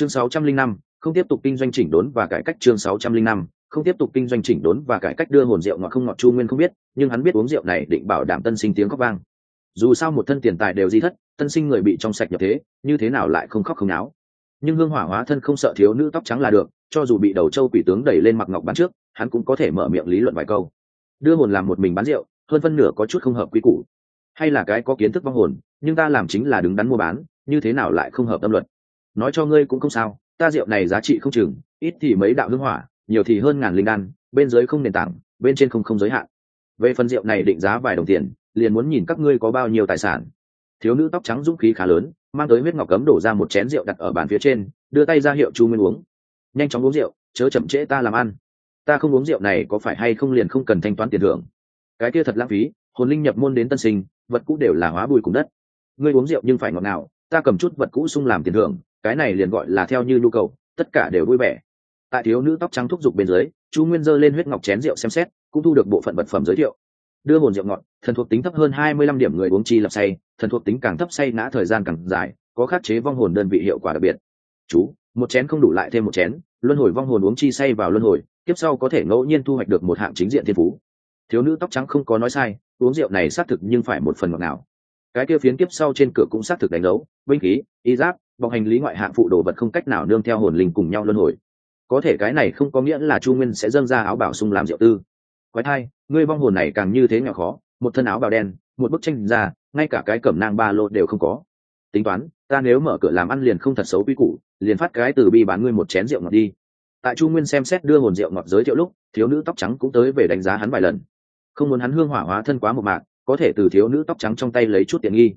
chương 605, không tiếp tục kinh doanh chỉnh đốn và cải cách chương 605, không tiếp tục kinh doanh chỉnh đốn và cải cách đưa hồn rượu ngọt không ngọt chu nguyên không biết nhưng hắn biết uống rượu này định bảo đảm tân sinh tiếng khóc vang. Dù sao một thân tiền tài đều di thất tân sinh người bị trong sạch nhập thế như thế nào lại không khóc không náo? Nhưng hương hỏa hóa thân không sợ thiếu nữ tóc trắng là được cho dù bị đầu châu quỷ tướng đẩy lên mặc ngọc bán trước hắn cũng có thể mở miệng lý luận vài câu. Đưa hồn làm một mình bán rượu hơn phân nửa có chút không hợp quy củ. Hay là cái có kiến thức vong hồn nhưng ta làm chính là đứng đắn mua bán như thế nào lại không hợp tâm luật? Nói cho ngươi cũng không sao, ta rượu này giá trị không chừng, ít thì mấy đạo hương hỏa, nhiều thì hơn ngàn linh đan, bên dưới không nền tảng, bên trên không không giới hạn. Về phần rượu này định giá vài đồng tiền, liền muốn nhìn các ngươi có bao nhiêu tài sản. Thiếu nữ tóc trắng dũng khí khá lớn, mang tới huyết ngọc cấm đổ ra một chén rượu đặt ở bàn phía trên, đưa tay ra hiệu chu nguyên uống. Nhanh chóng uống rượu, chớ chậm trễ ta làm ăn. Ta không uống rượu này có phải hay không liền không cần thanh toán tiền thưởng. Cái kia thật lãng phí, hồn linh nhập môn đến tân sinh, vật cũ đều là hóa bùi cùng đất. Ngươi uống rượu nhưng phải ngọt nào ta cầm chút vật cũ sung làm tiền thưởng cái này liền gọi là theo như nhu cầu, tất cả đều vui vẻ. Tại thiếu nữ tóc trắng thúc giục bên dưới, chu nguyên dơ lên huyết ngọc chén rượu xem xét, cũng thu được bộ phận vật phẩm giới thiệu. Đưa hồn rượu ngọt, thần thuộc tính thấp hơn hai mươi lăm điểm người uống chi lập say, thần thuộc tính càng thấp say ngã thời gian càng dài, có khắc chế vong hồn đơn vị hiệu quả đặc biệt. Chú, một chén không đủ lại thêm một chén, luân hồi vong hồn uống chi say vào luân hồi tiếp sau có thể ngẫu nhiên thu hoạch được một hạng chính diện thiên phú. Thiếu nữ tóc trắng không có nói sai, uống rượu này xác thực nhưng phải một phần ngọt nào cái kia phiến kiếp sau trên cửa cũng xác thực đánh dấu, binh khí, y giáp bọc hành lý ngoại hạng phụ đồ vật không cách nào nương theo hồn linh cùng nhau luân hồi. Có thể cái này không có nghĩa là chu nguyên sẽ dâng ra áo bảo sung làm rượu tư. Quái thai, ngươi vong hồn này càng như thế nhỏ khó, một thân áo bào đen, một bức tranh ra ngay cả cái cẩm nang ba lô đều không có. Tính toán, ta nếu mở cửa làm ăn liền không thật xấu quy củ, liền phát cái từ bi bán ngươi một chén rượu ngọt đi. Tại chu nguyên xem xét đưa hồn rượu ngọt giới thiệu lúc, thiếu nữ tóc trắng cũng tới về đánh giá hắn vài lần. Không muốn hắn hương hỏa hóa thân quá một mạng có thể từ thiếu nữ tóc trắng trong tay lấy chút tiền nghi.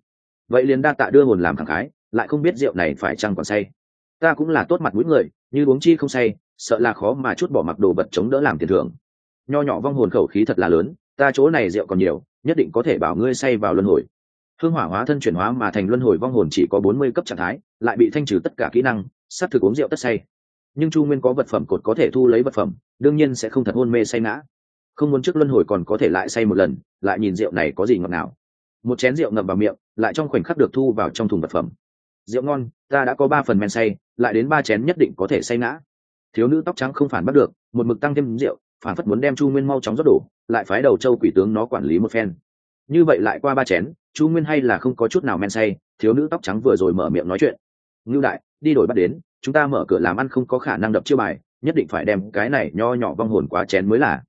Vậy liền đa tạ đưa hồn làm thẳng khái lại không biết rượu này phải chăng còn say. Ta cũng là tốt mặt mũi người, như uống chi không say, sợ là khó mà chút bỏ mặc đồ vật chống đỡ làm tiền thưởng. Nho nhỏ vong hồn khẩu khí thật là lớn, ta chỗ này rượu còn nhiều, nhất định có thể bảo ngươi say vào luân hồi. Hương hỏa hóa thân chuyển hóa mà thành luân hồi vong hồn chỉ có bốn mươi cấp trạng thái, lại bị thanh trừ tất cả kỹ năng sắp thực uống rượu tất say. Nhưng chu nguyên có vật phẩm cột có thể thu lấy vật phẩm, đương nhiên sẽ không thật hôn mê say ngã. Không muốn trước luân hồi còn có thể lại say một lần, lại nhìn rượu này có gì ngọt nào một chén rượu ngậm vào miệng, lại trong khoảnh khắc được thu vào trong thùng vật phẩm rượu ngon, ta đã có ba phần men say, lại đến ba chén nhất định có thể say ngã. Thiếu nữ tóc trắng không phản bắt được, một mực tăng thêm rượu, phản phất muốn đem chu nguyên mau chóng rót đổ, lại phái đầu châu quỷ tướng nó quản lý một phen. Như vậy lại qua ba chén, chu nguyên hay là không có chút nào men say, thiếu nữ tóc trắng vừa rồi mở miệng nói chuyện. Ngưu đại, đi đổi bắt đến, chúng ta mở cửa làm ăn không có khả năng đập chiêu bài, nhất định phải đem cái này nho nhỏ vong hồn quá chén mới là.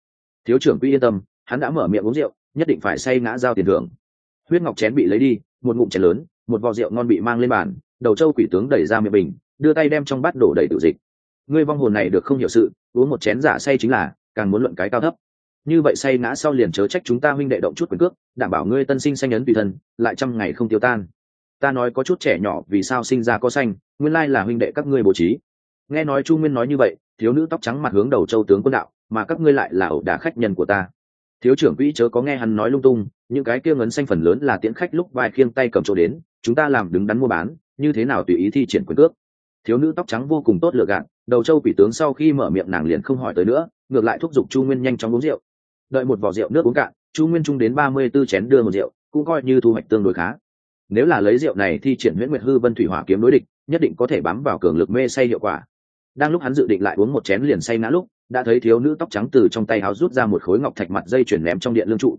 Thiếu trưởng quy yên tâm, hắn đã mở miệng uống rượu, nhất định phải say ngã giao tiền thưởng. Huyết ngọc chén bị lấy đi, một ngụm chén lớn, một vò rượu ngon bị mang lên bàn đầu châu quỷ tướng đẩy ra miệng bình, đưa tay đem trong bát đổ đầy tự dịch. Ngươi vong hồn này được không hiểu sự, uống một chén giả say chính là, càng muốn luận cái cao thấp. Như vậy say ngã sau liền chớ trách chúng ta huynh đệ động chút quyền cước, đảm bảo ngươi tân sinh sanh ấn tùy thân, lại trăm ngày không tiêu tan. Ta nói có chút trẻ nhỏ vì sao sinh ra có xanh nguyên lai là huynh đệ các ngươi bố trí. Nghe nói chu nguyên nói như vậy, thiếu nữ tóc trắng mặt hướng đầu châu tướng quân đạo, mà các ngươi lại là ẩu đả khách nhân của ta. Thiếu trưởng quỹ chớ có nghe hắn nói lung tung, những cái kia ngấn xanh phần lớn là tiễn khách lúc vai khiêng tay cầm chỗ đến, chúng ta làm đứng đắn mua bán như thế nào tùy ý thi triển quyền cước. Thiếu nữ tóc trắng vô cùng tốt lựa gạn, đầu châu quỷ tướng sau khi mở miệng nàng liền không hỏi tới nữa, ngược lại thúc giục chu nguyên nhanh chóng uống rượu. Đợi một vỏ rượu nước uống cạn, chu nguyên trung đến ba mươi b ố chén đưa một rượu, cũng coi như thu hoạch tương đối khá. Nếu là lấy rượu này thi triển nguyễn nguyệt hư vân thủy hỏa kiếm đối địch, nhất định có thể bám vào cường lực mê say hiệu quả. Đang lúc hắn dự định lại uống một chén liền say ngã lúc, đã thấy thiếu nữ tóc trắng từ trong tay áo rút ra một khối ngọc thạch mặt dây chuyển ném trong điện lương trụ.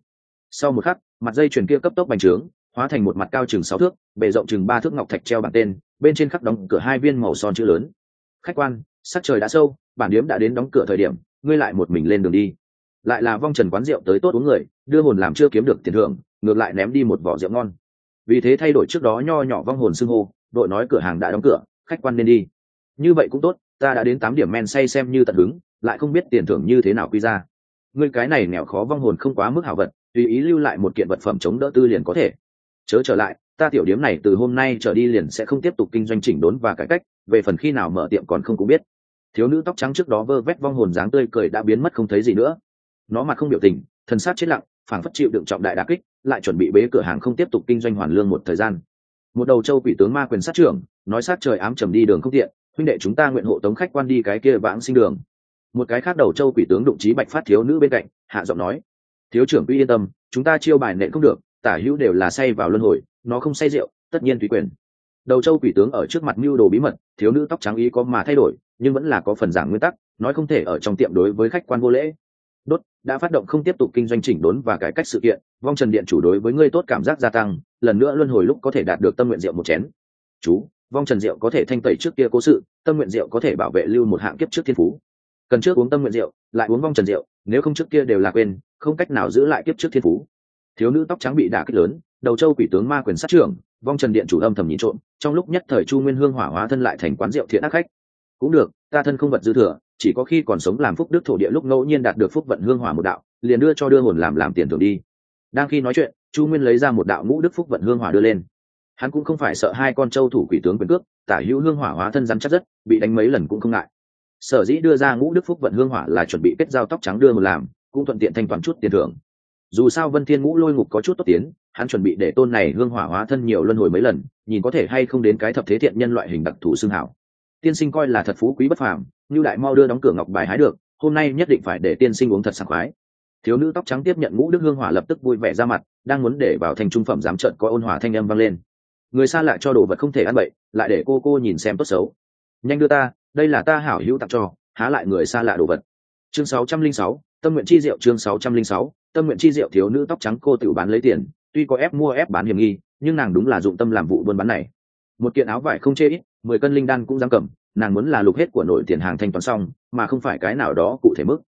Sau một khắc, mặt dây chuyển kia cấp tốc bành trướng hóa thành một mặt cao chừng sáu thước, bề rộng chừng ba thước ngọc thạch treo bản tên, bên trên khắc đóng cửa hai viên màu son chữ lớn. Khách quan, sắc trời đã sâu, bản điếm đã đến đóng cửa thời điểm, ngươi lại một mình lên đường đi. Lại là vong trần quán rượu tới tốt uống người, đưa hồn làm chưa kiếm được tiền thưởng, ngược lại ném đi một vỏ rượu ngon. Vì thế thay đổi trước đó nho nhỏ vong hồn xưng hô, đội nói cửa hàng đã đóng cửa, khách quan nên đi. Như vậy cũng tốt, ta đã đến tám điểm men say xem như tận hứng, lại không biết tiền thưởng như thế nào quy ra. Ngươi cái này nghèo khó vong hồn không quá mức hảo vật, tùy ý lưu lại một kiện vật phẩm chống đỡ tư liền có thể chớ trở lại, ta tiểu điếm này từ hôm nay trở đi liền sẽ không tiếp tục kinh doanh chỉnh đốn và cải cách, về phần khi nào mở tiệm còn không cũng biết. Thiếu nữ tóc trắng trước đó vơ vét vong hồn dáng tươi cười đã biến mất không thấy gì nữa. Nó mặt không biểu tình, thân xác chết lặng, phảng phất chịu đựng trọng đại đà kích, lại chuẩn bị bế cửa hàng không tiếp tục kinh doanh hoàn lương một thời gian. Một đầu châu quỷ tướng ma quyền sát trưởng, nói sát trời ám trầm đi đường không tiện, huynh đệ chúng ta nguyện hộ tống khách quan đi cái kia vãng sinh đường. Một cái khác đầu châu quỷ tướng đụng trí bạch phát thiếu nữ bên cạnh, hạ giọng nói, thiếu trưởng quy yên tâm, chúng ta chiêu bài nện không được tả hữu đều là say vào luân hồi, nó không say rượu, tất nhiên tùy quyền. Đầu châu quỷ tướng ở trước mặt mưu đồ bí mật, thiếu nữ tóc trắng ý có mà thay đổi, nhưng vẫn là có phần giảng nguyên tắc, nói không thể ở trong tiệm đối với khách quan vô lễ. Đốt, đã phát động không tiếp tục kinh doanh chỉnh đốn và cải cách sự kiện, vong trần điện chủ đối với ngươi tốt cảm giác gia tăng, lần nữa luân hồi lúc có thể đạt được tâm nguyện rượu một chén. Chú, vong trần rượu có thể thanh tẩy trước kia cố sự, tâm nguyện rượu có thể bảo vệ lưu một hạng kiếp trước thiên phú. Cần trước uống tâm nguyện rượu, lại uống vong trần rượu nếu không trước kia đều là quên, không cách nào giữ lại kiếp trước thiên phú thiếu nữ tóc trắng bị đả kích lớn, đầu châu quỷ tướng ma quyền sát trưởng, vong trần điện chủ âm thầm nhìn trộm, trong lúc nhất thời chu nguyên hương hỏa hóa thân lại thành quán rượu thiện ác khách. Cũng được, ta thân không vật dư thừa, chỉ có khi còn sống làm phúc đức thổ địa lúc ngẫu nhiên đạt được phúc vận hương hỏa một đạo, liền đưa cho đưa hồn làm làm tiền thưởng đi. Đang khi nói chuyện, chu nguyên lấy ra một đạo ngũ đức phúc vận hương hỏa đưa lên. Hắn cũng không phải sợ hai con châu thủ quỷ tướng quyền cước, tả hữu hương hỏa hóa thân rắn chắc rất, bị đánh mấy lần cũng không ngại. Sở dĩ đưa ra ngũ đức phúc vận hương hỏa là chuẩn bị kết giao tóc trắng đưa một làm, cũng thuận tiện thanh toán chút tiền thưởng dù sao vân thiên ngũ lôi ngục có chút tốt tiến hắn chuẩn bị để tôn này hương hỏa hóa thân nhiều luân hồi mấy lần nhìn có thể hay không đến cái thập thế thiện nhân loại hình đặc thù xương hảo. Tiên sinh coi là thật phú quý bất phàm như đại mau đưa đóng cửa ngọc bài hái được hôm nay nhất định phải để tiên sinh uống thật sảng khoái. Thiếu nữ tóc trắng tiếp nhận ngũ đức hương hỏa lập tức vui vẻ ra mặt đang muốn để vào thành trung phẩm dám trận có ôn hòa thanh âm vang lên. Người xa lạ cho đồ vật không thể ăn bậy lại để cô cô nhìn xem tốt xấu. Nhanh đưa ta đây là ta hảo hữu tặng cho há lại người xa lạ đồ vật. Chương 606, tâm nguyện chi diệu chương 606, tâm nguyện chi diệu thiếu nữ tóc trắng cô tự bán lấy tiền, tuy có ép mua ép bán hiểm nghi, nhưng nàng đúng là dụng tâm làm vụ buôn bán này. Một kiện áo vải không chê ít, mười cân linh đan cũng dám cầm, nàng muốn là lục hết của nội tiền hàng thanh toán xong, mà không phải cái nào đó cụ thể mức.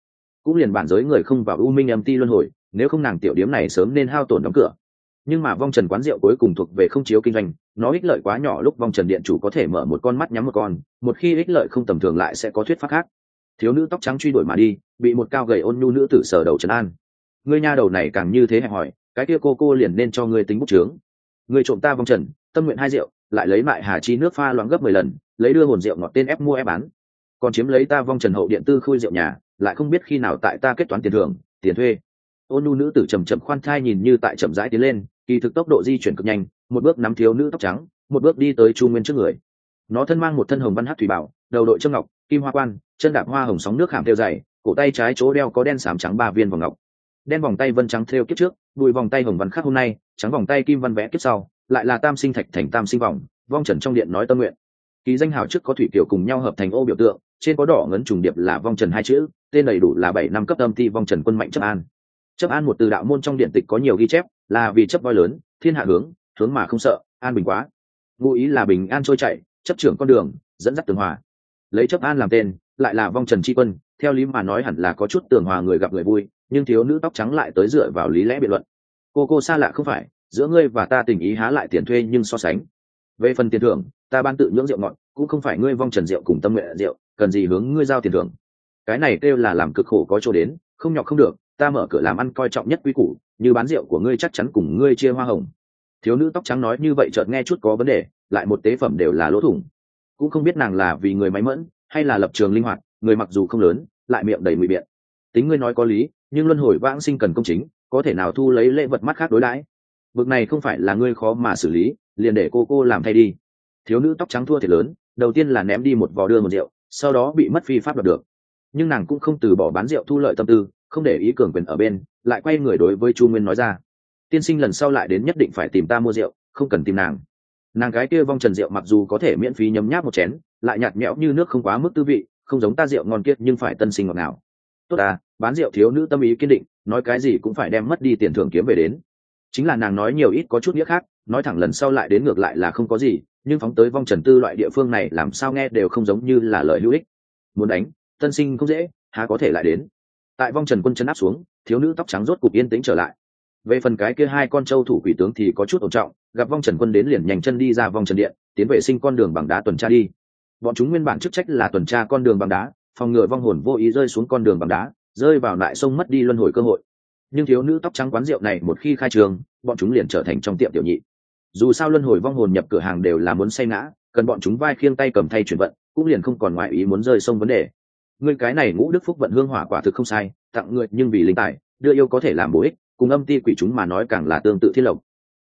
Cũng liền bản giới người không vào u minh âm ti luân hồi, nếu không nàng tiểu điếm này sớm nên hao tổn đóng cửa. Nhưng mà vong trần quán rượu cuối cùng thuộc về không chiếu kinh doanh, nó ích lợi quá nhỏ lúc vong trần điện chủ có thể mở một con mắt nhắm một con, một khi ích lợi không tầm thường lại sẽ có thuyết pháp khác. Thiếu nữ tóc trắng truy đuổi mà đi, bị một cao gầy ôn nhu nữ tử sở đầu trấn an ngươi nha đầu này càng như thế hẹp hỏi cái kia cô cô liền nên cho ngươi tính bút trướng ngươi trộm ta vong trần, tâm nguyện hai rượu, lại lấy mại hà chi nước pha loãng gấp mười lần, lấy đưa hồn rượu ngọt tên ép mua ép bán. Còn chiếm lấy ta vong trần hậu điện tư khôi rượu nhà, lại không biết khi nào tại ta kết toán tiền thưởng, tiền thuê. Ôn nu nữ tử chầm chậm khoan thai nhìn như tại chậm rãi tiến lên, kỳ thực tốc độ di chuyển cực nhanh, một bước nắm thiếu nữ tóc trắng, một bước đi tới chu nguyên trước người. Nó thân mang một thân hồng văn hát thủy bảo, đầu đội trâm ngọc, kim hoa quan, chân đạp hoa hồng sóng nước hàm theo dày, cổ tay trái chỗ đeo có đen sám trắng ba viên vòng ngọc đen vòng tay vân trắng theo kiếp trước đùi vòng tay hồng văn khác hôm nay, trắng vòng tay kim văn vẽ kiếp sau, lại là tam sinh thạch thành tam sinh vòng, vong trần trong điện nói tâm nguyện. Ký danh hào trước có thủy kiểu cùng nhau hợp thành ô biểu tượng, trên có đỏ ngấn trùng điệp là vong trần hai chữ, tên đầy đủ là bảy năm cấp âm ti vong trần quân mạnh chấp an. Chấp an một từ đạo môn trong điện tịch có nhiều ghi chép, là vì chấp voi lớn, thiên hạ hướng hướng mà không sợ, an bình quá. Ngụ ý là bình an trôi chạy chấp trưởng con đường, dẫn dắt tường hòa. Lấy chấp an làm tên, lại là vong trần tri quân, theo lý mà nói hẳn là có chút tường hòa người gặp người vui nhưng thiếu nữ tóc trắng lại tới dựa vào lý lẽ biện luận. Cô cô xa lạ không phải, giữa ngươi và ta tình ý há lại tiền thuê nhưng so sánh. Về phần tiền thưởng, ta ban tự nhưỡng rượu ngọt, cũng không phải ngươi vong trần rượu cùng tâm nguyện rượu, cần gì hướng ngươi giao tiền thưởng. Cái này kêu là làm cực khổ có chỗ đến, không nhọc không được, ta mở cửa làm ăn coi trọng nhất quy củ, như bán rượu của ngươi chắc chắn cùng ngươi chia hoa hồng. Thiếu nữ tóc trắng nói như vậy chợt nghe chút có vấn đề, lại một tế phẩm đều là lỗ thủng. Cũng không biết nàng là vì người máy mẫn, hay là lập trường linh hoạt, người mặc dù không lớn, lại miệng đầy mùi biện. Tính ngươi nói có lý nhưng luân hồi vãng sinh cần công chính, có thể nào thu lấy lễ vật mắt khác đối đãi? Vực này không phải là ngươi khó mà xử lý, liền để cô cô làm thay đi. Thiếu nữ tóc trắng thua thiệt lớn, đầu tiên là ném đi một vò đưa một rượu, sau đó bị mất phi pháp đoạt được. Nhưng nàng cũng không từ bỏ bán rượu thu lợi tâm tư, không để ý cường quyền ở bên, lại quay người đối với chu nguyên nói ra. Tiên sinh lần sau lại đến nhất định phải tìm ta mua rượu, không cần tìm nàng. Nàng gái kia vong trần rượu mặc dù có thể miễn phí nhấm nháp một chén, lại nhạt nhẽo như nước không quá mức tư vị, không giống ta rượu ngon kiệt nhưng phải tân sinh ngọt ngào. tốt à bán rượu thiếu nữ tâm ý kiên định, nói cái gì cũng phải đem mất đi tiền thưởng kiếm về đến. Chính là nàng nói nhiều ít có chút nghĩa khác, nói thẳng lần sau lại đến ngược lại là không có gì, nhưng phóng tới vong trần tư loại địa phương này làm sao nghe đều không giống như là lời hữu ích. Muốn đánh, tân sinh không dễ, há có thể lại đến. Tại vong trần quân chân áp xuống, thiếu nữ tóc trắng rốt cục yên tĩnh trở lại. Về phần cái kia hai con trâu thủ quỷ tướng thì có chút ổn trọng, gặp vong trần quân đến liền nhanh chân đi ra vong trần điện, tiến vệ sinh con đường bằng đá tuần tra đi. Bọn chúng nguyên bản chức trách là tuần tra con đường bằng đá, phòng ngừa vong hồn vô ý rơi xuống con đường bằng đá rơi vào lại sông mất đi luân hồi cơ hội. Nhưng thiếu nữ tóc trắng quán rượu này một khi khai trường, bọn chúng liền trở thành trong tiệm tiểu nhị. Dù sao luân hồi vong hồn nhập cửa hàng đều là muốn say ngã, cần bọn chúng vai khiêng tay cầm thay chuyển vận, cũng liền không còn ngoại ý muốn rơi sông vấn đề. Ngươi cái này ngũ đức phúc vận hương hỏa quả thực không sai, tặng người nhưng vì linh tài, đưa yêu có thể làm bổ ích, cùng âm ti quỷ chúng mà nói càng là tương tự thiên lộc.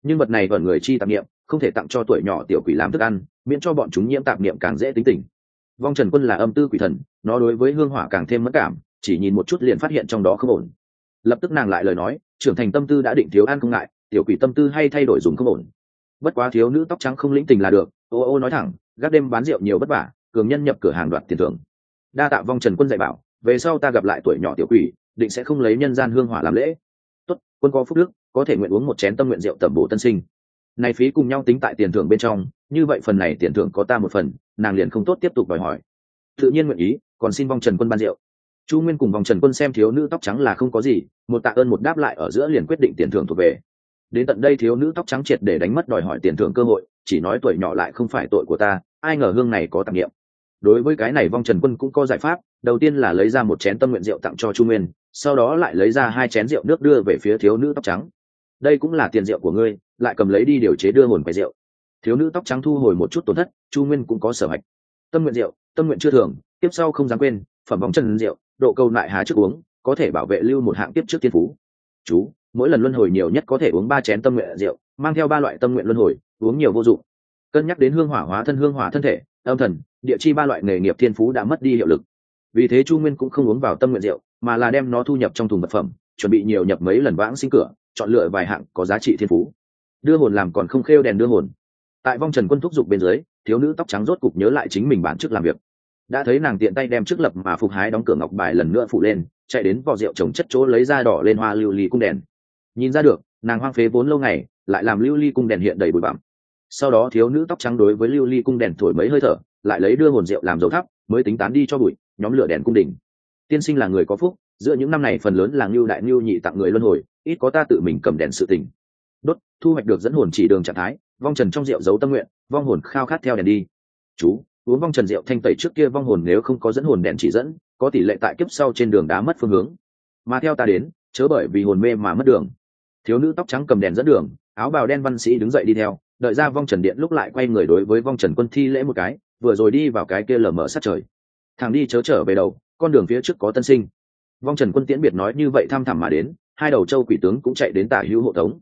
Nhưng vật này vẫn người chi tạp niệm, không thể tặng cho tuổi nhỏ tiểu quỷ làm thức ăn, miễn cho bọn chúng nhiễm tạp niệm càng dễ tính tình. Vong trần quân là âm tư quỷ thần, nó đối với hương hỏa càng thêm mất cảm chỉ nhìn một chút liền phát hiện trong đó không ổn. Lập tức nàng lại lời nói, trưởng thành tâm tư đã định thiếu ăn không ngại, tiểu quỷ tâm tư hay thay đổi dùng không ổn. Bất quá thiếu nữ tóc trắng không lĩnh tình là được, ô ô nói thẳng, gác đêm bán rượu nhiều vất vả, cường nhân nhập cửa hàng đoạt tiền thưởng. Đa tạ vong trần quân dạy bảo, về sau ta gặp lại tuổi nhỏ tiểu quỷ, định sẽ không lấy nhân gian hương hỏa làm lễ. Tốt, quân có phúc đức, có thể nguyện uống một chén tâm nguyện rượu tẩm bổ tân sinh. Này phí cùng nhau tính tại tiền thưởng bên trong, như vậy phần này tiền thưởng có ta một phần, nàng liền không tốt tiếp tục đòi hỏi. Tự nhiên nguyện ý, còn xin vong trần quân ban rượu chu nguyên cùng vòng trần quân xem thiếu nữ tóc trắng là không có gì, một tạ ơn một đáp lại ở giữa liền quyết định tiền thưởng thuộc về. Đến tận đây thiếu nữ tóc trắng triệt để đánh mất đòi hỏi tiền thưởng cơ hội, chỉ nói tuổi nhỏ lại không phải tội của ta, ai ngờ hương này có tạp nghiệm. Đối với cái này vong trần quân cũng có giải pháp, đầu tiên là lấy ra một chén tâm nguyện rượu tặng cho chu nguyên, sau đó lại lấy ra hai chén rượu nước đưa về phía thiếu nữ tóc trắng. Đây cũng là tiền rượu của ngươi, lại cầm lấy đi điều chế đưa hồn quay rượu. Thiếu nữ tóc trắng thu hồi một chút tổn thất, chu nguyên cũng có sở hạch. Tâm nguyện rượu, tâm nguyện chưa thường tiếp sau không dám quên, phẩm vòng trần rượu độ câu lại há trước uống, có thể bảo vệ lưu một hạng tiếp trước thiên phú. Chú, mỗi lần luân hồi nhiều nhất có thể uống ba chén tâm nguyện rượu, mang theo ba loại tâm nguyện luân hồi, uống nhiều vô dụng. Cân nhắc đến hương hỏa hóa thân, hương hỏa thân thể, âm thần, địa chi ba loại nghề nghiệp thiên phú đã mất đi hiệu lực. Vì thế chu nguyên cũng không uống vào tâm nguyện rượu, mà là đem nó thu nhập trong thùng vật phẩm, chuẩn bị nhiều nhập mấy lần vãng sinh cửa, chọn lựa vài hạng có giá trị thiên phú. Đưa hồn làm còn không khêu đèn đưa hồn. Tại vong trần quân thúc giục bên dưới, thiếu nữ tóc trắng rốt cục nhớ lại chính mình bản chức làm việc đã thấy nàng tiện tay đem trước lập mà phục hái đóng cửa ngọc bài lần nữa phụ lên, chạy đến vò rượu trồng chất chỗ lấy ra đỏ lên hoa lưu ly cung đèn. Nhìn ra được, nàng hoang phế vốn lâu ngày, lại làm lưu ly cung đèn hiện đầy bụi bặm. Sau đó thiếu nữ tóc trắng đối với lưu ly cung đèn thổi mấy hơi thở, lại lấy đưa hồn rượu làm dầu thắp, mới tính tán đi cho bụi, nhóm lửa đèn cung đình. Tiên sinh là người có phúc, giữa những năm này phần lớn là ngưu đại ngưu nhị tặng người luân hồi, ít có ta tự mình cầm đèn sự tình. Đốt, thu hoạch được dẫn hồn chỉ đường trạng thái, vong trần trong rượu giấu tâm nguyện, vong hồn khao khát theo đèn đi. Chú uống vong trần rượu thanh tẩy trước kia vong hồn nếu không có dẫn hồn đèn chỉ dẫn, có tỷ lệ tại kiếp sau trên đường đá mất phương hướng. Mà theo ta đến, chớ bởi vì hồn mê mà mất đường. Thiếu nữ tóc trắng cầm đèn dẫn đường, áo bào đen văn sĩ đứng dậy đi theo, đợi ra vong trần điện lúc lại quay người đối với vong trần quân thi lễ một cái, vừa rồi đi vào cái kia lở mở sát trời. Thằng đi chớ trở về đầu, con đường phía trước có tân sinh. Vong trần quân tiễn biệt nói như vậy thăm thẳm mà đến, hai đầu châu quỷ tướng cũng chạy đến tả hữu hộ tống.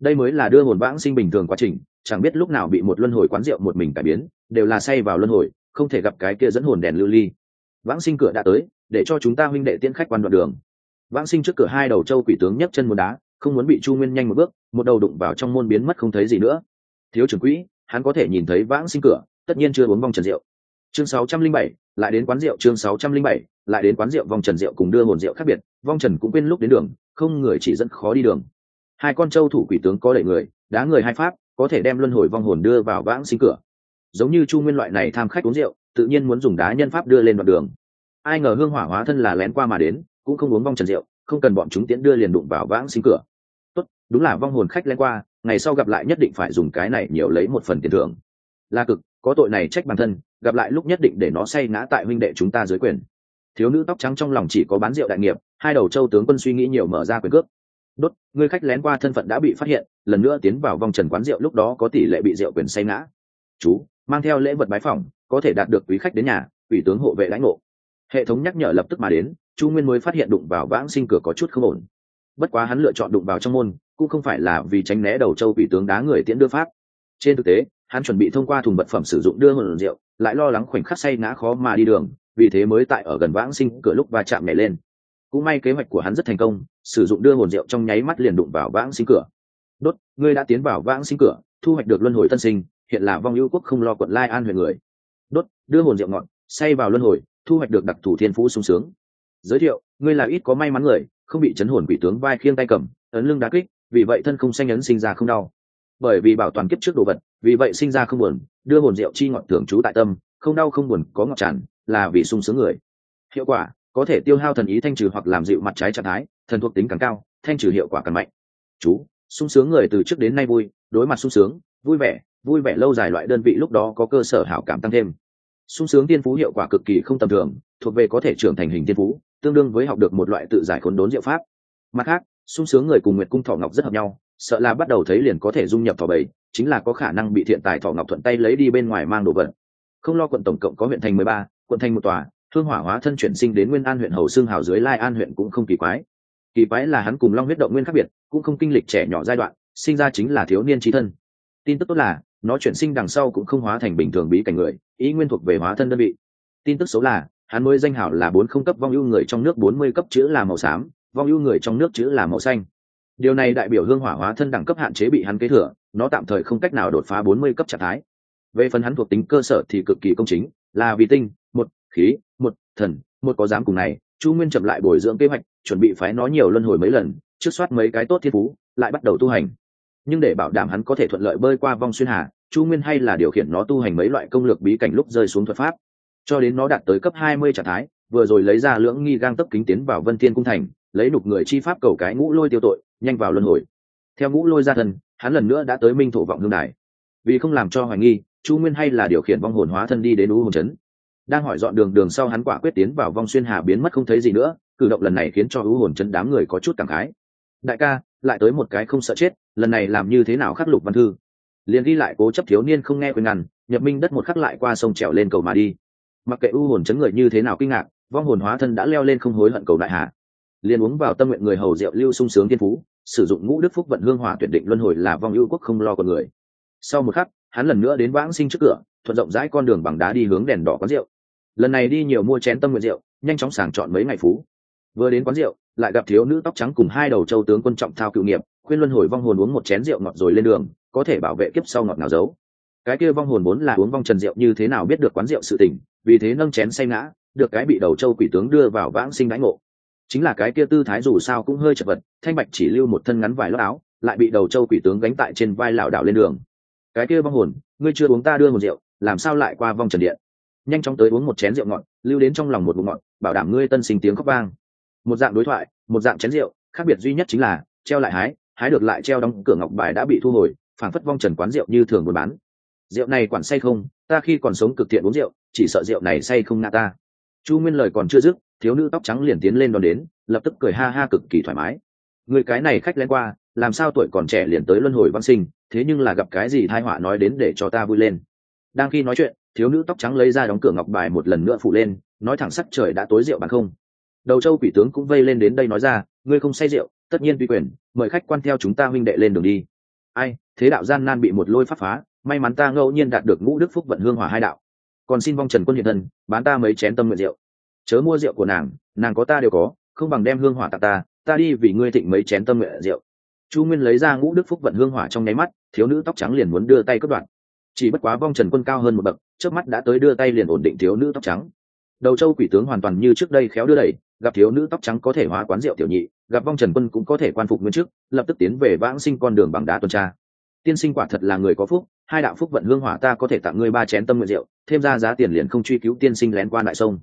Đây mới là đưa hồn vãng sinh bình thường quá trình, chẳng biết lúc nào bị một luân hồi quán rượu một mình cải biến đều là say vào luân hồi không thể gặp cái kia dẫn hồn đèn lưu ly. Vãng sinh cửa đã tới để cho chúng ta huynh đệ tiễn khách quan đoạn đường. Vãng sinh trước cửa hai đầu châu quỷ tướng nhấc chân một đá không muốn bị chu nguyên nhanh một bước một đầu đụng vào trong môn biến mất không thấy gì nữa. Thiếu trưởng quỹ hắn có thể nhìn thấy vãng sinh cửa tất nhiên chưa uống vòng trần rượu. Chương 607, lại đến quán rượu chương 607, lại đến quán rượu vòng trần rượu cùng đưa hồn rượu khác biệt vong trần cũng quên lúc đến đường không người chỉ dẫn khó đi đường. Hai con châu thủ quỷ tướng có đẩy người đá người hai pháp có thể đem luân hồi vong hồn đưa vào vãng sinh cửa giống như chu nguyên loại này tham khách uống rượu, tự nhiên muốn dùng đá nhân pháp đưa lên đoạn đường. Ai ngờ hương hỏa hóa thân là lén qua mà đến, cũng không uống vong trần rượu, không cần bọn chúng tiễn đưa liền đụng vào vãng sinh cửa. Tốt, đúng là vong hồn khách lén qua, ngày sau gặp lại nhất định phải dùng cái này nhiều lấy một phần tiền thưởng. La cực, có tội này trách bản thân, gặp lại lúc nhất định để nó say ngã tại huynh đệ chúng ta dưới quyền. Thiếu nữ tóc trắng trong lòng chỉ có bán rượu đại nghiệp, hai đầu châu tướng quân suy nghĩ nhiều mở ra quyền cướp đốt, người khách lén qua thân phận đã bị phát hiện, lần nữa tiến vào vòng trần quán rượu lúc đó có tỷ lệ bị rượu quyền say ngã. Chú mang theo lễ vật bái phỏng, có thể đạt được quý khách đến nhà, ủy tướng hộ vệ lãnh ngộ. Hệ thống nhắc nhở lập tức mà đến, chu nguyên mới phát hiện đụng vào vãng sinh cửa có chút không ổn. Bất quá hắn lựa chọn đụng vào trong môn, cũng không phải là vì tránh né đầu châu ủy tướng đá người tiễn đưa pháp. Trên thực tế, hắn chuẩn bị thông qua thùng vật phẩm sử dụng đưa hồn rượu, lại lo lắng khoảnh khắc say ngã khó mà đi đường, vì thế mới tại ở gần vãng sinh cửa lúc va chạm nhảy lên. Cũng may kế hoạch của hắn rất thành công, sử dụng đưa hồn rượu trong nháy mắt liền đụng vào vãng sinh cửa. Đốt, ngươi đã tiến vào vãng sinh cửa, thu hoạch được luân hồi tân sinh hiện là vong ưu quốc không lo quận lai an huyện người. Đốt, đưa hồn rượu ngọn say vào luân hồi, thu hoạch được đặc thù thiên phú sung sướng. Giới thiệu, ngươi là ít có may mắn người, không bị chấn hồn quỷ tướng vai khiêng tay cầm, ấn lưng đá kích, vì vậy thân không xanh ấn sinh ra không đau. Bởi vì bảo toàn kiếp trước đồ vật, vì vậy sinh ra không buồn, đưa hồn rượu chi ngọn thường trú tại tâm, không đau không buồn, có ngọt tràn, là vì sung sướng người. Hiệu quả, có thể tiêu hao thần ý thanh trừ hoặc làm dịu mặt trái trạng thái, thần thuộc tính càng cao, thanh trừ hiệu quả càng mạnh. Chú, sung sướng người từ trước đến nay vui, đối mặt sung sướng, vui vẻ vui vẻ lâu dài loại đơn vị lúc đó có cơ sở hảo cảm tăng thêm. Sung sướng tiên phú hiệu quả cực kỳ không tầm thường, thuộc về có thể trưởng thành hình tiên phú, tương đương với học được một loại tự giải khốn đốn diệu pháp. Mặt khác, sung sướng người cùng nguyệt cung thọ ngọc rất hợp nhau, sợ là bắt đầu thấy liền có thể dung nhập thọ bầy, chính là có khả năng bị thiện tài thọ ngọc thuận tay lấy đi bên ngoài mang đồ vật. Không lo quận tổng cộng có huyện thành mười ba, quận thành một tòa thương hỏa hóa thân chuyển sinh đến nguyên an huyện hầu xương hào dưới lai an huyện cũng không kỳ quái. Kỳ quái là hắn cùng long huyết động nguyên khác biệt, cũng không kinh lịch trẻ nhỏ giai đoạn, sinh ra chính là thiếu niên trí thân. Tin tức tốt là nó chuyển sinh đằng sau cũng không hóa thành bình thường bí cảnh người, ý nguyên thuộc về hóa thân đơn vị. Tin tức xấu là, hắn mới danh hảo là bốn không cấp vong ưu người trong nước bốn mươi cấp chữ là màu xám, vong ưu người trong nước chữ là màu xanh. Điều này đại biểu hương hỏa hóa thân đẳng cấp hạn chế bị hắn kế thừa, nó tạm thời không cách nào đột phá bốn mươi cấp trạng thái. Về phần hắn thuộc tính cơ sở thì cực kỳ công chính, là vì tinh, một, khí, một, thần, một có dám cùng này, chu nguyên chậm lại bồi dưỡng kế hoạch, chuẩn bị phái nó nhiều luân hồi mấy lần, trước soát mấy cái tốt thiên phú, lại bắt đầu tu hành nhưng để bảo đảm hắn có thể thuận lợi bơi qua vong xuyên hà, chu nguyên hay là điều khiển nó tu hành mấy loại công lược bí cảnh lúc rơi xuống thuật pháp. Cho đến nó đạt tới cấp hai mươi trạng thái, vừa rồi lấy ra lưỡng nghi gang tấp kính tiến vào vân thiên cung thành, lấy nục người chi pháp cầu cái ngũ lôi tiêu tội, nhanh vào luân hồi. Theo ngũ lôi ra thân, hắn lần nữa đã tới minh thổ vọng hương đài. Vì không làm cho hoài nghi, chu nguyên hay là điều khiển vong hồn hóa thân đi đến u hồn trấn. Đang hỏi dọn đường đường sau hắn quả quyết tiến vào vong xuyên hà biến mất không thấy gì nữa, cử động lần này khiến cho u hồn trấn đám người có chút cảm khái đại ca, lại tới một cái không sợ chết, lần này làm như thế nào khắc lục văn thư? Liền đi lại cố chấp thiếu niên không nghe khuyên ngăn, nhập minh đất một khắc lại qua sông trèo lên cầu mà đi. Mặc kệ u hồn chấn người như thế nào kinh ngạc, vong hồn hóa thân đã leo lên không hối hận cầu đại hạ liền uống vào tâm nguyện người hầu rượu lưu sung sướng thiên phú, sử dụng ngũ đức phúc vận hương hỏa tuyển định luân hồi là vong ưu quốc không lo con người. Sau một khắc, hắn lần nữa đến vãng sinh trước cửa, thuận rộng rãi con đường bằng đá đi hướng đèn đỏ quán rượu. Lần này đi nhiều mua chén tâm nguyện rượu, nhanh chóng sàng chọn mấy ngày phú. Vừa đến quán rượu lại gặp thiếu nữ tóc trắng cùng hai đầu châu tướng quân trọng thao cựu nghiệp, khuyên luân hồi vong hồn uống một chén rượu ngọt rồi lên đường, có thể bảo vệ kiếp sau ngọt nào giấu. Cái kia vong hồn vốn là uống vong trần rượu như thế nào biết được quán rượu sự tình, vì thế nâng chén say ngã, được cái bị đầu châu quỷ tướng đưa vào vãng sinh đãi ngộ. Chính là cái kia tư thái dù sao cũng hơi chật vật, thanh bạch chỉ lưu một thân ngắn vài lót áo, lại bị đầu châu quỷ tướng gánh tại trên vai lảo đảo lên đường. Cái kia vong hồn, ngươi chưa uống ta đưa một rượu, làm sao lại qua vong trần điện? Nhanh chóng tới uống một chén rượu ngọt, lưu đến trong lòng một bụng ngọt, bảo đảm ngươi tân sinh tiếng khóc vang một dạng đối thoại, một dạng chén rượu, khác biệt duy nhất chính là, treo lại hái hái được lại treo đóng cửa ngọc bài đã bị thu hồi, phảng phất vong trần quán rượu như thường buôn bán. Rượu này quản say không, ta khi còn sống cực thiện uống rượu, chỉ sợ rượu này say không ngã ta. Chu nguyên lời còn chưa dứt, thiếu nữ tóc trắng liền tiến lên đón đến, lập tức cười ha ha cực kỳ thoải mái. Người cái này khách lén qua, làm sao tuổi còn trẻ liền tới luân hồi văn sinh, thế nhưng là gặp cái gì thai họa nói đến để cho ta vui lên. Đang khi nói chuyện, thiếu nữ tóc trắng lấy ra đóng cửa ngọc bài một lần nữa phủ lên, nói thẳng sắc trời đã tối rượu bằng không đầu châu quỷ tướng cũng vây lên đến đây nói ra, ngươi không say rượu, tất nhiên tùy quyền, mời khách quan theo chúng ta huynh đệ lên đường đi. Ai, thế đạo gian nan bị một lôi pháp phá, may mắn ta ngẫu nhiên đạt được ngũ đức phúc vận hương hòa hai đạo. Còn xin vong trần quân hiện thân, bán ta mấy chén tâm nguyện rượu. Chớ mua rượu của nàng nàng có ta đều có, không bằng đem hương hỏa tặng ta ta đi vì ngươi thịnh mấy chén tâm nguyện rượu. Chu nguyên lấy ra ngũ đức phúc vận hương hỏa trong nháy mắt, thiếu nữ tóc trắng liền muốn đưa tay cất đoạn chỉ bất quá vong trần quân cao hơn một bậc trước mắt đã tới đưa tay liền ổn định thiếu nữ tóc trắng. Đầu châu quỷ tướng hoàn toàn như trước đây khéo đưa đẩy gặp thiếu nữ tóc trắng có thể hóa quán rượu tiểu nhị, gặp vong trần quân cũng có thể quan phục nguyên trước lập tức tiến về vãng sinh con đường bằng đá tuần tra. Tiên sinh quả thật là người có phúc, hai đạo phúc vận hương hỏa ta có thể tặng ngươi ba chén tâm nguyện rượu, thêm ra giá tiền liền không truy cứu tiên sinh lén qua đại sông.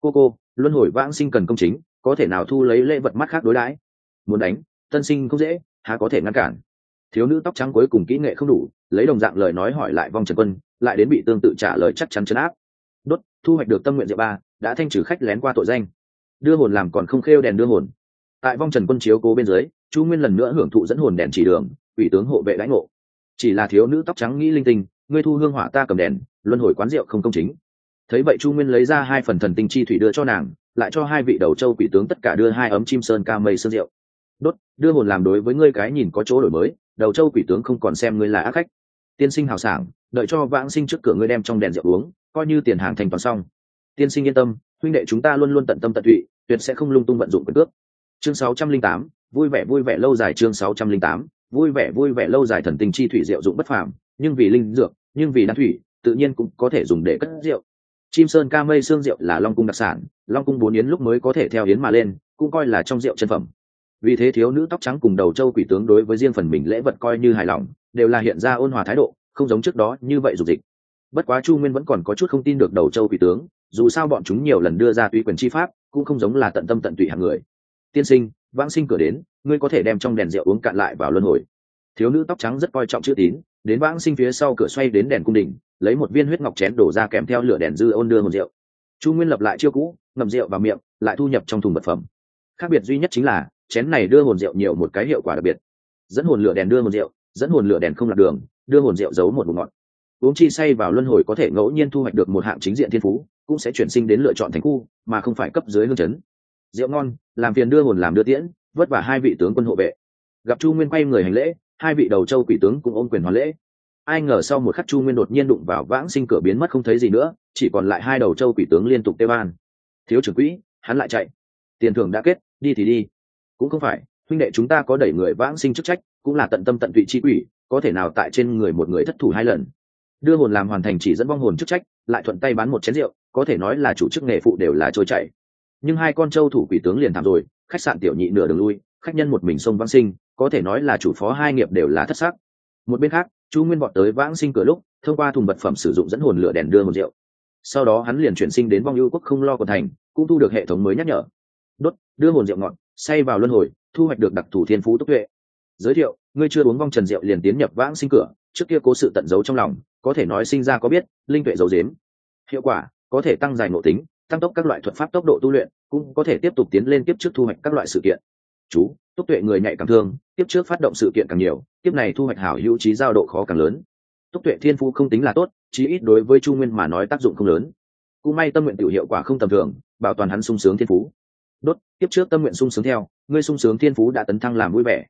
Cô cô, luân hồi vãng sinh cần công chính, có thể nào thu lấy lễ vật mắt khác đối đãi? Muốn đánh, tân sinh không dễ, há có thể ngăn cản. Thiếu nữ tóc trắng cuối cùng kỹ nghệ không đủ, lấy đồng dạng lời nói hỏi lại vong trần quân, lại đến bị tương tự trả lời chắc chắn chấn áp. Đốt, thu hoạch được tâm nguyện rượu ba, đã thanh trừ khách lén qua tội danh đưa hồn làm còn không khêu đèn đưa hồn. Tại vong trần quân chiếu cố bên dưới, chu nguyên lần nữa hưởng thụ dẫn hồn đèn chỉ đường, ủy tướng hộ vệ lãnh ngộ. Chỉ là thiếu nữ tóc trắng nghĩ linh tinh, ngươi thu hương hỏa ta cầm đèn, luân hồi quán rượu không công chính. Thấy vậy chu nguyên lấy ra hai phần thần tinh chi thủy đưa cho nàng, lại cho hai vị đầu châu quỷ tướng tất cả đưa hai ấm chim sơn ca mây sơn rượu. Đốt, đưa hồn làm đối với ngươi cái nhìn có chỗ đổi mới, đầu châu quỷ tướng không còn xem ngươi là ác khách. Tiên sinh hào sảng, đợi cho vãng sinh trước cửa ngươi đem trong đèn rượu uống, coi như tiền hàng thành toàn xong. Tiên sinh yên tâm, huynh đệ chúng ta luôn luôn tận tâm tận tụy tuyệt sẽ không lung tung vận dụng quyền cước. Chương 608, vui vẻ vui vẻ lâu dài chương 608, vui vẻ vui vẻ lâu dài thần tinh chi thủy rượu dụng bất phàm nhưng vì linh dược nhưng vì đan thủy tự nhiên cũng có thể dùng để cất rượu. Chim sơn ca mây xương rượu là long cung đặc sản long cung bốn yến lúc mới có thể theo yến mà lên cũng coi là trong rượu chân phẩm. Vì thế thiếu nữ tóc trắng cùng đầu châu quỷ tướng đối với riêng phần mình lễ vật coi như hài lòng đều là hiện ra ôn hòa thái độ không giống trước đó như vậy dục dịch. Bất quá chu nguyên vẫn còn có chút không tin được đầu châu quỷ tướng dù sao bọn chúng nhiều lần đưa ra tùy quyền chi pháp cũng không giống là tận tâm tận tụy hàng người. Tiên sinh, vãng sinh cửa đến, ngươi có thể đem trong đèn rượu uống cạn lại vào luân hồi. Thiếu nữ tóc trắng rất coi trọng chữ tín, đến vãng sinh phía sau cửa xoay đến đèn cung đình, lấy một viên huyết ngọc chén đổ ra kèm theo lửa đèn dư ôn đưa một rượu. Chu nguyên lập lại chiêu cũ, ngậm rượu vào miệng, lại thu nhập trong thùng vật phẩm. Khác biệt duy nhất chính là, chén này đưa hồn rượu nhiều một cái hiệu quả đặc biệt. Dẫn hồn lửa đèn đưa một rượu, dẫn hồn lửa đèn không lạc đường, đưa hồn rượu giấu một vùng ngọt uống chi say vào luân hồi có thể ngẫu nhiên thu hoạch được một hạng chính diện thiên phú, cũng sẽ chuyển sinh đến lựa chọn thành khu, mà không phải cấp dưới hương chấn. Rượu ngon, làm phiền đưa hồn làm đưa tiễn, vất vả hai vị tướng quân hộ vệ. Gặp chu nguyên quay người hành lễ, hai vị đầu châu quỷ tướng cũng ôm quyền hoàn lễ. Ai ngờ sau một khắc chu nguyên đột nhiên đụng vào vãng sinh cửa biến mất không thấy gì nữa, chỉ còn lại hai đầu châu quỷ tướng liên tục tê ban thiếu trưởng quỹ, hắn lại chạy. Tiền thưởng đã kết, đi thì đi. Cũng không phải, huynh đệ chúng ta có đẩy người vãng sinh chức trách, cũng là tận tâm tận tụy chi quỷ, có thể nào tại trên người một người thất thủ hai lần đưa hồn làm hoàn thành chỉ dẫn vong hồn chức trách, lại thuận tay bán một chén rượu, có thể nói là chủ chức nghề phụ đều là trôi chảy. Nhưng hai con trâu thủ quỷ tướng liền thảm rồi, khách sạn tiểu nhị nửa đường lui, khách nhân một mình sông vãng sinh, có thể nói là chủ phó hai nghiệp đều là thất sắc. Một bên khác chú nguyên vọt tới vãng sinh cửa lúc, thông qua thùng vật phẩm sử dụng dẫn hồn lửa đèn đưa một rượu. Sau đó hắn liền chuyển sinh đến vong ưu quốc không lo còn thành, cũng thu được hệ thống mới nhắc nhở. Đốt, đưa hồn rượu ngọt say vào luân hồi, thu hoạch được đặc thù thiên phú tốc tuệ. Giới thiệu, ngươi chưa uống vong trần rượu liền tiến nhập vãng sinh cửa, trước kia cố sự tận giấu trong lòng có thể nói sinh ra có biết, linh tuệ dấu dếm. Hiệu quả, có thể tăng dài nội tính, tăng tốc các loại thuật pháp tốc độ tu luyện, cũng có thể tiếp tục tiến lên tiếp trước thu hoạch các loại sự kiện. Chú túc tuệ người nhạy càng thương tiếp trước phát động sự kiện càng nhiều tiếp này thu hoạch hảo hữu trí giao độ khó càng lớn. Túc tuệ thiên phu không tính là tốt, chí ít đối với chu nguyên mà nói tác dụng không lớn. Cũng may tâm nguyện tiểu hiệu quả không tầm thường, bảo toàn hắn sung sướng thiên phú. Đốt tiếp trước tâm nguyện sung sướng theo, ngươi sung sướng thiên phú đã tấn thăng làm vui vẻ.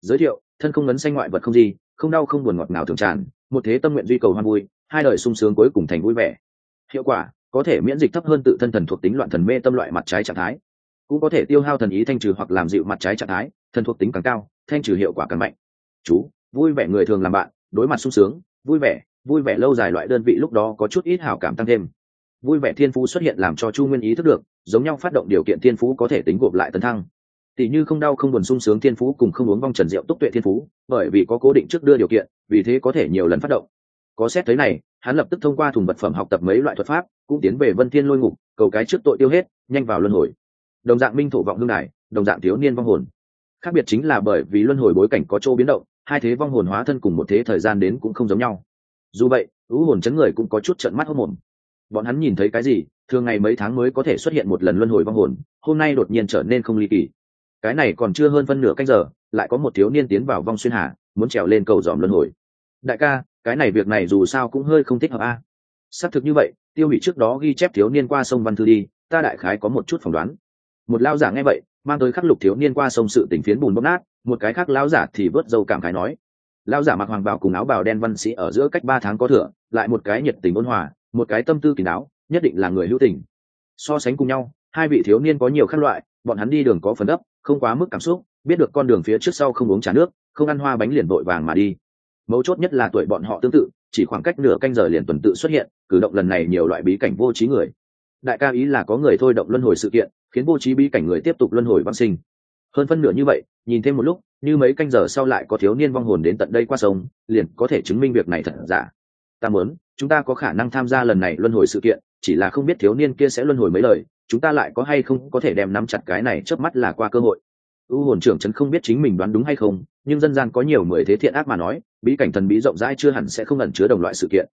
Giới thiệu, thân không ngấn xanh ngoại vật không gì, không đau không buồn ngọt nào thường tràn một thế tâm nguyện duy cầu hoan vui, hai đời sung sướng cuối cùng thành vui vẻ. Hiệu quả, có thể miễn dịch thấp hơn tự thân thần thuộc tính loạn thần mê tâm loại mặt trái trạng thái. Cũng có thể tiêu hao thần ý thanh trừ hoặc làm dịu mặt trái trạng thái, thần thuộc tính càng cao, thanh trừ hiệu quả càng mạnh. Chú, vui vẻ người thường làm bạn, đối mặt sung sướng, vui vẻ vui vẻ lâu dài loại đơn vị lúc đó có chút ít hảo cảm tăng thêm. Vui vẻ thiên phú xuất hiện làm cho chu nguyên ý thức được, giống nhau phát động điều kiện thiên phú có thể tính gộp lại tấn thăng. Tỷ như không đau không buồn sung sướng thiên phú cùng không uống vong trần rượu túc tuệ thiên phú, bởi vì có cố định trước đưa điều kiện vì thế có thể nhiều lần phát động. Có xét thấy này, hắn lập tức thông qua thùng vật phẩm học tập mấy loại thuật pháp, cũng tiến về vân thiên lôi ngục, cầu cái trước tội tiêu hết, nhanh vào luân hồi. Đồng dạng minh thổ vọng hương đài, đồng dạng thiếu niên vong hồn. Khác biệt chính là bởi vì luân hồi bối cảnh có chỗ biến động, hai thế vong hồn hóa thân cùng một thế thời gian đến cũng không giống nhau. Dù vậy, ưu hồn chấn người cũng có chút trận mắt hốc mồm. Bọn hắn nhìn thấy cái gì, thường ngày mấy tháng mới có thể xuất hiện một lần luân hồi vong hồn, hôm nay đột nhiên trở nên không ly kỳ. Cái này còn chưa hơn phân nửa canh giờ, lại có một thiếu niên tiến vào vong xuyên hà muốn trèo lên cầu dòm luân hồi. Đại ca, cái này việc này dù sao cũng hơi không thích hợp a. Xác thực như vậy, tiêu hủy trước đó ghi chép thiếu niên qua sông văn thư đi, ta đại khái có một chút phỏng đoán. Một lao giả nghe vậy, mang tới khắc lục thiếu niên qua sông sự tình phiến bùn bốc nát, một cái khác lao giả thì vớt dâu cảm khái nói. Lao giả mặc hoàng bào cùng áo bào đen văn sĩ ở giữa cách ba tháng có thừa, lại một cái nhiệt tình ôn hòa, một cái tâm tư kỳ đáo, nhất định là người hữu tình. So sánh cùng nhau, hai vị thiếu niên có nhiều khác loại, bọn hắn đi đường có phần gấp, không quá mức cảm xúc, biết được con đường phía trước sau không uống trà nước không ăn hoa bánh liền vội vàng mà đi. Mấu chốt nhất là tuổi bọn họ tương tự, chỉ khoảng cách nửa canh giờ liền tuần tự xuất hiện, cử động lần này nhiều loại bí cảnh vô trí người. Đại ca ý là có người thôi động luân hồi sự kiện, khiến vô trí bí cảnh người tiếp tục luân hồi văn sinh. Hơn phân nửa như vậy, nhìn thêm một lúc, như mấy canh giờ sau lại có thiếu niên vong hồn đến tận đây qua sông, liền có thể chứng minh việc này thật giả. Ta muốn, chúng ta có khả năng tham gia lần này luân hồi sự kiện, chỉ là không biết thiếu niên kia sẽ luân hồi mấy lời, chúng ta lại có hay không có thể đem nắm chặt cái này trước mắt là qua cơ hội u hồn trưởng trấn không biết chính mình đoán đúng hay không, nhưng dân gian có nhiều mười thế thiện ác mà nói, bí cảnh thần bí rộng rãi chưa hẳn sẽ không ẩn chứa đồng loại sự kiện.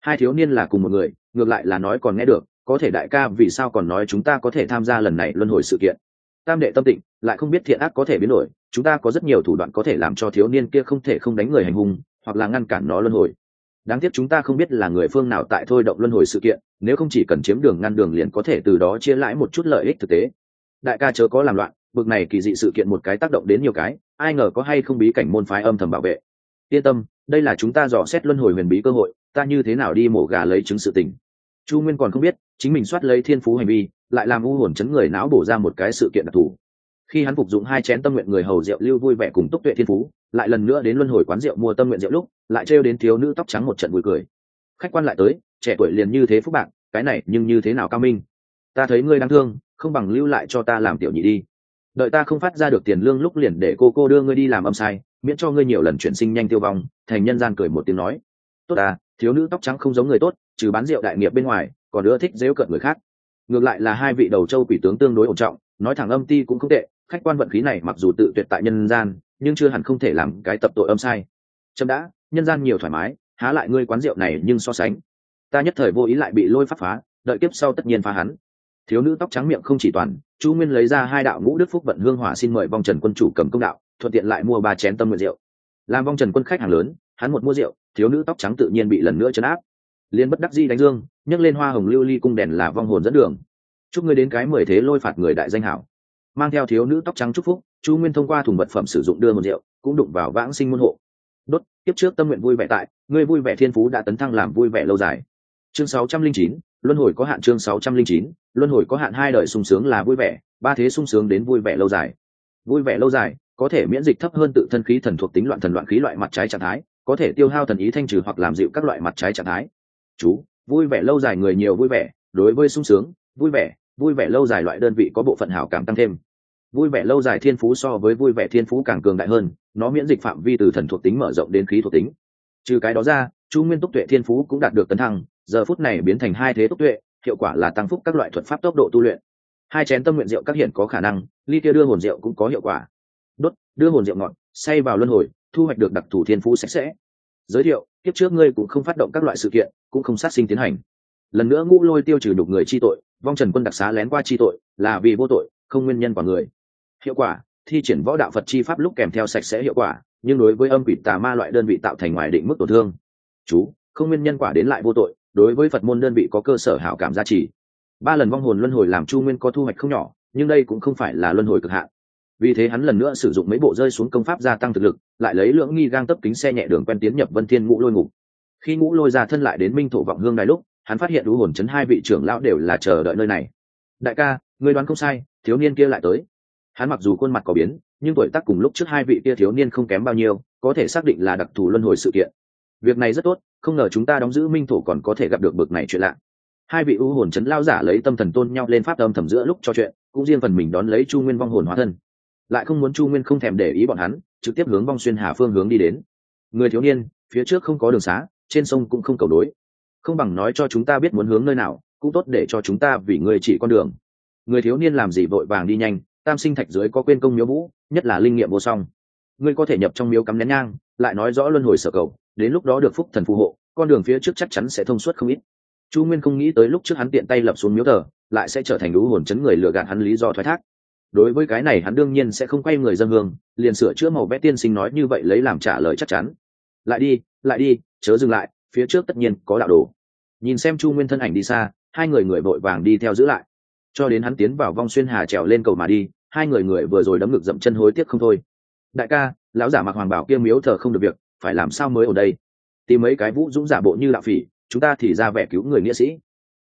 Hai thiếu niên là cùng một người, ngược lại là nói còn nghe được, có thể đại ca vì sao còn nói chúng ta có thể tham gia lần này luân hồi sự kiện. Tam đệ tâm tịnh, lại không biết thiện ác có thể biến đổi, chúng ta có rất nhiều thủ đoạn có thể làm cho thiếu niên kia không thể không đánh người hành hung, hoặc là ngăn cản nó luân hồi. Đáng tiếc chúng ta không biết là người phương nào tại thôi động luân hồi sự kiện, nếu không chỉ cần chiếm đường ngăn đường liền có thể từ đó chia lãi một chút lợi ích thực tế. Đại ca chớ có làm loạn bực này kỳ dị sự kiện một cái tác động đến nhiều cái, ai ngờ có hay không bí cảnh môn phái âm thầm bảo vệ. Yên tâm, đây là chúng ta dò xét luân hồi huyền bí cơ hội, ta như thế nào đi mổ gà lấy chứng sự tình. Chu nguyên còn không biết, chính mình soát lấy thiên phú hành vi, lại làm u hồn chấn người não bổ ra một cái sự kiện đặc thù. Khi hắn phục dụng hai chén tâm nguyện người hầu rượu lưu vui vẻ cùng túc tuệ thiên phú, lại lần nữa đến luân hồi quán rượu mua tâm nguyện rượu lúc, lại trêu đến thiếu nữ tóc trắng một trận vui cười. Khách quan lại tới, trẻ tuổi liền như thế phúc bạn cái này nhưng như thế nào cao minh? Ta thấy ngươi đáng thương, không bằng lưu lại cho ta làm tiểu nhị đi đợi ta không phát ra được tiền lương lúc liền để cô cô đưa ngươi đi làm âm sai, miễn cho ngươi nhiều lần chuyển sinh nhanh tiêu vong, thành nhân gian cười một tiếng nói. Tốt à thiếu nữ tóc trắng không giống người tốt, trừ bán rượu đại nghiệp bên ngoài, còn ưa thích dễu cận người khác. Ngược lại là hai vị đầu châu quỷ tướng tương đối ổn trọng, nói thẳng âm ti cũng không tệ, khách quan vận khí này mặc dù tự tuyệt tại nhân gian, nhưng chưa hẳn không thể làm cái tập tội âm sai. Chậm đã, nhân gian nhiều thoải mái, há lại ngươi quán rượu này nhưng so sánh. Ta nhất thời vô ý lại bị lôi phát phá, đợi tiếp sau tất nhiên phá hắn thiếu nữ tóc trắng miệng không chỉ toàn, chu nguyên lấy ra hai đạo ngũ đức phúc vận hương hỏa xin mời vong trần quân chủ cầm công đạo, thuận tiện lại mua ba chén tâm nguyện rượu. Làm vong trần quân khách hàng lớn, hắn một mua rượu, thiếu nữ tóc trắng tự nhiên bị lần nữa chấn áp. Liên bất đắc di đánh dương, nhấc lên hoa hồng lưu ly cung đèn là vong hồn dẫn đường. Chúc ngươi đến cái mười thế lôi phạt người đại danh hảo. Mang theo thiếu nữ tóc trắng chúc phúc, chu nguyên thông qua thùng vật phẩm sử dụng đưa một rượu, cũng đụng vào vãng sinh môn hộ. Đốt, tiếp trước tâm nguyện vui vẻ tại, ngươi vui vẻ thiên phú đã tấn thăng làm vui vẻ lâu dài. Chương sáu trăm linh chín luân hồi có hạn chương sáu trăm linh chín, luân hồi có hạn hai đời sung sướng là vui vẻ, ba thế sung sướng đến vui vẻ lâu dài. Vui vẻ lâu dài, có thể miễn dịch thấp hơn tự thân khí thần thuộc tính loạn thần loạn khí loại mặt trái trạng thái, có thể tiêu hao thần ý thanh trừ hoặc làm dịu các loại mặt trái trạng thái. Chú, vui vẻ lâu dài người nhiều vui vẻ, đối với sung sướng, vui vẻ vui vẻ lâu dài loại đơn vị có bộ phận hảo cảm tăng thêm. Vui vẻ lâu dài thiên phú so với vui vẻ thiên phú càng cường đại hơn, nó miễn dịch phạm vi từ thần thuộc tính mở rộng đến khí thuộc tính. Trừ cái đó ra, chu nguyên túc tuệ thiên phú cũng đạt được tấn thăng giờ phút này biến thành hai thế túc tuệ, hiệu quả là tăng phúc các loại thuật pháp tốc độ tu luyện. Hai chén tâm nguyện rượu các hiện có khả năng, ly kia đưa hồn rượu cũng có hiệu quả. Đốt, đưa hồn rượu ngọt say vào luân hồi, thu hoạch được đặc thù thiên phú sạch sẽ. Giới thiệu, kiếp trước ngươi cũng không phát động các loại sự kiện, cũng không sát sinh tiến hành. Lần nữa ngũ lôi tiêu trừ đục người chi tội, vong trần quân đặc xá lén qua chi tội, là vì vô tội, không nguyên nhân của người. Hiệu quả, thi triển võ đạo phật chi pháp lúc kèm theo sạch sẽ hiệu quả, nhưng đối với âm quỷ tà ma loại đơn vị tạo thành ngoài định mức tổn thương. Chú, không nguyên nhân quả đến lại vô tội đối với phật môn đơn vị có cơ sở hảo cảm giá trị ba lần vong hồn luân hồi làm chu nguyên có thu hoạch không nhỏ, nhưng đây cũng không phải là luân hồi cực hạn. Vì thế hắn lần nữa sử dụng mấy bộ rơi xuống công pháp gia tăng thực lực, lại lấy lưỡng nghi gang tấp kính xe nhẹ đường quen tiến nhập vân thiên ngũ lôi ngục. Khi ngũ lôi ra thân lại đến minh thổ vọng hương đài lúc, hắn phát hiện đũ hồn chấn hai vị trưởng lão đều là chờ đợi nơi này. Đại ca người đoán không sai, thiếu niên kia lại tới. Hắn mặc dù khuôn mặt có biến, nhưng tuổi tác cùng lúc trước hai vị kia thiếu niên không kém bao nhiêu, có thể xác định là đặc thù luân hồi sự kiện việc này rất tốt, không ngờ chúng ta đóng giữ minh thổ còn có thể gặp được bực này chuyện lạ. Hai vị u hồn chấn lao giả lấy tâm thần tôn nhau lên pháp âm thầm giữa lúc cho chuyện, cũng riêng phần mình đón lấy chu nguyên vong hồn hóa thân. Lại không muốn chu nguyên không thèm để ý bọn hắn, trực tiếp hướng vong xuyên hà phương hướng đi đến. Người thiếu niên, phía trước không có đường xá, trên sông cũng không cầu đối. Không bằng nói cho chúng ta biết muốn hướng nơi nào, cũng tốt để cho chúng ta vì người chỉ con đường. Người thiếu niên làm gì vội vàng đi nhanh, tam sinh thạch dưới có quên công miếu vũ, nhất là linh nghiệm vô song ngươi có thể nhập trong miếu cắm nén nhang, lại nói rõ luân hồi sở cầu, đến lúc đó được phúc thần phù hộ, con đường phía trước chắc chắn sẽ thông suốt không ít. Chu nguyên không nghĩ tới lúc trước hắn tiện tay lập xuống miếu thờ, lại sẽ trở thành đũ hồn chấn người lừa gạt hắn lý do thoái thác. Đối với cái này hắn đương nhiên sẽ không quay người dân hương, liền sửa chữa màu vẽ tiên sinh nói như vậy lấy làm trả lời chắc chắn. Lại đi lại đi, chớ dừng lại, phía trước tất nhiên có đạo đồ. Nhìn xem chu nguyên thân ảnh đi xa, hai người người vội vàng đi theo giữ lại. Cho đến hắn tiến vào vong xuyên hà trèo lên cầu mà đi, hai người người vừa rồi đấm ngực dậm chân hối tiếc không thôi đại ca, lão giả mặc hoàng bảo kia miếu thờ không được việc, phải làm sao mới ở đây? Tìm mấy cái vũ dũng giả bộ như lạ phỉ, chúng ta thì ra vẻ cứu người nghĩa sĩ.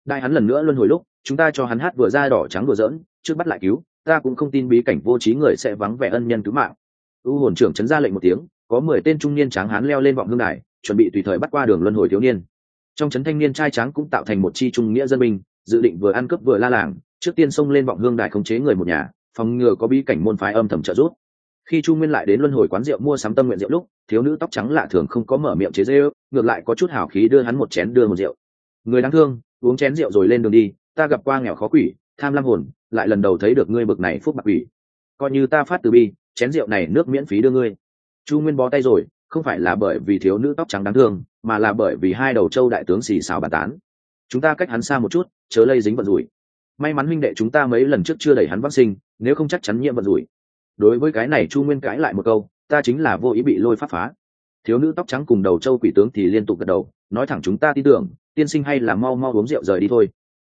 Đại hắn lần nữa luân hồi lúc, chúng ta cho hắn hát vừa ra đỏ trắng vừa dỡn trước bắt lại cứu, ta cũng không tin bí cảnh vô trí người sẽ vắng vẻ ân nhân cứu mạng. U hồn trưởng chấn ra lệnh một tiếng, có mười tên trung niên tráng hán leo lên vọng hương đài, chuẩn bị tùy thời bắt qua đường luân hồi thiếu niên. Trong trấn thanh niên trai tráng cũng tạo thành một chi trung nghĩa dân binh, dự định vừa ăn cướp vừa la làng, trước tiên xông lên vọng hương đài khống chế người một nhà, phòng ngừa có bí cảnh môn phái âm thầm trợ giúp khi chu nguyên lại đến luân hồi quán rượu mua sắm tâm nguyện rượu lúc, thiếu nữ tóc trắng lạ thường không có mở miệng chế dê ước ngược lại có chút hào khí đưa hắn một chén đưa một rượu. Người đáng thương, uống chén rượu rồi lên đường đi, ta gặp qua nghèo khó quỷ, tham lam hồn, lại lần đầu thấy được ngươi bực này phúc bạc quỷ. Coi như ta phát từ bi, chén rượu này nước miễn phí đưa ngươi. Chu nguyên bó tay rồi, không phải là bởi vì thiếu nữ tóc trắng đáng thương, mà là bởi vì hai đầu châu đại tướng xì xào bàn tán. Chúng ta cách hắn xa một chút, chớ lây dính vận rủi. May mắn huynh đệ chúng ta mấy lần trước chưa đẩy hắn vaccine nếu không chắc chắn nhiễm vận rủi đối với cái này chu nguyên cãi lại một câu, ta chính là vô ý bị lôi pháp phá. Thiếu nữ tóc trắng cùng đầu châu quỷ tướng thì liên tục gật đầu, nói thẳng chúng ta tin tưởng, tiên sinh hay là mau mau uống rượu rời đi thôi.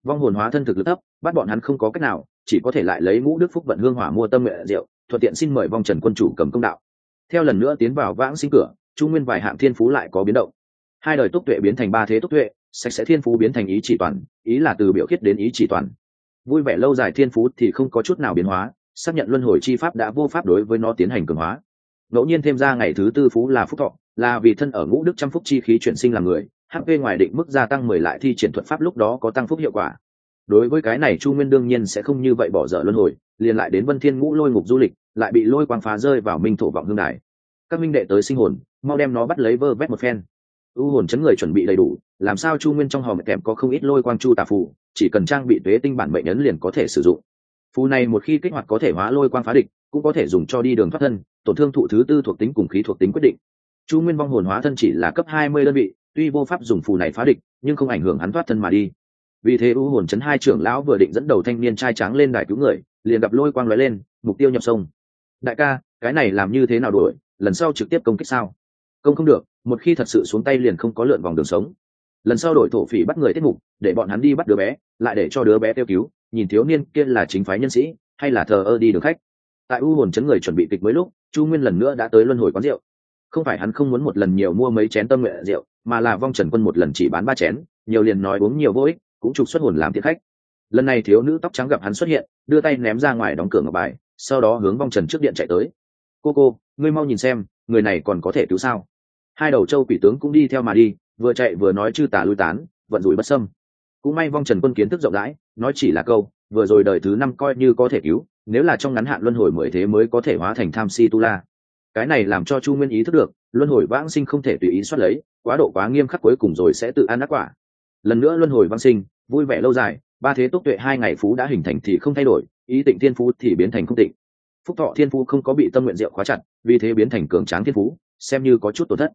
Vong hồn hóa thân thực lực thấp, bắt bọn hắn không có cách nào, chỉ có thể lại lấy ngũ đức phúc vận hương hỏa mua tâm nguyện rượu, thuận tiện xin mời vong trần quân chủ cầm công đạo. Theo lần nữa tiến vào vãng sinh cửa, chu nguyên vài hạng thiên phú lại có biến động. Hai đời túc tuệ biến thành ba thế túc tuệ, sạch sẽ thiên phú biến thành ý chỉ toàn, ý là từ biểu khiết đến ý chỉ toàn. Vui vẻ lâu dài thiên phú thì không có chút nào biến hóa xác nhận luân hồi chi pháp đã vô pháp đối với nó tiến hành cường hóa. Ngẫu nhiên thêm ra ngày thứ tư phú là phúc thọ, là vì thân ở ngũ đức trăm phúc chi khí chuyển sinh làm người hp ngoài định mức gia tăng mười lại thi triển thuật pháp lúc đó có tăng phúc hiệu quả. Đối với cái này chu nguyên đương nhiên sẽ không như vậy bỏ dở luân hồi, liền lại đến vân thiên ngũ lôi ngục du lịch, lại bị lôi quang phá rơi vào minh thổ vọng hương đài. Các minh đệ tới sinh hồn, mau đem nó bắt lấy vơ vét một phen. U hồn chấn người chuẩn bị đầy đủ, làm sao chu nguyên trong hòm kèm có không ít lôi quang chu tà phù, chỉ cần trang bị tuế tinh bản mệnh ấn liền có thể sử dụng phù này một khi kích hoạt có thể hóa lôi quang phá địch, cũng có thể dùng cho đi đường thoát thân, tổn thương thụ thứ tư thuộc tính cùng khí thuộc tính quyết định. Chu nguyên vong hồn hóa thân chỉ là cấp hai mươi đơn vị, tuy vô pháp dùng phù này phá địch, nhưng không ảnh hưởng hắn thoát thân mà đi. Vì thế u hồn chấn hai trưởng lão vừa định dẫn đầu thanh niên trai trắng lên đài cứu người, liền gặp lôi quang lóe lên, mục tiêu nhập sông. Đại ca, cái này làm như thế nào đuổi, lần sau trực tiếp công kích sao? Công không được, một khi thật sự xuống tay liền không có lượn vòng đường sống. Lần sau đổi thổ phỉ bắt người tiết mục, để bọn hắn đi bắt đứa bé, lại để cho đứa bé tiêu cứu nhìn thiếu niên kia là chính phái nhân sĩ, hay là thờ ơ đi đường khách. Tại u hồn chấn người chuẩn bị kịch mới lúc, chu nguyên lần nữa đã tới luân hồi quán rượu. Không phải hắn không muốn một lần nhiều mua mấy chén tâm nguyện rượu, mà là vong trần quân một lần chỉ bán ba chén, nhiều liền nói uống nhiều vô ích, cũng trục xuất hồn làm thiệt khách. Lần này thiếu nữ tóc trắng gặp hắn xuất hiện, đưa tay ném ra ngoài đóng cửa ngọc bài, sau đó hướng vong trần trước điện chạy tới. Cô cô, ngươi mau nhìn xem, người này còn có thể cứu sao? Hai đầu châu quỷ tướng cũng đi theo mà đi, vừa chạy vừa nói chư tả lui tán, vận rủi bất sâm cũng may vong trần quân kiến thức rộng rãi, nói chỉ là câu, vừa rồi đời thứ năm coi như có thể cứu, nếu là trong ngắn hạn luân hồi mười thế mới có thể hóa thành tham si tu la. Cái này làm cho chu nguyên ý thức được, luân hồi vãng sinh không thể tùy ý xoát lấy, quá độ quá nghiêm khắc cuối cùng rồi sẽ tự ăn ác quả. Lần nữa luân hồi vãng sinh, vui vẻ lâu dài, ba thế túc tuệ hai ngày phú đã hình thành thì không thay đổi, ý tịnh thiên phú thì biến thành không tịnh. Phúc thọ thiên phú không có bị tâm nguyện diệu khóa chặt, vì thế biến thành cường tráng thiên phú, xem như có chút tổn thất.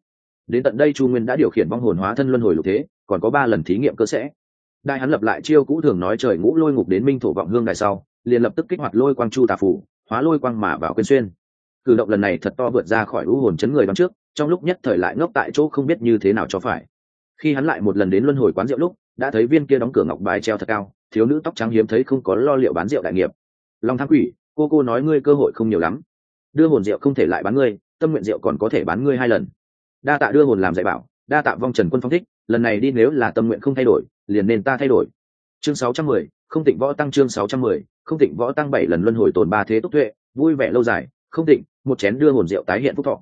Đến tận đây chu nguyên đã điều khiển vong hồn hóa thân luân hồi lục thế, còn có ba lần thí nghiệm cơ sẽ đại hắn lập lại chiêu cũ thường nói trời ngũ lôi ngục đến minh thổ vọng hương đài sau, liền lập tức kích hoạt lôi quang chu tà phủ, hóa lôi quang mà vào quyên xuyên. Cử động lần này thật to vượt ra khỏi lũ hồn chấn người đón trước, trong lúc nhất thời lại ngốc tại chỗ không biết như thế nào cho phải. Khi hắn lại một lần đến luân hồi quán rượu lúc, đã thấy viên kia đóng cửa ngọc bài treo thật cao, thiếu nữ tóc trắng hiếm thấy không có lo liệu bán rượu đại nghiệp. Long thang quỷ, cô cô nói ngươi cơ hội không nhiều lắm. Đưa hồn rượu không thể lại bán ngươi, tâm nguyện rượu còn có thể bán ngươi hai lần. Đa tạ đưa hồn làm dạy bảo, đa tạ vong trần quân phong thích lần này đi nếu là tâm nguyện không thay đổi, liền nên ta thay đổi. Chương sáu trăm mười, không tịnh võ tăng chương sáu trăm mười, không tịnh võ tăng bảy lần luân hồi tồn ba thế túc tuệ, vui vẻ lâu dài, không tịnh, một chén đưa hồn rượu tái hiện phúc thọ.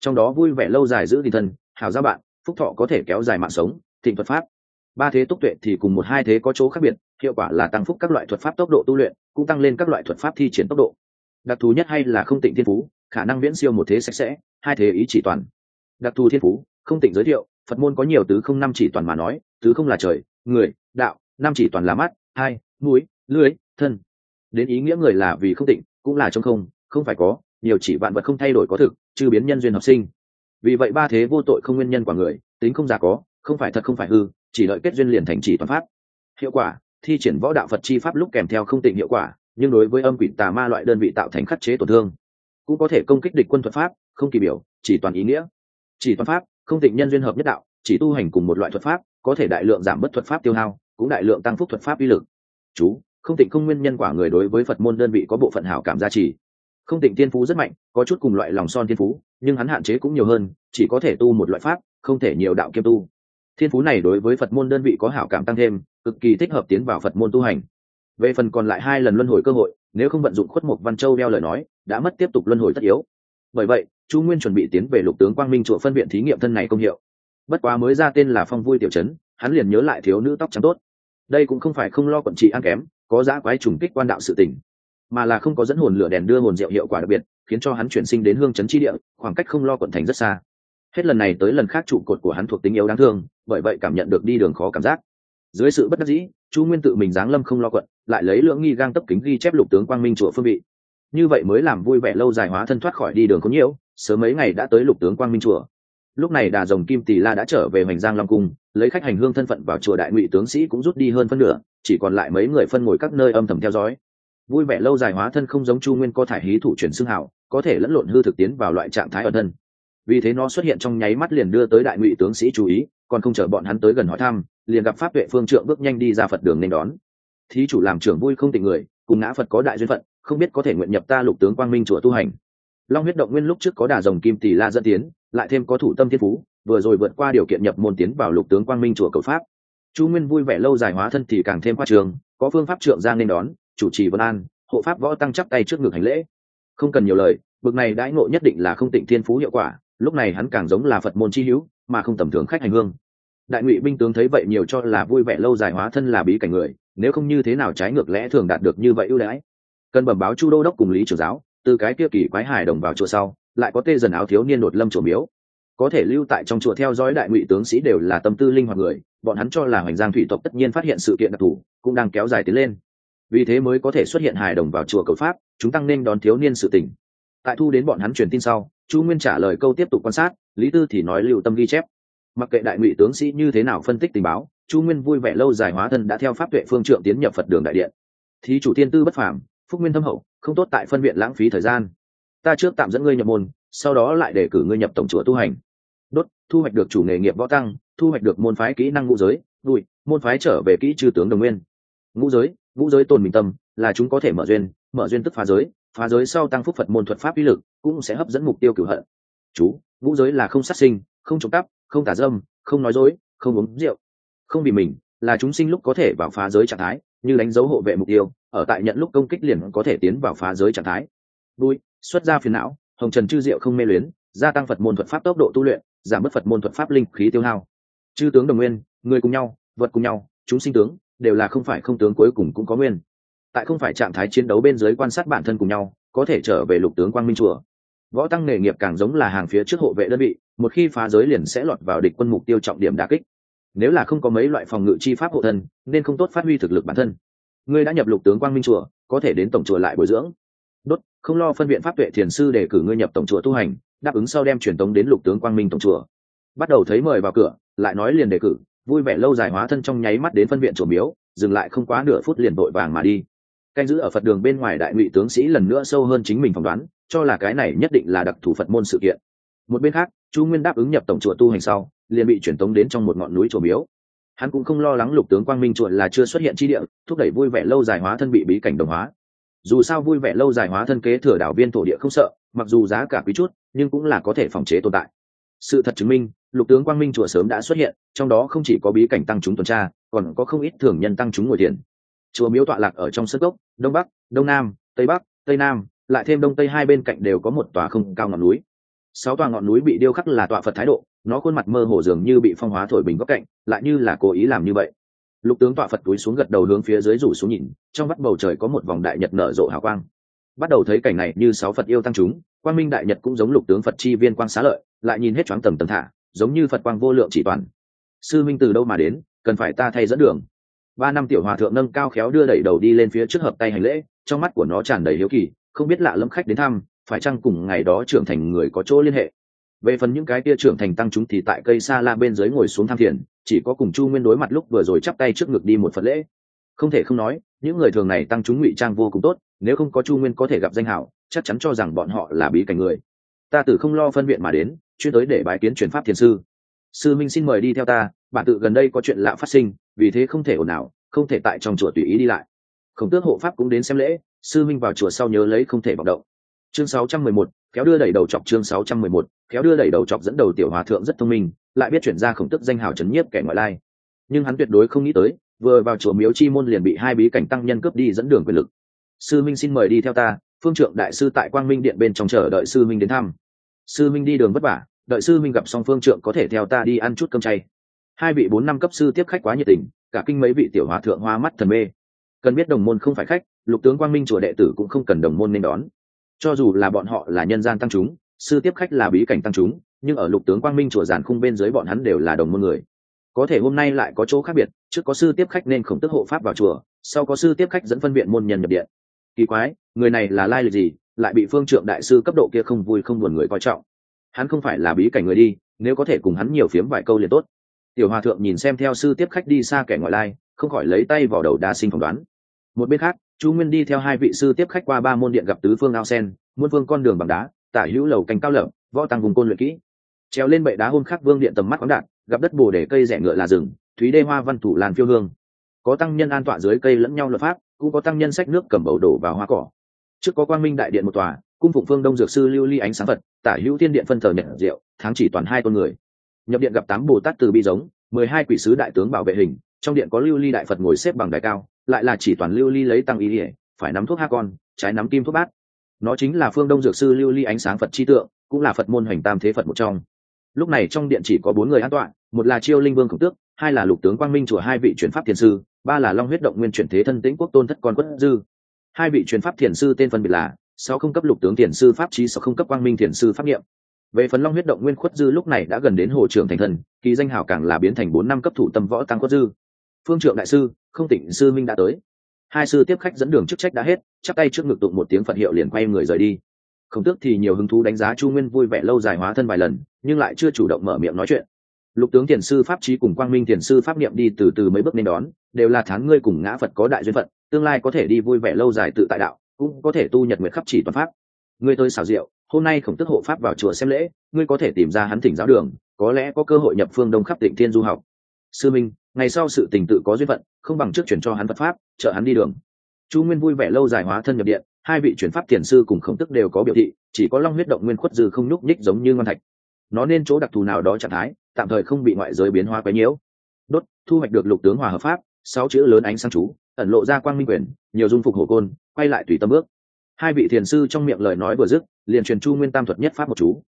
Trong đó vui vẻ lâu dài giữ thì thân hào gia bạn, phúc thọ có thể kéo dài mạng sống, thịnh thuật pháp. Ba thế túc tuệ thì cùng một hai thế có chỗ khác biệt, hiệu quả là tăng phúc các loại thuật pháp tốc độ tu luyện, cũng tăng lên các loại thuật pháp thi triển tốc độ. Đặc thù nhất hay là không tịnh thiên phú, khả năng viễn siêu một thế sạch sẽ, hai thế ý chỉ toàn. Đặc thù thiên phú, không tịnh giới thiệu phật môn có nhiều tứ không năm chỉ toàn mà nói, tứ không là trời, người, đạo, năm chỉ toàn là mắt, hai, mũi lưới thân. Đến ý nghĩa người là vì không tịnh, cũng là trong không không phải có, nhiều chỉ vạn vật không thay đổi có thực chứ biến nhân duyên hợp sinh. Vì vậy ba thế vô tội không nguyên nhân quả người, tính không già có, không phải thật không phải hư, chỉ lợi kết duyên liền thành chỉ toàn pháp. Hiệu quả, thi triển võ đạo phật chi pháp lúc kèm theo không tịnh hiệu quả, nhưng đối với âm quỷ tà ma loại đơn vị tạo thành khắc chế tổn thương, cũng có thể công kích địch quân thuật pháp, không kỳ biểu, chỉ toàn ý nghĩa. Chỉ toàn pháp không tịnh nhân duyên hợp nhất đạo, chỉ tu hành cùng một loại thuật pháp, có thể đại lượng giảm bớt thuật pháp tiêu hao, cũng đại lượng tăng phúc thuật pháp uy lực. Chú, không tịnh không nguyên nhân quả người đối với phật môn đơn vị có bộ phận hảo cảm gia trì. Không tịnh tiên phú rất mạnh, có chút cùng loại lòng son tiên phú, nhưng hắn hạn chế cũng nhiều hơn, chỉ có thể tu một loại pháp, không thể nhiều đạo kiêm tu. Thiên phú này đối với phật môn đơn vị có hảo cảm tăng thêm, cực kỳ thích hợp tiến vào phật môn tu hành. Về phần còn lại hai lần luân hồi cơ hội, nếu không vận dụng khuất mục văn châu đeo lời nói, đã mất tiếp tục luân hồi tất yếu bởi vậy, chu nguyên chuẩn bị tiến về lục tướng quang minh chùa phân viện thí nghiệm thân này công hiệu. Bất quá mới ra tên là phong vui tiểu trấn, hắn liền nhớ lại thiếu nữ tóc trắng tốt. Đây cũng không phải không lo quận trị ăn kém, có giá quái trùng kích quan đạo sự tình, mà là không có dẫn hồn lửa đèn đưa hồn rượu hiệu quả đặc biệt, khiến cho hắn chuyển sinh đến hương trấn chi địa, khoảng cách không lo quận thành rất xa. Hết lần này tới lần khác trụ cột của hắn thuộc tính yếu đáng thương, bởi vậy cảm nhận được đi đường khó cảm giác. Dưới sự bất đắc dĩ, chu nguyên tự mình giáng lâm không lo quận, lại lấy lưỡng nghi gang tấp kính ghi chép lục tướng quang minh chùa phương vị như vậy mới làm vui vẻ lâu dài hóa thân thoát khỏi đi đường có nhiều sớm mấy ngày đã tới lục tướng quang minh chùa. Lúc này đà rồng kim tỷ la đã trở về hoành giang long cung, lấy khách hành hương thân phận vào chùa đại ngụy tướng sĩ cũng rút đi hơn phân nửa, chỉ còn lại mấy người phân ngồi các nơi âm thầm theo dõi. Vui vẻ lâu dài hóa thân không giống chu nguyên có thải hí thủ chuyển xương hảo, có thể lẫn lộn hư thực tiến vào loại trạng thái ở thân. Vì thế nó xuất hiện trong nháy mắt liền đưa tới đại ngụy tướng sĩ chú ý, còn không chờ bọn hắn tới gần hỏi thăm, liền gặp pháp vệ phương trượng bước nhanh đi ra phật đường nên đón. Thí chủ làm trưởng vui không tình người, cùng ngã phật có đại duyên phận không biết có thể nguyện nhập ta lục tướng quang minh chùa tu hành. Long huyết động nguyên lúc trước có đà rồng kim tỷ la dẫn tiến, lại thêm có thủ tâm thiên phú, vừa rồi vượt qua điều kiện nhập môn tiến vào lục tướng quang minh chùa cầu pháp. Chu nguyên vui vẻ lâu dài hóa thân thì càng thêm khoa trường, có phương pháp trượng giang nên đón, chủ trì vân an, hộ pháp võ tăng chắp tay trước ngực hành lễ. Không cần nhiều lời, bực này đãi ngộ nhất định là không tịnh thiên phú hiệu quả, lúc này hắn càng giống là phật môn chi hữu, mà không tầm thường khách hành hương. Đại ngụy binh tướng thấy vậy nhiều cho là vui vẻ lâu dài hóa thân là bí cảnh người, nếu không như thế nào trái ngược lẽ thường đạt được như vậy ưu đãi cần bẩm báo chu đô đốc cùng lý trưởng giáo, từ cái kia kỳ quái hài đồng vào chùa sau, lại có tê dần áo thiếu niên đột lâm chùa miếu. Có thể lưu tại trong chùa theo dõi đại ngụy tướng sĩ đều là tâm tư linh hoạt người, bọn hắn cho là hoành giang thủy tộc tất nhiên phát hiện sự kiện đặc thù, cũng đang kéo dài tiến lên. Vì thế mới có thể xuất hiện hài đồng vào chùa cầu pháp, chúng tăng nên đón thiếu niên sự tỉnh tại thu đến bọn hắn truyền tin sau, chu nguyên trả lời câu tiếp tục quan sát, lý tư thì nói lưu tâm ghi chép. Mặc kệ đại ngụy tướng sĩ như thế nào phân tích tình báo, chu nguyên vui vẻ lâu dài hóa thân đã theo pháp tuệ phương trượng tiến nhập phật đường đại điện. Thì chủ tiên tư bất phàm phúc nguyên thâm hậu, không tốt tại phân viện lãng phí thời gian. Ta trước tạm dẫn ngươi nhập môn, sau đó lại để cử ngươi nhập tổng chùa tu hành. Đốt, thu hoạch được chủ nghề nghiệp võ tăng, thu hoạch được môn phái kỹ năng ngũ giới đùi môn phái trở về kỹ trừ tướng đồng nguyên. Ngũ giới ngũ giới tồn bình tâm, là chúng có thể mở duyên mở duyên tức phá giới phá giới sau tăng phúc phật môn thuật pháp uy lực, cũng sẽ hấp dẫn mục tiêu cửu hận. Chú, ngũ giới là không sát sinh, không trộm cắp, không tả dâm, không nói dối, không uống rượu. Không vì mình, là chúng sinh lúc có thể vào phá giới trạng thái như đánh dấu hộ vệ mục tiêu, ở tại nhận lúc công kích liền có thể tiến vào phá giới trạng thái. Đuôi xuất ra phiền não, hồng trần chư diệu không mê luyến, gia tăng phật môn thuật pháp tốc độ tu luyện, giảm bớt phật môn thuật pháp linh khí tiêu hao. Chư tướng đồng nguyên, người cùng nhau, vật cùng nhau, chúng sinh tướng, đều là không phải không tướng cuối cùng cũng có nguyên. Tại không phải trạng thái chiến đấu bên dưới quan sát bản thân cùng nhau, có thể trở về lục tướng quang minh chùa. Võ tăng nghề nghiệp càng giống là hàng phía trước hộ vệ đơn vị, một khi phá giới liền sẽ lọt vào địch quân mục tiêu trọng điểm đà kích nếu là không có mấy loại phòng ngự chi pháp hộ thân, nên không tốt phát huy thực lực bản thân. Ngươi đã nhập lục tướng quang minh chùa, có thể đến tổng chùa lại bồi dưỡng. Đốt, không lo phân viện pháp tuệ thiền sư để cử ngươi nhập tổng chùa tu hành, đáp ứng sau đem truyền tống đến lục tướng quang minh tổng chùa. Bắt đầu thấy mời vào cửa, lại nói liền đề cử, vui vẻ lâu dài hóa thân trong nháy mắt đến phân viện chùa miếu, dừng lại không quá nửa phút liền vội vàng mà đi. Canh giữ ở phật đường bên ngoài đại ngụy tướng sĩ lần nữa sâu hơn chính mình phỏng đoán, cho là cái này nhất định là đặc thù phật môn sự kiện. Một bên khác, chu nguyên đáp ứng nhập tổng chùa tu hành sau liền bị chuyển tống đến trong một ngọn núi chùa miếu. Hắn cũng không lo lắng lục tướng quang minh chùa là chưa xuất hiện chi địa, thúc đẩy vui vẻ lâu dài hóa thân bị bí cảnh đồng hóa. Dù sao vui vẻ lâu dài hóa thân kế thừa đảo viên thổ địa không sợ, mặc dù giá cả quý chút, nhưng cũng là có thể phòng chế tồn tại. Sự thật chứng minh, lục tướng quang minh chùa sớm đã xuất hiện, trong đó không chỉ có bí cảnh tăng chúng tuần tra, còn có không ít thường nhân tăng chúng ngồi thiền. Chùa miếu tọa lạc ở trong sân gốc đông bắc, đông nam, tây bắc, tây nam, lại thêm đông tây hai bên cạnh đều có một tòa không cao ngọn núi sáu tòa ngọn núi bị điêu khắc là tọa phật thái độ, nó khuôn mặt mơ hồ dường như bị phong hóa thổi bình góc cạnh, lại như là cố ý làm như vậy. Lục tướng tọa phật túi xuống gật đầu hướng phía dưới rủ xuống nhìn, trong mắt bầu trời có một vòng đại nhật nở rộ hào quang. Bắt đầu thấy cảnh này như sáu phật yêu tăng chúng, quang minh đại nhật cũng giống lục tướng phật chi viên quang xá lợi, lại nhìn hết choáng tầm tầm thả, giống như phật quang vô lượng chỉ toàn. Sư minh từ đâu mà đến, cần phải ta thay dẫn đường. Ba năm tiểu hòa thượng nâng cao khéo đưa đẩy đầu đi lên phía trước hợp tay hành lễ, trong mắt của nó tràn đầy hiếu kỳ, không biết lạ lẫm khách đến thăm phải chăng cùng ngày đó trưởng thành người có chỗ liên hệ? Về phần những cái tia trưởng thành tăng chúng thì tại cây xa la bên dưới ngồi xuống tham thiền, chỉ có cùng chu nguyên đối mặt lúc vừa rồi chắp tay trước ngực đi một phần lễ. Không thể không nói, những người thường này tăng chúng ngụy trang vô cùng tốt, nếu không có chu nguyên có thể gặp danh hảo, chắc chắn cho rằng bọn họ là bí cảnh người. Ta tử không lo phân viện mà đến, chuyên tới để bài kiến chuyển pháp thiền sư. Sư minh xin mời đi theo ta, bản tự gần đây có chuyện lạ phát sinh, vì thế không thể ồn ào, không thể tại trong chùa tùy ý đi lại. Khổng tước hộ pháp cũng đến xem lễ, sư minh vào chùa sau nhớ lấy không thể vọng động chương 611, kéo đưa đẩy đầu chọc chương 611, kéo đưa đẩy đầu chọc dẫn đầu tiểu hòa thượng rất thông minh lại biết chuyển ra khổng tức danh hào trấn nhiếp kẻ ngoại lai. Nhưng hắn tuyệt đối không nghĩ tới vừa vào chùa miếu chi môn liền bị hai bí cảnh tăng nhân cướp đi dẫn đường quyền lực. Sư minh xin mời đi theo ta phương trượng đại sư tại quang minh điện bên trong chờ đợi sư minh đến thăm. Sư minh đi đường vất vả đợi sư minh gặp xong phương trượng có thể theo ta đi ăn chút cơm chay. Hai vị bốn năm cấp sư tiếp khách quá nhiệt tình cả kinh mấy vị tiểu hòa thượng hoa mắt thần mê. Cần biết đồng môn không phải khách lục tướng quang minh chùa đệ tử cũng không cần đồng môn nên đón cho dù là bọn họ là nhân gian tăng chúng, sư tiếp khách là bí cảnh tăng chúng, nhưng ở lục tướng quang minh chùa giàn khung bên dưới bọn hắn đều là đồng môn người. Có thể hôm nay lại có chỗ khác biệt, trước có sư tiếp khách nên khổng tức hộ pháp vào chùa, sau có sư tiếp khách dẫn phân viện môn nhân nhập điện. Kỳ quái, người này là lai lịch gì, lại bị phương trượng đại sư cấp độ kia không vui không buồn người coi trọng. Hắn không phải là bí cảnh người đi, nếu có thể cùng hắn nhiều phiếm vài câu liền tốt. Tiểu hòa thượng nhìn xem theo sư tiếp khách đi xa kẻ ngoại lai, không khỏi lấy tay vào đầu đa sinh phỏng đoán. Một bên khác chu nguyên đi theo hai vị sư tiếp khách qua ba môn điện gặp tứ phương ao sen, muôn phương con đường bằng đá, tả hữu lầu cành cao lợm võ tăng vùng côn luyện kỹ. Treo lên bệ đá hôm khác vương điện tầm mắt khoáng đạn gặp đất bồ để cây rẻ ngựa là rừng, thúy đê hoa văn thủ làn phiêu hương. Có tăng nhân an tọa dưới cây lẫn nhau luật pháp, cũng có tăng nhân sách nước cầm bầu đổ vào hoa cỏ. Trước có quang minh đại điện một tòa, cung phụng phương đông dược sư lưu ly ánh sáng phật, tả hữu thiên điện phân thờ nhận diệu tháng chỉ toàn hai con người. Nhập điện gặp tám bồ tát từ bi giống, mười hai quỷ sứ đại tướng bảo vệ hình, trong điện có lưu ly đại phật ngồi xếp bằng đài cao lại là chỉ toàn lưu ly lấy tăng ý ỉa phải nắm thuốc ha con, trái nắm kim thuốc bát. Nó chính là phương đông dược sư lưu ly ánh sáng phật chi tượng, cũng là phật môn hoành tam thế phật một trong. Lúc này trong điện chỉ có bốn người an toàn một là chiêu linh vương khổng tước, hai là lục tướng quang minh chùa hai vị chuyển pháp thiền sư, ba là long huyết động nguyên chuyển thế thân tĩnh quốc tôn thất con quất dư. Hai vị chuyển pháp thiền sư tên phân biệt là sáu không cấp lục tướng thiền sư pháp trí, sáu không cấp quang minh thiền sư pháp niệm về phần long huyết động nguyên khuất dư lúc này đã gần đến hồ trưởng thành thần, kỳ danh hào càng là biến thành bốn năm cấp thủ tâm võ tăng khuất dư phương trượng đại sư, không tỉnh sư minh đã tới. Hai sư tiếp khách dẫn đường chức trách đã hết, chắp tay trước ngực tụng một tiếng phật hiệu liền quay người rời đi. Không tước thì nhiều hứng thú đánh giá chu nguyên vui vẻ lâu dài hóa thân vài lần, nhưng lại chưa chủ động mở miệng nói chuyện. Lục tướng thiền sư pháp trí cùng quang minh thiền sư pháp niệm đi từ từ mấy bước nên đón, đều là thán ngươi cùng ngã phật có đại duyên phận, tương lai có thể đi vui vẻ lâu dài tự tại đạo, cũng có thể tu nhật nguyện khắp chỉ toàn pháp. Ngươi tôi xảo diệu, hôm nay khổng tức hộ pháp vào chùa xem lễ, ngươi có thể tìm ra hắn thỉnh giáo đường, có lẽ có cơ hội nhập phương đông khắp tịnh thiên du học. Sư minh ngày sau sự tình tự có duyên phận, không bằng trước chuyển cho hắn phật pháp, trợ hắn đi đường. Chu nguyên vui vẻ lâu dài hóa thân nhập điện, hai vị chuyển pháp tiền sư cùng khổng tức đều có biểu thị, chỉ có long huyết động nguyên khuất dư không nhúc nhích giống như ngon thạch. Nó nên chỗ đặc thù nào đó trạng thái, tạm thời không bị ngoại giới biến hóa quấy nhiễu. Đốt, thu hoạch được lục tướng hòa hợp pháp, sáu chữ lớn ánh sang chú, ẩn lộ ra quang minh quyền, nhiều dung phục hổ côn, quay lại tùy tâm bước. Hai vị thiền sư trong miệng lời nói vừa dứt, liền truyền chu nguyên tam thuật nhất pháp một chú.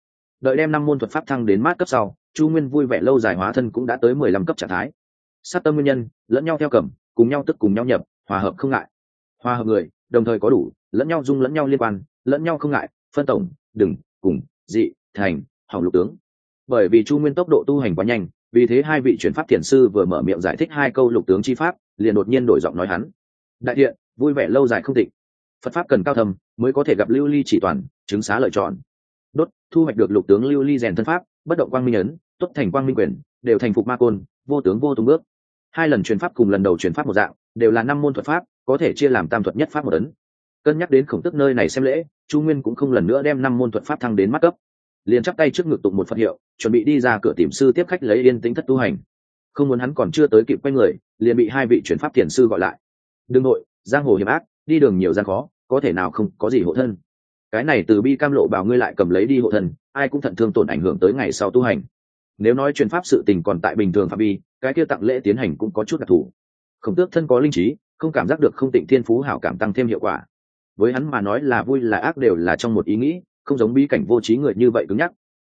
Đợi đem năm môn thuật pháp thăng đến mát cấp sau, chu nguyên vui vẻ lâu dài hóa thân cũng đã tới mười lăm cấp trạng thái sát tâm nguyên nhân, lẫn nhau theo cầm, cùng nhau tức cùng nhau nhập, hòa hợp không ngại. Hòa hợp người, đồng thời có đủ, lẫn nhau dung lẫn nhau liên quan, lẫn nhau không ngại, phân tổng, đừng, cùng, dị, thành, hỏng lục tướng. Bởi vì chu nguyên tốc độ tu hành quá nhanh, vì thế hai vị chuyển pháp thiền sư vừa mở miệng giải thích hai câu lục tướng chi pháp, liền đột nhiên đổi giọng nói hắn. Đại thiện, vui vẻ lâu dài không tịnh phật pháp cần cao thầm mới có thể gặp lưu ly chỉ toàn, chứng xá lợi tròn. Đốt, thu hoạch được lục tướng lưu ly rèn thân pháp, bất động quang minh ấn, tuất thành quang minh quyền, đều thành phục ma côn, vô tướng vô tùng bước hai lần truyền pháp cùng lần đầu truyền pháp một dạng, đều là năm môn thuật pháp, có thể chia làm tam thuật nhất pháp một ấn. Cân nhắc đến khổng tức nơi này xem lễ, chu nguyên cũng không lần nữa đem năm môn thuật pháp thăng đến mắt cấp. Liền chắp tay trước ngực tụng một phật hiệu, chuẩn bị đi ra cửa tìm sư tiếp khách lấy yên tính thất tu hành. Không muốn hắn còn chưa tới kịp quay người, liền bị hai vị chuyển pháp thiền sư gọi lại. Đương nội, giang hồ hiểm ác, đi đường nhiều gian khó, có thể nào không có gì hộ thân? Cái này từ bi cam lộ bảo ngươi lại cầm lấy đi hộ thân, ai cũng thận thương tổn ảnh hưởng tới ngày sau tu hành nếu nói truyền pháp sự tình còn tại bình thường phạm vi, cái kia tặng lễ tiến hành cũng có chút đặc thù. Khổng tước thân có linh trí, không cảm giác được không tịnh thiên phú hảo cảm tăng thêm hiệu quả. Với hắn mà nói là vui, là ác đều là trong một ý nghĩ, không giống bí cảnh vô trí người như vậy cứng nhắc.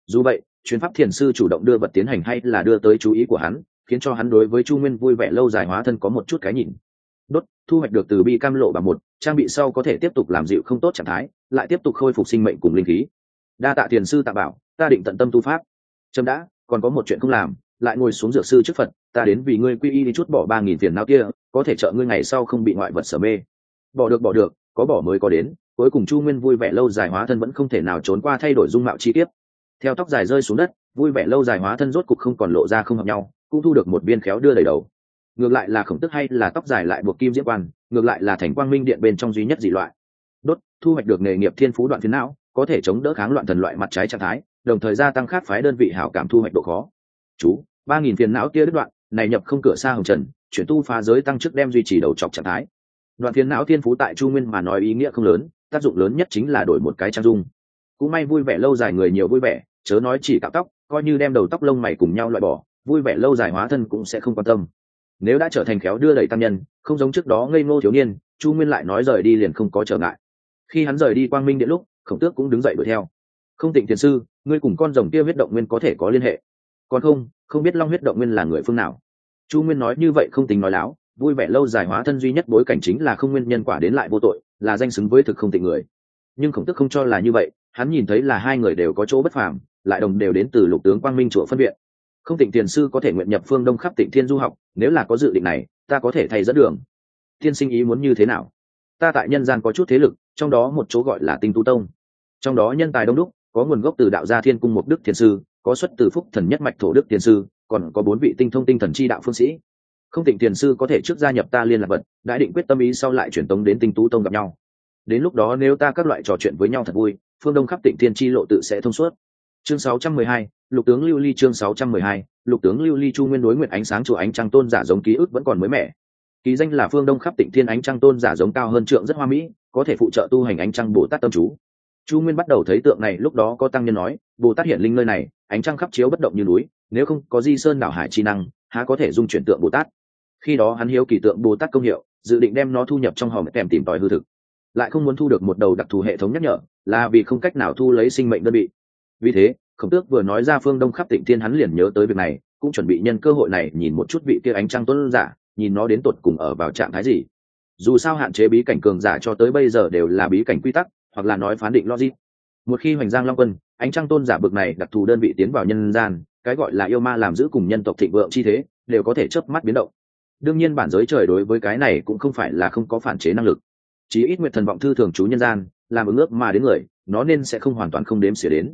Dù vậy chuyến pháp thiền sư chủ động đưa vật tiến hành hay là đưa tới chú ý của hắn, khiến cho hắn đối với chu nguyên vui vẻ lâu dài hóa thân có một chút cái nhìn. Đốt, thu hoạch được từ bi cam lộ bằng một, trang bị sau có thể tiếp tục làm dịu không tốt trạng thái, lại tiếp tục khôi phục sinh mệnh cùng linh khí. Đa tạ thiền sư tạ bảo, ta định tận tâm tu pháp. Trâm đã còn có một chuyện không làm, lại ngồi xuống dược sư trước phật, ta đến vì ngươi quy y đi chút bỏ ba nghìn tiền nào kia, có thể trợ ngươi ngày sau không bị ngoại vật sở mê. Bỏ được bỏ được, có bỏ mới có đến, cuối cùng chu nguyên vui vẻ lâu dài hóa thân vẫn không thể nào trốn qua thay đổi dung mạo chi tiết. Theo tóc dài rơi xuống đất, vui vẻ lâu dài hóa thân rốt cục không còn lộ ra không hợp nhau, cũng thu được một viên khéo đưa đầy đầu. Ngược lại là khổng tức hay là tóc dài lại buộc kim diễm quan, ngược lại là thành quang minh điện bên trong duy nhất dị loại. Đốt, thu hoạch được nghề nghiệp thiên phú đoạn phiến não, có thể chống đỡ kháng loạn thần loại mặt trái trạng thái đồng thời gia tăng khác phái đơn vị hảo cảm thu hoạch độ khó. Chú, ba nghìn phiền não tia đứt đoạn, này nhập không cửa xa hồng trần, chuyển tu phá giới tăng chức đem duy trì đầu chọc trạng thái. Đoạn phiền não thiên phú tại chu nguyên mà nói ý nghĩa không lớn, tác dụng lớn nhất chính là đổi một cái trang dung. Cũng may vui vẻ lâu dài người nhiều vui vẻ, chớ nói chỉ cạo tóc, coi như đem đầu tóc lông mày cùng nhau loại bỏ, vui vẻ lâu dài hóa thân cũng sẽ không quan tâm. Nếu đã trở thành khéo đưa đẩy tam nhân, không giống trước đó ngây ngô thiếu niên, chu nguyên lại nói rời đi liền không có trở ngại. Khi hắn rời đi quang minh điện lúc, khổng tước cũng đứng dậy đuổi theo. Không tịnh thiền sư ngươi cùng con rồng kia huyết động nguyên có thể có liên hệ. Còn không không biết long huyết động nguyên là người phương nào. Chu nguyên nói như vậy không tính nói láo, vui vẻ lâu dài hóa thân duy nhất bối cảnh chính là không nguyên nhân quả đến lại vô tội, là danh xứng với thực không tình người. Nhưng khổng tức không cho là như vậy, hắn nhìn thấy là hai người đều có chỗ bất phàm, lại đồng đều đến từ lục tướng quang minh chùa phân viện. Không tịnh tiền sư có thể nguyện nhập phương đông khắp tịnh thiên du học, nếu là có dự định này, ta có thể thay dẫn đường. Tiên sinh ý muốn như thế nào? Ta tại nhân gian có chút thế lực, trong đó một chỗ gọi là tinh tu tông. Trong đó nhân tài đông đúc có nguồn gốc từ đạo gia thiên cung mục đức thiền sư có xuất từ phúc thần nhất mạch thổ đức thiền sư còn có bốn vị tinh thông tinh thần chi đạo phương sĩ. Không tịnh thiền sư có thể trước gia nhập ta liên lạc vật đã định quyết tâm ý sau lại truyền tống đến tinh tú tông gặp nhau. Đến lúc đó nếu ta các loại trò chuyện với nhau thật vui phương đông khắp tịnh thiên chi lộ tự sẽ thông suốt. Chương 612, lục tướng lưu ly chương 612, lục tướng lưu ly chu nguyên đối nguyện ánh sáng chùa ánh trăng tôn giả giống ký ức vẫn còn mới mẻ. Ký danh là phương đông khắp tịnh thiên ánh trăng tôn giả giống cao hơn trượng rất hoa mỹ có thể phụ trợ tu hành ánh trăng bồ tát tâm chú chu nguyên bắt đầu thấy tượng này lúc đó có tăng nhân nói, bồ tát hiện linh nơi này, ánh trăng khắp chiếu bất động như núi, nếu không có di sơn đảo hải chi năng, há có thể dung chuyển tượng bồ tát? Khi đó hắn hiếu kỳ tượng bồ tát công hiệu, dự định đem nó thu nhập trong hòm kèm tìm tòi hư thực. Lại không muốn thu được một đầu đặc thù hệ thống nhắc nhở, là vì không cách nào thu lấy sinh mệnh đơn vị. Vì thế, khổng tước vừa nói ra phương đông khắp tịnh thiên hắn liền nhớ tới việc này, cũng chuẩn bị nhân cơ hội này nhìn một chút vị kia ánh trăng tuấn giả, nhìn nó đến tột cùng ở vào trạng thái gì. Dù sao hạn chế bí cảnh cường giả cho tới bây giờ đều là bí cảnh quy tắc hoặc là nói phán định logic. Một khi hoành giang long quân, ánh trăng tôn giả bực này đặc thù đơn vị tiến vào nhân gian, cái gọi là yêu ma làm giữ cùng nhân tộc thịnh vượng chi thế, đều có thể chớp mắt biến động. Đương nhiên bản giới trời đối với cái này cũng không phải là không có phản chế năng lực. Chí ít nguyện thần vọng thư thường trú nhân gian, làm ứng ước mà đến người, nó nên sẽ không hoàn toàn không đếm xỉa đến.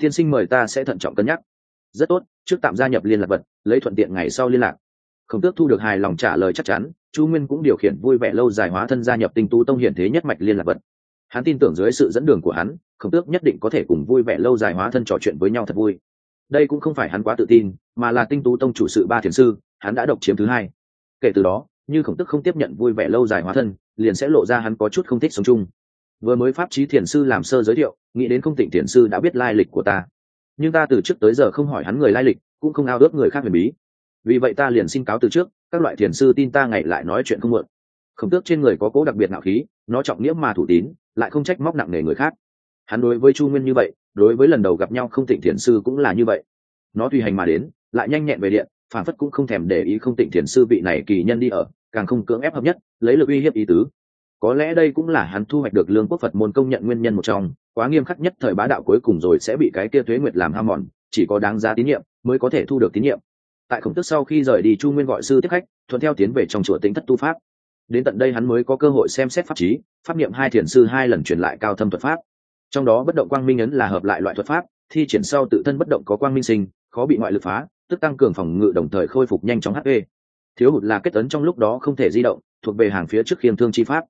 Tiên sinh mời ta sẽ thận trọng cân nhắc. Rất tốt, trước tạm gia nhập liên lạc vật, lấy thuận tiện ngày sau liên lạc. Không tước thu được hài lòng trả lời chắc chắn, chu nguyên cũng điều khiển vui vẻ lâu dài hóa thân gia nhập tinh tú tông hiển thế nhất mạch liên lạc vật hắn tin tưởng dưới sự dẫn đường của hắn, khổng tước nhất định có thể cùng vui vẻ lâu dài hóa thân trò chuyện với nhau thật vui. Đây cũng không phải hắn quá tự tin, mà là tinh tú tông chủ sự ba thiền sư, hắn đã độc chiếm thứ hai. Kể từ đó, như khổng tức không tiếp nhận vui vẻ lâu dài hóa thân, liền sẽ lộ ra hắn có chút không thích sống chung. Vừa mới pháp trí thiền sư làm sơ giới thiệu, nghĩ đến không tịnh thiền sư đã biết lai lịch của ta. Nhưng ta từ trước tới giờ không hỏi hắn người lai lịch, cũng không ao ước người khác huyền bí. Vì vậy ta liền xin cáo từ trước, các loại thiền sư tin ta ngày lại nói chuyện không mượn khổng tước trên người có cố đặc biệt nạo khí, nó trọng nghĩa mà thủ tín, lại không trách móc nặng nề người khác. Hắn đối với chu nguyên như vậy, đối với lần đầu gặp nhau không tịnh thiền sư cũng là như vậy. Nó tùy hành mà đến, lại nhanh nhẹn về điện, phản phất cũng không thèm để ý không tịnh thiền sư vị này kỳ nhân đi ở, càng không cưỡng ép hợp nhất, lấy lực uy hiếp ý tứ. Có lẽ đây cũng là hắn thu hoạch được lương quốc phật môn công nhận nguyên nhân một trong, quá nghiêm khắc nhất thời bá đạo cuối cùng rồi sẽ bị cái kia thuế nguyệt làm ham mòn, chỉ có đáng giá tín nhiệm mới có thể thu được tín nhiệm. Tại khổng tức sau khi rời đi, chu nguyên gọi sư tiếp khách, thuận theo tiến về trong chùa tính thất tu pháp đến tận đây hắn mới có cơ hội xem xét pháp trí, pháp niệm hai thiền sư hai lần truyền lại cao thâm thuật pháp. Trong đó bất động quang minh ấn là hợp lại loại thuật pháp, thi triển sau tự thân bất động có quang minh sinh, khó bị ngoại lực phá, tức tăng cường phòng ngự đồng thời khôi phục nhanh chóng hp thiếu hụt là kết ấn trong lúc đó không thể di động, thuộc về hàng phía trước khiêm thương chi pháp.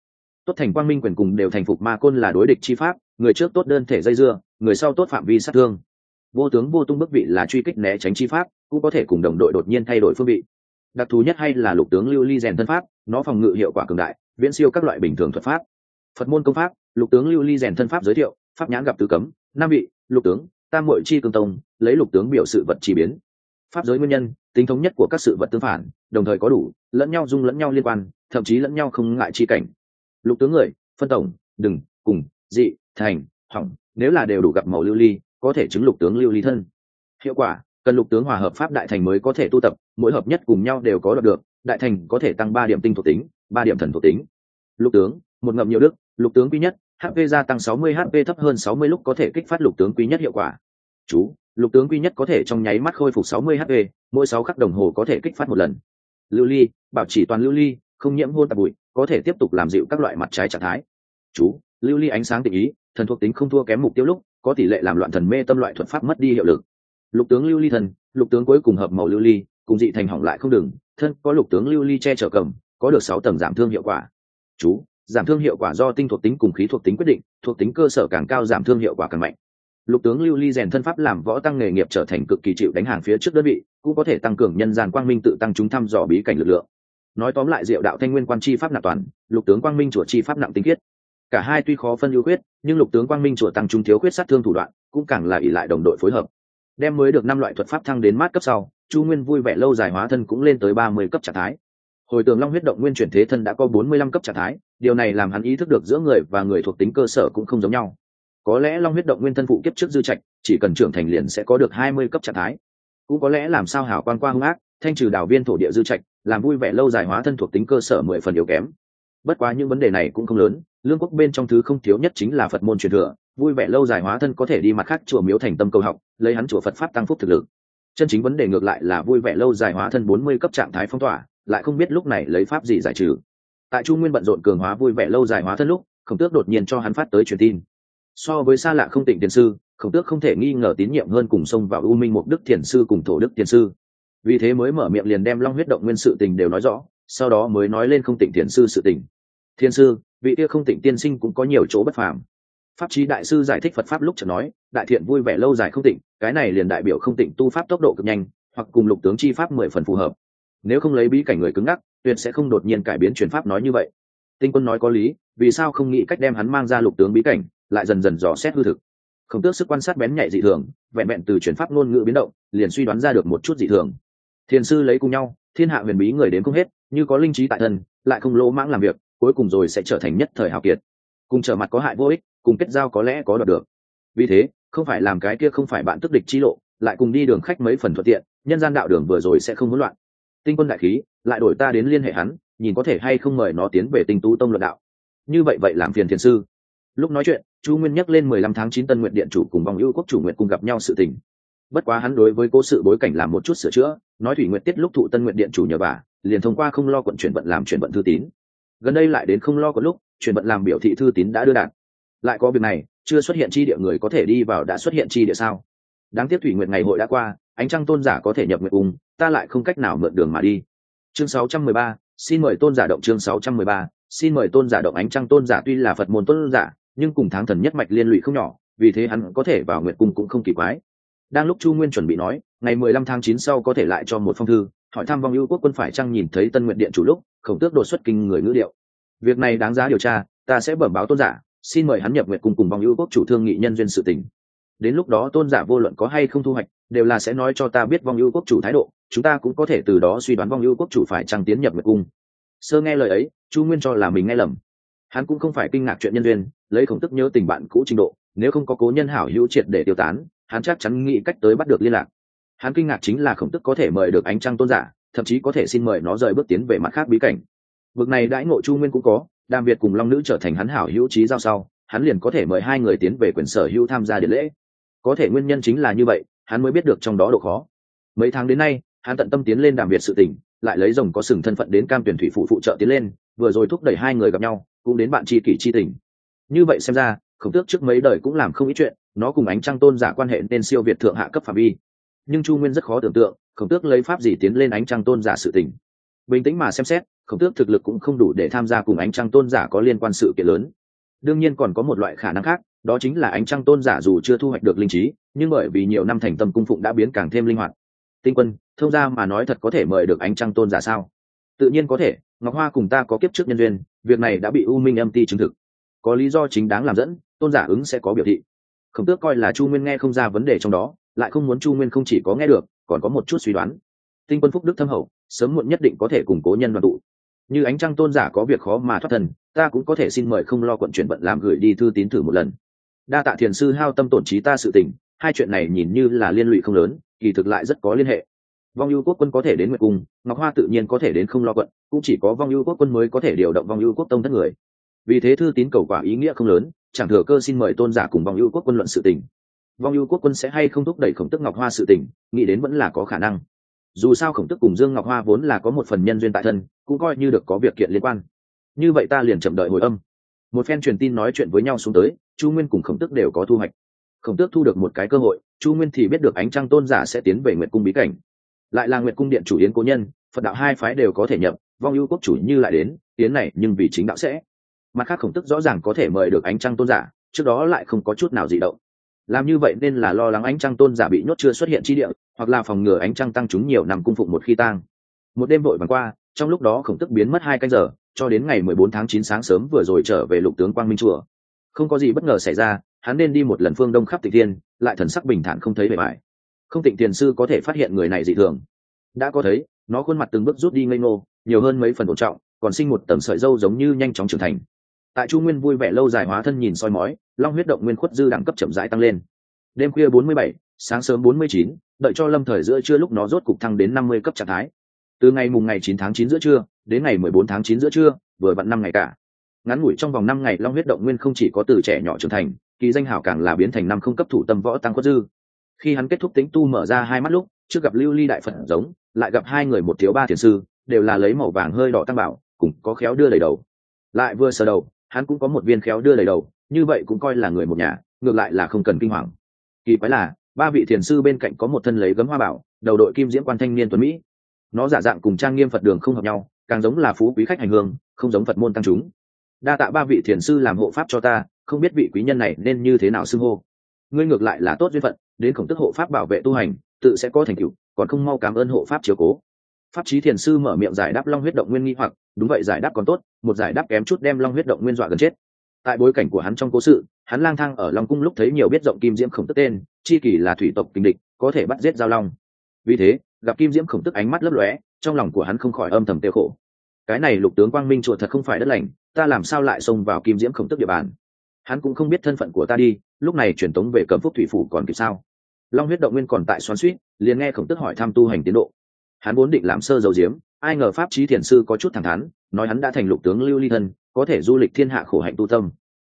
Tốt thành quang minh quyền cùng đều thành phục ma côn là đối địch chi pháp, người trước tốt đơn thể dây dưa, người sau tốt phạm vi sát thương. Vô tướng vô tung bức vị là truy kích né tránh chi pháp, cũng có thể cùng đồng đội đột nhiên thay đổi phương vị đặc thù nhất hay là lục tướng lưu ly rèn thân pháp, nó phòng ngự hiệu quả cường đại, viễn siêu các loại bình thường thuật pháp. Phật môn công pháp, lục tướng lưu ly rèn thân pháp giới thiệu, pháp nhãn gặp tứ cấm nam vị, lục tướng, tam mội chi cương tông, lấy lục tướng biểu sự vật chỉ biến. Pháp giới nguyên nhân, tính thống nhất của các sự vật tương phản, đồng thời có đủ, lẫn nhau dung lẫn nhau liên quan, thậm chí lẫn nhau không ngại chi cảnh. Lục tướng người, phân tổng, đừng, cùng, dị, thành hỏng nếu là đều đủ gặp màu lưu ly, có thể chứng lục tướng lưu ly thân. Hiệu quả cần lục tướng hòa hợp pháp đại thành mới có thể tu tập, mỗi hợp nhất cùng nhau đều có đọc được, đại thành có thể tăng ba điểm tinh thuộc tính, ba điểm thần thuộc tính. Lục tướng, một ngậm nhiều đức, lục tướng quý nhất hp gia tăng 60 hp thấp hơn 60 lúc có thể kích phát lục tướng quý nhất hiệu quả. Chú, lục tướng quý nhất có thể trong nháy mắt khôi phục 60 hp mỗi sáu khắc đồng hồ có thể kích phát một lần. Lưu ly, bảo chỉ toàn lưu ly, không nhiễm hôn tạp bụi, có thể tiếp tục làm dịu các loại mặt trái trạng thái. Chú, lưu ly ánh sáng tình ý, thần thuộc tính không thua kém mục tiêu lúc, có tỷ lệ làm loạn thần mê tâm loại thuật pháp mất đi hiệu lực lục tướng lưu ly thần lục tướng cuối cùng hợp màu lưu ly, cùng dị thành hỏng lại không đừng thân có lục tướng lưu ly che chở cầm, có được sáu tầng giảm thương hiệu quả. Chú, giảm thương hiệu quả do tinh thuộc tính cùng khí thuộc tính quyết định, thuộc tính cơ sở càng cao giảm thương hiệu quả càng mạnh. Lục tướng lưu ly rèn thân pháp làm võ tăng nghề nghiệp trở thành cực kỳ chịu đánh hàng phía trước đơn vị, cũng có thể tăng cường nhân gian quang minh tự tăng chúng thăm dò bí cảnh lực lượng. Nói tóm lại diệu đạo thanh nguyên quan chi pháp nạp toàn, lục tướng quang minh chùa chi pháp nặng tinh khiết. Cả hai tuy khó phân ưu khuyết, nhưng lục tướng quang minh chùa tăng chúng thiếu khuyết sát thương thủ đoạn, cũng càng là ỷ lại đồng đội phối hợp đem mới được năm loại thuật pháp thăng đến mát cấp sau, chu nguyên vui vẻ lâu dài hóa thân cũng lên tới ba mươi cấp trạng thái. Hồi tường long huyết động nguyên chuyển thế thân đã có bốn mươi lăm cấp trạng thái, điều này làm hắn ý thức được giữa người và người thuộc tính cơ sở cũng không giống nhau. Có lẽ long huyết động nguyên thân phụ kiếp trước dư trạch, chỉ cần trưởng thành liền sẽ có được hai mươi cấp trạng thái. Cũng có lẽ làm sao hảo quan qua hung ác, thanh trừ đảo viên thổ địa dư trạch, làm vui vẻ lâu dài hóa thân thuộc tính cơ sở mười phần yếu kém. Bất quá những vấn đề này cũng không lớn, lương quốc bên trong thứ không thiếu nhất chính là phật môn truyền thừa vui vẻ lâu dài hóa thân có thể đi mặt khác chùa miếu thành tâm cầu học, lấy hắn chùa phật pháp tăng phúc thực lực. Chân chính vấn đề ngược lại là vui vẻ lâu dài hóa thân bốn mươi cấp trạng thái phong tỏa, lại không biết lúc này lấy pháp gì giải trừ. Tại chu nguyên bận rộn cường hóa vui vẻ lâu dài hóa thân lúc, khổng tước đột nhiên cho hắn phát tới truyền tin. So với xa lạ không tỉnh tiền sư, khổng tước không thể nghi ngờ tín nhiệm hơn cùng xông vào u minh mục đức thiền sư cùng thổ đức thiền sư. Vì thế mới mở miệng liền đem long huyết động nguyên sự tình đều nói rõ, sau đó mới nói lên không tỉnh thiền sư sự tình. Thiên sư, vị kia không tỉnh tiên sinh cũng có nhiều chỗ bất phàm pháp trí đại sư giải thích phật pháp lúc chợt nói, đại thiện vui vẻ lâu dài không tịnh cái này liền đại biểu không tịnh tu pháp tốc độ cực nhanh, hoặc cùng lục tướng chi pháp mười phần phù hợp. Nếu không lấy bí cảnh người cứng ngắc, tuyệt sẽ không đột nhiên cải biến chuyển pháp nói như vậy. Tinh quân nói có lý, vì sao không nghĩ cách đem hắn mang ra lục tướng bí cảnh, lại dần dần dò xét hư thực. Không tước sức quan sát bén nhạy dị thường, vẹn vẹn từ chuyển pháp ngôn ngữ biến động, liền suy đoán ra được một chút dị thường. Thiền sư lấy cùng nhau, thiên hạ huyền bí người đến không hết, như có linh trí tại thân, lại không lỗ mãng làm việc, cuối cùng rồi sẽ trở thành nhất thời hào kiệt. Cùng trở mặt có hại vô ích cùng kết giao có lẽ có đoạt được. Vì thế, không phải làm cái kia không phải bạn tức địch chi lộ, lại cùng đi đường khách mấy phần thuận tiện, nhân gian đạo đường vừa rồi sẽ không hỗn loạn. Tinh quân đại khí, lại đổi ta đến liên hệ hắn, nhìn có thể hay không mời nó tiến về tinh tú tông luận đạo. Như vậy vậy làm phiền thiền sư. Lúc nói chuyện, chu nguyên nhắc lên mười lăm tháng chín tân nguyện điện chủ cùng vòng ưu quốc chủ nguyện cùng gặp nhau sự tình. Bất quá hắn đối với cố sự bối cảnh làm một chút sửa chữa, nói thủy nguyện tiết lúc thụ tân nguyện điện chủ nhờ bà, liền thông qua không lo quận chuyển vận làm chuyển vận thư tín. Gần đây lại đến không lo có lúc, chuyển vận làm biểu thị thư tín đã đưa đạt lại có việc này chưa xuất hiện chi địa người có thể đi vào đã xuất hiện chi địa sao? Đáng tiếc thủy nguyện ngày hội đã qua ánh trăng tôn giả có thể nhập nguyện cung ta lại không cách nào mượn đường mà đi. Chương 613, xin mời tôn giả động chương 613, xin mời tôn giả động ánh trăng tôn giả tuy là phật môn tôn giả nhưng cùng tháng thần nhất mạch liên lụy không nhỏ vì thế hắn có thể vào nguyện cung cũng không kỳ quái. Đang lúc chu nguyên chuẩn bị nói ngày mười lăm tháng chín sau có thể lại cho một phong thư hỏi thăm vong ưu quốc quân phải chăng nhìn thấy tân nguyện điện chủ lúc khổng tước đột xuất kinh người ngữ điệu. Việc này đáng giá điều tra ta sẽ bẩm báo tôn giả xin mời hắn nhập nguyện cùng cùng vong ưu quốc chủ thương nghị nhân duyên sự tình. Đến lúc đó tôn giả vô luận có hay không thu hoạch, đều là sẽ nói cho ta biết vong ưu quốc chủ thái độ, chúng ta cũng có thể từ đó suy đoán vong ưu quốc chủ phải trăng tiến nhập nguyện cung. Sơ nghe lời ấy, chu nguyên cho là mình nghe lầm. Hắn cũng không phải kinh ngạc chuyện nhân duyên, lấy khổng tức nhớ tình bạn cũ trình độ, nếu không có cố nhân hảo hữu triệt để tiêu tán, hắn chắc chắn nghĩ cách tới bắt được liên lạc. Hắn kinh ngạc chính là khổng tức có thể mời được ánh trăng tôn giả, thậm chí có thể xin mời nó rời bước tiến về mặt khác bí cảnh. Vực này đãi ngộ chu nguyên cũng có đàm việt cùng long nữ trở thành hắn hảo hữu trí giao sau, hắn liền có thể mời hai người tiến về quyền sở hữu tham gia điện lễ. Có thể nguyên nhân chính là như vậy, hắn mới biết được trong đó độ khó. Mấy tháng đến nay, hắn tận tâm tiến lên đàm việt sự tỉnh lại lấy rồng có sừng thân phận đến cam tuyển thủy phụ phụ trợ tiến lên, vừa rồi thúc đẩy hai người gặp nhau, cũng đến bạn tri kỷ tri tình. Như vậy xem ra, khổng tước trước mấy đời cũng làm không ít chuyện, nó cùng ánh trăng tôn giả quan hệ nên siêu việt thượng hạ cấp phạm vi. Nhưng chu nguyên rất khó tưởng tượng, khổng tước lấy pháp gì tiến lên ánh trăng tôn giả sự tình. Bình tĩnh mà xem xét khổng tước thực lực cũng không đủ để tham gia cùng ánh trăng tôn giả có liên quan sự kiện lớn. Đương nhiên còn có một loại khả năng khác, đó chính là ánh trăng tôn giả dù chưa thu hoạch được linh trí, nhưng bởi vì nhiều năm thành tâm cung phụng đã biến càng thêm linh hoạt. Tinh quân, thông ra mà nói thật có thể mời được ánh trăng tôn giả sao? Tự nhiên có thể, ngọc hoa cùng ta có kiếp trước nhân duyên, việc này đã bị u minh âm ti chứng thực. Có lý do chính đáng làm dẫn, tôn giả ứng sẽ có biểu thị. Khổng tước coi là chu nguyên nghe không ra vấn đề trong đó, lại không muốn chu nguyên không chỉ có nghe được, còn có một chút suy đoán. Tinh quân phúc đức thâm hậu, sớm muộn nhất định có thể củng cố nhân đoàn tụ như ánh trăng tôn giả có việc khó mà thoát thần, ta cũng có thể xin mời không lo quận chuyển vận làm gửi đi thư tín thử một lần. Đa tạ thiền sư hao tâm tổn trí ta sự tình, hai chuyện này nhìn như là liên lụy không lớn, kỳ thực lại rất có liên hệ. Vong ưu quốc quân có thể đến nguyệt cung, ngọc hoa tự nhiên có thể đến không lo quận, cũng chỉ có vong ưu quốc quân mới có thể điều động vong ưu quốc tông thất người. Vì thế thư tín cầu quả ý nghĩa không lớn, chẳng thừa cơ xin mời tôn giả cùng vong ưu quốc quân luận sự tình. Vong ưu quốc quân sẽ hay không thúc đẩy khổng tức ngọc hoa sự tình, nghĩ đến vẫn là có khả năng dù sao khổng tức cùng dương ngọc hoa vốn là có một phần nhân duyên tại thân, cũng coi như được có việc kiện liên quan. Như vậy ta liền chậm đợi hồi âm. Một phen truyền tin nói chuyện với nhau xuống tới, chu nguyên cùng khổng tức đều có thu hoạch. Khổng tước thu được một cái cơ hội, chu nguyên thì biết được ánh trăng tôn giả sẽ tiến về nguyệt cung bí cảnh. Lại là nguyệt cung điện chủ yến cố nhân, phật đạo hai phái đều có thể nhập, vong ưu quốc chủ như lại đến tiến này nhưng vì chính đạo sẽ. Mặt khác khổng tức rõ ràng có thể mời được ánh trăng tôn giả, trước đó lại không có chút nào dị động làm như vậy nên là lo lắng ánh trăng tôn giả bị nhốt chưa xuất hiện chi địa, hoặc là phòng ngừa ánh trăng tăng chúng nhiều nằm cung phụng một khi tang. Một đêm vội vàng qua, trong lúc đó khổng tức biến mất hai canh giờ, cho đến ngày mười bốn tháng chín sáng sớm vừa rồi trở về lục tướng quang minh chùa. Không có gì bất ngờ xảy ra, hắn nên đi một lần phương đông khắp tịch thiên, lại thần sắc bình thản không thấy bề bài không tịnh tiền sư có thể phát hiện người này dị thường. Đã có thấy, nó khuôn mặt từng bước rút đi ngây ngô, nhiều hơn mấy phần ổn trọng, còn sinh một tầm sợi dâu giống như nhanh chóng trưởng thành tại chu nguyên vui vẻ lâu dài hóa thân nhìn soi mói, long huyết động nguyên khuất dư đẳng cấp chậm rãi tăng lên. Đêm khuya bốn mươi bảy, sáng sớm bốn mươi chín, đợi cho lâm thời giữa trưa lúc nó rốt cục thăng đến năm mươi cấp trạng thái. Từ ngày mùng ngày chín tháng chín giữa trưa, đến ngày mười bốn tháng chín giữa trưa, vừa vặn năm ngày cả. Ngắn ngủi trong vòng năm ngày, long huyết động nguyên không chỉ có từ trẻ nhỏ trưởng thành, kỳ danh hảo càng là biến thành năm không cấp thủ tâm võ tăng khuất dư. Khi hắn kết thúc tính tu mở ra hai mắt lúc, trước gặp lưu ly đại phật giống, lại gặp hai người một thiếu ba thiền sư, đều là lấy màu vàng hơi đỏ tăng bảo, cùng có khéo đưa đầy đầu. Lại vừa sờ đầu hắn cũng có một viên khéo đưa đầy đầu, như vậy cũng coi là người một nhà, ngược lại là không cần kinh hoàng. Kỳ quái là, ba vị thiền sư bên cạnh có một thân lấy gấm hoa bảo, đầu đội kim diễm quan thanh niên tuấn mỹ. Nó giả dạng cùng trang nghiêm phật đường không hợp nhau, càng giống là phú quý khách hành hương, không giống phật môn tăng chúng. Đa tạ ba vị thiền sư làm hộ pháp cho ta, không biết vị quý nhân này nên như thế nào xưng hô. Ngươi ngược lại là tốt duyên phận, đến khổng tức hộ pháp bảo vệ tu hành, tự sẽ có thành tựu, còn không mau cảm ơn hộ pháp chiếu cố pháp trí thiền sư mở miệng giải đáp long huyết động nguyên nghi hoặc, đúng vậy, giải đáp còn tốt, một giải đáp kém chút đem long huyết động nguyên dọa gần chết. Tại bối cảnh của hắn trong cố sự, hắn lang thang ở long cung lúc thấy nhiều biết rộng kim diễm khổng tức tên, chi kỳ là thủy tộc kinh địch, có thể bắt giết giao long. Vì thế, gặp kim diễm khổng tức ánh mắt lấp lóe, trong lòng của hắn không khỏi âm thầm tiêu khổ. Cái này lục tướng quang minh chuột thật không phải đất lành, ta làm sao lại xông vào kim diễm khổng tức địa bàn? Hắn cũng không biết thân phận của ta đi, lúc này truyền tống về cẩm phúc thủy phủ còn kịp sao? Long huyết động nguyên còn tại xoắn suýt liền nghe khổng tức hỏi thăm tu hành tiến độ hắn vốn định làm sơ dầu diếm ai ngờ pháp trí thiền sư có chút thẳng thắn, nói hắn đã thành lục tướng lưu ly thân, có thể du lịch thiên hạ khổ hạnh tu tâm.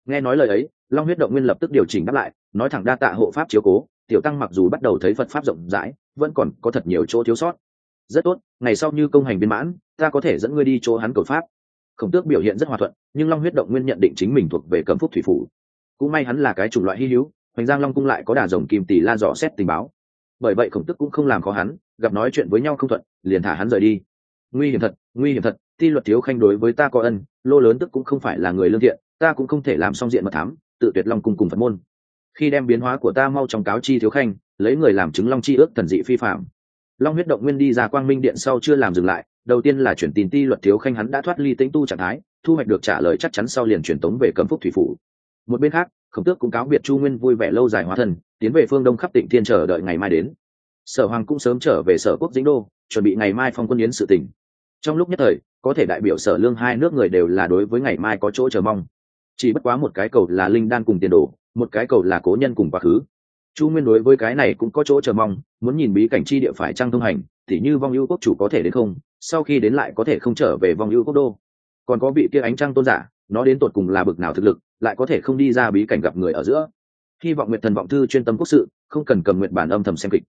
Nghe nói lời ấy, long huyết động nguyên lập tức điều chỉnh đáp lại, nói thẳng đa tạ hộ pháp chiếu cố, tiểu tăng mặc dù bắt đầu thấy phật pháp rộng rãi, vẫn còn có thật nhiều chỗ thiếu sót. Rất tốt, ngày sau như công hành viên mãn, ta có thể dẫn ngươi đi chỗ hắn cầu pháp. Khổng tước biểu hiện rất hòa thuận, nhưng long huyết động nguyên nhận định chính mình thuộc về cấm phúc thủy phủ. Cũng may hắn là cái chủng loại hy hữu, hoành giang long cung lại có đà rồng kim tỷ la dò xét tình báo. Bởi vậy khổng tức cũng không làm khó hắn gặp nói chuyện với nhau không thuận liền thả hắn rời đi. Nguy hiểm thật nguy hiểm thật ti luật thiếu khanh đối với ta có ân lô lớn tức cũng không phải là người lương thiện ta cũng không thể làm xong diện mật thám tự tuyệt long cùng cùng phật môn. Khi đem biến hóa của ta mau trong cáo chi thiếu khanh lấy người làm chứng long chi ước thần dị phi phạm. Long huyết động nguyên đi ra quang minh điện sau chưa làm dừng lại đầu tiên là chuyển tin ti luật thiếu khanh hắn đã thoát ly tĩnh tu trạng thái thu hoạch được trả lời chắc chắn sau liền truyền tống về cấm phúc thủy phủ. Một bên khác khổng tước cũng cáo biệt chu nguyên vui vẻ lâu dài hóa thần, tiến về phương đông khắp tịnh thiên chờ đợi ngày mai đến sở hoàng cũng sớm trở về sở quốc dĩnh đô, chuẩn bị ngày mai phong quân yến sự tỉnh trong lúc nhất thời, có thể đại biểu sở lương hai nước người đều là đối với ngày mai có chỗ chờ mong. Chỉ bất quá một cái cầu là linh đan cùng tiền đồ, một cái cầu là cố nhân cùng quá khứ. Chu nguyên đối với cái này cũng có chỗ chờ mong, muốn nhìn bí cảnh chi địa phải trăng thông hành, thì như vong ưu quốc chủ có thể đến không, sau khi đến lại có thể không trở về vong ưu quốc đô. Còn có vị kia ánh trăng tôn giả, nó đến tột cùng là bực nào thực lực, lại có thể không đi ra bí cảnh gặp người ở giữa. Hy vọng nguyện thần vọng thư chuyên tâm quốc sự, không cần cầm nguyện bản âm thầm xem kịch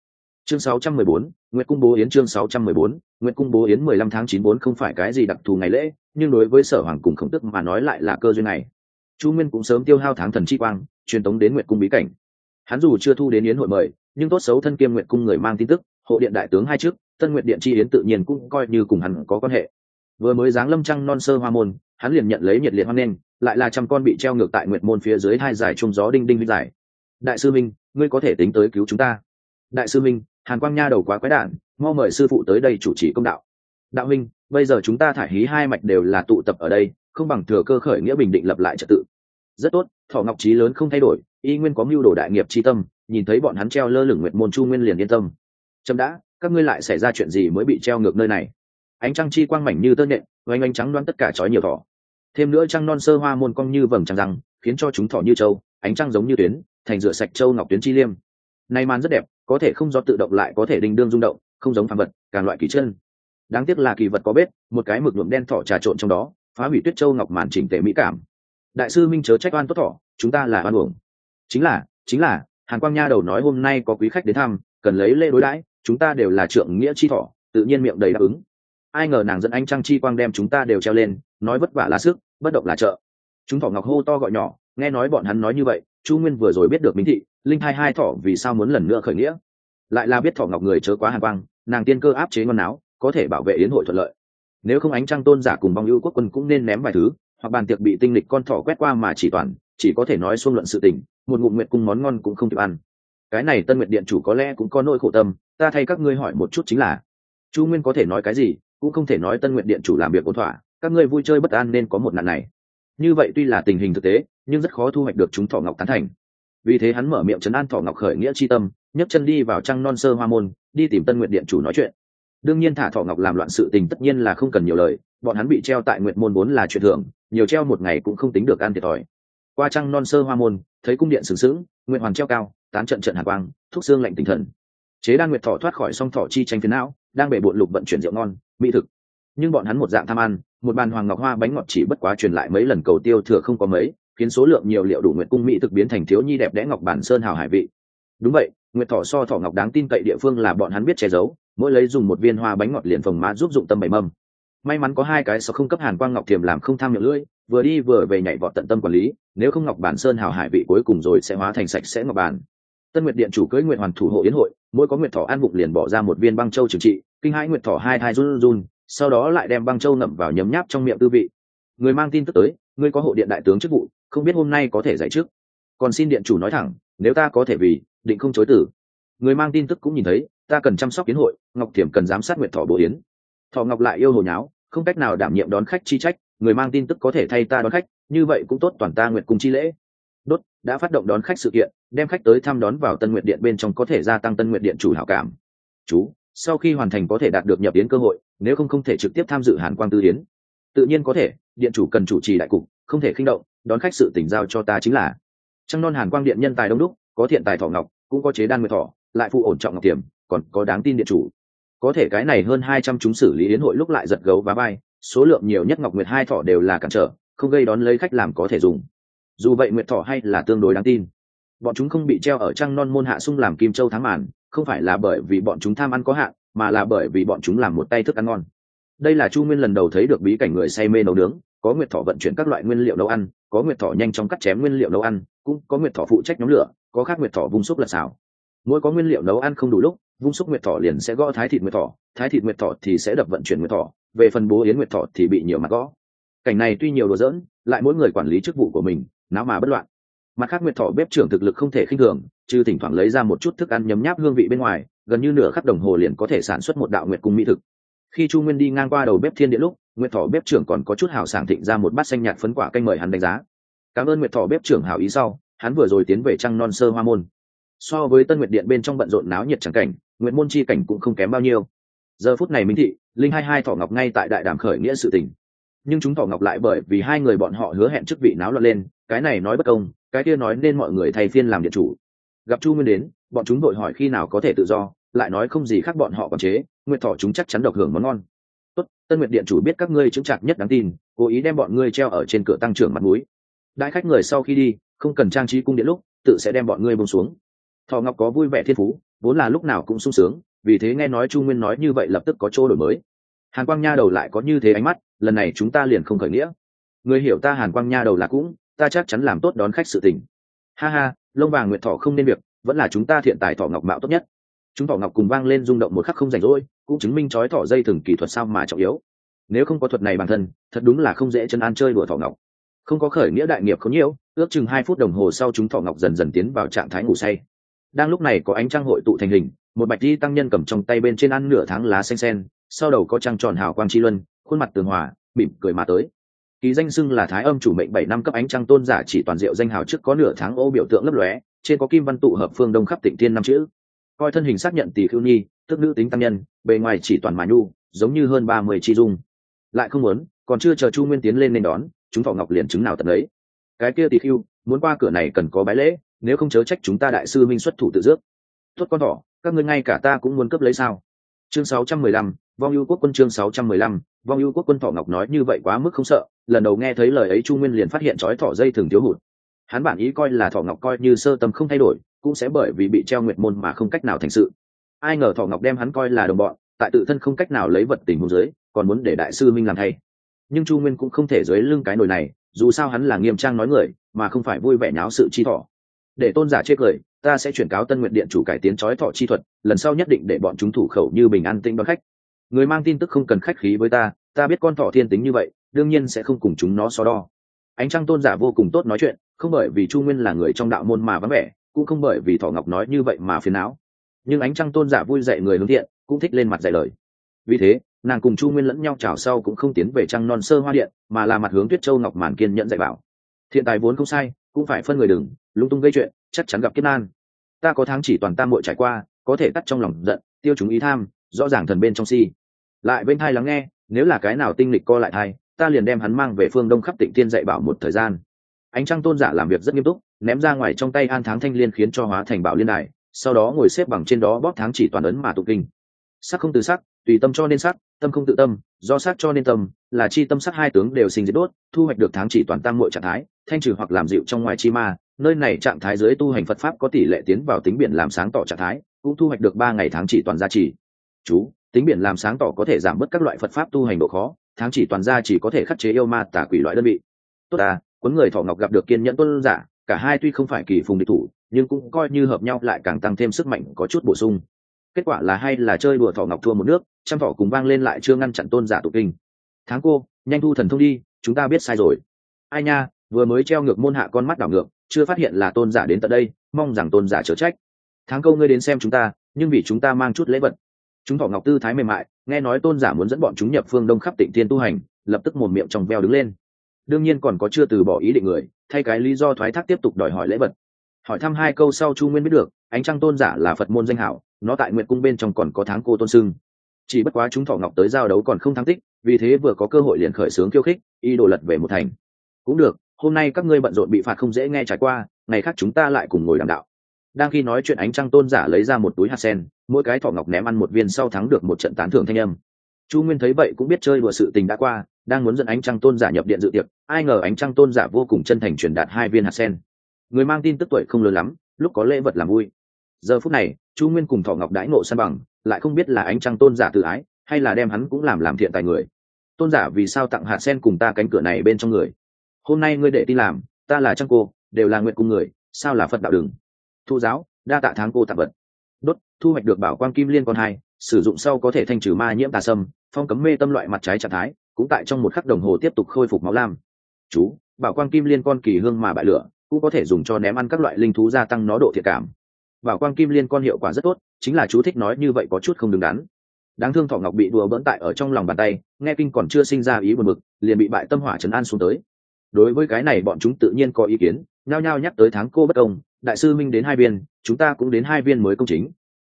chương 614, nguyện cung bố yến chương 614, Nguyệt cung bố yến 15 tháng 94 không phải cái gì đặc thù ngày lễ nhưng đối với sở hoàng cùng khổng tức mà nói lại là cơ duyên này chu nguyên cũng sớm tiêu hao tháng thần chi quang truyền tống đến Nguyệt cung bí cảnh. Hắn dù chưa thu đến yến hội mời nhưng tốt xấu thân kiêm Nguyệt cung người mang tin tức hộ điện đại tướng hai trước tân Nguyệt điện chi yến tự nhiên cũng coi như cùng hắn có quan hệ. Vừa mới giáng lâm trăng non sơ hoa môn hắn liền nhận lấy nhiệt liệt hoan nghênh lại là trăm con bị treo ngược tại nguyện môn phía dưới hai giải trung gió đinh đinh huy giải đại sư minh ngươi có thể tính tới cứu chúng ta. Đại sư minh hàn quang nha đầu quá quái đản, mau mời sư phụ tới đây chủ trì công đạo. Đạo minh bây giờ chúng ta thải hí hai mạch đều là tụ tập ở đây, không bằng thừa cơ khởi nghĩa bình định lập lại trật tự. Rất tốt, thọ ngọc trí lớn không thay đổi, y nguyên có mưu đồ đại nghiệp tri tâm, nhìn thấy bọn hắn treo lơ lửng nguyện môn chu nguyên liền yên tâm. Trâm đã, các ngươi lại xảy ra chuyện gì mới bị treo ngược nơi này? Ánh trăng chi quang mảnh như tơ nhện oanh oanh trắng đoán tất cả trói nhiều thỏ. Thêm nữa trăng non sơ hoa môn cong như vầng trăng răng, khiến cho chúng thỏ như trâu, ánh trăng giống như tuyến, thành rửa sạch trâu ngọc tuyến chi liêm. Nay màn rất đẹp có thể không do tự động lại có thể đình đương rung động, không giống phàm vật, càng loại kỳ chân. Đáng tiếc là kỳ vật có bếp một cái mực nhuộm đen thỏ trà trộn trong đó, phá hủy tuyết châu ngọc màn chỉnh tề mỹ cảm. Đại sư minh chớ trách oan tốt thỏ, chúng ta là oan uổng. Chính là chính là, hàn quang nha đầu nói hôm nay có quý khách đến thăm, cần lấy lễ đối đãi, chúng ta đều là trượng nghĩa chi thỏ, tự nhiên miệng đầy đáp ứng. Ai ngờ nàng dẫn anh trăng chi quang đem chúng ta đều treo lên, nói vất vả là sức, bất động là trợ. Chúng thỏ ngọc hô to gọi nhỏ, nghe nói bọn hắn nói như vậy, chu nguyên vừa rồi biết được minh thị linh hai hai thỏ vì sao muốn lần nữa khởi nghĩa? Lại là biết thỏ ngọc người chớ quá hàn quang, nàng tiên cơ áp chế ngon áo có thể bảo vệ yến hội thuận lợi. Nếu không ánh trăng tôn giả cùng vong ưu quốc quân cũng nên ném vài thứ, hoặc bàn tiệc bị tinh lịch con thỏ quét qua mà chỉ toàn, chỉ có thể nói xuông luận sự tình, một ngụm nguyện cung món ngon cũng không kịp ăn. Cái này tân nguyện điện chủ có lẽ cũng có nỗi khổ tâm, ta thay các ngươi hỏi một chút chính là, chu nguyên có thể nói cái gì, cũng không thể nói tân nguyện điện chủ làm việc ổn thỏa, các ngươi vui chơi bất an nên có một nạn này. Như vậy tuy là tình hình thực tế, nhưng rất khó thu hoạch được chúng thọ ngọc tán thành vì thế hắn mở miệng chấn an thọ ngọc khởi nghĩa chi tâm, nhấc chân đi vào trăng non sơ hoa môn, đi tìm tân nguyện điện chủ nói chuyện. Đương nhiên thả thọ ngọc làm loạn sự tình tất nhiên là không cần nhiều lời, bọn hắn bị treo tại nguyện môn vốn là chuyện thưởng nhiều treo một ngày cũng không tính được ăn thiệt thòi. Qua trăng non sơ hoa môn, thấy cung điện sừng sững nguyện hoàng treo cao, tán trận trận hạ quang thuốc xương lạnh tinh thần. Chế đan nguyệt thọ thoát khỏi song thọ chi tranh phiến não, đang bể bộn lục vận chuyển rượu ngon, mỹ thực. Nhưng bọn hắn một dạng tham ăn, một bàn hoàng ngọc hoa bánh ngọt chỉ bất quá truyền lại mấy lần cầu tiêu thừa không có mấy khiến số lượng nhiều liệu đủ nguyệt cung mỹ thực biến thành thiếu nhi đẹp đẽ ngọc bản sơn hào hải vị. Đúng vậy, nguyệt thọ so thọ ngọc đáng tin cậy địa phương là bọn hắn biết che giấu, mỗi lấy dùng một viên hoa bánh ngọt liền phồng má giúp dụng tâm bảy mâm. May mắn có hai cái sau không cấp hàn quang ngọc thiềm làm không tham miệng lưỡi, vừa đi vừa về nhảy vọt tận tâm quản lý, nếu không ngọc bản sơn hào hải vị cuối cùng rồi sẽ hóa thành sạch sẽ ngọc bản. Tân nguyệt điện chủ cưới nguyệt hoàn thủ hộ yến hội, mỗi có nguyệt thọ an bụng liền bỏ ra một viên băng châu trừng trị, kinh hãi nguyệt thọ hai thai run run, sau đó lại đem băng châu ngậm vào nhấm nháp trong miệng tư vị. Người mang tin tức tới, ngươi có hộ điện đại tướng chức vụ không biết hôm nay có thể dạy trước. Còn xin điện chủ nói thẳng, nếu ta có thể vì, định không chối tử người mang tin tức cũng nhìn thấy, ta cần chăm sóc kiến hội, ngọc thiểm cần giám sát nguyện thọ bổ yến. Thọ ngọc lại yêu hồ nháo, không cách nào đảm nhiệm đón khách chi trách, người mang tin tức có thể thay ta đón khách, như vậy cũng tốt toàn ta nguyện cùng chi lễ. Đốt, đã phát động đón khách sự kiện, đem khách tới thăm đón vào tân nguyện điện bên trong có thể gia tăng tân nguyện điện chủ hảo cảm. Chú, sau khi hoàn thành có thể đạt được nhập yến cơ hội, nếu không không thể trực tiếp tham dự hàn quang tư yến. Tự nhiên có thể, điện chủ cần chủ trì đại cục, không thể khinh động đón khách sự tỉnh giao cho ta chính là. Trăng non hàn quang điện nhân tài đông đúc, có thiện tài thọ ngọc, cũng có chế đan nguyệt thọ, lại phụ ổn trọng ngọc tiềm, còn có đáng tin điện chủ. Có thể cái này hơn hai trăm chúng xử lý đến hội lúc lại giật gấu và bay số lượng nhiều nhất ngọc nguyệt hai thọ đều là cản trở, không gây đón lấy khách làm có thể dùng. Dù vậy nguyệt thọ hay là tương đối đáng tin. Bọn chúng không bị treo ở trăng non môn hạ sung làm kim châu tháng màn, không phải là bởi vì bọn chúng tham ăn có hạn, mà là bởi vì bọn chúng làm một tay thức ăn ngon. Đây là chu nguyên lần đầu thấy được bí cảnh người say mê nấu nướng, có nguyệt thọ vận chuyển các loại nguyên liệu nấu ăn có nguyệt thọ nhanh chóng cắt chém nguyên liệu nấu ăn, cũng có nguyệt thọ phụ trách nhóm lửa, có khác nguyệt thọ vung xúc lật xào. Mỗi có nguyên liệu nấu ăn không đủ lúc, vung xúc nguyệt thọ liền sẽ gõ thái thịt nguyệt thọ thái thịt nguyệt thọ thì sẽ đập vận chuyển nguyệt thọ về phần bố yến nguyệt thọ thì bị nhiều mặt gõ. Cảnh này tuy nhiều đồ dỡn, lại mỗi người quản lý chức vụ của mình, não mà bất loạn. Mặt khác nguyệt thọ bếp trưởng thực lực không thể khinh thường chứ thỉnh thoảng lấy ra một chút thức ăn nhấm nháp hương vị bên ngoài, gần như nửa khắc đồng hồ liền có thể sản xuất một đạo nguyệt cung mỹ thực. Khi chu nguyên đi ngang qua đầu bếp thiên địa lúc nguyệt thọ bếp trưởng còn có chút hào sảng thịnh ra một bát xanh nhạt phấn quả canh mời hắn đánh giá. Cảm ơn nguyệt thọ bếp trưởng hào ý sau, hắn vừa rồi tiến về trăng non sơ hoa môn. So với tân nguyệt điện bên trong bận rộn náo nhiệt chẳng cảnh, nguyệt môn chi cảnh cũng không kém bao nhiêu. Giờ phút này minh thị, linh hai hai thọ ngọc ngay tại đại đàm khởi nghĩa sự tình. Nhưng chúng thọ ngọc lại bởi vì hai người bọn họ hứa hẹn chức vị náo loạn lên, cái này nói bất công, cái kia nói nên mọi người thay phiên làm điện chủ. Gặp chu nguyên đến, bọn chúng đội hỏi khi nào có thể tự do, lại nói không gì khác bọn họ còn chế nguyện thọ chúng chắc chắn độc hưởng món ngon tốt, tân nguyệt điện chủ biết các ngươi chứng chặt nhất đáng tin, cố ý đem bọn ngươi treo ở trên cửa tăng trưởng mặt núi đại khách người sau khi đi, không cần trang trí cung điện lúc, tự sẽ đem bọn ngươi bông xuống. Thọ ngọc có vui vẻ thiên phú, vốn là lúc nào cũng sung sướng, vì thế nghe nói chu nguyên nói như vậy lập tức có chỗ đổi mới. Hàn quang nha đầu lại có như thế ánh mắt, lần này chúng ta liền không khởi nghĩa. Người hiểu ta hàn quang nha đầu là cũng, ta chắc chắn làm tốt đón khách sự tình. Ha ha, lông vàng nguyệt thọ không nên việc, vẫn là chúng ta thiện tài thọ ngọc mạo tốt nhất chúng thọ ngọc cùng vang lên rung động một khắc không rảnh rỗi, cũng chứng minh trói thỏ dây thừng kỹ thuật sao mà trọng yếu. Nếu không có thuật này bản thân, thật đúng là không dễ chân an chơi đùa thọ ngọc. Không có khởi nghĩa đại nghiệp không nhiều, ước chừng hai phút đồng hồ sau chúng thọ ngọc dần dần tiến vào trạng thái ngủ say. Đang lúc này có ánh trăng hội tụ thành hình, một bạch di tăng nhân cầm trong tay bên trên ăn nửa tháng lá xanh sen sau đầu có trăng tròn hào quang chi luân, khuôn mặt tường hòa, mỉm cười mà tới. Ký danh xưng là thái âm chủ mệnh bảy năm cấp ánh trăng tôn giả chỉ toàn diệu danh hào trước có nửa tháng ô biểu tượng lấp lóe, trên có kim văn tụ hợp phương đông khắp tịnh thiên năm chữ coi thân hình xác nhận tỷ khưu nhi tức nữ tính tăng nhân bề ngoài chỉ toàn mà nhu giống như hơn ba mươi chi dung. Lại không muốn còn chưa chờ chu nguyên tiến lên nên đón chúng thọ ngọc liền chứng nào tận ấy cái kia tỷ khưu muốn qua cửa này cần có bái lễ nếu không chớ trách chúng ta đại sư minh xuất thủ tự dước. Tuất con thỏ các ngươi ngay cả ta cũng muốn cướp lấy sao? Chương 615, vong ưu quốc quân chương 615, vong ưu quốc quân thọ ngọc nói như vậy quá mức không sợ lần đầu nghe thấy lời ấy chu nguyên liền phát hiện trói thỏ dây thường thiếu hụt hắn bản ý coi là thọ ngọc coi như sơ tâm không thay đổi, cũng sẽ bởi vì bị treo nguyệt môn mà không cách nào thành sự. Ai ngờ thọ ngọc đem hắn coi là đồng bọn, tại tự thân không cách nào lấy vật tình hôn giới còn muốn để đại sư minh làm thay. Nhưng chu nguyên cũng không thể dưới lưng cái nồi này, dù sao hắn là nghiêm trang nói người, mà không phải vui vẻ nháo sự chi thọ. Để tôn giả chê cười, ta sẽ chuyển cáo tân nguyện điện chủ cải tiến trói thọ chi thuật, lần sau nhất định để bọn chúng thủ khẩu như bình an tĩnh đón khách. Người mang tin tức không cần khách khí với ta ta biết con thọ thiên tính như vậy, đương nhiên sẽ không cùng chúng nó so đo. Ánh trăng tôn giả vô cùng tốt nói chuyện không bởi vì chu nguyên là người trong đạo môn mà vắng vẻ, cũng không bởi vì thọ ngọc nói như vậy mà phiền não. Nhưng ánh trăng tôn giả vui dạy người hướng thiện, cũng thích lên mặt dạy lời. Vì thế, nàng cùng chu nguyên lẫn nhau chào sau cũng không tiến về trăng non sơ hoa điện, mà là mặt hướng tuyết châu ngọc màn kiên nhận dạy bảo. Thiện tài vốn không sai, cũng phải phân người đừng, lung tung gây chuyện, chắc chắn gặp kiếp nan. Ta có tháng chỉ toàn tam muội trải qua, có thể tắt trong lòng giận, tiêu chúng ý tham, rõ ràng thần bên trong si. Lại bên thai lắng nghe, nếu là cái nào tinh lịch co lại thai, ta liền đem hắn mang về phương đông khắp tịnh tiên dạy bảo một thời gian ánh trăng tôn giả làm việc rất nghiêm túc, ném ra ngoài trong tay an tháng thanh liên khiến cho hóa thành bảo liên đài, sau đó ngồi xếp bằng trên đó bóp tháng chỉ toàn ấn mà tụ kinh. Sắc không từ sắc, tùy tâm cho nên sắc, tâm không tự tâm, do sắc cho nên tâm, là chi tâm sắc hai tướng đều sinh diệt đốt, thu hoạch được tháng chỉ toàn tam muội trạng thái, thanh trừ hoặc làm dịu trong ngoài chi ma, nơi này trạng thái dưới tu hành phật pháp có tỷ lệ tiến vào tính biển làm sáng tỏ trạng thái, cũng thu hoạch được ba ngày tháng chỉ toàn gia trì. Chú, tính biển làm sáng tỏ có thể giảm bớt các loại phật pháp tu hành độ khó tháng chỉ toàn gia chỉ có thể khắc chế yêu ma tả quỷ loại đơn vị. Tốt à cuốn người thọ ngọc gặp được kiên nhẫn tuân giả, cả hai tuy không phải kỳ phùng địch thủ, nhưng cũng coi như hợp nhau lại càng tăng thêm sức mạnh có chút bổ sung. Kết quả là hay là chơi đùa thọ ngọc thua một nước, trăm thỏ cùng vang lên lại chưa ngăn chặn tôn giả tụ kinh. Tháng cô, nhanh thu thần thông đi, chúng ta biết sai rồi. Ai nha, vừa mới treo ngược môn hạ con mắt đảo ngược, chưa phát hiện là tôn giả đến tận đây, mong rằng tôn giả chớ trách. Tháng câu ngươi đến xem chúng ta, nhưng vì chúng ta mang chút lễ vật. Chúng thọ ngọc tư thái mềm mại, nghe nói tôn giả muốn dẫn bọn chúng nhập phương đông khắp tịnh thiên tu hành, lập tức một miệng trong veo đứng lên đương nhiên còn có chưa từ bỏ ý định người, thay cái lý do thoái thác tiếp tục đòi hỏi lễ vật. Hỏi thăm hai câu sau chu nguyên biết được, ánh trăng tôn giả là phật môn danh hảo, nó tại nguyện cung bên trong còn có tháng cô tôn sưng. Chỉ bất quá chúng thọ ngọc tới giao đấu còn không thắng tích, vì thế vừa có cơ hội liền khởi xướng khiêu khích y đồ lật về một thành. Cũng được, hôm nay các ngươi bận rộn bị phạt không dễ nghe trải qua, ngày khác chúng ta lại cùng ngồi đàm đạo. Đang khi nói chuyện ánh trăng tôn giả lấy ra một túi hạt sen, mỗi cái thỏ ngọc ném ăn một viên sau thắng được một trận tán thưởng thanh âm. Chu nguyên thấy vậy cũng biết chơi đùa sự tình đã qua đang muốn dẫn ánh trăng tôn giả nhập điện dự tiệc, ai ngờ ánh trăng tôn giả vô cùng chân thành truyền đạt hai viên hạt sen. Người mang tin tức tuổi không lớn lắm, lúc có lễ vật làm vui. Giờ phút này, chu nguyên cùng thọ ngọc đãi ngộ san bằng, lại không biết là ánh trăng tôn giả tự ái, hay là đem hắn cũng làm làm thiện tài người. Tôn giả vì sao tặng hạt sen cùng ta cánh cửa này bên trong người? Hôm nay ngươi để tin làm, ta là trăng cô, đều là nguyện cùng người, sao là phật đạo đường? Thu giáo, đa tạ tháng cô tạ vật. Đốt, thu hoạch được bảo quan kim liên con hai, sử dụng sau có thể thanh trừ ma nhiễm tà sâm, phong cấm mê tâm loại mặt trái trạng thái cũng tại trong một khắc đồng hồ tiếp tục khôi phục máu lam. Chú, bảo quang kim liên con kỳ hương mà bại lửa, cũng có thể dùng cho ném ăn các loại linh thú gia tăng nó độ thiệt cảm. Bảo quang kim liên con hiệu quả rất tốt, chính là chú thích nói như vậy có chút không đứng đắn. Đáng thương thọ ngọc bị đùa bỡn tại ở trong lòng bàn tay, nghe kinh còn chưa sinh ra ý buồn mực liền bị bại tâm hỏa trấn an xuống tới. Đối với cái này bọn chúng tự nhiên có ý kiến, nhao nhao nhắc tới tháng cô bất công, đại sư minh đến hai viên, chúng ta cũng đến hai viên mới công chính.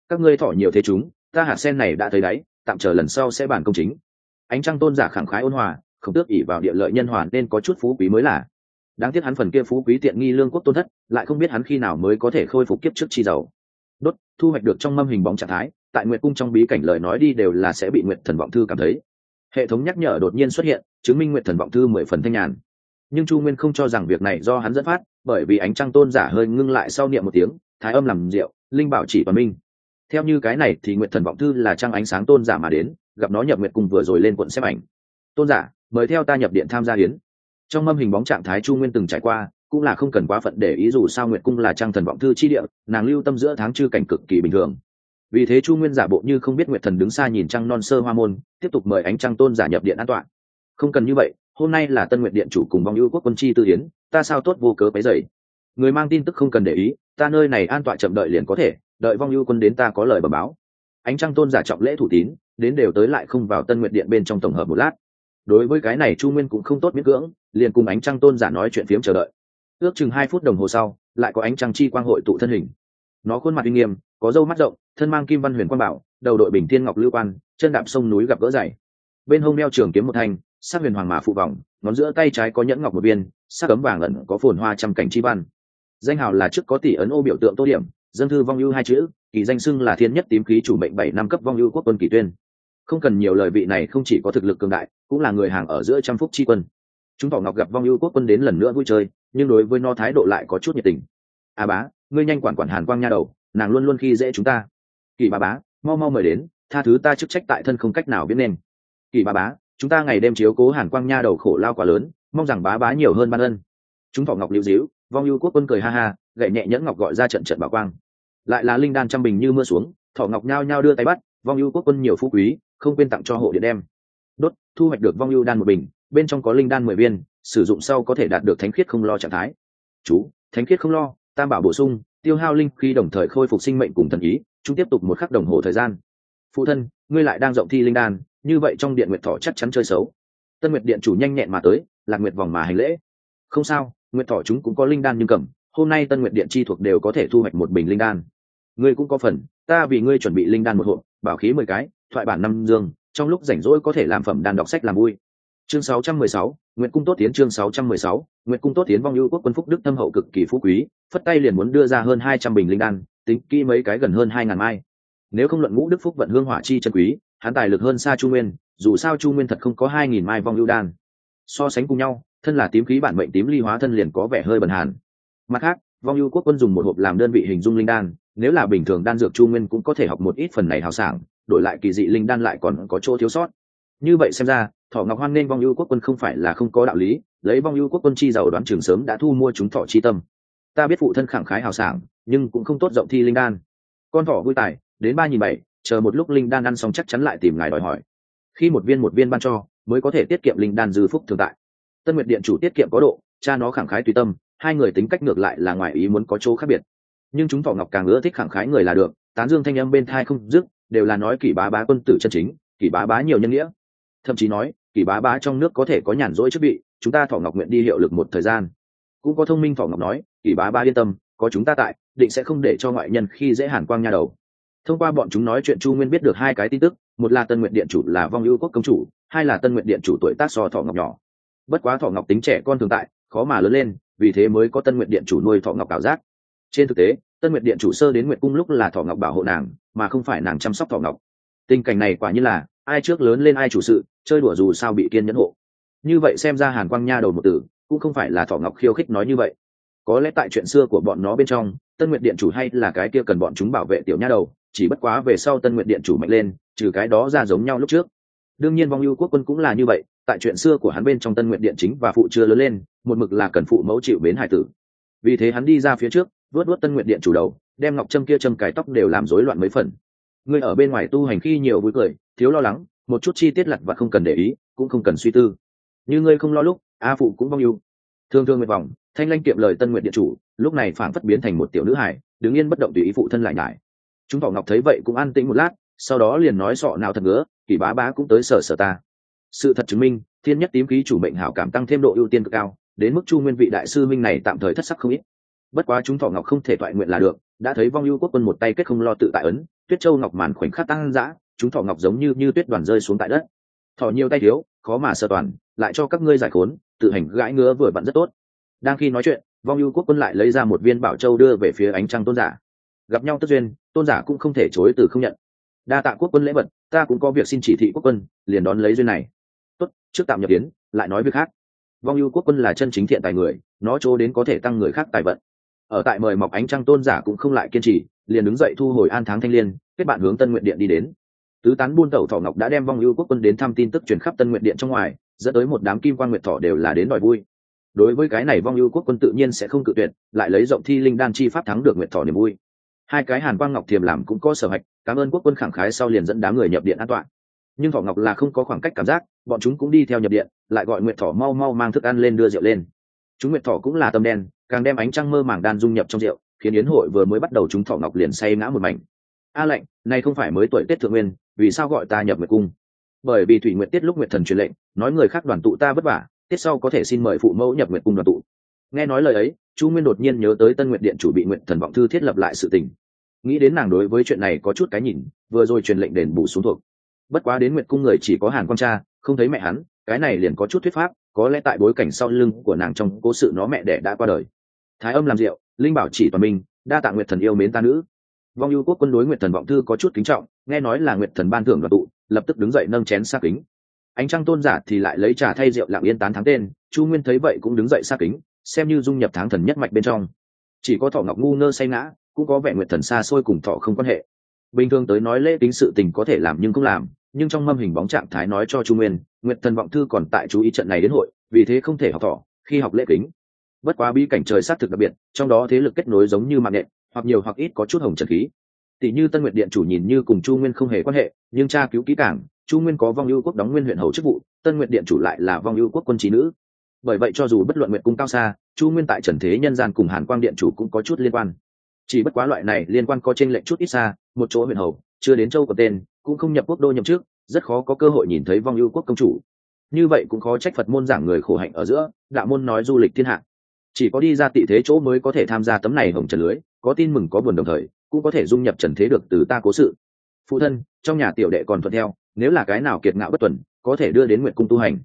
Các ngươi thọ nhiều thế chúng, ta hạt sen này đã thấy đáy, tạm chờ lần sau sẽ bàn công chính ánh trăng tôn giả khẳng khái ôn hòa, không tước ỉ vào địa lợi nhân hòa nên có chút phú quý mới là. Đáng tiếc hắn phần kia phú quý tiện nghi lương quốc tôn thất, lại không biết hắn khi nào mới có thể khôi phục kiếp trước chi giàu. Đốt, thu hoạch được trong mâm hình bóng trạng thái, tại nguyệt cung trong bí cảnh lời nói đi đều là sẽ bị nguyệt thần vọng thư cảm thấy. Hệ thống nhắc nhở đột nhiên xuất hiện, chứng minh nguyệt thần vọng thư mười phần thanh nhàn. Nhưng chu nguyên không cho rằng việc này do hắn dẫn phát, bởi vì ánh trăng tôn giả hơi ngưng lại sau niệm một tiếng, thái âm làm rượu, linh bảo chỉ toàn minh theo như cái này thì nguyệt thần vọng thư là trang ánh sáng tôn giả mà đến, gặp nó nhập nguyện cung vừa rồi lên quận xếp ảnh. Tôn giả, mời theo ta nhập điện tham gia hiến. Trong mâm hình bóng trạng thái chu nguyên từng trải qua, cũng là không cần quá phận để ý dù sao nguyệt cung là trang thần vọng thư chi địa, nàng lưu tâm giữa tháng chư cảnh cực kỳ bình thường. Vì thế chu nguyên giả bộ như không biết nguyệt thần đứng xa nhìn trăng non sơ hoa môn, tiếp tục mời ánh trăng tôn giả nhập điện an toàn. Không cần như vậy, hôm nay là tân nguyện điện chủ cùng vong ưu quốc quân chi tư hiến ta sao tốt vô cớ bấy dậy người mang tin tức không cần để ý, ta nơi này an tọa chậm đợi liền có thể đợi vong ưu quân đến ta có lời bẩm báo. Ánh trăng tôn giả trọng lễ thủ tín, đến đều tới lại không vào tân nguyện điện bên trong tổng hợp một lát. Đối với cái này chu nguyên cũng không tốt miễn cưỡng, liền cùng ánh trăng tôn giả nói chuyện phiếm chờ đợi. Ước chừng hai phút đồng hồ sau, lại có ánh trăng chi quang hội tụ thân hình. Nó khuôn mặt uy nghiêm, có râu mắt rộng, thân mang kim văn huyền quang bảo, đầu đội bình thiên ngọc lưu quan, chân đạp sông núi gặp gỡ dày. Bên hông đeo trường kiếm một thanh, sắc huyền hoàng mã phụ vòng, ngón giữa tay trái có nhẫn ngọc một viên, sắc cấm vàng ẩn có phồn hoa trăm cảnh chi văn. Danh hào là trước có tỷ ấn ô biểu tượng tô điểm dân thư vong ưu hai chữ, kỳ danh xưng là thiên nhất tím khí chủ mệnh bảy năm cấp vong ưu quốc quân kỳ tuyên. Không cần nhiều lời vị này không chỉ có thực lực cường đại, cũng là người hàng ở giữa trăm phúc tri quân. Chúng tỏ ngọc gặp vong ưu quốc quân đến lần nữa vui chơi, nhưng đối với nó thái độ lại có chút nhiệt tình. À bá, ngươi nhanh quản quản hàn quang nha đầu, nàng luôn luôn khi dễ chúng ta. Kỳ bà bá, mau mau mời đến, tha thứ ta chức trách tại thân không cách nào biết nên. Kỳ bà bá, chúng ta ngày đêm chiếu cố hàn quang nha đầu khổ lao quá lớn, mong rằng bá bá nhiều hơn ban ân. Chúng thọ ngọc lưu díu, vong ưu quốc quân cười ha ha, gậy nhẹ nhẫn ngọc gọi ra trận trận bảo quang lại là linh đan trăm bình như mưa xuống thọ ngọc nhao nhao đưa tay bắt, vong ưu quốc quân nhiều phú quý, không quên tặng cho hộ điện đem. Đốt, thu hoạch được vong ưu đan một bình, bên trong có linh đan mười viên, sử dụng sau có thể đạt được thánh khiết không lo trạng thái. Chú, thánh khiết không lo, tam bảo bổ sung, tiêu hao linh khi đồng thời khôi phục sinh mệnh cùng thần ý chúng tiếp tục một khắc đồng hồ thời gian. Phụ thân, ngươi lại đang rộng thi linh đan, như vậy trong điện nguyệt thọ chắc chắn chơi xấu. Tân nguyệt điện chủ nhanh nhẹn mà tới, lạc nguyệt vòng mà hành lễ. Không sao, nguyệt thọ chúng cũng có linh đan nhưng cầm, hôm nay tân nguyệt điện chi thuộc đều có thể thu hoạch một bình linh đan ngươi cũng có phần ta vì ngươi chuẩn bị linh đan một hộp bảo khí mười cái thoại bản năm dương trong lúc rảnh rỗi có thể làm phẩm đan đọc sách làm vui. Chương 616, nguyện cung tốt tiến chương 616, nguyện cung tốt tiến vong ưu quốc quân phúc đức thâm hậu cực kỳ phú quý phất tay liền muốn đưa ra hơn hai trăm bình linh đan tính kỹ mấy cái gần hơn hai ngàn mai. Nếu không luận ngũ đức phúc vận hương hỏa chi chân quý hắn tài lực hơn xa chu nguyên dù sao chu nguyên thật không có hai nghìn mai vong ưu đan. So sánh cùng nhau thân là tím khí bản mệnh tím ly hóa thân liền có vẻ hơi bần hàn. Mặt khác vong ưu quốc quân dùng một hộp làm đơn vị hình dung linh đan nếu là bình thường đan dược chu nguyên cũng có thể học một ít phần này hào sảng, đổi lại kỳ dị linh đan lại còn có chỗ thiếu sót. Như vậy xem ra, thọ ngọc hoan nên vong ưu quốc quân không phải là không có đạo lý, lấy vong ưu quốc quân chi giàu đoán trường sớm đã thu mua chúng thọ chi tâm. Ta biết phụ thân khẳng khái hào sảng, nhưng cũng không tốt rộng thi linh đan. Con thọ vui tài, đến ba nghìn bảy, chờ một lúc linh đan ăn xong chắc chắn lại tìm ngài đòi hỏi. Khi một viên một viên ban cho, mới có thể tiết kiệm linh đan dư phúc thường tại. Tân nguyệt điện chủ tiết kiệm có độ, cha nó khẳng khái tùy tâm, hai người tính cách ngược lại là ngoài ý muốn có chỗ khác biệt nhưng chúng thọ ngọc càng ưa thích khẳng khái người là được, tán dương thanh âm bên thai không dứt, đều là nói kỷ bá bá quân tử chân chính, kỷ bá bá nhiều nhân nghĩa. Thậm chí nói, kỷ bá bá trong nước có thể có nhàn rỗi chức vị, chúng ta thọ ngọc nguyện đi hiệu lực một thời gian. Cũng có thông minh thọ ngọc nói, kỷ bá bá yên tâm, có chúng ta tại, định sẽ không để cho ngoại nhân khi dễ hàn quang nha đầu. Thông qua bọn chúng nói chuyện chu nguyên biết được hai cái tin tức, một là tân nguyện điện chủ là vong ưu quốc công chủ, hai là tân nguyện điện chủ tuổi tác so thọ ngọc nhỏ. Bất quá thọ ngọc tính trẻ con thường tại, khó mà lớn lên, vì thế mới có tân nguyện điện chủ nuôi thọ ngọc ảo giác. Trên thực tế tân Nguyệt điện chủ sơ đến Nguyệt cung lúc là thỏ ngọc bảo hộ nàng, mà không phải nàng chăm sóc thỏ ngọc. Tình cảnh này quả như là, ai trước lớn lên ai chủ sự, chơi đùa dù sao bị kiên nhẫn hộ. Như vậy xem ra hàn quang nha đầu một tử, cũng không phải là thỏ ngọc khiêu khích nói như vậy. Có lẽ tại chuyện xưa của bọn nó bên trong, tân Nguyệt điện chủ hay là cái kia cần bọn chúng bảo vệ tiểu nha đầu, chỉ bất quá về sau tân Nguyệt điện chủ mạnh lên, trừ cái đó ra giống nhau lúc trước. Đương nhiên vong ưu quốc quân cũng là như vậy, tại chuyện xưa của hắn bên trong tân nguyện điện chính và phụ chưa lớn lên, một mực là cần phụ mẫu chịu bến hải tử. Vì thế hắn đi ra phía trước vớt vớt tân nguyện điện chủ đầu, đem ngọc trâm kia châm cài tóc đều làm rối loạn mấy phần. Ngươi ở bên ngoài tu hành khi nhiều vui cười, thiếu lo lắng, một chút chi tiết lặt và không cần để ý, cũng không cần suy tư. Như ngươi không lo lúc, a phụ cũng mong yêu. Thương thương nguyện vọng, thanh lanh kiệm lời tân nguyện điện chủ, lúc này phản phất biến thành một tiểu nữ hải đứng yên bất động tùy ý phụ thân lại nhải. Chúng thọ ngọc thấy vậy cũng an tĩnh một lát, sau đó liền nói sọ nào thật ngứa, kỳ bá bá cũng tới sở sở ta. Sự thật chứng minh, thiên nhất tím khí chủ mệnh hảo cảm tăng thêm độ ưu tiên cực cao, đến mức chu nguyên vị đại sư minh này tạm thời thất sắc không ít bất quá chúng thọ ngọc không thể toại nguyện là được, đã thấy vong ưu quốc quân một tay kết không lo tự tại ấn, tuyết châu ngọc màn khoảnh khắc tăng dã, chúng thọ ngọc giống như như tuyết đoàn rơi xuống tại đất. Thọ nhiều tay thiếu, khó mà sơ toàn, lại cho các ngươi giải khốn, tự hành gãi ngứa vừa vặn rất tốt. Đang khi nói chuyện, vong ưu quốc quân lại lấy ra một viên bảo châu đưa về phía ánh trăng tôn giả. Gặp nhau tất duyên, tôn giả cũng không thể chối từ không nhận. Đa tạ quốc quân lễ vật, ta cũng có việc xin chỉ thị quốc quân, liền đón lấy duyên này. Tốt, trước tạm nhập tiến lại nói việc khác. Vong ưu quốc quân là chân chính thiện tài người, nó chỗ đến có thể tăng người khác tài vận ở tại mời mọc ánh trăng tôn giả cũng không lại kiên trì, liền đứng dậy thu hồi an tháng thanh liên, kết bạn hướng tân nguyện điện đi đến. Tứ tán buôn tẩu thọ ngọc đã đem vong ưu quốc quân đến thăm tin tức truyền khắp tân nguyện điện trong ngoài, dẫn tới một đám kim quan nguyện thọ đều là đến đòi vui. Đối với cái này vong ưu quốc quân tự nhiên sẽ không cự tuyệt, lại lấy rộng thi linh đan chi pháp thắng được nguyện thọ niềm vui. Hai cái hàn quang ngọc thiềm làm cũng có sở hạch, cảm ơn quốc quân khẳng khái sau liền dẫn đám người nhập điện an toàn nhưng thọ ngọc là không có khoảng cách cảm giác, bọn chúng cũng đi theo nhập điện, lại gọi nguyện thọ mau mau mang thức ăn lên đưa rượu lên chúng nguyệt thọ cũng là tâm đen, càng đem ánh trăng mơ màng đan dung nhập trong rượu, khiến yến hội vừa mới bắt đầu chúng thọ ngọc liền say ngã một mảnh. A lệnh này không phải mới tuổi tết thượng nguyên, vì sao gọi ta nhập nguyệt cung? Bởi vì thủy nguyệt tiết lúc nguyệt thần truyền lệnh, nói người khác đoàn tụ ta vất vả, tiết sau có thể xin mời phụ mẫu nhập nguyệt cung đoàn tụ. Nghe nói lời ấy, chu nguyên đột nhiên nhớ tới tân nguyệt điện chủ bị nguyệt thần vọng thư thiết lập lại sự tình. Nghĩ đến nàng đối với chuyện này có chút cái nhìn, vừa rồi truyền lệnh đền bù xuống thuộc. Bất quá đến nguyệt cung người chỉ có hàn quan cha, không thấy mẹ hắn, cái này liền có chút thuyết pháp có lẽ tại bối cảnh sau lưng của nàng trong cố sự nó mẹ đẻ đã qua đời. Thái âm làm rượu, linh bảo chỉ toàn minh đa tạ nguyệt thần yêu mến ta nữ. Vong ưu quốc quân đối nguyệt thần vọng thư có chút kính trọng, nghe nói là nguyệt thần ban thưởng đoàn tụ, lập tức đứng dậy nâng chén xa kính. Ánh trăng tôn giả thì lại lấy trà thay rượu lặng yên tán thắng tên, chu nguyên thấy vậy cũng đứng dậy xa kính, xem như dung nhập tháng thần nhất mạch bên trong. Chỉ có thọ ngọc ngu ngơ say ngã, cũng có vẻ nguyệt thần xa xôi cùng thọ không quan hệ. Bình thường tới nói lễ tính sự tình có thể làm nhưng không làm nhưng trong mâm hình bóng trạng thái nói cho chu nguyên, nguyệt thần vọng thư còn tại chú ý trận này đến hội, vì thế không thể học thỏ khi học lễ kính. Bất quá bi cảnh trời sát thực đặc biệt, trong đó thế lực kết nối giống như mạng nện hoặc nhiều hoặc ít có chút hồng trần khí. Tỷ như tân nguyệt điện chủ nhìn như cùng chu nguyên không hề quan hệ, nhưng cha cứu kỹ cảng chu nguyên có vong ưu quốc đóng nguyên huyện hầu chức vụ, tân nguyệt điện chủ lại là vong ưu quốc quân trí nữ. Bởi vậy cho dù bất luận nguyện cung cao xa, chu nguyên tại trần thế nhân gian cùng hàn quang điện chủ cũng có chút liên quan. Chỉ bất quá loại này liên quan có t r ê n lệch chút ít xa, một chỗ huyện hầu, chưa đến châu có tên cũng không nhập quốc đô nhậm trước rất khó có cơ hội nhìn thấy vong ưu quốc công chủ. Như vậy cũng khó trách phật môn giảng người khổ hạnh ở giữa, đạo môn nói du lịch thiên hạ. Chỉ có đi ra tị thế chỗ mới có thể tham gia tấm này hồng trần lưới, có tin mừng có buồn đồng thời, cũng có thể dung nhập trần thế được từ ta cố sự. Phụ thân, trong nhà tiểu đệ còn thuận theo, nếu là cái nào kiệt ngạo bất tuần, có thể đưa đến nguyện cung tu hành.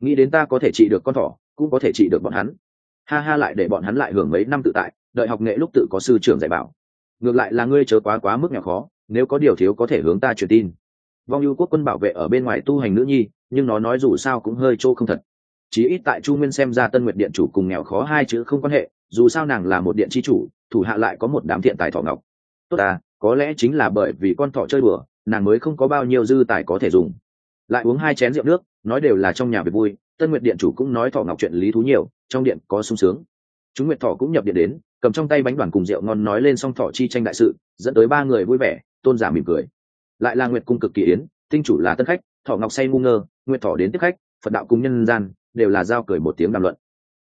Nghĩ đến ta có thể trị được con thỏ, cũng có thể trị được bọn hắn. Ha ha lại để bọn hắn lại hưởng mấy năm tự tại, đợi học nghệ lúc tự có sư trưởng dạy bảo. Ngược lại là ngươi chớ quá quá mức nghèo khó nếu có điều thiếu có thể hướng ta truyền tin. Vong ưu quốc quân bảo vệ ở bên ngoài tu hành nữ nhi, nhưng nó nói dù sao cũng hơi trô không thật. Chí ít tại chu nguyên xem ra tân nguyệt điện chủ cùng nghèo khó hai chữ không quan hệ, dù sao nàng là một điện chi chủ, thủ hạ lại có một đám thiện tài thọ ngọc. Tốt à có lẽ chính là bởi vì con thọ chơi bừa nàng mới không có bao nhiêu dư tài có thể dùng. Lại uống hai chén rượu nước, nói đều là trong nhà về vui, tân nguyệt điện chủ cũng nói thọ ngọc chuyện lý thú nhiều, trong điện có sung sướng. Chúng nguyệt thọ cũng nhập điện đến, cầm trong tay bánh đoàn cùng rượu ngon nói lên xong thọ chi tranh đại sự, dẫn tới ba người vui vẻ tôn giả mỉm cười. Lại là nguyệt cung cực kỳ yến tinh chủ là tân khách thọ ngọc say ngu ngơ nguyệt thọ đến tiếp khách phật đạo cùng nhân gian đều là giao cười một tiếng đàm luận.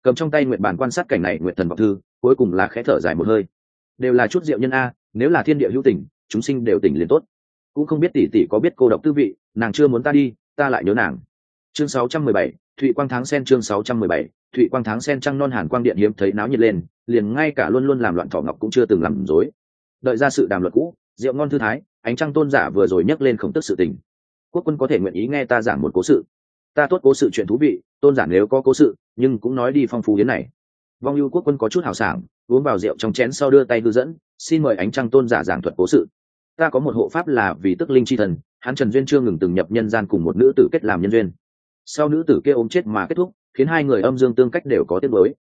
Cầm trong tay nguyệt bản quan sát cảnh này nguyệt thần vọng thư cuối cùng là khẽ thở dài một hơi. Đều là chút rượu nhân a nếu là thiên địa hữu tình chúng sinh đều tỉnh liền tốt. Cũng không biết tỷ tỷ có biết cô độc tư vị nàng chưa muốn ta đi ta lại nhớ nàng. Chương 617, thụy quang tháng sen chương 617, thụy quang tháng sen trăng non hàn quang điện hiếm thấy náo nhiệt lên liền ngay cả luôn luôn làm loạn thỏ ngọc cũng chưa từng làm dối đợi ra sự đàm luận cũ rượu ngon thư thái, ánh trăng tôn giả vừa rồi nhắc lên khổng tức sự tình. Quốc quân có thể nguyện ý nghe ta giảng một cố sự. Ta tốt cố sự chuyện thú vị, tôn giả nếu có cố sự, nhưng cũng nói đi phong phú đến này. Vong ưu quốc quân có chút hào sảng, uống vào rượu trong chén sau đưa tay hư dẫn, xin mời ánh trăng tôn giả giảng thuật cố sự. Ta có một hộ pháp là vì tức linh chi thần, hắn trần duyên chưa ngừng từng nhập nhân gian cùng một nữ tử kết làm nhân duyên. Sau nữ tử kia ốm chết mà kết thúc, khiến hai người âm dương tương cách đều có tiết mới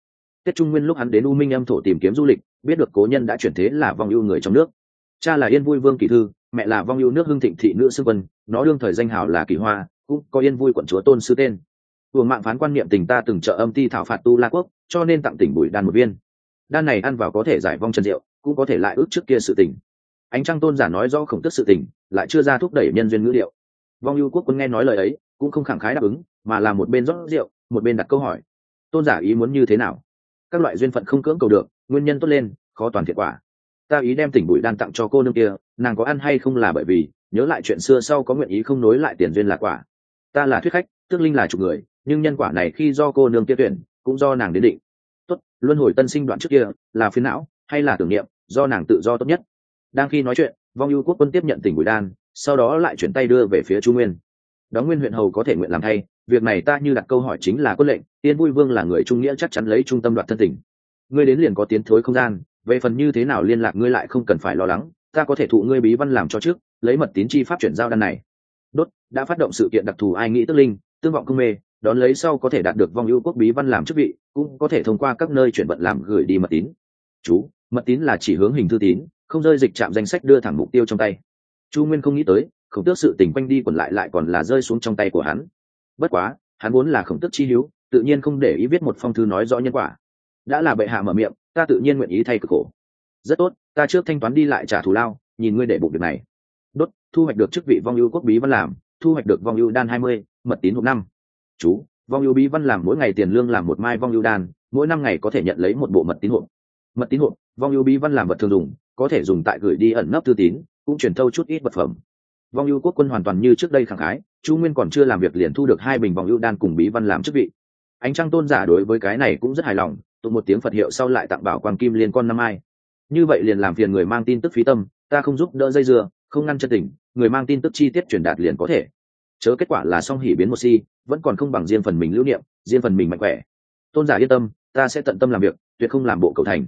tết trung nguyên lúc hắn đến u minh âm thổ tìm kiếm du lịch, biết được cố nhân đã chuyển thế là vong ưu người trong nước cha là yên vui vương kỳ thư, mẹ là vong yêu nước hưng thịnh thị nữ sư quân, nó đương thời danh hảo là kỳ hoa, cũng có yên vui quận chúa tôn sư tên. Tuồng mạng phán quan niệm tình ta từng trợ âm ti thảo phạt tu la quốc, cho nên tặng tỉnh bùi đan một viên. Đan này ăn vào có thể giải vong trần diệu cũng có thể lại ước trước kia sự tình. Ánh trăng tôn giả nói do khổng tức sự tình, lại chưa ra thúc đẩy nhân duyên ngữ điệu. Vong yêu quốc quân nghe nói lời ấy, cũng không khẳng khái đáp ứng, mà là một bên rót rượu, một bên đặt câu hỏi. Tôn giả ý muốn như thế nào? Các loại duyên phận không cưỡng cầu được, nguyên nhân tốt lên, khó toàn thiệt quả ta ý đem tỉnh bụi đan tặng cho cô nương kia, nàng có ăn hay không là bởi vì, nhớ lại chuyện xưa sau có nguyện ý không nối lại tiền duyên là quả. Ta là thuyết khách, tước linh là chục người, nhưng nhân quả này khi do cô nương kia tuyển, cũng do nàng đến định. Tốt, luân hồi tân sinh đoạn trước kia, là phiến não, hay là tưởng niệm, do nàng tự do tốt nhất. Đang khi nói chuyện, vong ưu quốc quân tiếp nhận tỉnh bụi đan, sau đó lại chuyển tay đưa về phía chu nguyên. Đón nguyên huyện hầu có thể nguyện làm thay, việc này ta như đặt câu hỏi chính là quân lệnh, tiên vui vương là người trung nghĩa chắc chắn lấy trung tâm đoạt thân tình ngươi đến liền có tiến thối không gian về phần như thế nào liên lạc ngươi lại không cần phải lo lắng, ta có thể thụ ngươi bí văn làm cho trước, lấy mật tín chi pháp chuyển giao đan này. Đốt, đã phát động sự kiện đặc thù ai nghĩ tức linh, tương vọng công mê, đón lấy sau có thể đạt được vong ưu quốc bí văn làm chức vị, cũng có thể thông qua các nơi chuyển vận làm gửi đi mật tín. Chú, mật tín là chỉ hướng hình thư tín, không rơi dịch chạm danh sách đưa thẳng mục tiêu trong tay. Chu nguyên không nghĩ tới, khổng tước sự tình quanh đi còn lại lại còn là rơi xuống trong tay của hắn. Bất quá, hắn vốn là khổng tước chi hiếu, tự nhiên không để ý viết một phong thư nói rõ nhân quả. Đã là bệ hạ mở miệng ta tự nhiên nguyện ý thay cực khổ. Rất tốt, ta trước thanh toán đi lại trả thù lao, nhìn ngươi để bụng việc này. Đốt, thu hoạch được chức vị vong ưu quốc bí văn làm, thu hoạch được vong ưu đan hai mươi, mật tín hộp năm. Chú, vong ưu bí văn làm mỗi ngày tiền lương làm một mai vong ưu đan, mỗi năm ngày có thể nhận lấy một bộ mật tín hộp. Mật tín hộp, vong ưu bí văn làm vật thường dùng, có thể dùng tại gửi đi ẩn nấp thư tín, cũng truyền thâu chút ít vật phẩm. Vong ưu quốc quân hoàn toàn như trước đây khẳng khái chu nguyên còn chưa làm việc liền thu được hai bình vong ưu đan cùng bí văn làm chức vị. Ánh trăng tôn giả đối với cái này cũng rất hài lòng tụ một tiếng phật hiệu sau lại tặng bảo quan kim liên con năm ai. Như vậy liền làm phiền người mang tin tức phí tâm, ta không giúp đỡ dây dưa, không ngăn chân tình người mang tin tức chi tiết truyền đạt liền có thể. Chớ kết quả là song hỉ biến một si, vẫn còn không bằng riêng phần mình lưu niệm, riêng phần mình mạnh khỏe. Tôn giả yên tâm, ta sẽ tận tâm làm việc, tuyệt không làm bộ cầu thành.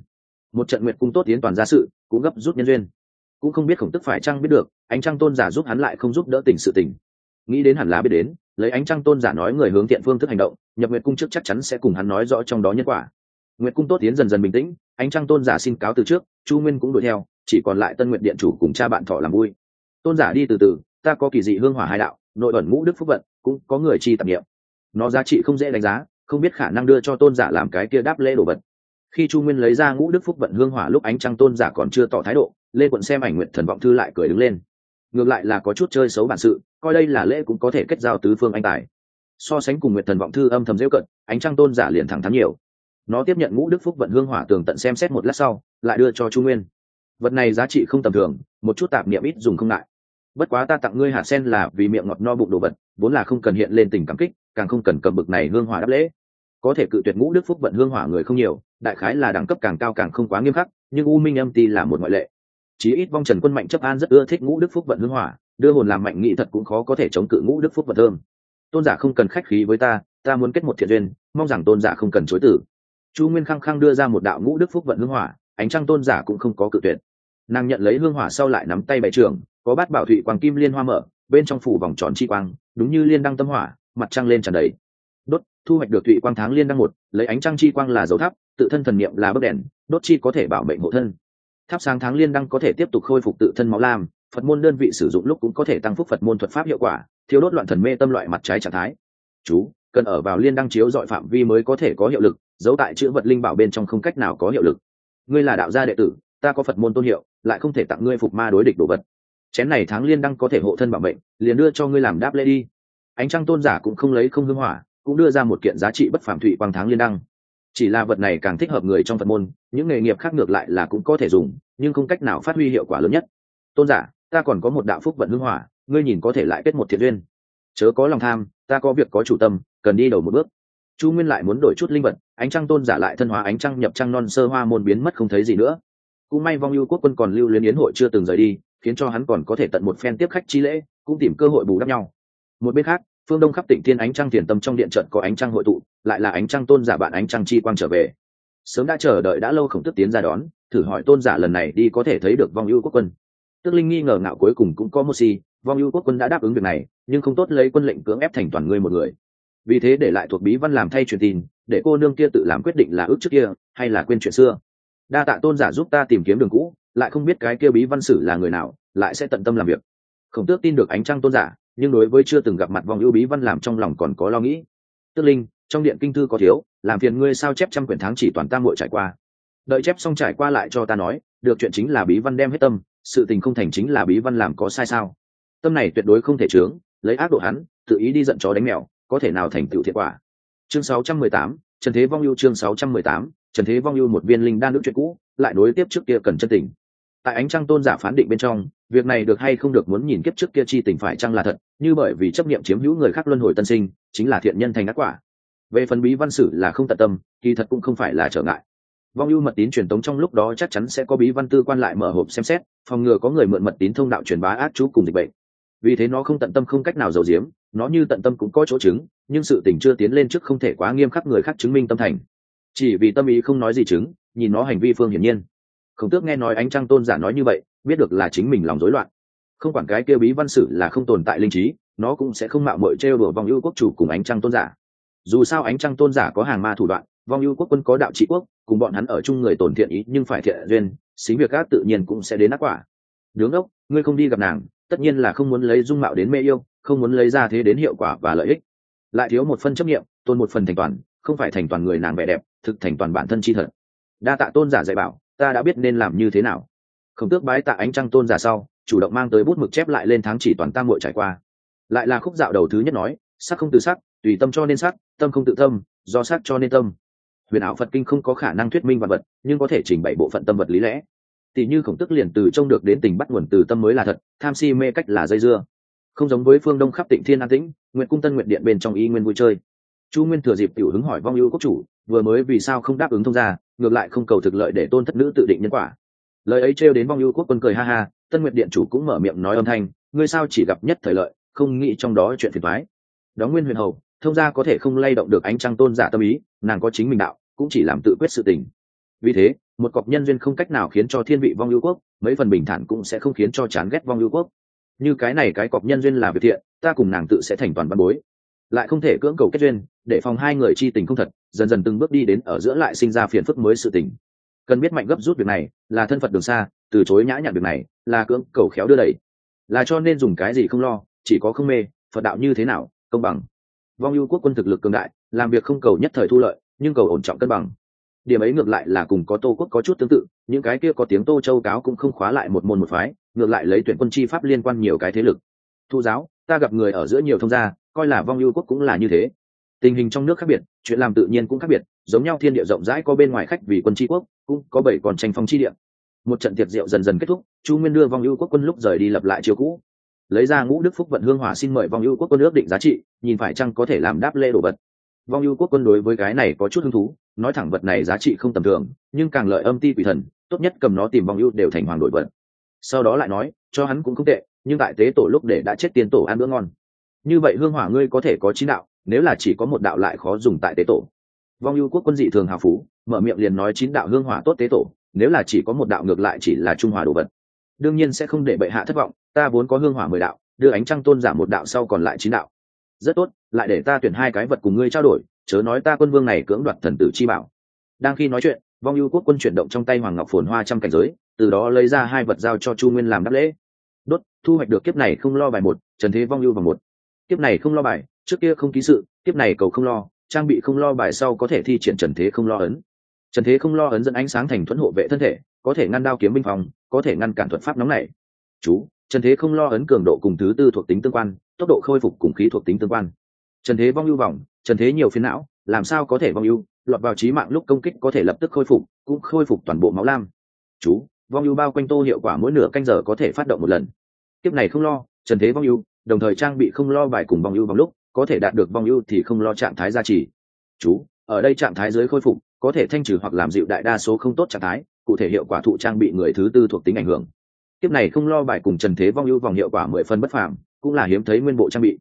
Một trận nguyện cung tốt tiến toàn gia sự, cũng gấp rút nhân duyên. Cũng không biết khổng tức phải chăng biết được, ánh trăng tôn giả giúp hắn lại không giúp đỡ tình sự tình nghĩ đến hẳn là biết đến, lấy ánh trăng tôn giả nói người hướng thiện phương thức hành động, nhập nguyện cung trước chắc chắn sẽ cùng hắn nói rõ trong đó nhân quả. Nguyệt cung tốt tiến dần dần bình tĩnh, ánh trăng tôn giả xin cáo từ trước, chu nguyên cũng đuổi theo, chỉ còn lại tân nguyện điện chủ cùng cha bạn thọ làm vui. Tôn giả đi từ từ, ta có kỳ dị hương hỏa hai đạo, nội ẩn ngũ đức phúc vận, cũng có người chi tạp nghiệm nó giá trị không dễ đánh giá, không biết khả năng đưa cho tôn giả làm cái kia đáp lễ đồ vật. Khi chu nguyên lấy ra ngũ đức phúc vận hương hỏa lúc ánh trăng tôn giả còn chưa tỏ thái độ lê quận xem ảnh nguyện thần vọng thư lại cười đứng lên. Ngược lại là có chút chơi xấu bản sự, coi đây là lễ cũng có thể kết giao tứ phương anh tài. So sánh cùng nguyện thần vọng thư âm thầm dễu cận, ánh trăng tôn giả liền thẳng thắn nhiều nó tiếp nhận ngũ đức phúc vận hương hỏa tường tận xem xét một lát sau, lại đưa cho chu nguyên. Vật này giá trị không tầm thường, một chút tạp niệm ít dùng không ngại. Bất quá ta tặng ngươi hạt sen là vì miệng ngọt no bụng đồ vật, vốn là không cần hiện lên tình cảm kích, càng không cần cầm bực này hương hỏa đáp lễ. Có thể cự tuyệt ngũ đức phúc vận hương hỏa người không nhiều, đại khái là đẳng cấp càng cao càng không quá nghiêm khắc, nhưng u minh âm ti là một ngoại lệ. Chí ít vong trần quân mạnh chấp an rất ưa thích ngũ đức phúc vận hương hỏa, đưa hồn làm mạnh nghị thật cũng khó có thể chống cự ngũ đức phúc vận thơm. Tôn giả không cần khách khí với ta ta muốn kết một thiện duyên, mong rằng tôn giả không cần chối tử chu nguyên khăng khăng đưa ra một đạo ngũ đức phúc vận hương hỏa ánh trăng tôn giả cũng không có cự tuyệt. Nàng nhận lấy hương hỏa sau lại nắm tay bệ trường, có bát bảo thụy quang kim liên hoa mở bên trong phủ vòng tròn chi quang đúng như liên đăng tâm hỏa mặt trăng lên tràn đầy. Đốt thu hoạch được thụy quang tháng liên đăng một lấy ánh trăng chi quang là dấu tháp tự thân thần niệm là bức đèn đốt chi có thể bảo mệnh hộ thân. Tháp sáng tháng liên đăng có thể tiếp tục khôi phục tự thân máu lam phật môn đơn vị sử dụng lúc cũng có thể tăng phúc phật môn thuật pháp hiệu quả thiếu đốt loạn thần mê tâm loại mặt trái trạng thái. Chú cần ở vào liên đăng chiếu dọi phạm vi mới có thể có hiệu lực, giấu tại chữ vật linh bảo bên trong không cách nào có hiệu lực. Ngươi là đạo gia đệ tử, ta có phật môn tôn hiệu, lại không thể tặng ngươi phục ma đối địch đồ vật. Chén này tháng liên đăng có thể hộ thân bảo mệnh, liền đưa cho ngươi làm đáp lễ đi. Ánh trăng tôn giả cũng không lấy không hưng hỏa, cũng đưa ra một kiện giá trị bất phạm thụy quang tháng liên đăng. Chỉ là vật này càng thích hợp người trong phật môn, những nghề nghiệp khác ngược lại là cũng có thể dùng, nhưng không cách nào phát huy hiệu quả lớn nhất. Tôn giả, ta còn có một đạo phúc vận hưng hỏa, ngươi nhìn có thể lại kết một thiện duyên. Chớ có lòng tham, ta có việc có chủ tâm cần đi đầu một bước. Chu nguyên lại muốn đổi chút linh vật, ánh trăng tôn giả lại thân hóa ánh trăng nhập trăng non sơ hoa môn biến mất không thấy gì nữa. Cũng may vong ưu quốc quân còn lưu liên yến hội chưa từng rời đi, khiến cho hắn còn có thể tận một phen tiếp khách chi lễ, cũng tìm cơ hội bù đắp nhau. Một bên khác, phương đông khắp tỉnh thiên ánh trăng thiền tâm trong điện trận có ánh trăng hội tụ, lại là ánh trăng tôn giả bạn ánh trăng chi quang trở về. Sớm đã chờ đợi đã lâu khổng tức tiến ra đón, thử hỏi tôn giả lần này đi có thể thấy được vong ưu quốc quân. Tức linh nghi ngờ ngạo cuối cùng cũng có một si vong ưu quốc quân đã đáp ứng việc này, nhưng không tốt lấy quân lệnh cưỡng ép thành toàn ngươi một người vì thế để lại thuộc bí văn làm thay truyền tin, để cô nương kia tự làm quyết định là ước trước kia, hay là quên chuyện xưa. Đa tạ tôn giả giúp ta tìm kiếm đường cũ, lại không biết cái kia bí văn sử là người nào, lại sẽ tận tâm làm việc. Khổng tước tin được ánh trăng tôn giả, nhưng đối với chưa từng gặp mặt vong ưu bí văn làm trong lòng còn có lo nghĩ. Tước linh, trong điện kinh thư có thiếu, làm phiền ngươi sao chép trăm quyển tháng chỉ toàn tam hội trải qua. Đợi chép xong trải qua lại cho ta nói, được chuyện chính là bí văn đem hết tâm, sự tình không thành chính là bí văn làm có sai sao? Tâm này tuyệt đối không thể chướng, lấy ác độ hắn, tự ý đi giận chó đánh mèo có thể nào thành tựu thiện quả? Chương 618, trần thế vong ưu chương 618, trần thế vong ưu một viên linh đan nữ chuyện cũ lại đối tiếp trước kia cần chân tình. Tại ánh trăng tôn giả phán định bên trong việc này được hay không được muốn nhìn kiếp trước kia chi tình phải chăng là thật như bởi vì chấp niệm chiếm hữu người khác luân hồi tân sinh chính là thiện nhân thành ác quả. Về phần bí văn sử là không tận tâm kỳ thật cũng không phải là trở ngại. Vong ưu mật tín truyền tống trong lúc đó chắc chắn sẽ có bí văn tư quan lại mở hộp xem xét phòng ngừa có người mượn mật tín thông đạo truyền bá ác chú cùng dịch bệnh vì thế nó không tận tâm không cách nào giấu giếm, nó như tận tâm cũng có chỗ chứng, nhưng sự tình chưa tiến lên trước không thể quá nghiêm khắc người khác chứng minh tâm thành. Chỉ vì tâm ý không nói gì chứng, nhìn nó hành vi phương hiển nhiên. Khổng tước nghe nói ánh trăng tôn giả nói như vậy, biết được là chính mình lòng rối loạn. Không quản cái kia bí văn sử là không tồn tại linh trí, nó cũng sẽ không mạo mội trêu đùa vong ưu quốc chủ cùng ánh trăng tôn giả. Dù sao ánh trăng tôn giả có hàng ma thủ đoạn, vong ưu quốc quân có đạo trị quốc, cùng bọn hắn ở chung người tổn thiện ý nhưng phải thiện duyên, xính việc ác tự nhiên cũng sẽ đến ác quả. Đứng ốc, ngươi không đi gặp nàng tất nhiên là không muốn lấy dung mạo đến mê yêu, không muốn lấy ra thế đến hiệu quả và lợi ích. Lại thiếu một phân chấp nghiệm tôn một phần thành toàn, không phải thành toàn người nàng vẻ đẹp, thực thành toàn bản thân chi thật. Đa tạ tôn giả dạy bảo, ta đã biết nên làm như thế nào. Khổng tước bái tạ ánh trăng tôn giả sau, chủ động mang tới bút mực chép lại lên tháng chỉ toàn tam hội trải qua. Lại là khúc dạo đầu thứ nhất nói, sắc không từ sắc, tùy tâm cho nên sắc, tâm không tự tâm, do sắc cho nên tâm. Huyền ảo phật kinh không có khả năng thuyết minh vật vật, nhưng có thể trình bày bộ phận tâm vật lý lẽ tỷ như khổng tức liền từ trông được đến tình bắt nguồn từ tâm mới là thật, tham si mê cách là dây dưa. Không giống với phương đông khắp tịnh thiên an tĩnh, nguyện cung tân nguyện điện bên trong y nguyên vui chơi. Chu nguyên thừa dịp tiểu hứng hỏi vong ưu quốc chủ, vừa mới vì sao không đáp ứng thông gia, ngược lại không cầu thực lợi để tôn thất nữ tự định nhân quả. Lời ấy trêu đến vong ưu quốc quân cười ha ha, tân nguyện điện chủ cũng mở miệng nói âm thanh, ngươi sao chỉ gặp nhất thời lợi, không nghĩ trong đó chuyện phiền thoái đó nguyên huyền hầu, thông gia có thể không lay động được ánh trăng tôn giả tâm ý, nàng có chính mình đạo, cũng chỉ làm tự quyết sự tình. Vì thế một cọc nhân duyên không cách nào khiến cho thiên vị vong lưu quốc, mấy phần bình thản cũng sẽ không khiến cho chán ghét vong lưu quốc. Như cái này cái cọc nhân duyên là việc thiện, ta cùng nàng tự sẽ thành toàn văn bối. Lại không thể cưỡng cầu kết duyên, để phòng hai người chi tình không thật, dần dần từng bước đi đến ở giữa lại sinh ra phiền phức mới sự tình. Cần biết mạnh gấp rút việc này, là thân phật đường xa, từ chối nhã nhặn việc này, là cưỡng cầu khéo đưa đẩy. Là cho nên dùng cái gì không lo, chỉ có không mê, phật đạo như thế nào, công bằng. Vong ưu quốc quân thực lực cường đại, làm việc không cầu nhất thời thu lợi, nhưng cầu ổn trọng cân bằng điểm ấy ngược lại là cùng có tô quốc có chút tương tự, những cái kia có tiếng tô châu cáo cũng không khóa lại một môn một phái, ngược lại lấy tuyển quân chi pháp liên quan nhiều cái thế lực. Thu giáo, ta gặp người ở giữa nhiều thông gia, coi là vong lưu quốc cũng là như thế. Tình hình trong nước khác biệt, chuyện làm tự nhiên cũng khác biệt, giống nhau thiên địa rộng rãi có bên ngoài khách vì quân tri quốc, cũng có bảy còn tranh phong chi địa. Một trận tiệc rượu dần dần kết thúc, chu nguyên đưa vong ưu quốc quân lúc rời đi lập lại chiều cũ. Lấy ra ngũ đức phúc vận hương hỏa xin mời vong ưu quốc quân ước định giá trị, nhìn phải chăng có thể làm đáp lễ đồ vật vong ưu quốc quân đối với cái này có chút hứng thú, nói thẳng vật này giá trị không tầm thường, nhưng càng lợi âm ti quỷ thần, tốt nhất cầm nó tìm vong ưu đều thành hoàng đội vật sau đó lại nói, cho hắn cũng không tệ, nhưng tại tế tổ lúc để đã chết tiền tổ ăn bữa ngon. Như vậy hương hỏa ngươi có thể có chín đạo, nếu là chỉ có một đạo lại khó dùng tại tế tổ. Vong ưu quốc quân dị thường hào phú, mở miệng liền nói chín đạo hương hỏa tốt tế tổ, nếu là chỉ có một đạo ngược lại chỉ là trung hòa đồ vật. Đương nhiên sẽ không để bệ hạ thất vọng, ta vốn có hương hỏa mười đạo, đưa ánh trăng tôn giả một đạo sau còn lại chín đạo rất tốt, lại để ta tuyển hai cái vật cùng ngươi trao đổi, chớ nói ta quân vương này cưỡng đoạt thần tử chi bảo. Đang khi nói chuyện, vong ưu quốc quân chuyển động trong tay hoàng ngọc phồn hoa trăm cảnh giới, từ đó lấy ra hai vật giao cho chu nguyên làm đáp lễ. Đốt, thu hoạch được kiếp này không lo bài một, trần thế vong ưu và một. Kiếp này không lo bài, trước kia không ký sự, kiếp này cầu không lo, trang bị không lo bài sau có thể thi triển trần thế không lo ấn. Trần thế không lo ấn dẫn ánh sáng thành thuẫn hộ vệ thân thể, có thể ngăn đao kiếm binh phòng, có thể ngăn cản thuật pháp nóng này chú trần thế không lo ấn cường độ cùng thứ tư thuộc tính tương quan, tốc độ khôi phục cùng khí thuộc tính tương quan. Trần thế vong ưu vòng, trần thế nhiều phiến não, làm sao có thể vong ưu, lọt vào trí mạng lúc công kích có thể lập tức khôi phục, cũng khôi phục toàn bộ máu lam. Chú, vong ưu bao quanh tô hiệu quả mỗi nửa canh giờ có thể phát động một lần. Tiếp này không lo, trần thế vong ưu, đồng thời trang bị không lo bài cùng vong ưu vòng lúc, có thể đạt được vong ưu thì không lo trạng thái gia trì. Chú, ở đây trạng thái dưới khôi phục, có thể thanh trừ hoặc làm dịu đại đa số không tốt trạng thái, cụ thể hiệu quả thụ trang bị người thứ tư thuộc tính ảnh hưởng tiếp này không lo bài cùng trần thế vong ưu vòng hiệu quả mười phân bất phàm, cũng là hiếm thấy nguyên bộ trang bị.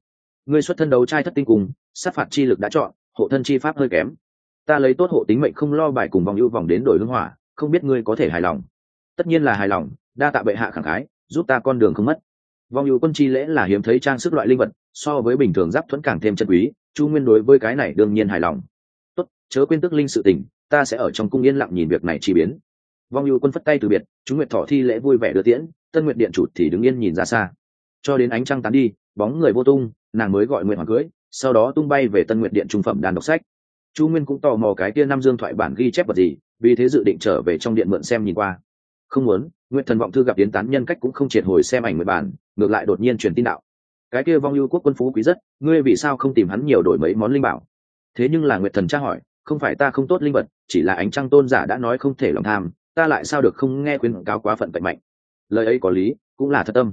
Ngươi xuất thân đấu trai thất tinh cùng, sát phạt chi lực đã chọn, hộ thân chi pháp hơi kém. Ta lấy tốt hộ tính mệnh không lo bài cùng vòng ưu vòng đến đổi hưng hỏa, không biết ngươi có thể hài lòng. Tất nhiên là hài lòng, đa tạ bệ hạ khẳng khái, giúp ta con đường không mất. Vong ưu quân chi lễ là hiếm thấy trang sức loại linh vật, so với bình thường giáp thuẫn càng thêm chân quý, chu nguyên đối với cái này đương nhiên hài lòng. Tốt, chớ quên tức linh sự tình, ta sẽ ở trong cung yên lặng nhìn việc này chi biến vong ưu quân phất tay từ biệt, chúng nguyệt thọ thi lễ vui vẻ đưa tiễn, tân nguyệt điện chủ thì đứng yên nhìn ra xa. Cho đến ánh trăng tán đi, bóng người vô tung, nàng mới gọi nguyện hoàng cưới, sau đó tung bay về tân nguyện điện trung phẩm đàn đọc sách. Chu nguyên cũng tò mò cái kia Nam dương thoại bản ghi chép vật gì, vì thế dự định trở về trong điện mượn xem nhìn qua. Không muốn nguyện thần vọng thư gặp tiến tán nhân cách cũng không triệt hồi xem ảnh mười bản, ngược lại đột nhiên truyền tin đạo. Cái kia vong ưu quốc quân phú quý rất, ngươi vì sao không tìm hắn nhiều đổi mấy món linh bảo? Thế nhưng là nguyệt thần tra hỏi, không phải ta không tốt linh vật, chỉ là ánh trăng tôn giả đã nói không thể lòng tham ta lại sao được không nghe khuyên cáo quá phận cạnh mạnh? Lời ấy có lý, cũng là thật tâm.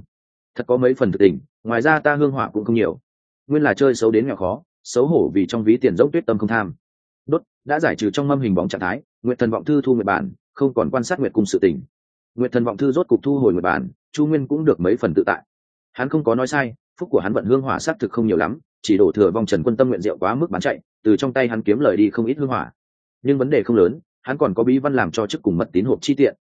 Thật có mấy phần thực tình, ngoài ra ta hương hỏa cũng không nhiều. Nguyên là chơi xấu đến nghèo khó, xấu hổ vì trong ví tiền dốc tuyết tâm không tham. Đốt, đã giải trừ trong mâm hình bóng trạng thái nguyện thần vọng thư thu nguyện bản, không còn quan sát nguyệt cung sự tình. Nguyện thần vọng thư rốt cục thu hồi nguyện bản, chu nguyên cũng được mấy phần tự tại. Hắn không có nói sai, phúc của hắn vận hương hỏa xác thực không nhiều lắm, chỉ đổ thừa vong trần quân tâm nguyện rượu quá mức bán chạy, từ trong tay hắn kiếm lời đi không ít hương hỏa. Nhưng vấn đề không lớn hắn còn có bí văn làm cho chức cùng mật tín hộp chi tiện.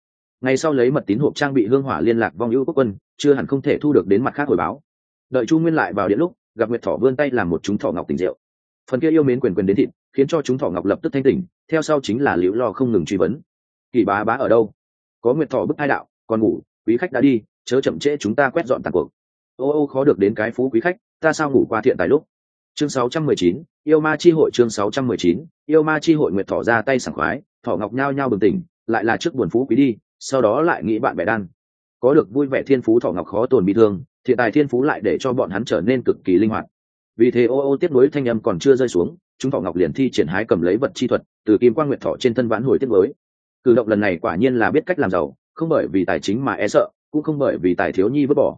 Ngay sau lấy mật tín hộp trang bị hương hỏa liên lạc vong ưu quốc quân, chưa hẳn không thể thu được đến mặt khác hồi báo. Đợi chu nguyên lại vào điện lúc, gặp nguyệt thỏ vươn tay làm một chúng thỏ ngọc tình rượu. Phần kia yêu mến quyền quyền đến thịt, khiến cho chúng thỏ ngọc lập tức thanh tỉnh, theo sau chính là liễu lo không ngừng truy vấn. Kỳ bá bá ở đâu? Có nguyệt thỏ bức hai đạo, còn ngủ, quý khách đã đi, chớ chậm trễ chúng ta quét dọn tàn cuộc. Ô ô, khó được đến cái phú quý khách, ta sao ngủ qua thiện tài lúc? Chương 619, yêu ma chi hội chương 619, yêu ma chi hội nguyệt thỏ ra tay sảng khoái thỏ ngọc nhao nhao bừng tỉnh lại là trước buồn phú quý đi sau đó lại nghĩ bạn bè đan. Có được vui vẻ thiên phú thỏ ngọc khó tồn bị thương thiện tài thiên phú lại để cho bọn hắn trở nên cực kỳ linh hoạt. Vì thế ô ô tiếp nối thanh âm còn chưa rơi xuống chúng thỏ ngọc liền thi triển hái cầm lấy vật chi thuật từ kim quan nguyệt thỏ trên thân vãn hồi tiếp nối. Cử động lần này quả nhiên là biết cách làm giàu không bởi vì tài chính mà e sợ cũng không bởi vì tài thiếu nhi vứt bỏ.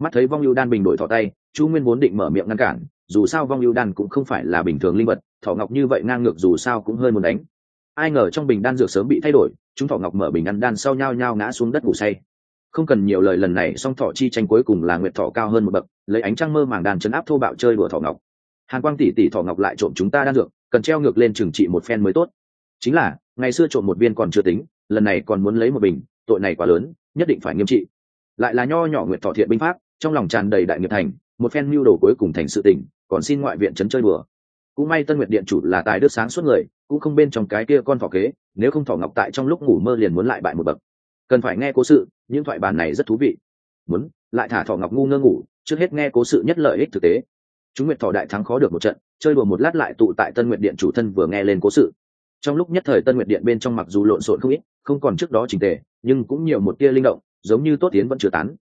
Mắt thấy vong lưu đan bình đổi thỏ tay chu nguyên vốn định mở miệng ngăn cản dù sao vong ưu đan cũng không phải là bình thường linh vật thọ ngọc như vậy ngang ngược dù sao cũng hơi muốn đánh. Ai ngờ trong bình đan dược sớm bị thay đổi, chúng thọ ngọc mở bình ăn đan sau nhao nhao ngã xuống đất ngủ say. Không cần nhiều lời lần này, song thọ chi tranh cuối cùng là nguyệt thọ cao hơn một bậc, lấy ánh trăng mơ màng đàn chấn áp thô bạo chơi đùa thọ ngọc. Hàn quang tỷ tỷ thọ ngọc lại trộm chúng ta đan dược, cần treo ngược lên trừng trị một phen mới tốt. Chính là, ngày xưa trộm một viên còn chưa tính, lần này còn muốn lấy một bình, tội này quá lớn, nhất định phải nghiêm trị. Lại là nho nhỏ nguyệt thọ thiện binh pháp, trong lòng tràn đầy đại nghiệp thành, một phen mưu đồ cuối cùng thành sự tình còn xin ngoại viện chấn chơi bừa cũng may tân nguyệt điện chủ là tài đức sáng suốt người, cũng không bên trong cái kia con thỏ kế, nếu không thỏ ngọc tại trong lúc ngủ mơ liền muốn lại bại một bậc. Cần phải nghe cố sự, những thoại bàn này rất thú vị. Muốn, lại thả thỏ ngọc ngu ngơ ngủ, trước hết nghe cố sự nhất lợi ích thực tế. Chúng nguyệt thỏ đại thắng khó được một trận, chơi đùa một lát lại tụ tại tân nguyệt điện chủ thân vừa nghe lên cố sự. Trong lúc nhất thời tân nguyệt điện bên trong mặc dù lộn xộn không ít, không còn trước đó trình tề, nhưng cũng nhiều một tia linh động, giống như tốt tiến vẫn chưa tán.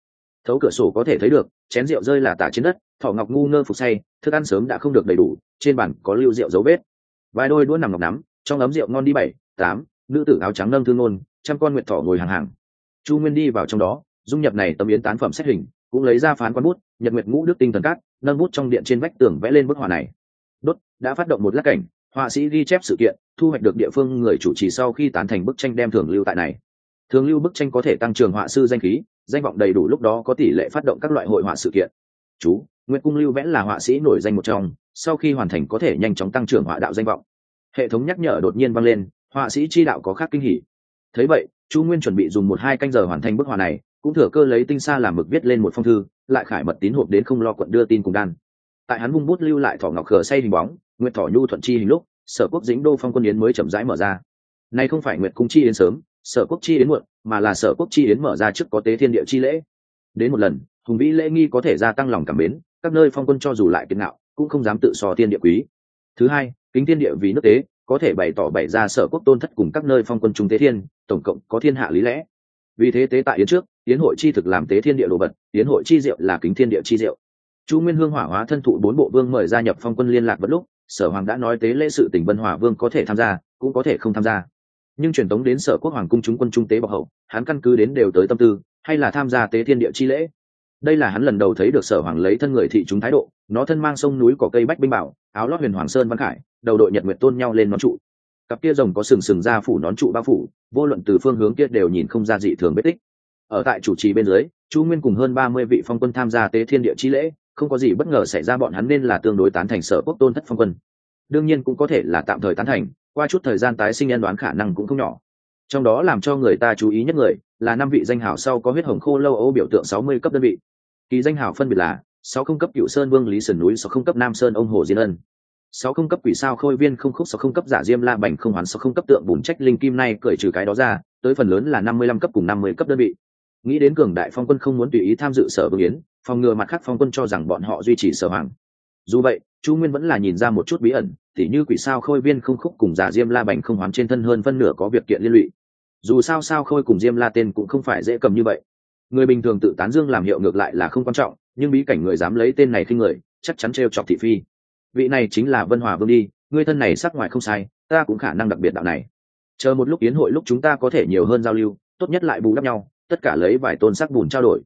Thấu cửa sổ có thể thấy được, chén rượu rơi là tả trên đất thỏ ngọc ngu ngơ phục say, thức ăn sớm đã không được đầy đủ, trên bàn có lưu rượu dấu vết. Vài đôi đũa nằm ngọc nắm, trong ấm rượu ngon đi bảy, tám, nữ tử áo trắng nâng thương ngôn, trăm con nguyệt thỏ ngồi hàng hàng. Chu nguyên đi vào trong đó, dung nhập này tấm yến tán phẩm xét hình, cũng lấy ra phán quan bút, nhật nguyệt ngũ đức tinh thần cát, nâng bút trong điện trên vách tường vẽ lên bức họa này. Đốt, đã phát động một lát cảnh, họa sĩ ghi chép sự kiện, thu hoạch được địa phương người chủ trì sau khi tán thành bức tranh đem thường lưu tại này. Thường lưu bức tranh có thể tăng trường họa sư danh khí, danh vọng đầy đủ lúc đó có tỷ lệ phát động các loại hội họa sự kiện chú nguyễn cung lưu vẽ là họa sĩ nổi danh một trong, sau khi hoàn thành có thể nhanh chóng tăng trưởng họa đạo danh vọng. Hệ thống nhắc nhở đột nhiên vang lên, họa sĩ chi đạo có khác kinh hỉ. Thấy vậy, chu nguyên chuẩn bị dùng một hai canh giờ hoàn thành bức họa này, cũng thừa cơ lấy tinh xa làm mực viết lên một phong thư, lại khải mật tín hộp đến không lo quận đưa tin cùng đan. Tại hắn vung bút lưu lại thỏ ngọc khờ say hình bóng, nguyệt thỏ nhu thuận chi hình lúc, sở quốc dĩnh đô phong quân yến mới chậm rãi mở ra. Nay không phải nguyệt cung chi yến sớm, sở quốc chi yến muộn, mà là sở quốc chi yến mở ra trước có tế thiên địa chi lễ. Đến một lần hùng vĩ lễ nghi có thể gia tăng lòng cảm mến, các nơi phong quân cho dù lại kiên ngạo, cũng không dám tự so thiên địa quý. Thứ hai, kính thiên địa vì nước tế, có thể bày tỏ bày ra sở quốc tôn thất cùng các nơi phong quân trung tế thiên, tổng cộng có thiên hạ lý lẽ. Vì thế tế tại yến trước, yến hội chi thực làm tế thiên địa đồ vật, yến hội chi diệu là kính thiên địa chi diệu. Chu nguyên hương hỏa hóa thân thụ bốn bộ vương mời gia nhập phong quân liên lạc bất lúc, sở hoàng đã nói tế lễ sự tỉnh vân hòa vương có thể tham gia, cũng có thể không tham gia. Nhưng truyền tống đến sở quốc hoàng cung chúng quân trung tế bọc hậu, hắn căn cứ đến đều tới tâm tư, hay là tham gia tế thiên địa chi lễ đây là hắn lần đầu thấy được sở hoàng lấy thân người thị chúng thái độ, nó thân mang sông núi cỏ cây bách binh bảo, áo lót huyền hoàng sơn văn khải, đầu đội nhật nguyệt tôn nhau lên nón trụ. Cặp kia rồng có sừng sừng ra phủ nón trụ bao phủ, vô luận từ phương hướng kia đều nhìn không ra dị thường vết tích. Ở tại chủ trì bên dưới, chu nguyên cùng hơn ba mươi vị phong quân tham gia tế thiên địa chi lễ, không có gì bất ngờ xảy ra bọn hắn nên là tương đối tán thành sở quốc tôn thất phong quân. Đương nhiên cũng có thể là tạm thời tán thành, qua chút thời gian tái sinh nhân đoán khả năng cũng không nhỏ. Trong đó làm cho người ta chú ý nhất người, là năm vị danh hảo sau có huyết hồng khô lâu ấu biểu tượng sáu mươi cấp đơn vị kỳ danh hào phân biệt là sáu không cấp cựu sơn vương lý sườn núi, sáu không cấp nam sơn ông hồ diên ân. Sáu không cấp quỷ sao khôi viên không khúc, sáu không cấp giả diêm la bành không hoàn sáu không cấp tượng bùn trách linh kim nay cởi trừ cái đó ra, tới phần lớn là năm mươi lăm cấp cùng năm mươi cấp đơn vị. Nghĩ đến cường đại phong quân không muốn tùy ý tham dự sở vương yến, phòng ngừa mặt khác phong quân cho rằng bọn họ duy trì sở hoàng. Dù vậy, chu nguyên vẫn là nhìn ra một chút bí ẩn, tỉ như quỷ sao khôi viên không khúc cùng giả diêm la bành không hoán trên thân hơn phân nửa có việc kiện liên lụy. Dù sao sao khôi cùng diêm la tên cũng không phải dễ cầm như vậy người bình thường tự tán dương làm hiệu ngược lại là không quan trọng, nhưng bí cảnh người dám lấy tên này khi người, chắc chắn t chọc thị phi. Vị này chính là vân hòa vương đi, người thân này sắc ngoài không sai, ta cũng khả năng đặc biệt đạo này. Chờ một lúc yến hội lúc chúng ta có thể nhiều hơn giao lưu, tốt nhất lại bù đắp nhau, tất cả lấy vài tôn sắc bùn trao đổi.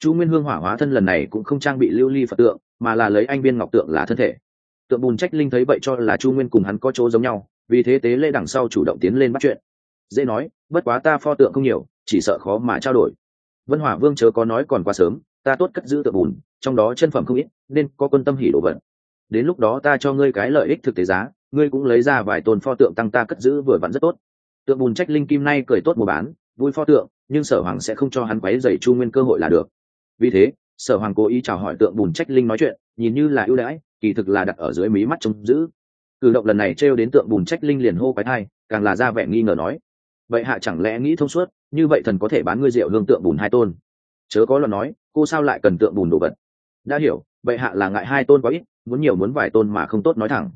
Chu nguyên hương hỏa hóa thân lần này cũng không trang bị lưu ly phật tượng, mà là lấy anh biên ngọc tượng là thân thể. Tượng bùn trách linh thấy vậy cho là chu nguyên cùng hắn có chỗ giống nhau, vì thế tế lễ đằng sau chủ động tiến lên bắt chuyện. Dễ nói, bất quá ta pho tượng không nhiều, chỉ sợ khó mà trao đổi vân hỏa vương chớ có nói còn quá sớm, ta tốt cất giữ tượng bùn, trong đó chân phẩm không ít, nên có quân tâm hỉ đồ vật. Đến lúc đó ta cho ngươi cái lợi ích thực tế giá, ngươi cũng lấy ra vài tôn pho tượng tăng ta cất giữ vừa vặn rất tốt. Tượng bùn trách linh kim nay cười tốt mua bán, vui pho tượng, nhưng sở hoàng sẽ không cho hắn quấy dày chu nguyên cơ hội là được. Vì thế, sở hoàng cố ý chào hỏi tượng bùn trách linh nói chuyện, nhìn như là ưu đãi, kỳ thực là đặt ở dưới mí mắt trông giữ. Cử động lần này trêu đến tượng bùn trách linh liền hô quái thai, càng là ra vẻ nghi ngờ nói, vậy hạ chẳng lẽ nghĩ thông suốt như vậy thần có thể bán ngươi rượu hương tượng bùn hai tôn. Chớ có lần nói, cô sao lại cần tượng bùn đồ vật? Đã hiểu, bệ hạ là ngại hai tôn quá ít, muốn nhiều muốn vài tôn mà không tốt nói thẳng.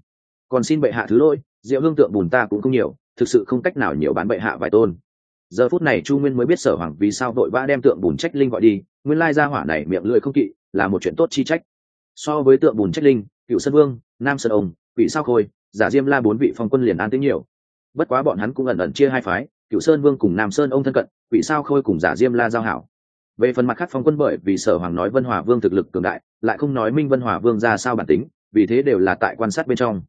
Còn xin bệ hạ thứ lỗi, rượu hương tượng bùn ta cũng không nhiều, thực sự không cách nào nhiều bán bệ hạ vài tôn. Giờ phút này chu nguyên mới biết sở hoàng vì sao vội vã đem tượng bùn trách linh gọi đi, nguyên lai gia hỏa này miệng lưỡi không kỵ, là một chuyện tốt chi trách. So với tượng bùn trách linh cựu sơn vương, nam sơn ông vị sao khôi, giả diêm la bốn vị phong quân liền an tính nhiều. Bất quá bọn hắn cũng ẩn ẩn chia hai phái cựu sơn vương cùng nam sơn ông thân cận vì sao khôi cùng giả diêm la giao hảo. Về phần mặt khác phong quân bởi vì sở hoàng nói vân hòa vương thực lực cường đại, lại không nói minh vân hòa vương ra sao bản tính, vì thế đều là tại quan sát bên trong.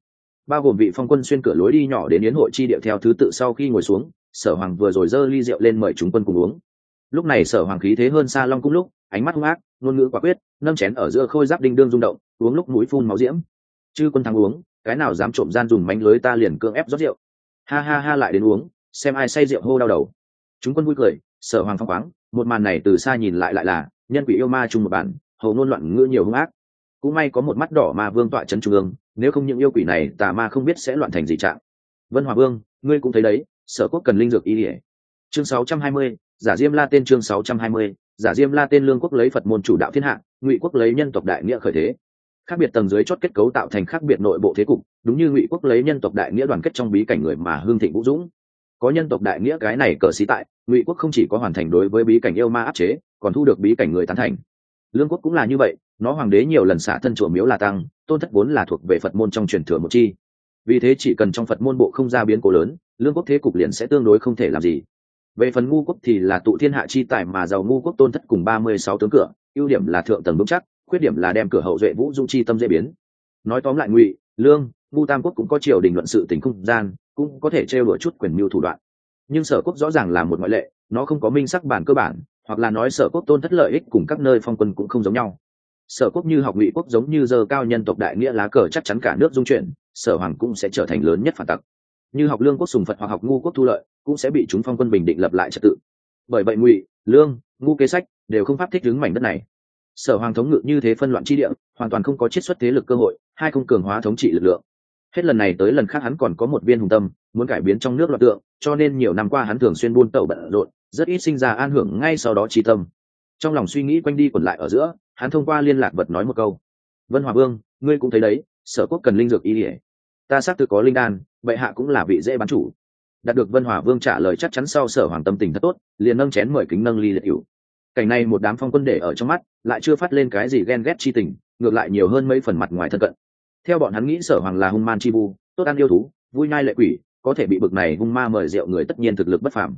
Bao gồm vị phong quân xuyên cửa lối đi nhỏ đến yến hội chi điệu theo thứ tự sau khi ngồi xuống, sở hoàng vừa rồi dơ ly rượu lên mời chúng quân cùng uống. Lúc này sở hoàng khí thế hơn xa long cung lúc, ánh mắt hung ác, ngôn ngữ quả quyết nâm chén ở giữa khôi giáp đinh đương rung động, uống lúc mũi phun máu diễm. Chư quân thắng uống, cái nào dám trộm gian dùng mánh lưới ta liền cưỡng ép rót rượu. Ha ha ha lại đến uống xem ai say rượu hô đau đầu. Chúng quân vui cười sở hoàng phong khoáng một màn này từ xa nhìn lại lại là nhân quỷ yêu ma chung một bản hầu ngôn loạn ngữ nhiều hung ác. Cũng may có một mắt đỏ ma vương tọa trấn trung ương nếu không những yêu quỷ này tà ma không biết sẽ loạn thành gì trạng. Vân hòa vương ngươi cũng thấy đấy sở quốc cần linh dược ý ỉa chương 620, giả diêm la tên chương 620, giả diêm la tên lương quốc lấy phật môn chủ đạo thiên hạ ngụy quốc lấy nhân tộc đại nghĩa khởi thế. Khác biệt tầng dưới chót kết cấu tạo thành khác biệt nội bộ thế cục đúng như ngụy quốc lấy nhân tộc đại nghĩa đoàn kết trong bí cảnh người mà hương thịnh vũ dũng có nhân tộc đại nghĩa cái này cờ xí tại, ngụy quốc không chỉ có hoàn thành đối với bí cảnh yêu ma áp chế, còn thu được bí cảnh người tán thành. Lương quốc cũng là như vậy, nó hoàng đế nhiều lần xả thân chùa miếu là tăng, tôn thất vốn là thuộc về phật môn trong truyền thừa một chi. Vì thế chỉ cần trong phật môn bộ không ra biến cố lớn, lương quốc thế cục liền sẽ tương đối không thể làm gì. Về phần ngu quốc thì là tụ thiên hạ chi tài mà giàu ngu quốc tôn thất cùng ba mươi sáu tướng cửa, ưu điểm là thượng tầng vững chắc, khuyết điểm là đem cửa hậu duệ vũ dung chi tâm dễ biến. Nói tóm lại ngụy, lương ngu tam quốc cũng có triều đình luận sự tình không gian cũng có thể trêu đùa chút quyền mưu thủ đoạn. Nhưng sở quốc rõ ràng là một ngoại lệ, nó không có minh sắc bản cơ bản, hoặc là nói sở quốc tôn thất lợi ích cùng các nơi phong quân cũng không giống nhau. Sở quốc như học ngụy quốc giống như giờ cao nhân tộc đại nghĩa lá cờ chắc chắn cả nước dung chuyển, sở hoàng cũng sẽ trở thành lớn nhất phản tặc. Như học lương quốc sùng phật hoặc học ngu quốc thu lợi, cũng sẽ bị chúng phong quân bình định lập lại trật tự. Bởi vậy ngụy, lương, ngu kế sách đều không pháp thích đứng mảnh đất này. Sở hoàng thống ngự như thế phân loạn chi địa, hoàn toàn không có chiết xuất thế lực cơ hội, hai không cường hóa thống trị lực lượng hết lần này tới lần khác hắn còn có một viên hùng tâm, muốn cải biến trong nước loạt tượng, cho nên nhiều năm qua hắn thường xuyên buôn tẩu bận rộn, rất ít sinh ra an hưởng ngay sau đó chi tâm. Trong lòng suy nghĩ quanh đi quẩn lại ở giữa, hắn thông qua liên lạc vật nói một câu. Vân hòa vương, ngươi cũng thấy đấy, sở quốc cần linh dược y ỉa ta xác tự có linh đan, bệ hạ cũng là vị dễ bán chủ. Đạt được vân hòa vương trả lời chắc chắn sau sở hoàng tâm tình thật tốt, liền nâng chén mời kính nâng ly liệt cựu cảnh này một đám phong quân để ở trong mắt, lại chưa phát lên cái gì ghen ghét chi tình, ngược lại nhiều hơn mấy phần mặt ngoài thân cận theo bọn hắn nghĩ sở hoàng là hung man chi vu, tốt ăn yêu thú, vui nhai lệ quỷ, có thể bị bực này hung ma mời rượu người tất nhiên thực lực bất phàm.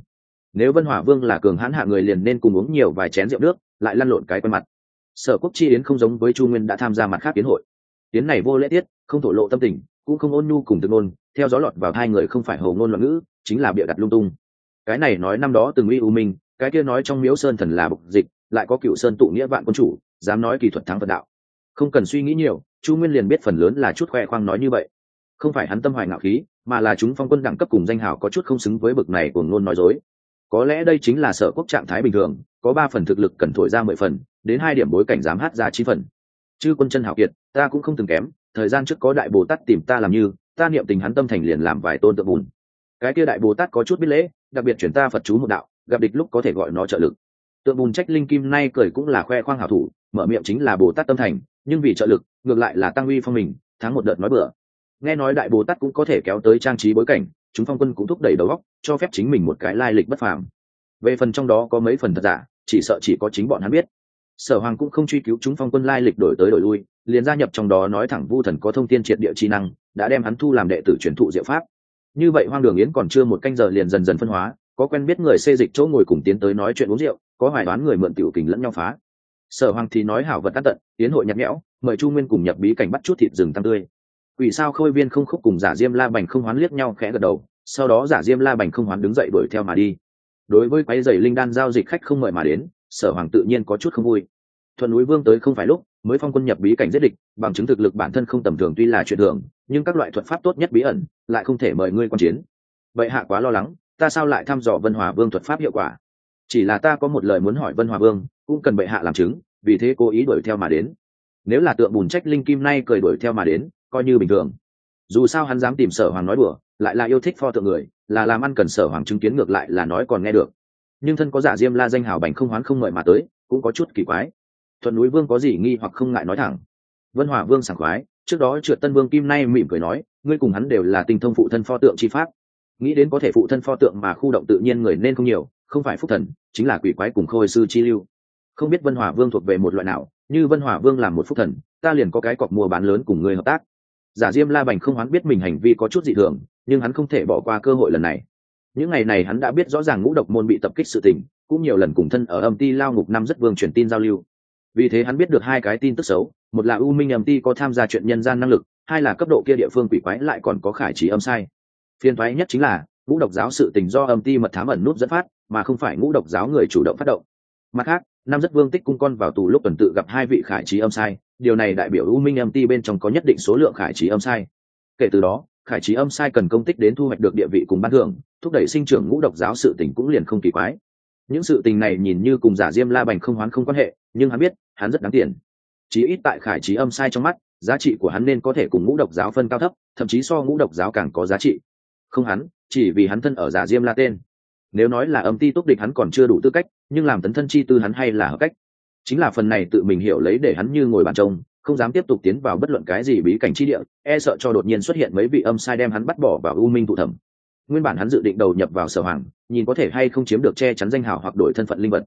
Nếu vân hỏa vương là cường hãn hạ người liền nên cùng uống nhiều vài chén rượu nước, lại lăn lộn cái quen mặt. Sở quốc chi yến không giống với chu nguyên đã tham gia mặt khác tiến hội. Yến này vô lễ tiết, không thổ lộ tâm tình, cũng không ôn nhu cùng tương ngôn, theo gió lọt vào hai người không phải hầu ngôn loạn ngữ, chính là bịa đặt lung tung. Cái này nói năm đó từng uy u minh, cái kia nói trong miếu sơn thần là bục dịch, lại có cựu sơn tụ nghĩa vạn quân chủ, dám nói kỳ thuật thắng phật đạo không cần suy nghĩ nhiều, chu nguyên liền biết phần lớn là chút khoe khoang nói như vậy. Không phải hắn tâm hoài ngạo khí, mà là chúng phong quân đẳng cấp cùng danh hào có chút không xứng với bực này của ngôn nói dối. Có lẽ đây chính là sở quốc trạng thái bình thường, có ba phần thực lực cần thổi ra mười phần, đến hai điểm bối cảnh dám hát ra chín phần. Chư quân chân hảo kiệt, ta cũng không từng kém, thời gian trước có đại bồ tát tìm ta làm như, ta niệm tình hắn tâm thành liền làm vài tôn tượng bùn. Cái kia đại bồ tát có chút biết lễ, đặc biệt chuyển ta phật chú một đạo, gặp địch lúc có thể gọi nó trợ lực. Tượng bùn trách linh kim nay cười cũng là khoe khoang hảo thủ, mở miệng chính là bồ tát tâm thành nhưng vì trợ lực, ngược lại là tăng uy phong mình, thắng một đợt nói bừa. Nghe nói đại bồ tát cũng có thể kéo tới trang trí bối cảnh, chúng phong quân cũng thúc đẩy đầu góc cho phép chính mình một cái lai lịch bất phàm. Về phần trong đó có mấy phần thật giả, chỉ sợ chỉ có chính bọn hắn biết. Sở hoàng cũng không truy cứu chúng phong quân lai lịch đổi tới đổi lui, liền gia nhập trong đó nói thẳng vu thần có thông tin triệt địa chi năng, đã đem hắn thu làm đệ tử truyền thụ diệu pháp. Như vậy hoang đường yến còn chưa một canh giờ liền dần dần phân hóa, có quen biết người xê dịch chỗ ngồi cùng tiến tới nói chuyện uống rượu, có hoài đoán người mượn tiểu kình lẫn nhau phá sở hoàng thì nói hảo vật tan tận, tiến hội nhặt nhẽo, mời chu nguyên cùng nhập bí cảnh bắt chút thịt rừng tăng tươi. Quỷ sao khôi viên không khúc cùng giả diêm la bành không hoán liếc nhau khẽ gật đầu, sau đó giả diêm la bành không hoán đứng dậy đuổi theo mà đi. Đối với quái dày linh đan giao dịch khách không mời mà đến, sở hoàng tự nhiên có chút không vui. Thuận núi vương tới không phải lúc, mới phong quân nhập bí cảnh giết địch, bằng chứng thực lực bản thân không tầm thường tuy là chuyện thường, nhưng các loại thuật pháp tốt nhất bí ẩn, lại không thể mời ngươi quan chiến. Vậy hạ quá lo lắng, ta sao lại thăm dò vân hòa vương thuật pháp hiệu quả? Chỉ là ta có một lời muốn hỏi vân hòa vương, cũng cần bệ hạ làm chứng, vì thế cố ý đuổi theo mà đến. Nếu là tượng bùn trách linh kim nay cười đuổi theo mà đến, coi như bình thường. Dù sao hắn dám tìm sở hoàng nói đùa, lại là yêu thích pho tượng người, là làm ăn cần sở hoàng chứng kiến ngược lại là nói còn nghe được. Nhưng thân có giả diêm la danh hào bành không hoán không ngợi mà tới, cũng có chút kỳ quái. Thuận núi vương có gì nghi hoặc không ngại nói thẳng. Vân hòa vương sảng khoái, trước đó trượt tân vương kim nay mỉm cười nói, ngươi cùng hắn đều là tinh thông phụ thân pho tượng chi pháp. Nghĩ đến có thể phụ thân pho tượng mà khu động tự nhiên người nên không nhiều không phải phúc thần, chính là quỷ quái cùng khôi sư chi lưu. Không biết vân hòa vương thuộc về một loại nào, như vân hòa vương làm một phúc thần, ta liền có cái cọc mua bán lớn cùng người hợp tác. Giả diêm la bành không hoán biết mình hành vi có chút dị thường, nhưng hắn không thể bỏ qua cơ hội lần này. Những ngày này hắn đã biết rõ ràng ngũ độc môn bị tập kích sự tình, cũng nhiều lần cùng thân ở âm ti lao ngục năm rất vương truyền tin giao lưu. Vì thế hắn biết được hai cái tin tức xấu, một là u minh âm ti có tham gia chuyện nhân gian năng lực, hai là cấp độ kia địa phương quỷ quái lại còn có khải trí âm sai. Phiên thoái nhất chính là, ngũ độc giáo sự tình do âm ti mật thám ẩn nút dẫn phát mà không phải ngũ độc giáo người chủ động phát động. Mặt khác, nam rất vương tích cung con vào tù lúc tuần tự gặp hai vị khải trí âm sai, điều này đại biểu u minh âm ti bên trong có nhất định số lượng khải trí âm sai. Kể từ đó, khải trí âm sai cần công tích đến thu hoạch được địa vị cùng ban thưởng, thúc đẩy sinh trưởng ngũ độc giáo sự tình cũng liền không kỳ quái. Những sự tình này nhìn như cùng giả diêm la bành không hoán không quan hệ, nhưng hắn biết, hắn rất đáng tiền. Chí ít tại khải trí âm sai trong mắt, giá trị của hắn nên có thể cùng ngũ độc giáo phân cao thấp, thậm chí so ngũ độc giáo càng có giá trị. Không hắn, chỉ vì hắn thân ở giả diêm la tên nếu nói là âm ti túc địch hắn còn chưa đủ tư cách, nhưng làm tấn thân chi tư hắn hay là hợp cách. Chính là phần này tự mình hiểu lấy để hắn như ngồi bàn trông, không dám tiếp tục tiến vào bất luận cái gì bí cảnh chi địa e sợ cho đột nhiên xuất hiện mấy vị âm sai đem hắn bắt bỏ vào u minh thụ thẩm. Nguyên bản hắn dự định đầu nhập vào sở hoàng, nhìn có thể hay không chiếm được che chắn danh hào hoặc đổi thân phận linh vật.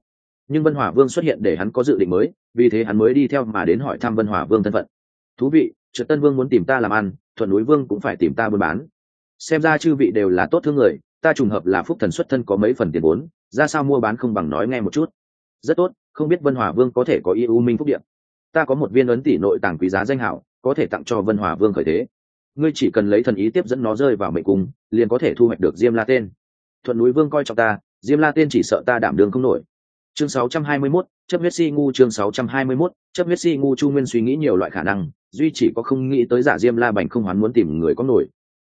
Nhưng vân hòa vương xuất hiện để hắn có dự định mới, vì thế hắn mới đi theo mà đến hỏi thăm vân hòa vương thân phận. Thú vị, trượt tân vương muốn tìm ta làm ăn, thuận núi vương cũng phải tìm ta buôn bán. Xem ra chư vị đều là tốt thương người ta trùng hợp là phúc thần xuất thân có mấy phần tiền vốn ra sao mua bán không bằng nói nghe một chút. Rất tốt không biết vân hòa vương có thể có y u minh phúc điện ta có một viên ấn tỷ nội tàng quý giá danh hảo có thể tặng cho vân hòa vương khởi thế. Ngươi chỉ cần lấy thần ý tiếp dẫn nó rơi vào mệnh cung liền có thể thu hoạch được diêm la tên. Thuận núi vương coi trọng ta diêm la tên chỉ sợ ta đảm đường không nổi. Chương 621, chấp huyết si ngu chương 621, chấp huyết si ngu chu nguyên suy nghĩ nhiều loại khả năng duy chỉ có không nghĩ tới giả diêm la bành không hoán muốn tìm người có nổi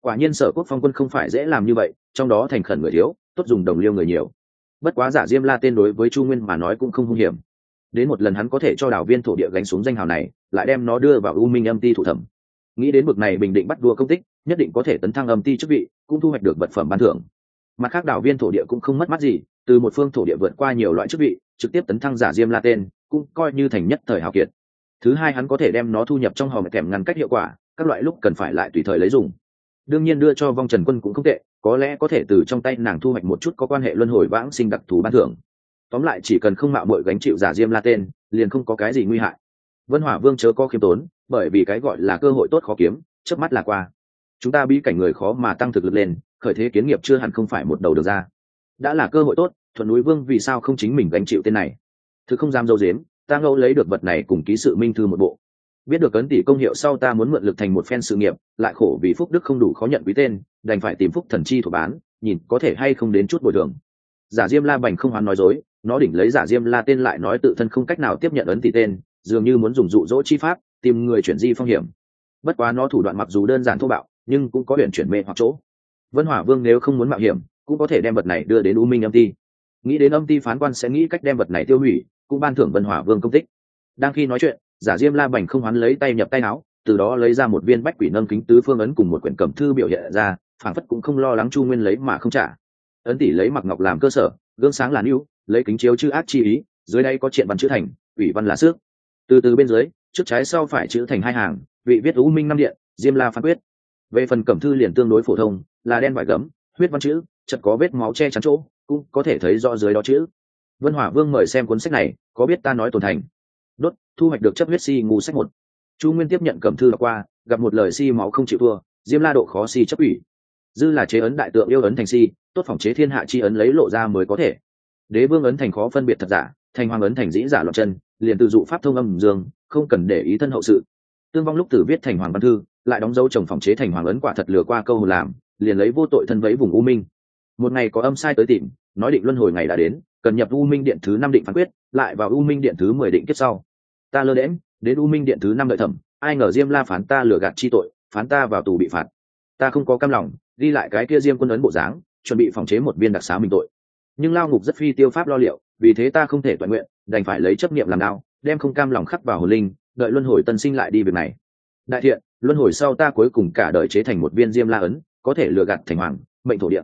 quả nhiên sở quốc phong quân không phải dễ làm như vậy, trong đó thành khẩn người thiếu, tốt dùng đồng liêu người nhiều. Bất quá giả diêm la tên đối với chu nguyên mà nói cũng không hung hiểm. Đến một lần hắn có thể cho đảo viên thổ địa gánh xuống danh hào này, lại đem nó đưa vào u minh âm ti thủ thẩm. Nghĩ đến bực này bình định bắt đua công tích, nhất định có thể tấn thăng âm ti chức vị, cũng thu hoạch được vật phẩm ban thưởng. Mặt khác đảo viên thổ địa cũng không mất mát gì, từ một phương thổ địa vượt qua nhiều loại chức vị, trực tiếp tấn thăng giả diêm la tên, cũng coi như thành nhất thời hào kiệt. Thứ hai hắn có thể đem nó thu nhập trong hòm kèm ngăn cách hiệu quả, các loại lúc cần phải lại tùy thời lấy dùng đương nhiên đưa cho vong trần quân cũng không tệ, có lẽ có thể từ trong tay nàng thu hoạch một chút có quan hệ luân hồi vãng sinh đặc thù ban thưởng. Tóm lại chỉ cần không mạo mội gánh chịu giả diêm la tên, liền không có cái gì nguy hại. Vân hỏa vương chớ có khiêm tốn, bởi vì cái gọi là cơ hội tốt khó kiếm trước mắt là qua. Chúng ta bí cảnh người khó mà tăng thực lực lên, khởi thế kiến nghiệp chưa hẳn không phải một đầu được ra. Đã là cơ hội tốt, thuận núi vương vì sao không chính mình gánh chịu tên này? Thứ không dám dâu dếm, ta ngẫu lấy được vật này cùng ký sự minh thư một bộ biết được ấn tỷ công hiệu sau ta muốn mượn lực thành một phen sự nghiệp, lại khổ vì phúc đức không đủ khó nhận quý tên, đành phải tìm phúc thần chi thuộc bán, nhìn có thể hay không đến chút bồi thường. Giả diêm la bành không hoán nói dối, nó đỉnh lấy giả diêm la tên lại nói tự thân không cách nào tiếp nhận ấn tỷ tên, dường như muốn dùng dụ dỗ chi pháp, tìm người chuyển di phong hiểm. Bất quá nó thủ đoạn mặc dù đơn giản thô bạo, nhưng cũng có huyện chuyển mê hoặc chỗ. Vân hỏa vương nếu không muốn mạo hiểm, cũng có thể đem vật này đưa đến u minh âm ti. Nghĩ đến âm ti phán quan sẽ nghĩ cách đem vật này tiêu hủy, cũng ban thưởng vân hỏa vương công tích. Đang khi nói chuyện giả diêm la bành không hoán lấy tay nhập tay áo, từ đó lấy ra một viên bách quỷ nâng kính tứ phương ấn cùng một quyển cẩm thư biểu hiện ra phản phất cũng không lo lắng chu nguyên lấy mà không trả. Ấn tỷ lấy mặc ngọc làm cơ sở, gương sáng là nưu lấy kính chiếu chữ ác chi ý, dưới đây có triện văn chữ thành, ủy văn là xước. Từ từ bên dưới, trước trái sau phải chữ thành hai hàng, vị viết u minh năm điện, diêm la phán quyết. Về phần cẩm thư liền tương đối phổ thông, là đen vải gấm, huyết văn chữ, chật có vết máu che chắn chỗ, cũng có thể thấy rõ dưới đó chữ. Vân hỏa vương mời xem cuốn sách này, có biết ta nói tồn thành thu hoạch được chấp huyết si ngu sách một. Chu nguyên tiếp nhận cầm thư qua, gặp một lời si máu không chịu thua, diêm la độ khó si chấp ủy. Dư là chế ấn đại tượng yêu ấn thành si, tốt phòng chế thiên hạ chi ấn lấy lộ ra mới có thể. Đế vương ấn thành khó phân biệt thật giả, thành hoàng ấn thành dĩ giả loạn chân, liền từ dụ pháp thông âm dương, không cần để ý thân hậu sự. Tương vong lúc tử viết thành hoàng văn thư, lại đóng dấu chồng phòng chế thành hoàng ấn quả thật lừa qua câu làm, liền lấy vô tội thân vẫy vùng u minh. Một ngày có âm sai tới tìm, nói định luân hồi ngày đã đến, cần nhập u minh điện thứ năm định phán quyết, lại vào u minh điện thứ mười định kết sau ta lơ đễm đến u minh điện thứ năm đợi thẩm, ai ngờ diêm la phán ta lừa gạt chi tội, phán ta vào tù bị phạt. Ta không có cam lòng đi lại cái kia diêm quân ấn bộ dáng, chuẩn bị phòng chế một viên đặc xá mình tội. Nhưng lao ngục rất phi tiêu pháp lo liệu, vì thế ta không thể toàn nguyện, đành phải lấy chấp nghiệm làm đao, đem không cam lòng khắc vào hồ linh, đợi luân hồi tân sinh lại đi việc này. Đại thiện, luân hồi sau ta cuối cùng cả đời chế thành một viên diêm la ấn, có thể lừa gạt thành hoàng, mệnh thổ địa.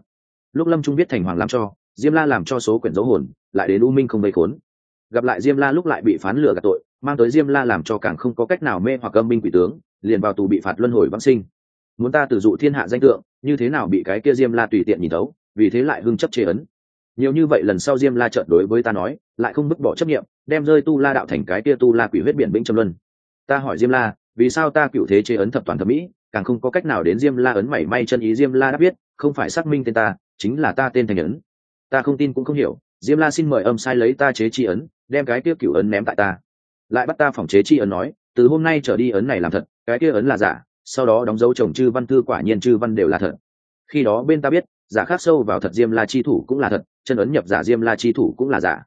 Lúc lâm trung biết thành hoàng làm cho, diêm la làm cho số quyển dấu hồn, lại đến u minh không vây khốn. Gặp lại diêm la lúc lại bị phán lừa gạt tội mang tới diêm la làm cho càng không có cách nào mê hoặc âm binh quỷ tướng, liền vào tù bị phạt luân hồi vãng sinh. Muốn ta từ dụ thiên hạ danh tượng, như thế nào bị cái kia diêm la tùy tiện nhìn thấu, vì thế lại hưng chấp chế ấn. Nhiều như vậy lần sau diêm la trợn đối với ta nói, lại không bức bỏ chấp nghiệm đem rơi tu la đạo thành cái kia tu la quỷ huyết biển bĩnh trầm luân. Ta hỏi diêm la, vì sao ta cựu thế chế ấn thập toàn thẩm mỹ, càng không có cách nào đến diêm la ấn mảy may chân ý diêm la đã biết, không phải xác minh tên ta, chính là ta tên thành ấn. Ta không tin cũng không hiểu, diêm la xin mời âm sai lấy ta chế chi ấn, đem cái kia cựu ấn ném tại ta lại bắt ta phòng chế chi ấn nói, từ hôm nay trở đi ấn này làm thật, cái kia ấn là giả, sau đó đóng dấu chồng chư văn thư quả nhiên chư văn đều là thật. Khi đó bên ta biết, giả khác sâu vào thật diêm la chi thủ cũng là thật, chân ấn nhập giả diêm la chi thủ cũng là giả.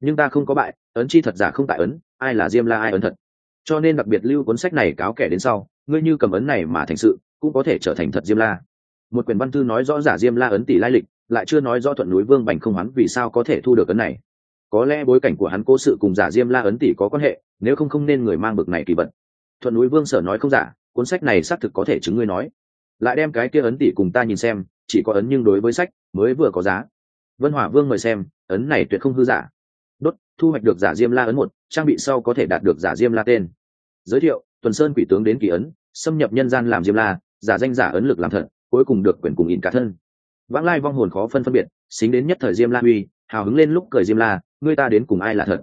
Nhưng ta không có bại, ấn chi thật giả không tại ấn, ai là diêm la ai ấn thật? Cho nên đặc biệt lưu cuốn sách này cáo kẻ đến sau, ngươi như cầm ấn này mà thành sự, cũng có thể trở thành thật diêm la. Một quyển văn thư nói rõ giả diêm la ấn tỷ lai lịch, lại chưa nói rõ thuận núi vương bành không hắn vì sao có thể thu được ấn này có lẽ bối cảnh của hắn cố sự cùng giả diêm la ấn tỷ có quan hệ, nếu không không nên người mang bực này kỳ vật. Thuận núi vương sở nói không giả, cuốn sách này xác thực có thể chứng ngươi nói. Lại đem cái kia ấn tỷ cùng ta nhìn xem, chỉ có ấn nhưng đối với sách mới vừa có giá. Vân hỏa vương mời xem, ấn này tuyệt không hư giả. Đốt, thu hoạch được giả diêm la ấn một, trang bị sau có thể đạt được giả diêm la tên. Giới thiệu, tuần sơn quỷ tướng đến kỳ ấn, xâm nhập nhân gian làm diêm la, giả danh giả ấn lực làm thật, cuối cùng được quyền cùng in cả thân. Vãng lai vong hồn khó phân phân biệt, xính đến nhất thời diêm la uy, hào hứng lên lúc cười diêm la ngươi ta đến cùng ai là thật?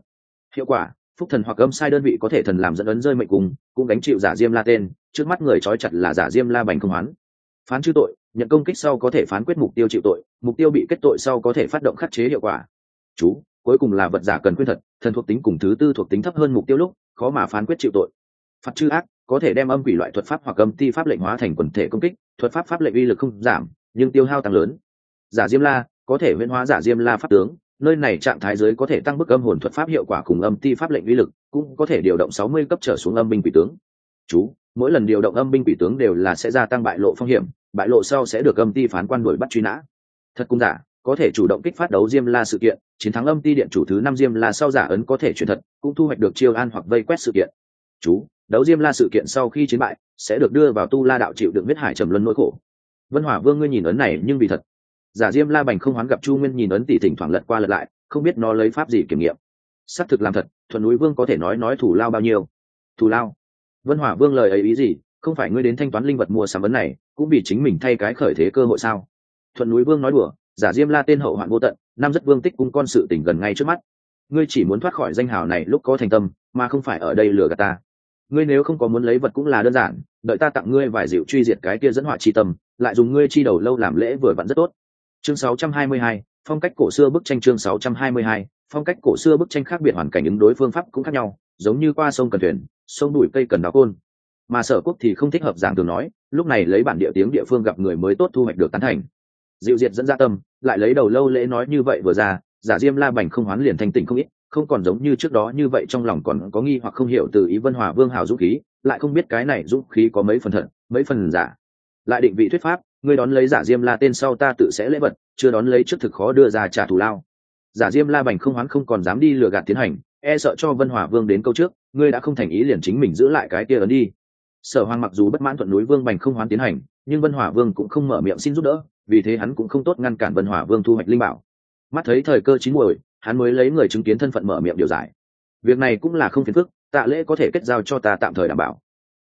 Hiệu quả, phúc thần hoặc âm sai đơn vị có thể thần làm dẫn ấn rơi mệnh cùng, cũng gánh chịu giả diêm la tên, trước mắt người trói chặt là giả diêm la bành không hoán. Phán chư tội, nhận công kích sau có thể phán quyết mục tiêu chịu tội, mục tiêu bị kết tội sau có thể phát động khắc chế hiệu quả. Chú, cuối cùng là vật giả cần khuyên thật, thần thuộc tính cùng thứ tư thuộc tính thấp hơn mục tiêu lúc, khó mà phán quyết chịu tội. Phạt chư ác, có thể đem âm quỷ loại thuật pháp hoặc âm ti pháp lệnh hóa thành quần thể công kích, thuật pháp pháp lệnh uy lực không giảm, nhưng tiêu hao tăng lớn. Giả diêm la, có thể huyễn hóa giả diêm la pháp tướng nơi này trạng thái giới có thể tăng bức âm hồn thuật pháp hiệu quả cùng âm ti pháp lệnh uy lực, cũng có thể điều động sáu mươi cấp trở xuống âm binh quỷ tướng. Chú, mỗi lần điều động âm binh quỷ tướng đều là sẽ gia tăng bại lộ phong hiểm, bại lộ sau sẽ được âm ti phán quan đuổi bắt truy nã. Thật cũng giả, có thể chủ động kích phát đấu diêm la sự kiện, chiến thắng âm ti điện chủ thứ năm diêm la sau giả ấn có thể chuyển thật, cũng thu hoạch được chiêu an hoặc vây quét sự kiện. Chú, đấu diêm la sự kiện sau khi chiến bại, sẽ được đưa vào tu la đạo chịu đựng huyết hải trầm luân nỗi khổ. Vân hỏa vương ngươi nhìn ấn này nhưng vì thật giả diêm la bành không hoán gặp chu nguyên nhìn ấn tỷ thỉnh thoảng lật qua lật lại, không biết nó lấy pháp gì kiểm nghiệm. Xác thực làm thật thuần núi vương có thể nói nói thủ lao bao nhiêu. Thủ lao? Vân hỏa vương lời ấy ý gì? Không phải ngươi đến thanh toán linh vật mua sắm vấn này, cũng vì chính mình thay cái khởi thế cơ hội sao? Thuận núi vương nói đùa, giả diêm la tên hậu hoạn vô tận nam rất vương tích cung con sự tỉnh gần ngay trước mắt. Ngươi chỉ muốn thoát khỏi danh hào này lúc có thành tâm, mà không phải ở đây lừa gạt ta. Ngươi nếu không có muốn lấy vật cũng là đơn giản, đợi ta tặng ngươi vài dịu truy diệt cái kia dẫn họa chi tâm, lại dùng ngươi chi đầu lâu làm lễ vừa vặn rất tốt chương 622, phong cách cổ xưa bức tranh chương 622, phong cách cổ xưa bức tranh khác biệt hoàn cảnh ứng đối phương pháp cũng khác nhau giống như qua sông cần thuyền sông đuổi cây cần đào côn. Mà sở quốc thì không thích hợp giảng thường nói lúc này lấy bản địa tiếng địa phương gặp người mới tốt thu hoạch được tán thành. Diệu diệt dẫn ra tâm lại lấy đầu lâu lễ nói như vậy vừa ra giả diêm la bành không hoán liền thành tỉnh không ít không còn giống như trước đó như vậy trong lòng còn có nghi hoặc không hiểu từ ý vân hòa vương hào dũng khí lại không biết cái này dũng khí có mấy phần thật mấy phần giả. Lại định vị thuyết pháp ngươi đón lấy giả diêm la tên sau ta tự sẽ lễ vật, chưa đón lấy trước thực khó đưa ra trả thù lao. Giả diêm la bành không hoán không còn dám đi lừa gạt tiến hành e sợ cho vân hòa vương đến câu trước, ngươi đã không thành ý liền chính mình giữ lại cái kia ấn đi. Sở hoàng mặc dù bất mãn thuận núi vương bành không hoán tiến hành, nhưng vân hòa vương cũng không mở miệng xin giúp đỡ, vì thế hắn cũng không tốt ngăn cản vân hòa vương thu hoạch linh bảo. Mắt thấy thời cơ chín muồi, hắn mới lấy người chứng kiến thân phận mở miệng điều giải. Việc này cũng là không phiền phức, tạ lễ có thể kết giao cho ta tạm thời đảm bảo.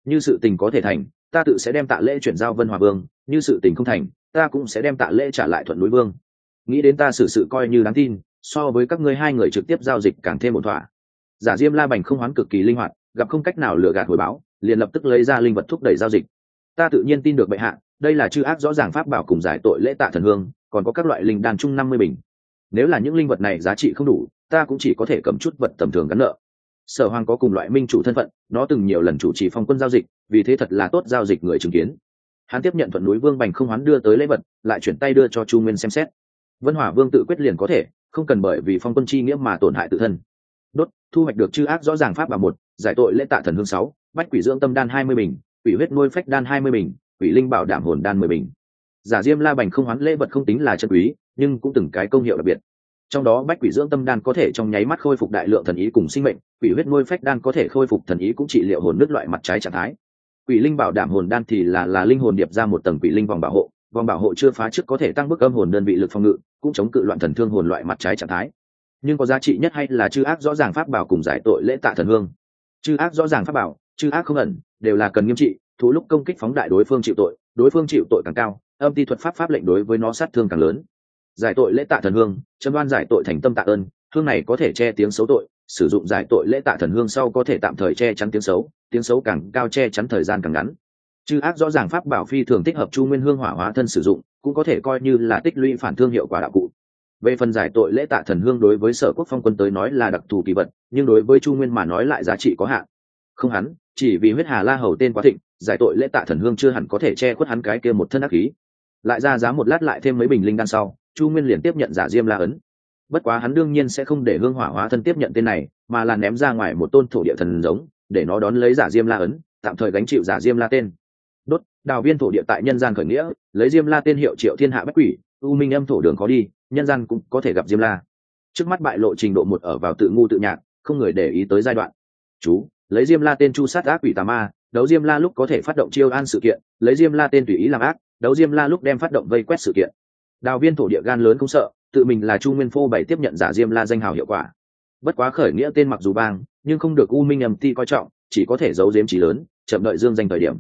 Như sự tình có thể thành ta tự sẽ đem tạ lễ chuyển giao vân hòa vương, như sự tình không thành, ta cũng sẽ đem tạ lễ trả lại thuận núi vương. Nghĩ đến ta xử sự coi như đáng tin, so với các ngươi hai người trực tiếp giao dịch càng thêm một thỏa. Giả diêm la bành không hoán cực kỳ linh hoạt, gặp không cách nào lừa gạt hồi báo, liền lập tức lấy ra linh vật thúc đẩy giao dịch. Ta tự nhiên tin được bệ hạ, đây là chư ác rõ ràng pháp bảo cùng giải tội lễ tạ thần hương, còn có các loại linh đàn chung năm mươi bình. Nếu là những linh vật này giá trị không đủ, ta cũng chỉ có thể cầm chút vật tầm thường gắn nợ sở hoàng có cùng loại minh chủ thân phận, nó từng nhiều lần chủ trì phong quân giao dịch, vì thế thật là tốt giao dịch người chứng kiến. Hắn tiếp nhận thuận núi vương bành không hoán đưa tới lễ vật, lại chuyển tay đưa cho chu nguyên xem xét. Vân hỏa vương tự quyết liền có thể, không cần bởi vì phong quân chi nghĩa mà tổn hại tự thân. Đốt, thu hoạch được chư ác rõ ràng pháp bảo một, giải tội lễ tạ thần hương sáu, bách quỷ dưỡng tâm đan hai mươi bình, quỷ huyết nuôi phách đan hai mươi bình, quỷ linh bảo đảm hồn đan mười bình. Giả diêm la bành không hoán lễ vật không tính là chân quý, nhưng cũng từng cái công hiệu đặc biệt trong đó bách quỷ dưỡng tâm đan có thể trong nháy mắt khôi phục đại lượng thần ý cùng sinh mệnh, quỷ huyết nuôi phách đan có thể khôi phục thần ý cũng trị liệu hồn nước loại mặt trái trạng thái. Quỷ linh bảo đảm hồn đan thì là là linh hồn điệp ra một tầng quỷ linh vòng bảo hộ, vòng bảo hộ chưa phá trước có thể tăng bức âm hồn đơn vị lực phòng ngự, cũng chống cự loạn thần thương hồn loại mặt trái trạng thái. Nhưng có giá trị nhất hay là chư ác rõ ràng pháp bảo cùng giải tội lễ tạ thần hương? Chư ác rõ ràng pháp bảo, chư ác không ẩn, đều là cần nghiêm trị, thú lúc công kích phóng đại đối phương chịu tội, đối phương chịu tội càng cao, âm ti thuật pháp pháp lệnh đối với nó sát thương càng lớn giải tội lễ tạ thần hương chân đoan giải tội thành tâm tạ ơn, hương này có thể che tiếng xấu tội, sử dụng giải tội lễ tạ thần hương sau có thể tạm thời che chắn tiếng xấu tiếng xấu càng cao che chắn thời gian càng ngắn. Chư ác rõ ràng pháp bảo phi thường thích hợp chu nguyên hương hỏa hóa thân sử dụng, cũng có thể coi như là tích lũy phản thương hiệu quả đạo cụ. Về phần giải tội lễ tạ thần hương đối với sở quốc phong quân tới nói là đặc thù kỳ vật, nhưng đối với chu nguyên mà nói lại giá trị có hạn. Không hắn, chỉ vì huyết hà la hầu tên quá thịnh, giải tội lễ tạ thần hương chưa hẳn có thể che khuất hắn cái kia một thân ác khí lại ra giá một lát lại thêm mấy bình linh đan sau chu nguyên liền tiếp nhận giả diêm la ấn. Bất quá hắn đương nhiên sẽ không để hương hỏa hóa thân tiếp nhận tên này, mà là ném ra ngoài một tôn thổ địa thần giống, để nó đón lấy giả diêm la ấn, tạm thời gánh chịu giả diêm la tên. Đốt, đào viên thổ địa tại nhân gian khởi nghĩa, lấy diêm la tên hiệu triệu thiên hạ bách quỷ, u minh âm thổ đường có đi, nhân gian cũng có thể gặp diêm la. Trước mắt bại lộ trình độ một ở vào tự ngu tự nhạc, không người để ý tới giai đoạn. Chú, lấy diêm la tên chu sát ác quỷ tà ma, đấu diêm la lúc có thể phát động chiêu an sự kiện, lấy diêm la tên tùy ý làm ác, đấu diêm la lúc đem phát động vây quét sự kiện đào viên thổ địa gan lớn không sợ, tự mình là chu nguyên phô bày tiếp nhận giả diêm la danh hào hiệu quả. Bất quá khởi nghĩa tên mặc dù bang nhưng không được u minh ầm ti coi trọng, chỉ có thể giấu diếm trí lớn, chậm đợi dương danh thời điểm.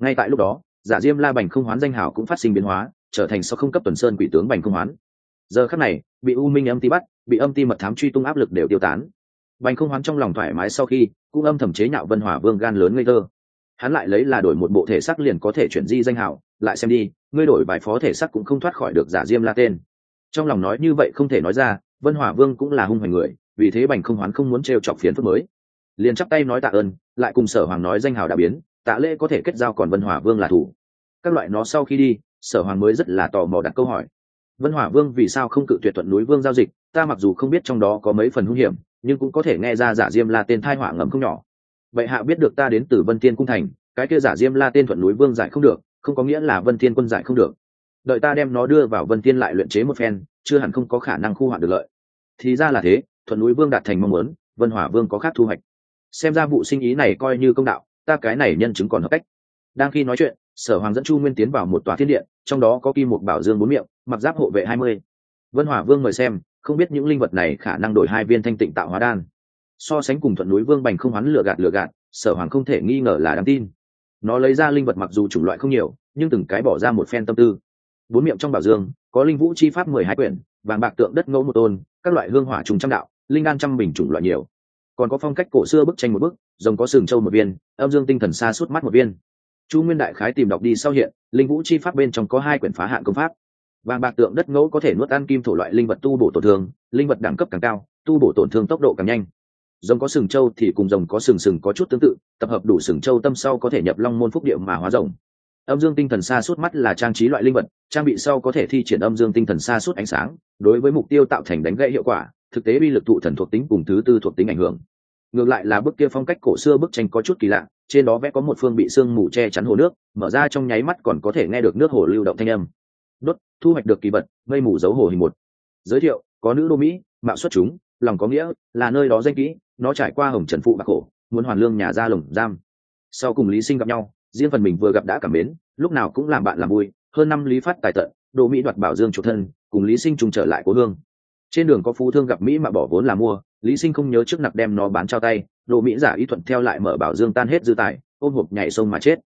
Ngay tại lúc đó, giả diêm la bành không hoán danh hào cũng phát sinh biến hóa, trở thành sau không cấp tuần sơn quỷ tướng bành không hoán. Giờ khắc này, bị u minh âm ti bắt, bị âm ti mật thám truy tung áp lực đều tiêu tán. Bành không hoán trong lòng thoải mái sau khi, cũng âm thầm chế nhạo vân hỏa vương gan lớn ngây thơ. Hắn lại lấy là đổi một bộ thể xác liền có thể chuyển di danh hào lại xem đi, ngươi đổi bài phó thể sắc cũng không thoát khỏi được giả diêm la tên. Trong lòng nói như vậy không thể nói ra, vân hỏa vương cũng là hung hoành người, vì thế bành không hoán không muốn t chọc phiến phước mới. Liền chắp tay nói tạ ơn, lại cùng sở hoàng nói danh hào đã biến, tạ lễ có thể kết giao còn vân hỏa vương là thủ. Các loại nó sau khi đi, sở hoàng mới rất là tò mò đặt câu hỏi. Vân hỏa vương vì sao không cự tuyệt thuận núi vương giao dịch, ta mặc dù không biết trong đó có mấy phần hung hiểm, nhưng cũng có thể nghe ra giả diêm la tên thai hỏa ngầm không nhỏ. Vậy hạ biết được ta đến từ vân thiên cung thành, cái kia giả diêm la tên thuận núi vương giải không được không có nghĩa là vân thiên quân giải không được. Đợi ta đem nó đưa vào vân thiên lại luyện chế một phen, chưa hẳn không có khả năng khu hoạn được lợi. Thì ra là thế, thuận núi vương đạt thành mong muốn, vân hỏa vương có khác thu hoạch. Xem ra vụ sinh ý này coi như công đạo, ta cái này nhân chứng còn hợp cách. Đang khi nói chuyện, sở hoàng dẫn chu nguyên tiến vào một tòa thiên điện trong đó có kim một bảo dương bốn miệng, mặc giáp hộ vệ hai mươi. Vân hỏa vương mời xem, không biết những linh vật này khả năng đổi hai viên thanh tịnh tạo hóa đan. So sánh cùng thuận núi vương bành không hoán lựa gạt lựa gạt, sở hoàng không thể nghi ngờ là đáng tin nó lấy ra linh vật mặc dù chủng loại không nhiều, nhưng từng cái bỏ ra một phen tâm tư. Bốn miệng trong bảo dương, có linh vũ chi pháp mười hai quyển, vàng bạc tượng đất ngẫu một tôn, các loại hương hỏa trùng trăm đạo, linh đan trăm bình chủng loại nhiều. Còn có phong cách cổ xưa bức tranh một bức, rồng có sừng châu một viên, âm dương tinh thần xa suốt mắt một viên. Chu nguyên đại khái tìm đọc đi sau hiện, linh vũ chi pháp bên trong có hai quyển phá hạn công pháp. Vàng bạc tượng đất ngẫu có thể nuốt ăn kim thổ loại linh vật tu bổ tổn thương, linh vật đẳng cấp càng cao, tu bổ tổn thương tốc độ càng nhanh rồng có sừng châu thì cùng rồng có sừng sừng có chút tương tự, tập hợp đủ sừng châu tâm sau có thể nhập long môn phúc điệu mà hóa rồng. Âm dương tinh thần xa suốt mắt là trang trí loại linh vật, trang bị sau có thể thi triển âm dương tinh thần xa suốt ánh sáng, đối với mục tiêu tạo thành đánh gãy hiệu quả, thực tế bi lực thụ thần thuộc tính cùng thứ tư thuộc tính ảnh hưởng. Ngược lại là bức kia phong cách cổ xưa bức tranh có chút kỳ lạ, trên đó vẽ có một phương bị sương mù che chắn hồ nước, mở ra trong nháy mắt còn có thể nghe được nước hồ lưu động thanh âm. Đốt, thu hoạch được kỳ vật, mây mù dấu hồ hình một. Giới thiệu, có nữ đô mỹ, mạo xuất chúng, lòng có nghĩa, là nơi đó danh kỹ nó trải qua hồng trần phụ bạc khổ muốn hoàn lương nhà ra lồng giam. Sau cùng lý sinh gặp nhau riêng phần mình vừa gặp đã cảm mến lúc nào cũng làm bạn làm vui hơn năm lý phát tài tận đỗ mỹ đoạt bảo dương chủ thân cùng lý sinh trùng trở lại cố hương. Trên đường có phú thương gặp mỹ mà bỏ vốn là mua lý sinh không nhớ trước nặc đem nó bán trao tay đỗ mỹ giả ý thuận theo lại mở bảo dương tan hết dư tài ôm hộp nhảy sông mà chết.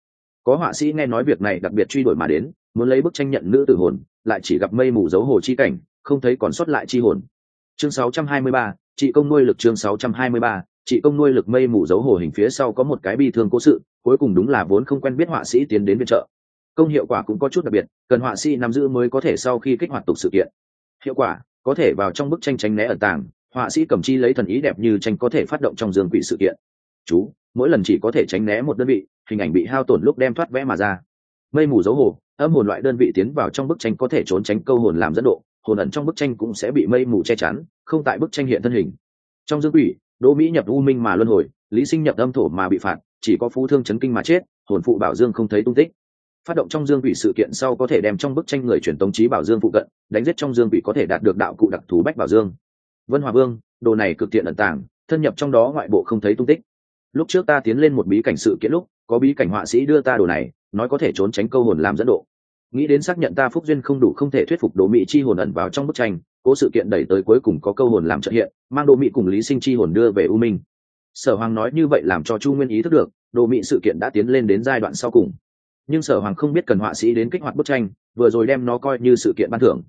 Có họa sĩ nghe nói việc này đặc biệt truy đuổi mà đến muốn lấy bức tranh nhận nữ tử hồn lại chỉ gặp mây mù dấu hồ chi cảnh không thấy còn sót lại chi hồn. Chương 623, chị công nuôi lực chương 623, chị công nuôi lực mây mù dấu hồ hình phía sau có một cái bi thương cố sự cuối cùng đúng là vốn không quen biết họa sĩ tiến đến viện trợ. Công hiệu quả cũng có chút đặc biệt cần họa sĩ nắm giữ mới có thể sau khi kích hoạt tục sự kiện. Hiệu quả có thể vào trong bức tranh tránh né ẩn tàng họa sĩ cầm chi lấy thần ý đẹp như tranh có thể phát động trong dương quỷ sự kiện. Chú mỗi lần chỉ có thể tránh né một đơn vị hình ảnh bị hao tổn lúc đem thoát vẽ mà ra. Mây mù dấu hồ âm hồn loại đơn vị tiến vào trong bức tranh có thể trốn tránh câu hồn làm dẫn độ hồn ẩn trong bức tranh cũng sẽ bị mây mù che chắn, không tại bức tranh hiện thân hình. Trong dương quỷ, đỗ mỹ nhập u minh mà luân hồi, lý sinh nhập âm thổ mà bị phạt, chỉ có phú thương chấn kinh mà chết, hồn phụ bảo dương không thấy tung tích. Phát động trong dương quỷ sự kiện sau có thể đem trong bức tranh người truyền tống trí bảo dương phụ cận, đánh giết trong dương quỷ có thể đạt được đạo cụ đặc thù bách bảo dương. Vân hòa vương, đồ này cực tiện ẩn tàng, thân nhập trong đó ngoại bộ không thấy tung tích. Lúc trước ta tiến lên một bí cảnh sự kiện lúc, có bí cảnh họa sĩ đưa ta đồ này, nói có thể trốn tránh câu hồn làm dẫn độ nghĩ đến xác nhận ta phúc duyên không đủ không thể thuyết phục đồ mỹ chi hồn ẩn vào trong bức tranh, cố sự kiện đẩy tới cuối cùng có câu hồn làm trợ hiện, mang đồ mỹ cùng lý sinh chi hồn đưa về u minh. Sở hoàng nói như vậy làm cho chu nguyên ý thức được đồ mỹ sự kiện đã tiến lên đến giai đoạn sau cùng. Nhưng sở hoàng không biết cần họa sĩ đến kích hoạt bức tranh, vừa rồi đem nó coi như sự kiện ban thưởng.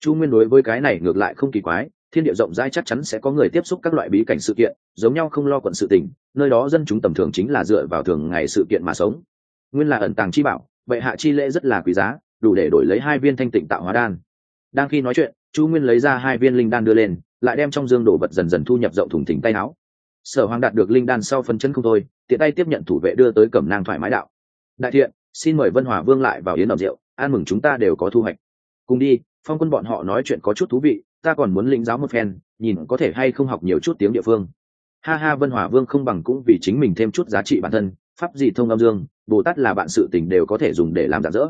Chu nguyên đối với cái này ngược lại không kỳ quái, thiên địa rộng rãi chắc chắn sẽ có người tiếp xúc các loại bí cảnh sự kiện, giống nhau không lo quận sự tình, nơi đó dân chúng tầm thường chính là dựa vào thường ngày sự kiện mà sống. Nguyên là ẩn tàng chi bảo, bệ hạ chi lễ rất là quý giá đủ để đổi lấy hai viên thanh tịnh tạo hóa đan. Đang khi nói chuyện, chu nguyên lấy ra hai viên linh đan đưa lên, lại đem trong dương đồ vật dần dần thu nhập rộng thùng thỉnh tay áo. Sở hoàng đạt được linh đan sau phân chân không thôi, tiện tay tiếp nhận thủ vệ đưa tới cẩm nang thoải mái đạo. Đại thiện, xin mời vân hòa vương lại vào yến ẩm rượu, an mừng chúng ta đều có thu hoạch. Cùng đi, phong quân bọn họ nói chuyện có chút thú vị, ta còn muốn lĩnh giáo một phen, nhìn có thể hay không học nhiều chút tiếng địa phương. Ha ha, vân hòa vương không bằng cũng vì chính mình thêm chút giá trị bản thân, pháp gì thông âm dương, bồ tát là bạn sự tình đều có thể dùng để làm giả dỡ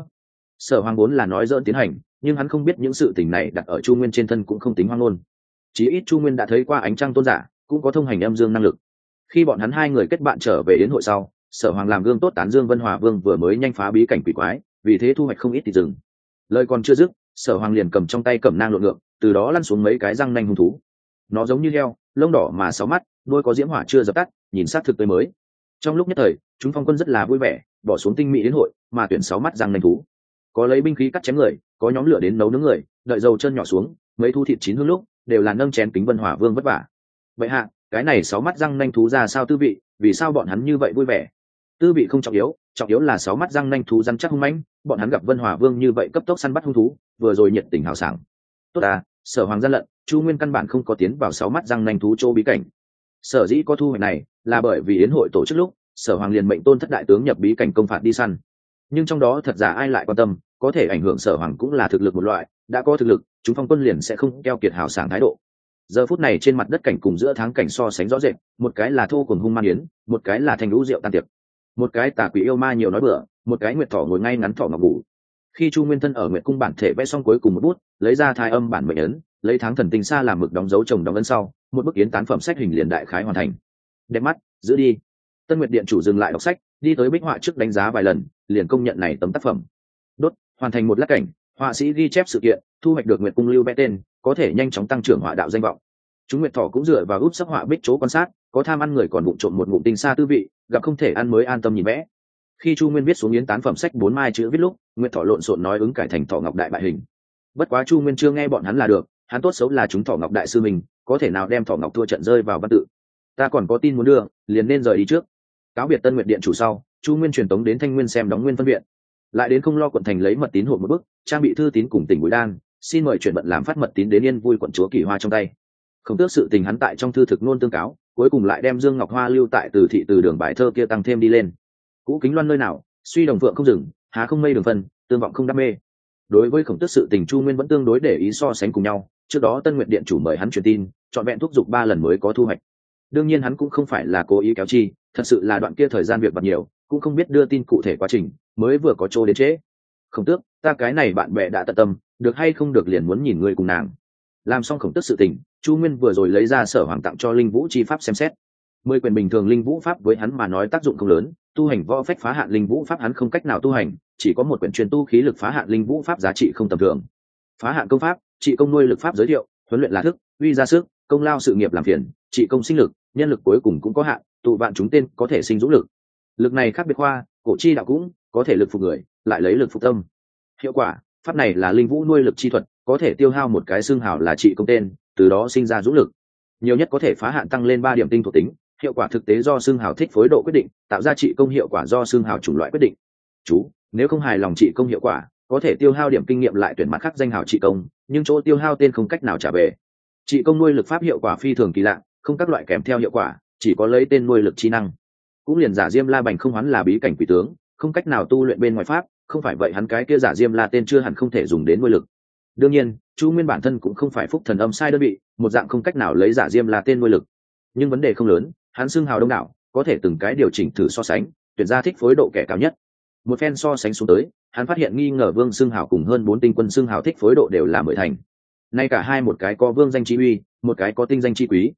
sở hoàng vốn là nói dỡn tiến hành, nhưng hắn không biết những sự tình này đặt ở chu nguyên trên thân cũng không tính hoang ngôn. Chí ít chu nguyên đã thấy qua ánh trăng tôn giả, cũng có thông hành âm dương năng lực. Khi bọn hắn hai người kết bạn trở về đến hội sau, sở hoàng làm gương tốt tán dương vân hòa vương vừa mới nhanh phá bí cảnh quỷ quái, vì thế thu hoạch không ít thì dừng. Lời còn chưa dứt, sở hoàng liền cầm trong tay cầm nang lộn ngượng từ đó lăn xuống mấy cái răng nanh hung thú. Nó giống như heo, lông đỏ mà sáu mắt, đôi có diễm hỏa chưa dập tắt, nhìn s á t thực tới mới. Trong lúc nhất thời, chúng phong quân rất là vui vẻ, bỏ xuống tinh mỹ đến hội, mà tuyển sáu mắt răng nanh thú có lấy binh khí cắt chém người, có nhóm lửa đến nấu nướng người, đợi dầu chân nhỏ xuống, mấy thu thịt chín hương lúc, đều là nâng chén kính vân hỏa vương vất vả. Vậy hạ, cái này sáu mắt răng nanh thú ra sao tư vị, vì sao bọn hắn như vậy vui vẻ? Tư vị không trọng yếu trọng yếu là sáu mắt răng nanh thú răn chắc hung mãnh, bọn hắn gặp vân hòa vương như vậy cấp tốc săn bắt hung thú, vừa rồi nhiệt tình hào sảng. Tốt à sở hoàng gian lận, chu nguyên căn bản không có tiến vào sáu mắt răng nanh thú chỗ bí cảnh. Sở dĩ có thu hoạch này, là bởi vì yến hội tổ chức lúc, sở hoàng liền mệnh tôn thất đại tướng nhập bí cảnh công phạt đi săn. Nhưng trong đó thật giả ai lại quan tâm? Có thể ảnh hưởng sở hoàng cũng là thực lực một loại, đã có thực lực, chúng phong quân liền sẽ không keo kiệt hào sảng thái độ. Giờ phút này trên mặt đất cảnh cùng giữa tháng cảnh so sánh rõ rệt, một cái là thô cùng hung man yến, một cái là thành lũ rượu tan tiệc. Một cái tà quỷ yêu ma nhiều nói bừa, một cái nguyệt thỏ ngồi ngay ngắn thỏ ngọc ngủ. Khi chu nguyên thân ở nguyệt cung bản thể vẽ xong cuối cùng một bút, lấy ra thai âm bản mệnh ấn, lấy tháng thần tinh xa làm mực đóng dấu chồng đóng ấn sau, một bức yến tán phẩm sách hình liền đại khái hoàn thành. Đẹp mắt, giữ đi. Tân nguyệt điện chủ dừng lại đọc sách, đi tới bích họa trước đánh giá vài lần, liền công nhận này tấm tác phẩm. Đốt hoàn thành một lát cảnh, họa sĩ ghi chép sự kiện, thu hoạch được nguyệt cung lưu vẽ tên, có thể nhanh chóng tăng trưởng họa đạo danh vọng. Chúng nguyệt thỏ cũng dựa vào úp sắc họa bích chỗ quan sát, có tham ăn người còn bụng trộm một ngụm tinh xa tư vị, gặp không thể ăn mới an tâm nhìn vẽ. Khi chu nguyên viết xuống yến tán phẩm sách bốn mai chữ viết lúc, nguyệt thọ lộn xộn nói ứng cải thành thọ ngọc đại bại hình. Bất quá chu nguyên chưa nghe bọn hắn là được, hắn tốt xấu là chúng thọ ngọc đại sư mình, có thể nào đem thọ ngọc thua trận rơi vào văn tự. Ta còn có tin muốn đưa, liền nên rời đi trước. Cáo biệt tân nguyệt điện chủ sau, chu nguyên truyền tống đến thanh nguyên xem đóng nguyên phân viện lại đến không lo quận thành lấy mật tín hộp một bức trang bị thư tín cùng tỉnh bùi đan, xin mời chuyển bận làm phát mật tín đến yên vui quận chúa kỳ hoa trong tay. Không tước sự tình hắn tại trong thư thực nôn tương cáo, cuối cùng lại đem dương ngọc hoa lưu tại từ thị từ đường bài thơ kia tăng thêm đi lên. Cũ kính loan nơi nào, suy đồng vượng không dừng, há không mây đường phân, tương vọng không đam mê. Đối với khổng tước sự tình chu nguyên vẫn tương đối để ý so sánh cùng nhau, trước đó tân nguyện điện chủ mời hắn truyền tin, trọn vẹn thúc giục ba lần mới có thu hoạch. Đương nhiên hắn cũng không phải là cố ý kéo chi, thật sự là đoạn kia thời gian việc bật nhiều cũng không biết đưa tin cụ thể quá trình, mới vừa có chỗ đến trễ. Khổng tước, ta cái này bạn bè đã tận tâm, được hay không được liền muốn nhìn người cùng nàng. Làm xong khổng tước sự tình, chu nguyên vừa rồi lấy ra sở hoàng tặng cho linh vũ chi pháp xem xét. Mười quyền bình thường linh vũ pháp với hắn mà nói tác dụng không lớn, tu hành võ phách phá hạn linh vũ pháp hắn không cách nào tu hành, chỉ có một quyển truyền tu khí lực phá hạn linh vũ pháp giá trị không tầm thường. Phá hạn công pháp, trị công nuôi lực pháp giới thiệu, huấn luyện là thức, uy ra sức, công lao sự nghiệp làm phiền, trị công sinh lực, nhân lực cuối cùng cũng có hạn, tụ bạn chúng tên có thể sinh dũng lực lực này khác biệt khoa, cổ chi đạo cũng có thể lực phục người, lại lấy lực phục tâm. Hiệu quả, pháp này là linh vũ nuôi lực chi thuật, có thể tiêu hao một cái xương hào là trị công tên, từ đó sinh ra dũng lực. Nhiều nhất có thể phá hạn tăng lên ba điểm tinh thuộc tính, hiệu quả thực tế do xương hào thích phối độ quyết định, tạo ra trị công hiệu quả do xương hào chủng loại quyết định. Chú, nếu không hài lòng trị công hiệu quả, có thể tiêu hao điểm kinh nghiệm lại tuyển mặt khác danh hào trị công, nhưng chỗ tiêu hao tên không cách nào trả về. Trị công nuôi lực pháp hiệu quả phi thường kỳ lạ, không các loại kèm theo hiệu quả, chỉ có lấy tên nuôi lực chi năng cũng liền giả diêm la bành không hắn là bí cảnh quỷ tướng, không cách nào tu luyện bên ngoài pháp, không phải vậy hắn cái kia giả diêm la tên chưa hẳn không thể dùng đến nuôi lực. Đương nhiên, chu nguyên bản thân cũng không phải phúc thần âm sai đơn vị, một dạng không cách nào lấy giả diêm la tên nuôi lực. Nhưng vấn đề không lớn, hắn xưng hào đông đảo, có thể từng cái điều chỉnh thử so sánh, tuyển ra thích phối độ kẻ cao nhất. Một phen so sánh xuống tới, hắn phát hiện nghi ngờ vương xưng Hào cùng hơn bốn tinh quân xưng Hào thích phối độ đều là mười thành. Nay cả hai một cái có vương danh chi uy, một cái có tinh danh chi quý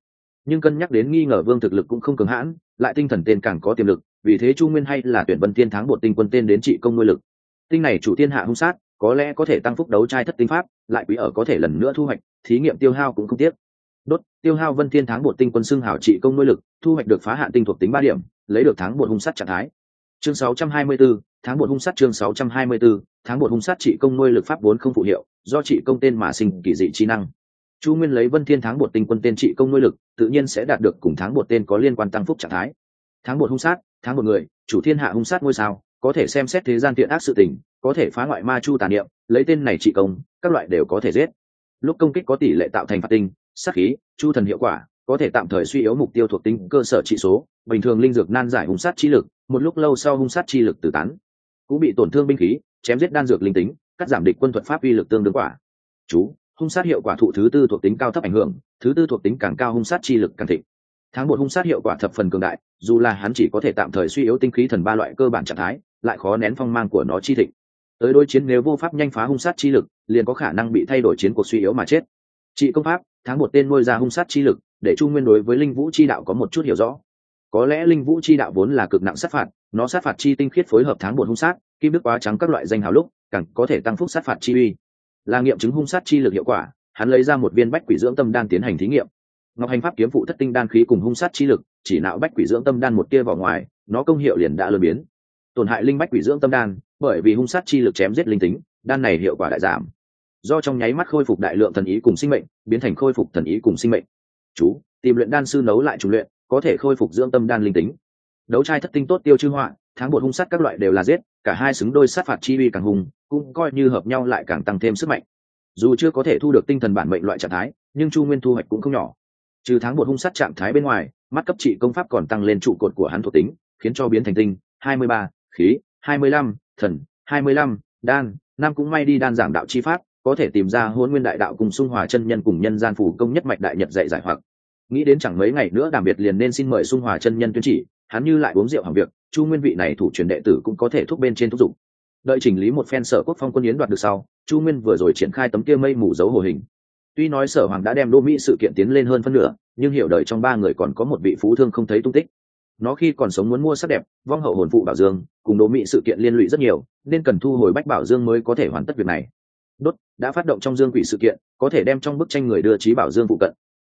nhưng cân nhắc đến nghi ngờ vương thực lực cũng không cường hãn lại tinh thần tên càng có tiềm lực vì thế chu nguyên hay là tuyển vân tiên thắng bột tinh quân tên đến trị công nuôi lực. Tinh này chủ tiên hạ hung sát có lẽ có thể tăng phúc đấu trai thất tinh pháp lại quý ở có thể lần nữa thu hoạch thí nghiệm tiêu hao cũng không tiếc. Đốt tiêu hao vân thiên thắng bột tinh quân xưng hảo trị công nuôi lực thu hoạch được phá hạn tinh thuộc tính ba điểm lấy được thắng bột hung sát trạng thái. Chương 624, tháng bột hung sát chương 624, tháng bột hung sát trị công nuôi lực pháp vốn không phụ hiệu do trị công tên mà sinh kỳ dị trí năng chu nguyên lấy vân thiên tháng bột tinh quân tên trị công nuôi lực, tự nhiên sẽ đạt được cùng tháng bột tên có liên quan tăng phúc trạng thái. Tháng bột hung sát tháng một người, chủ thiên hạ hung sát ngôi sao, có thể xem xét thế gian tiện ác sự tình, có thể phá ngoại ma chu tàn niệm, lấy tên này trị công, các loại đều có thể giết. Lúc công kích có tỷ lệ tạo thành phạt tinh, sát khí, chu thần hiệu quả, có thể tạm thời suy yếu mục tiêu thuộc tính cơ sở trị số, bình thường linh dược nan giải hung sát chi lực, một lúc lâu sau hung sát chi lực tử tán. Cũng bị tổn thương binh khí, chém giết đan dược linh tính, cắt giảm địch quân thuật pháp uy lực tương đương quả. Chú hung sát hiệu quả thụ thứ tư thuộc tính cao thấp ảnh hưởng, thứ tư thuộc tính càng cao hung sát chi lực càng thịnh. Tháng một hung sát hiệu quả thập phần cường đại, dù là hắn chỉ có thể tạm thời suy yếu tinh khí thần ba loại cơ bản trạng thái, lại khó nén phong mang của nó chi thịnh. Tới đối chiến nếu vô pháp nhanh phá hung sát chi lực, liền có khả năng bị thay đổi chiến cuộc suy yếu mà chết. Trị công pháp, tháng một tên nuôi ra hung sát chi lực, để chu nguyên đối với linh vũ chi đạo có một chút hiểu rõ. Có lẽ linh vũ chi đạo vốn là cực nặng sát phạt, nó sát phạt chi tinh khiết phối hợp tháng một hung sát, kim đức quá trắng các loại danh hào lúc, càng có thể tăng phúc sát phạt chi uy là nghiệm chứng hung sát chi lực hiệu quả, hắn lấy ra một viên bách quỷ dưỡng tâm đan tiến hành thí nghiệm. Ngọc hành pháp kiếm phụ thất tinh đan khí cùng hung sát chi lực, chỉ nạo bách quỷ dưỡng tâm đan một tia vào ngoài, nó công hiệu liền đã lơ biến. Tổn hại linh bách quỷ dưỡng tâm đan, bởi vì hung sát chi lực chém giết linh tính, đan này hiệu quả đại giảm. Do trong nháy mắt khôi phục đại lượng thần ý cùng sinh mệnh, biến thành khôi phục thần ý cùng sinh mệnh. Chú, tìm luyện đan sư nấu lại chủ luyện, có thể khôi phục dưỡng tâm đan linh tính. Đấu trai thất tinh tốt tiêu chư họa, tháng một hung sát các loại đều là giết cả hai xứng đôi sát phạt chi uy càng hùng, cũng coi như hợp nhau lại càng tăng thêm sức mạnh. Dù chưa có thể thu được tinh thần bản mệnh loại trạng thái, nhưng chu nguyên thu hoạch cũng không nhỏ. Trừ tháng một hung sát trạng thái bên ngoài, mắt cấp trị công pháp còn tăng lên trụ cột của hắn thuộc tính, khiến cho biến thành tinh, hai mươi ba, khí, hai mươi lăm, thần, hai mươi lăm, đan. Nam cũng may đi đan giảng đạo chi pháp, có thể tìm ra hôn nguyên đại đạo cùng xung hòa chân nhân cùng nhân gian phủ công nhất mạch đại nhật dạy giải hoặc. Nghĩ đến chẳng mấy ngày nữa đàm biệt liền nên xin mời xung hòa chân nhân tuyên chỉ, hắn như lại uống rượu hàng việc chu nguyên vị này thủ truyền đệ tử cũng có thể thúc bên trên thúc dụng đợi chỉnh lý một phen sở quốc phong quân yến đoạt được sau, chu nguyên vừa rồi triển khai tấm kia mây mù dấu hồ hình. Tuy nói sở hoàng đã đem đô mỹ sự kiện tiến lên hơn phân nửa, nhưng hiểu đời trong ba người còn có một vị phú thương không thấy tung tích. Nó khi còn sống muốn mua sắc đẹp, vong hậu hồn phụ bảo dương, cùng đô mỹ sự kiện liên lụy rất nhiều, nên cần thu hồi bách bảo dương mới có thể hoàn tất việc này. Đốt, đã phát động trong dương quỷ sự kiện, có thể đem trong bức tranh người đưa trí bảo dương phụ cận.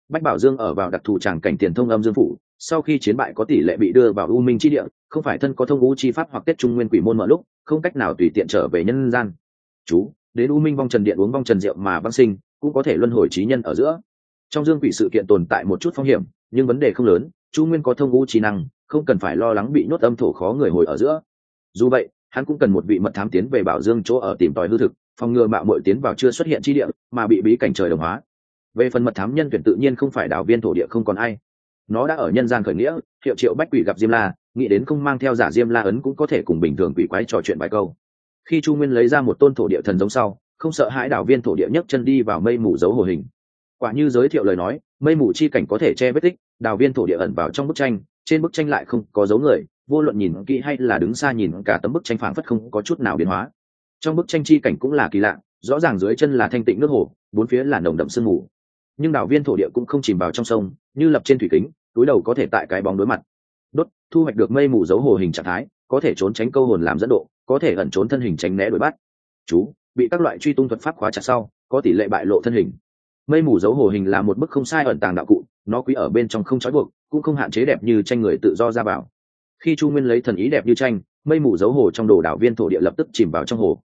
Bách bảo dương ở vào đặc thù tràng cảnh tiền thông âm dương phủ sau khi chiến bại có tỷ lệ bị đưa vào u minh chi địa, không phải thân có thông vũ chi pháp hoặc tết trung nguyên quỷ môn mở lúc, không cách nào tùy tiện trở về nhân gian. Chú, đến u minh vong trần điện uống vong trần rượu mà văn sinh, cũng có thể luân hồi trí nhân ở giữa. Trong dương quỷ sự kiện tồn tại một chút phong hiểm, nhưng vấn đề không lớn chu nguyên có thông vũ trí năng, không cần phải lo lắng bị nhốt âm thổ khó người hồi ở giữa. Dù vậy, hắn cũng cần một vị mật thám tiến về bảo dương chỗ ở tìm tòi hư thực, phòng ngừa mạo mội tiến vào chưa xuất hiện chi địa, mà bị bí cảnh trời đồng hóa. Về phần mật thám nhân tuyển tự nhiên không phải đảo viên thổ địa không còn ai nó đã ở nhân gian khởi nghĩa, hiệu triệu bách quỷ gặp diêm la, nghĩ đến không mang theo giả diêm la ấn cũng có thể cùng bình thường quỷ quái trò chuyện vài câu. Khi chu nguyên lấy ra một tôn thổ địa thần giống sau, không sợ hãi đảo viên thổ địa nhấc chân đi vào mây mù dấu hồ hình. Quả như giới thiệu lời nói, mây mù chi cảnh có thể che vết tích đào viên thổ địa ẩn vào trong bức tranh, trên bức tranh lại không có dấu người, vô luận nhìn kỹ hay là đứng xa nhìn cả tấm bức tranh phảng phất không có chút nào biến hóa. Trong bức tranh chi cảnh cũng là kỳ lạ, rõ ràng dưới chân là thanh tịnh nước hồ, bốn phía là nồng đậm sương mù nhưng đảo viên thổ địa cũng không chìm vào trong sông, như lập trên thủy kính, túi đầu có thể tại cái bóng đối mặt. Đốt, thu hoạch được mây mù dấu hồ hình trạng thái, có thể trốn tránh câu hồn làm dẫn độ, có thể ẩn trốn thân hình tránh né đuổi bắt. Chú, bị các loại truy tung thuật pháp khóa chặt sau, có tỷ lệ bại lộ thân hình. Mây mù dấu hồ hình là một bức không sai ẩn tàng đạo cụ, nó quý ở bên trong không trói buộc, cũng không hạn chế đẹp như tranh người tự do ra vào. Khi chu nguyên lấy thần ý đẹp như tranh, mây mù dấu hồ trong đồ đảo viên thổ địa lập tức chìm vào trong hồ.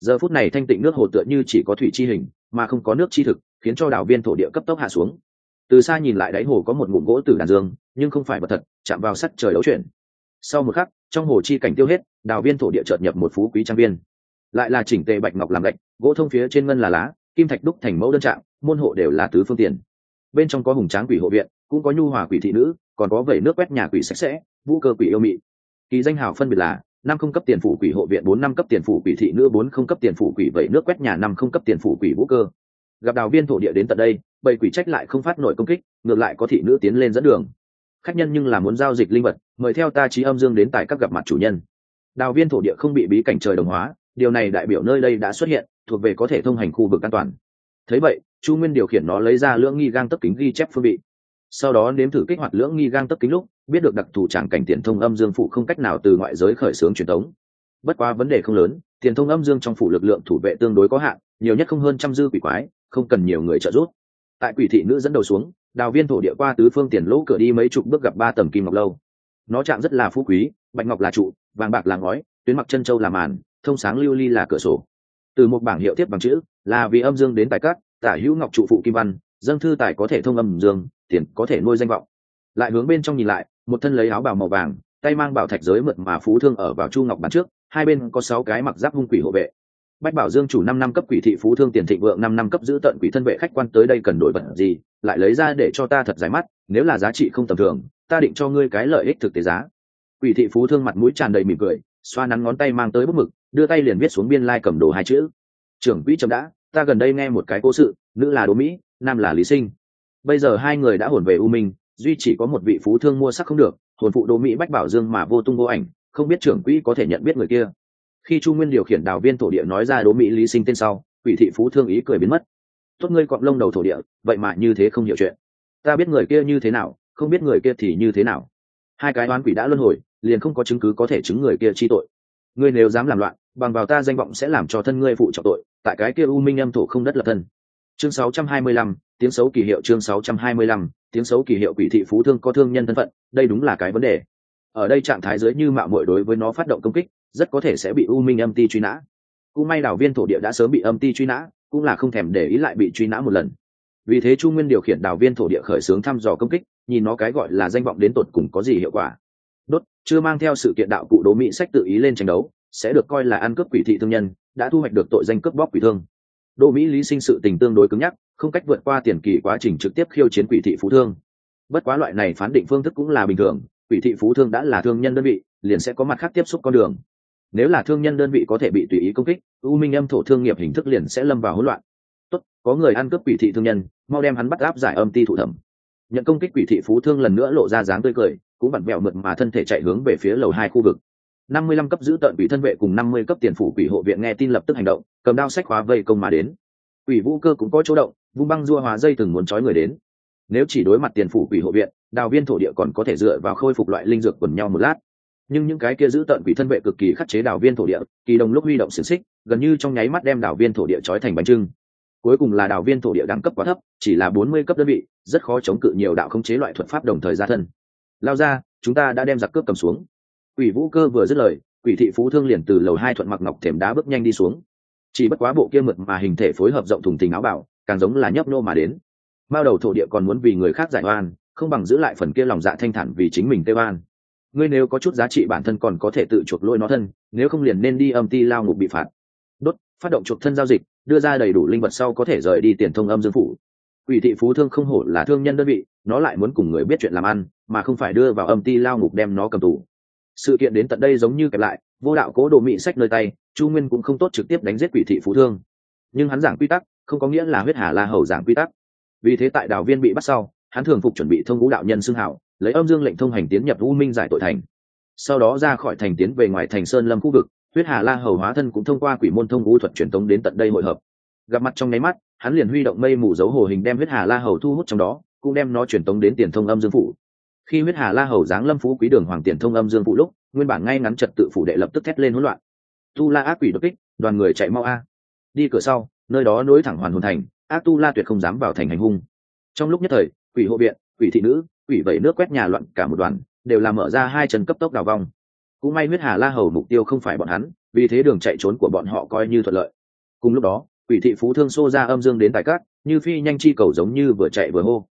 Giờ phút này thanh tịnh nước hồ tựa như chỉ có thủy chi hình, mà không có nước chi thực khiến cho đảo viên thổ địa cấp tốc hạ xuống. Từ xa nhìn lại đáy hồ có một ngụm gỗ từ đàn dương, nhưng không phải vật thật, chạm vào sắt trời đấu chuyển. Sau một khắc, trong hồ chi cảnh tiêu hết đào viên thổ địa chợt nhập một phú quý trang viên. Lại là chỉnh tề bạch ngọc làm gạch, gỗ thông phía trên ngân là lá, kim thạch đúc thành mẫu đơn trạng, môn hộ đều là tứ phương tiền bên trong có hùng tráng quỷ hộ viện, cũng có nhu hòa quỷ thị nữ, còn có vẩy nước quét nhà quỷ sạch sẽ, vũ cơ quỷ yêu mị. Kỳ danh hào phân biệt là, năm không cấp tiền phủ quỷ hộ viện, bốn năm cấp tiền phủ quỷ thị nữ, bốn không cấp tiền phủ quỷ vẩy nước quét nhà, năm không cấp tiền phủ quỷ vũ cơ gặp đào viên thổ địa đến tận đây, bầy quỷ trách lại không phát nổi công kích, ngược lại có thị nữ tiến lên dẫn đường. Khách nhân nhưng là muốn giao dịch linh vật, mời theo ta trí âm dương đến tại các gặp mặt chủ nhân. Đào viên thổ địa không bị bí cảnh trời đồng hóa, điều này đại biểu nơi đây đã xuất hiện, thuộc về có thể thông hành khu vực an toàn. Thấy vậy, chu nguyên điều khiển nó lấy ra lưỡng nghi gang tấp kính ghi chép phương vị sau đó nếm thử kích hoạt lưỡng nghi gang tấp kính lúc, biết được đặc thù tràng cảnh tiền thông âm dương phụ không cách nào từ ngoại giới khởi xướng truyền thống. Bất quá vấn đề không lớn, tiền thông âm dương trong phủ lực lượng thủ vệ tương đối có hạn, nhiều nhất không hơn trăm dư quỷ quái không cần nhiều người trợ giúp. Tại quỷ thị nữ dẫn đầu xuống, đào viên thổ địa qua tứ phương tiền lỗ cửa đi mấy chục bước gặp ba tầng kim ngọc lâu. Nó chạm rất là phú quý, bạch ngọc là trụ, vàng bạc là ngói, tuyến mặc chân châu là màn, thông sáng lưu ly là cửa sổ. Từ một bảng hiệu tiếp bằng chữ, là vì âm dương đến tài cát, tả hữu ngọc trụ phụ kim văn dâng thư tài có thể thông âm dương, tiền có thể nuôi danh vọng. Lại hướng bên trong nhìn lại, một thân lấy áo bào màu vàng, tay mang bảo thạch giới mượt mà phú thương ở vào chu ngọc bàn trước, hai bên có sáu cái mặc giáp hung quỷ hộ vệ bách bảo dương chủ năm năm cấp quỷ thị phú thương tiền thịnh vượng, năm năm cấp giữ tận quỷ thân vệ khách quan tới đây cần đổi vật gì, lại lấy ra để cho ta thật giải mắt, nếu là giá trị không tầm thường, ta định cho ngươi cái lợi ích thực tế giá. Quỷ thị phú thương mặt mũi tràn đầy mỉm cười, xoa nắn ngón tay mang tới bút mực, đưa tay liền viết xuống biên lai cầm đồ hai chữ. Trưởng quỹ chấm đã, ta gần đây nghe một cái cố sự, nữ là đỗ mỹ, nam là lý sinh. Bây giờ hai người đã hồn về u minh, duy chỉ có một vị phú thương mua sắc không được, hồn phụ đỗ mỹ bách bảo dương mà vô tung vô ảnh, không biết trưởng quỹ có thể nhận biết người kia khi chu nguyên điều khiển đào viên thổ địa nói ra đố mỹ lý sinh tên sau quỷ thị phú thương ý cười biến mất. Tốt ngươi cọp lông đầu thổ địa vậy mà như thế không hiểu chuyện. Ta biết người kia như thế nào không biết người kia thì như thế nào. Hai cái oán quỷ đã luân hồi liền không có chứng cứ có thể chứng người kia chi tội. Ngươi nếu dám làm loạn bằng vào ta danh vọng sẽ làm cho thân ngươi phụ trọng tội tại cái kia u minh âm thổ không đất lập thân. Chương 625, tiếng xấu kỳ hiệu chương 625, tiếng xấu kỳ hiệu quỷ thị phú thương có thương nhân thân phận đây đúng là cái vấn đề. Ở đây trạng thái dưới như mạo muội đối với nó phát động công kích rất có thể sẽ bị u minh âm ti truy nã. Cũng may đảo viên thổ địa đã sớm bị âm ti truy nã, cũng là không thèm để ý lại bị truy nã một lần. Vì thế chu nguyên điều khiển đảo viên thổ địa khởi xướng thăm dò công kích, nhìn nó cái gọi là danh vọng đến tột cùng có gì hiệu quả. Đốt, chưa mang theo sự kiện đạo cụ đố mỹ sách tự ý lên tranh đấu, sẽ được coi là ăn cướp quỷ thị thương nhân, đã thu hoạch được tội danh cướp bóc quỷ thương. Đỗ mỹ lý sinh sự tình tương đối cứng nhắc, không cách vượt qua tiền kỳ quá trình trực tiếp khiêu chiến quỷ thị phú thương. Bất quá loại này phán định phương thức cũng là bình thường, quỷ thị phú thương đã là thương nhân đơn vị, liền sẽ có mặt khác tiếp xúc con đường nếu là thương nhân đơn vị có thể bị tùy ý công kích, u minh âm thổ thương nghiệp hình thức liền sẽ lâm vào hỗn loạn. Tốt, có người ăn cướp quỷ thị thương nhân, mau đem hắn bắt áp giải âm ti thủ thẩm. Nhận công kích quỷ thị phú thương lần nữa lộ ra dáng tươi cười, cũng vặn vẹo mượt mà thân thể chạy hướng về phía lầu hai khu vực. Năm mươi lăm cấp giữ tận quỷ thân vệ cùng năm mươi cấp tiền phủ quỷ hộ viện nghe tin lập tức hành động, cầm đao sách hóa vây công mà đến. Quỷ vũ cơ cũng có chỗ động, vung băng dua hóa dây từng muốn trói người đến. Nếu chỉ đối mặt tiền phủ quỷ hộ viện, đào viên thổ địa còn có thể dựa vào khôi phục loại linh dược quần nhau một lát nhưng những cái kia giữ tận quỷ thân vệ cực kỳ khắc chế đảo viên thổ địa, kỳ đồng lúc huy động xiềng xích, gần như trong nháy mắt đem đảo viên thổ địa trói thành bánh trưng. Cuối cùng là đảo viên thổ địa đẳng cấp quá thấp, chỉ là bốn mươi cấp đơn vị, rất khó chống cự nhiều đạo khống chế loại thuật pháp đồng thời ra thân. Lao ra, chúng ta đã đem giặc cướp cầm xuống. Quỷ vũ cơ vừa dứt lời, quỷ thị phú thương liền từ lầu hai thuận mặc ngọc thềm đá bước nhanh đi xuống. Chỉ bất quá bộ kia mượt mà hình thể phối hợp rộng thùng tình áo bảo, càng giống là nhấp nô mà đến. Mao đầu thổ địa còn muốn vì người khác giải oan, không bằng giữ lại phần kia lòng dạ thanh thản vì chính mình tê oan ngươi nếu có chút giá trị bản thân còn có thể tự chuộc lôi nó thân, nếu không liền nên đi âm ti lao ngục bị phạt. Đốt, phát động chuộc thân giao dịch, đưa ra đầy đủ linh vật sau có thể rời đi tiền thông âm dương phủ. Quỷ thị phú thương không hổ là thương nhân đơn vị, nó lại muốn cùng người biết chuyện làm ăn, mà không phải đưa vào âm ti lao ngục đem nó cầm tù. Sự kiện đến tận đây giống như kẹp lại, vô đạo cố đồ mị sách nơi tay, chu nguyên cũng không tốt trực tiếp đánh giết quỷ thị phú thương. Nhưng hắn giảng quy tắc, không có nghĩa là huyết hà la hầu giảng quy tắc. Vì thế tại đào viên bị bắt sau, hắn thường phục chuẩn bị thông ngũ đạo nhân xưng hảo lấy âm dương lệnh thông hành tiến nhập u minh giải tội thành. Sau đó ra khỏi thành tiến về ngoài thành sơn lâm khu vực, huyết hà la hầu hóa thân cũng thông qua quỷ môn thông vũ thuật truyền tống đến tận đây hội hợp. Gặp mặt trong nháy mắt, hắn liền huy động mây mù dấu hồ hình đem huyết hà la hầu thu hút trong đó, cũng đem nó truyền tống đến tiền thông âm dương phủ. Khi huyết hà la hầu giáng lâm phú quý đường hoàng tiền thông âm dương phủ lúc, nguyên bản ngay ngắn trật tự phủ đệ lập tức thét lên hỗn loạn. Tu la ác quỷ đột kích, đoàn người chạy mau a. Đi cửa sau, nơi đó nối thẳng hoàn hồn thành, ác tu la tuyệt không dám vào thành hành hung. Trong lúc nhất thời, quỷ hộ viện, quỷ thị nữ quỷ vẩy nước quét nhà loạn cả một đoàn đều làm mở ra hai chân cấp tốc đào vong. Cũng may huyết hà la hầu mục tiêu không phải bọn hắn vì thế đường chạy trốn của bọn họ coi như thuận lợi. Cùng lúc đó quỷ thị phú thương xô ra âm dương đến tại cát như phi nhanh chi cầu giống như vừa chạy vừa hô.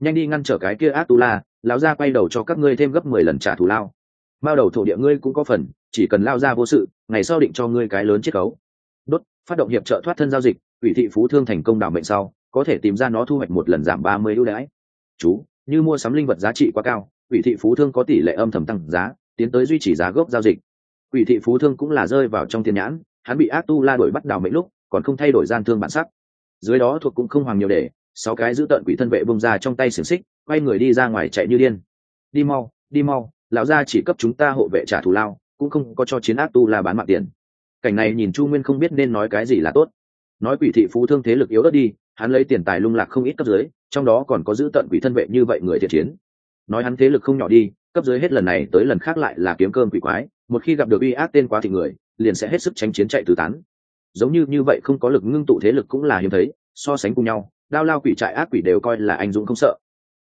Nhanh đi ngăn trở cái kia Atula, tu la lão ra quay đầu cho các ngươi thêm gấp mười lần trả thù lao. Mao đầu thổ địa ngươi cũng có phần chỉ cần lao ra vô sự ngày sau định cho ngươi cái lớn chiết khấu. Đốt phát động hiệp trợ thoát thân giao dịch quỷ thị phú thương thành công đảm mệnh sau có thể tìm ra nó thu hoạch một lần giảm ba mươi ưu đãi. Chú như mua sắm linh vật giá trị quá cao ủy thị phú thương có tỷ lệ âm thầm tăng giá, tiến tới duy trì giá gốc giao dịch. Ủy thị phú thương cũng là rơi vào trong tiền nhãn, hắn bị ác tu la đổi bắt đào mệnh lúc, còn không thay đổi gian thương bản sắc. Dưới đó thuộc cũng không hoàng nhiều để, sáu cái giữ tận quỷ thân vệ bông ra trong tay xiềng xích, quay người đi ra ngoài chạy như điên. Đi mau đi mau, lão gia chỉ cấp chúng ta hộ vệ trả thù lao, cũng không có cho chiến ác tu la bán mạng tiền. Cảnh này nhìn chu nguyên không biết nên nói cái gì là tốt. Nói quỷ thị phú thương thế lực yếu đất đi hắn lấy tiền tài lung lạc không ít cấp dưới, trong đó còn có giữ tận quỷ thân vệ như vậy người thiện chiến. Nói hắn thế lực không nhỏ đi, cấp dưới hết lần này tới lần khác lại là kiếm cơm quỷ quái, một khi gặp được uy ác tên quá thị người, liền sẽ hết sức tránh chiến chạy tứ tán. Giống như như vậy không có lực ngưng tụ thế lực cũng là hiếm thấy, so sánh cùng nhau, đao lao quỷ trại ác quỷ đều coi là anh dũng không sợ.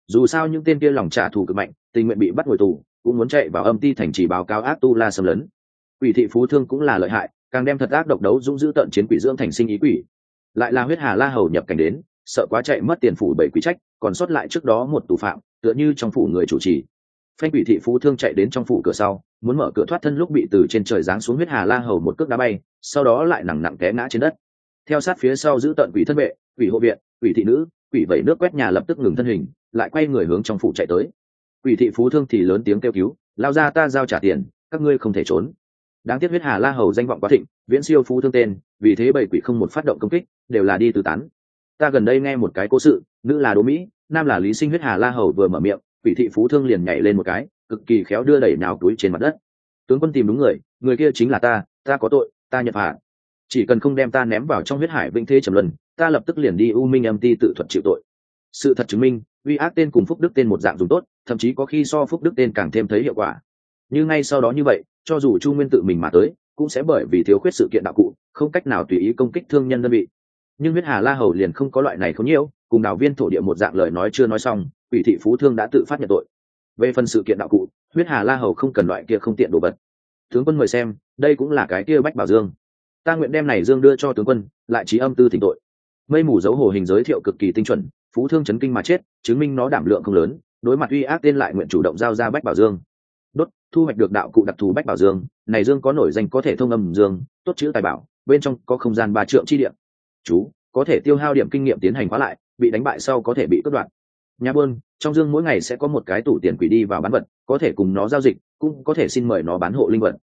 Dù sao những tên kia lòng trả thù cực mạnh, tình nguyện bị bắt ngồi tù, cũng muốn chạy vào âm ti thành chỉ báo cáo ác tu la xâm lấn. Quỷ thị phú thương cũng là lợi hại, càng đem thật ác độc đấu dũng giữ tận chiến quỷ dưỡng thành sinh ý quỷ lại là huyết hà la hầu nhập cảnh đến, sợ quá chạy mất tiền phủ bảy quỷ trách, còn sót lại trước đó một tù phạm, tựa như trong phủ người chủ trì. Phanh quỷ thị phú thương chạy đến trong phủ cửa sau, muốn mở cửa thoát thân lúc bị từ trên trời giáng xuống huyết hà la hầu một cước đá bay, sau đó lại nặng nặng té ngã trên đất. Theo sát phía sau giữ tận quỷ thân vệ, quỷ hộ viện, quỷ thị nữ, quỷ vẩy nước quét nhà lập tức ngừng thân hình, lại quay người hướng trong phủ chạy tới. Quỷ thị phú thương thì lớn tiếng kêu cứu, lao ra ta giao trả tiền, các ngươi không thể trốn đáng tiếc huyết hà la hầu danh vọng quá thịnh, viễn siêu phú thương tên, vì thế bảy quỷ không một phát động công kích, đều là đi từ tán. Ta gần đây nghe một cái cố sự, nữ là đỗ mỹ, nam là lý sinh huyết hà la hầu vừa mở miệng, quỷ thị phú thương liền nhảy lên một cái, cực kỳ khéo đưa đẩy nào túi trên mặt đất. Tướng quân tìm đúng người người kia chính là ta ta có tội, ta nhận phạt. Chỉ cần không đem ta ném vào trong huyết hải vĩnh thế trầm luân, ta lập tức liền đi u minh âm ti tự thuật chịu tội. Sự thật chứng minh, uy ác tên cùng phúc đức tên một dạng dùng tốt, thậm chí có khi so phúc đức tên càng thêm thấy hiệu quả. Như ngay sau đó như vậy cho dù chu nguyên tự mình mà tới, cũng sẽ bởi vì thiếu khuyết sự kiện đạo cụ, không cách nào tùy ý công kích thương nhân đơn vị. Nhưng huyết hà la hầu liền không có loại này không nhiễu, cùng đào viên thổ địa một dạng lời nói chưa nói xong ủy thị phú thương đã tự phát nhận tội. Về phần sự kiện đạo cụ, huyết hà la hầu không cần loại kia không tiện đồ vật. Tướng quân mời xem, đây cũng là cái kia bách bảo dương. Ta nguyện đem này dương đưa cho tướng quân, lại trí âm tư thỉnh tội. Mây mù dấu hồ hình giới thiệu cực kỳ tinh chuẩn, phú thương chấn kinh mà chết, chứng minh nó đảm lượng không lớn, đối mặt uy ác tên lại nguyện chủ động giao ra bách bảo dương thu hoạch được đạo cụ đặc thù bách bảo dương, này dương có nổi danh có thể thông âm dương, tốt chữ tài bảo, bên trong có không gian ba trượng chi điểm chú, có thể tiêu hao điểm kinh nghiệm tiến hành khóa lại, bị đánh bại sau có thể bị cướp đoạt. Nhà buôn trong dương mỗi ngày sẽ có một cái tủ tiền quỷ đi vào bán vật, có thể cùng nó giao dịch, cũng có thể xin mời nó bán hộ linh vật.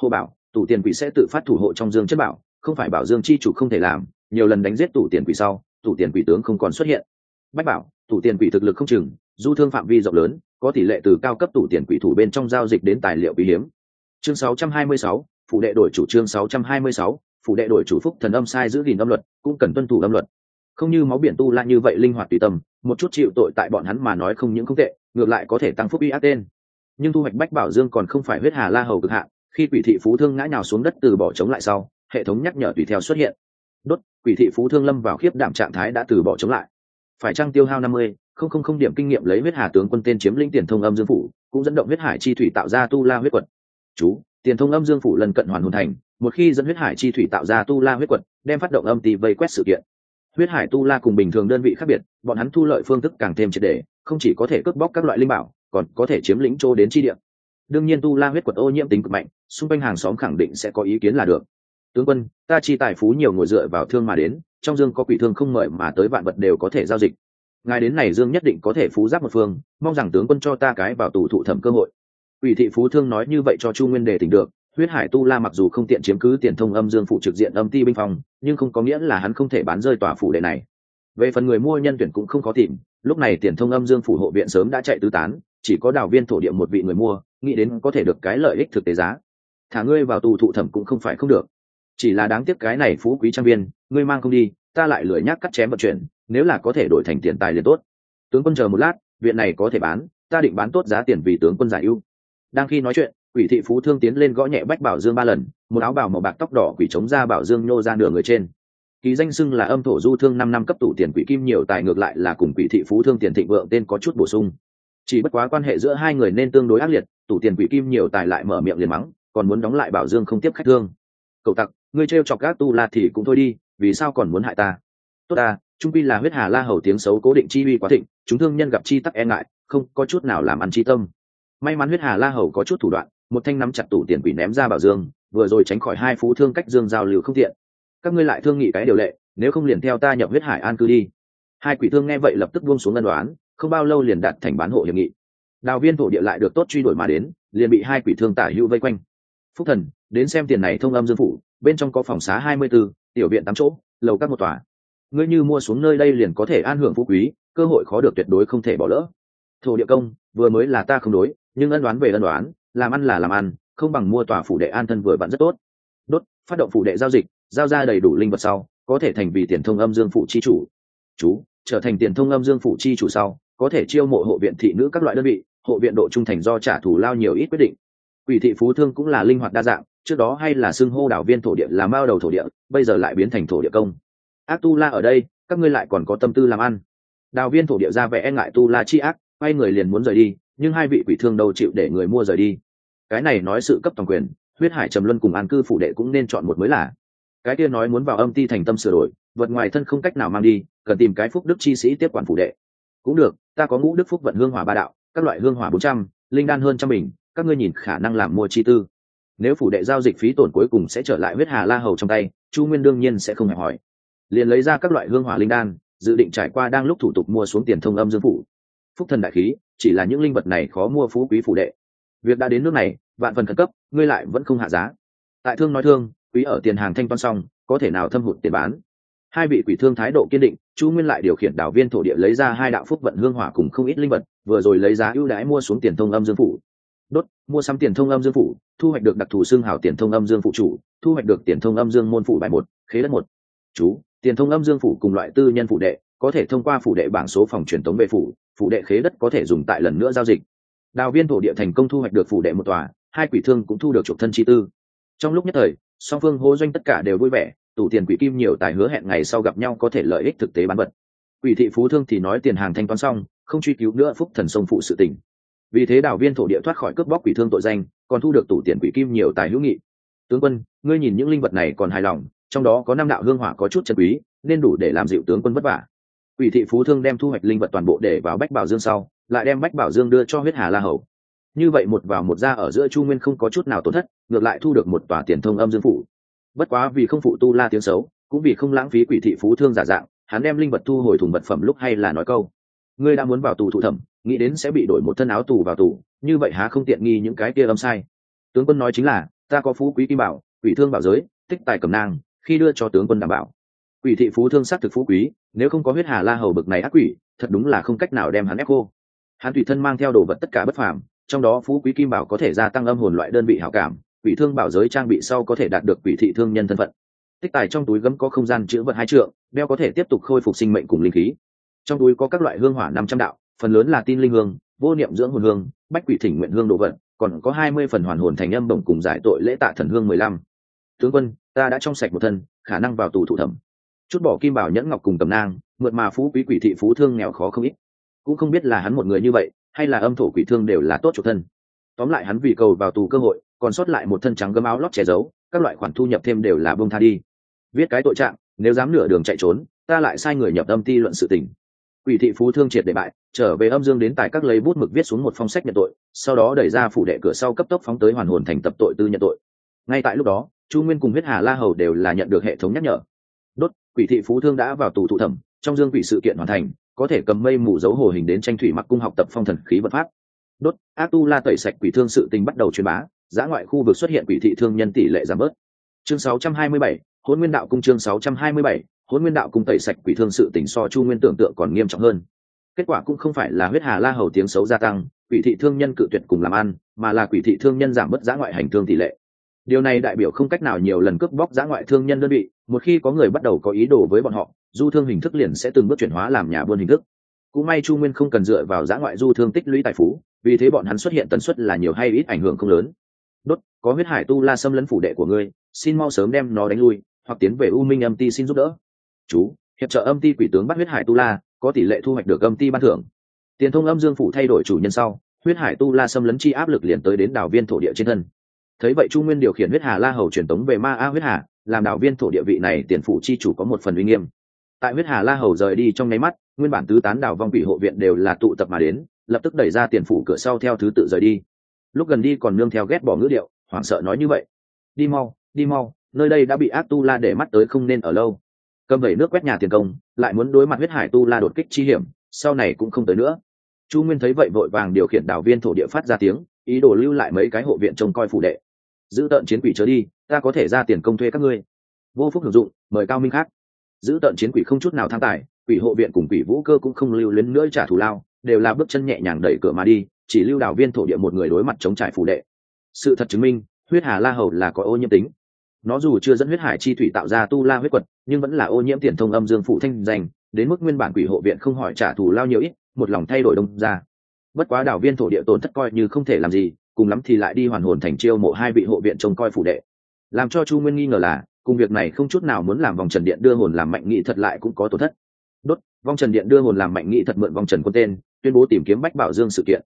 Hộ bảo, tủ tiền quỷ sẽ tự phát thủ hộ trong dương chất bảo, không phải bảo dương chi chủ không thể làm, nhiều lần đánh giết tủ tiền quỷ sau, tủ tiền quỷ tướng không còn xuất hiện. Bách bảo, tủ tiền quỷ thực lực không chừng, du thương phạm vi rộng lớn có tỷ lệ từ cao cấp tủ tiền quỷ thủ bên trong giao dịch đến tài liệu quý hiếm. Chương 626, phụ đệ đổi chủ trương 626, phụ đệ đổi chủ phúc thần âm sai giữ gìn âm luật cũng cần tuân thủ âm luật. Không như máu biển tu la như vậy linh hoạt tùy tâm một chút chịu tội tại bọn hắn mà nói không những không tệ ngược lại có thể tăng phúc uy ác tên. Nhưng thu hoạch bách bảo dương còn không phải huyết hà la hầu cực hạn khi quỷ thị phú thương ngã nhào xuống đất từ bỏ chống lại sau hệ thống nhắc nhở tùy theo xuất hiện. Đốt quỷ thị phú thương lâm vào khiếp đảm trạng thái đã từ bỏ chống lại. Phải trăng tiêu hao năm mươi? Không không không điểm kinh nghiệm lấy huyết hà tướng quân tên chiếm lĩnh tiền thông âm dương phủ, cũng dẫn động huyết hải chi thủy tạo ra tu la huyết quật. Chú, tiền thông âm dương phủ lần cận hoàn hồn thành, một khi dẫn huyết hải chi thủy tạo ra tu la huyết quật, đem phát động âm tì vây quét sự kiện. Huyết hải tu la cùng bình thường đơn vị khác biệt, bọn hắn thu lợi phương thức càng thêm triệt đề không chỉ có thể cướp bóc các loại linh bảo, còn có thể chiếm lĩnh chỗ đến chi địa. Đương nhiên tu la huyết quật ô nhiễm tính cực mạnh, xung quanh hàng xóm khẳng định sẽ có ý kiến là được. Tướng quân, ta chi tài phú nhiều ngồi dựa vào thương mà đến, trong dương có quỷ thương không mời mà tới vạn vật đều có thể giao dịch ngài đến này dương nhất định có thể phú giáp một phương, mong rằng tướng quân cho ta cái vào tù thụ thẩm cơ hội. Ủy thị phú thương nói như vậy cho chu nguyên đề tỉnh được, huyết hải tu la mặc dù không tiện chiếm cứ tiền thông âm dương phụ trực diện âm ti binh phong nhưng không có nghĩa là hắn không thể bán rơi tòa phủ đệ này. Về phần người mua nhân tuyển cũng không có tìm, lúc này tiền thông âm dương phủ hộ viện sớm đã chạy tứ tán, chỉ có đào viên thổ địa một vị người mua, nghĩ đến có thể được cái lợi ích thực tế giá. Thả ngươi vào tù thụ thẩm cũng không phải không được. Chỉ là đáng tiếc cái này phú quý trang viên, ngươi mang không đi ta lại lười nhác cắt chém vận chuyển, nếu là có thể đổi thành tiền tài liền tốt. Tướng quân chờ một lát, viện này có thể bán, ta định bán tốt giá tiền vì tướng quân giải ưu. Đang khi nói chuyện, quỷ thị phú thương tiến lên gõ nhẹ bách bảo dương ba lần, một áo bào màu bạc tóc đỏ quỷ chống ra bảo dương nhô ra nửa người trên. Ký danh xưng là âm thổ du thương năm năm cấp tủ tiền quỷ kim nhiều tài ngược lại là cùng quỷ thị phú thương tiền thịnh vượng tên có chút bổ sung. Chỉ bất quá quan hệ giữa hai người nên tương đối ác liệt tủ tiền quỷ kim nhiều tài lại mở miệng liền mắng, còn muốn đóng lại bảo dương không tiếp khách thương. Cậu tặc, ngươi trêu chọc các tu la thì cũng thôi đi vì sao còn muốn hại ta? Tốt ta, trung pi là huyết hà la hầu tiếng xấu cố định chi uy quá thịnh, chúng thương nhân gặp chi tắc e ngại, không có chút nào làm ăn chi tâm. May mắn huyết hà la hầu có chút thủ đoạn, một thanh nắm chặt tủ tiền quỷ ném ra bảo dương, vừa rồi tránh khỏi hai phú thương cách dương giao lưu không tiện. Các ngươi lại thương nghị cái điều lệ, nếu không liền theo ta nhập huyết hải an cư đi. Hai quỷ thương nghe vậy lập tức buông xuống ngân đoán không bao lâu liền đạt thành bán hộ hiệp nghị. Đào viên thổ địa lại được tốt truy đuổi mà đến, liền bị hai quỷ thương tả hữu vây quanh phúc thần đến xem tiền này thông âm dương phủ bên trong có phòng xá hai mươi 24, tiểu viện tám chỗ lầu các một tòa. Ngươi như mua xuống nơi đây liền có thể an hưởng phú quý cơ hội khó được tuyệt đối không thể bỏ lỡ. Thổ địa công vừa mới là ta không đối nhưng ân đoán về ân đoán làm ăn là làm ăn không bằng mua tòa phủ đệ an thân vừa vặn rất tốt. Đốt phát động phủ đệ giao dịch giao ra đầy đủ linh vật sau có thể thành vì tiền thông âm dương phủ chi chủ. Chú trở thành tiền thông âm dương phủ chi chủ sau có thể chiêu mộ hộ viện thị nữ các loại đơn vị hộ viện độ trung thành do trả thù lao nhiều ít quyết định quỷ thị phú thương cũng là linh hoạt đa dạng, trước đó hay là xưng hô đảo viên thổ địa là mao đầu thổ địa, bây giờ lại biến thành thổ địa công. Ác tu la ở đây, các ngươi lại còn có tâm tư làm ăn. Đào viên thổ địa ra vẻ e ngại tu la chi ác, quay người liền muốn rời đi, nhưng hai vị quỷ thương đâu chịu để người mua rời đi. Cái này nói sự cấp toàn quyền, huyết hải trầm luân cùng an cư phủ đệ cũng nên chọn một mới là. Cái kia nói muốn vào âm ti thành tâm sửa đổi, vật ngoài thân không cách nào mang đi, cần tìm cái phúc đức chi sĩ tiếp quản phủ đệ. Cũng được, ta có ngũ đức phúc vận hương hỏa ba đạo, các loại hương hỏa bốn trăm, linh đan hơn trăm bình các ngươi nhìn khả năng làm mua chi tư. Nếu phủ đệ giao dịch phí tổn cuối cùng sẽ trở lại huyết hà la hầu trong tay, chu nguyên đương nhiên sẽ không hẹp hỏi liền lấy ra các loại hương hỏa linh đan, dự định trải qua đang lúc thủ tục mua xuống tiền thông âm dương phủ. Phúc thần đại khí, chỉ là những linh vật này khó mua phú quý phủ đệ. Việc đã đến nước này, vạn phần khẩn cấp, ngươi lại vẫn không hạ giá. Tại thương nói thương, quý ở tiền hàng thanh toán xong, có thể nào thâm hụt tiền bán? Hai vị quỷ thương thái độ kiên định, chu nguyên lại điều khiển đảo viên thổ địa lấy ra hai đạo phúc vận hương hỏa cùng không ít linh vật, vừa rồi lấy giá ưu đãi mua xuống tiền thông âm dương phủ đốt, mua sắm tiền thông âm dương phủ thu hoạch được đặc thù xương hảo tiền thông âm dương phụ chủ, thu hoạch được tiền thông âm dương môn phủ bài một, khế đất một. Chú, tiền thông âm dương phủ cùng loại tư nhân phủ đệ, có thể thông qua phủ đệ bảng số phòng truyền thống về phủ phủ đệ khế đất có thể dùng tại lần nữa giao dịch. Đào viên thổ địa thành công thu hoạch được phủ đệ một tòa, hai quỷ thương cũng thu được chuộc thân chi tư. Trong lúc nhất thời, song phương hô doanh tất cả đều vui vẻ tủ tiền quỷ kim nhiều tài hứa hẹn ngày sau gặp nhau có thể lợi ích thực tế bán vật. Quỷ thị phú thương thì nói tiền hàng thanh toán xong, không truy cứu nữa phúc thần sông phụ sự tình vì thế đảo viên thổ địa thoát khỏi cướp bóc quỷ thương tội danh, còn thu được tủ tiền quỷ kim nhiều tài hữu nghị. Tướng quân, ngươi nhìn những linh vật này còn hài lòng, trong đó có năm đạo hương hỏa có chút chân quý, nên đủ để làm dịu tướng quân vất vả. Quỷ thị phú thương đem thu hoạch linh vật toàn bộ để vào bách bảo dương sau, lại đem bách bảo dương đưa cho huyết hà la hầu. Như vậy một vào một ra ở giữa chu nguyên không có chút nào tổn thất, ngược lại thu được một tòa tiền thông âm dương phủ. Bất quá vì không phụ tu la tiếng xấu, cũng vì không lãng phí quỷ thị phú thương giả dạng, hắn đem linh vật thu hồi thùng vật phẩm lúc hay là nói câu. Ngươi đã muốn vào tù thụ thẩm nghĩ đến sẽ bị đổi một thân áo tù vào tù, như vậy há không tiện nghi những cái kia âm sai. Tướng quân nói chính là, ta có phú quý kim bảo, quỷ thương bảo giới, tích tài cầm nang, khi đưa cho tướng quân đảm bảo. Quỷ thị phú thương xác thực phú quý, nếu không có huyết hà la hầu bực này ác quỷ, thật đúng là không cách nào đem hắn ép cô hắn tùy thân mang theo đồ vật tất cả bất phàm, trong đó phú quý kim bảo có thể gia tăng âm hồn loại đơn vị hảo cảm, quỷ thương bảo giới trang bị sau có thể đạt được quỷ thị thương nhân thân phận. Tích tài trong túi gấm có không gian chữ vật hai trượng, đeo có thể tiếp tục khôi phục sinh mệnh cùng linh khí. Trong túi có các loại hương hỏa năm trăm đạo phần lớn là tin linh hương, vô niệm dưỡng hồn hương, bách quỷ thỉnh nguyện hương đồ vật, còn có hai mươi phần hoàn hồn thành âm bổng cùng giải tội lễ tạ thần hương mười lăm. Tướng quân, ta đã trong sạch một thân, khả năng vào tù thủ thẩm. Chút bỏ kim bảo nhẫn ngọc cùng cầm nang, mượn mà phú quý quỷ thị phú thương nghèo khó không ít. Cũng không biết là hắn một người như vậy, hay là âm thổ quỷ thương đều là tốt chủ thân. Tóm lại hắn vì cầu vào tù cơ hội, còn sót lại một thân trắng gấm áo lót che giấu, các loại khoản thu nhập thêm đều là bông tha đi. Viết cái tội trạng, nếu dám nửa đường chạy trốn, ta lại sai người nhập âm ti luận sự tình quỷ thị phú thương triệt để bại trở về âm dương đến tại các lấy bút mực viết xuống một phong sách nhận tội sau đó đẩy ra phủ đệ cửa sau cấp tốc phóng tới hoàn hồn thành tập tội tư nhận tội. Ngay tại lúc đó chu nguyên cùng huyết hà la hầu đều là nhận được hệ thống nhắc nhở. Đốt quỷ thị phú thương đã vào tù thụ thẩm trong dương quỷ sự kiện hoàn thành có thể cầm mây mù dấu hồ hình đến tranh thủy mặc cung học tập phong thần khí vật pháp. Đốt ác tu la tẩy sạch quỷ thương sự tình bắt đầu truyền bá giã ngoại khu vực xuất hiện quỷ thị thương nhân tỷ lệ giảm bớt. Chương 627, hôn nguyên đạo cung chương 627, hôn nguyên đạo cung tẩy sạch quỷ thương sự tình so chu nguyên tưởng tượng còn nghiêm trọng hơn. Kết quả cũng không phải là huyết hà la hầu tiếng xấu gia tăng, quỷ thị thương nhân cự tuyệt cùng làm ăn, mà là quỷ thị thương nhân giảm bớt giã ngoại hành thương tỷ lệ. Điều này đại biểu không cách nào nhiều lần cướp bóc giã ngoại thương nhân đơn vị, một khi có người bắt đầu có ý đồ với bọn họ, du thương hình thức liền sẽ từng bước chuyển hóa làm nhà buôn hình thức. Cũng may chu nguyên không cần dựa vào giã ngoại du thương tích lũy tài phú, vì thế bọn hắn xuất hiện tần suất là nhiều hay ít ảnh hưởng không lớn. Đốt, có huyết hải tu la xâm lấn phủ đệ của ngươi, xin mau sớm đem nó đánh lui, hoặc tiến về u minh âm ti xin giúp đỡ chú, hiệp trợ âm ti quỷ tướng bắt huyết hải tu la, có tỷ lệ thu hoạch được âm ti ban thưởng. Tiền thông âm dương phủ thay đổi chủ nhân sau, huyết hải tu la xâm lấn chi áp lực liền tới đến đảo viên thổ địa trên thân. Thấy vậy chu nguyên điều khiển huyết hà la hầu truyền tống về ma a huyết hà, làm đảo viên thổ địa vị này tiền phủ chi chủ có một phần uy nghiêm. Tại huyết hà la hầu rời đi trong nháy mắt, nguyên bản tứ tán đảo vong quỷ hộ viện đều là tụ tập mà đến, lập tức đẩy ra tiền phủ cửa sau theo thứ tự rời đi. Lúc gần đi còn nương theo ghét bỏ ngữ điệu, hoảng sợ nói như vậy. Đi mau đi mau, nơi đây đã bị ác tu la để mắt tới không nên ở lâu cầm vẩy nước quét nhà tiền công, lại muốn đối mặt huyết hải tu la đột kích chi hiểm, sau này cũng không tới nữa. Chu nguyên thấy vậy vội vàng điều khiển đảo viên thổ địa phát ra tiếng, ý đồ lưu lại mấy cái hộ viện trông coi phủ đệ. Giữ tận chiến quỷ trở đi, ta có thể ra tiền công thuê các ngươi. Vô phúc hưởng dụng, mời cao minh khác. Giữ tận chiến quỷ không chút nào tham tài, quỷ hộ viện cùng quỷ vũ cơ cũng không lưu luyến nữa trả thù lao, đều là bước chân nhẹ nhàng đẩy cửa mà đi, chỉ lưu đảo viên thổ địa một người đối mặt chống trải phủ đệ. Sự thật chứng minh, huyết hà la hầu là có ô nhiễm tính. Nó dù chưa dẫn huyết hải chi thủy tạo ra tu la huyết quật nhưng vẫn là ô nhiễm tiền thông âm dương phụ thanh danh đến mức nguyên bản quỷ hộ viện không hỏi trả thù lao nhiều ít, một lòng thay đổi đông ra. Bất quá đảo viên thổ địa tổn thất coi như không thể làm gì, cùng lắm thì lại đi hoàn hồn thành chiêu mộ hai vị hộ viện trông coi phủ đệ. Làm cho chu nguyên nghi ngờ là, cùng việc này không chút nào muốn làm vòng trần điện đưa hồn làm mạnh nghị thật lại cũng có tổn thất. Đốt vong trần điện đưa hồn làm mạnh nghị thật mượn vong trần quân tên, tuyên bố tìm kiếm bách bảo dương sự kiện.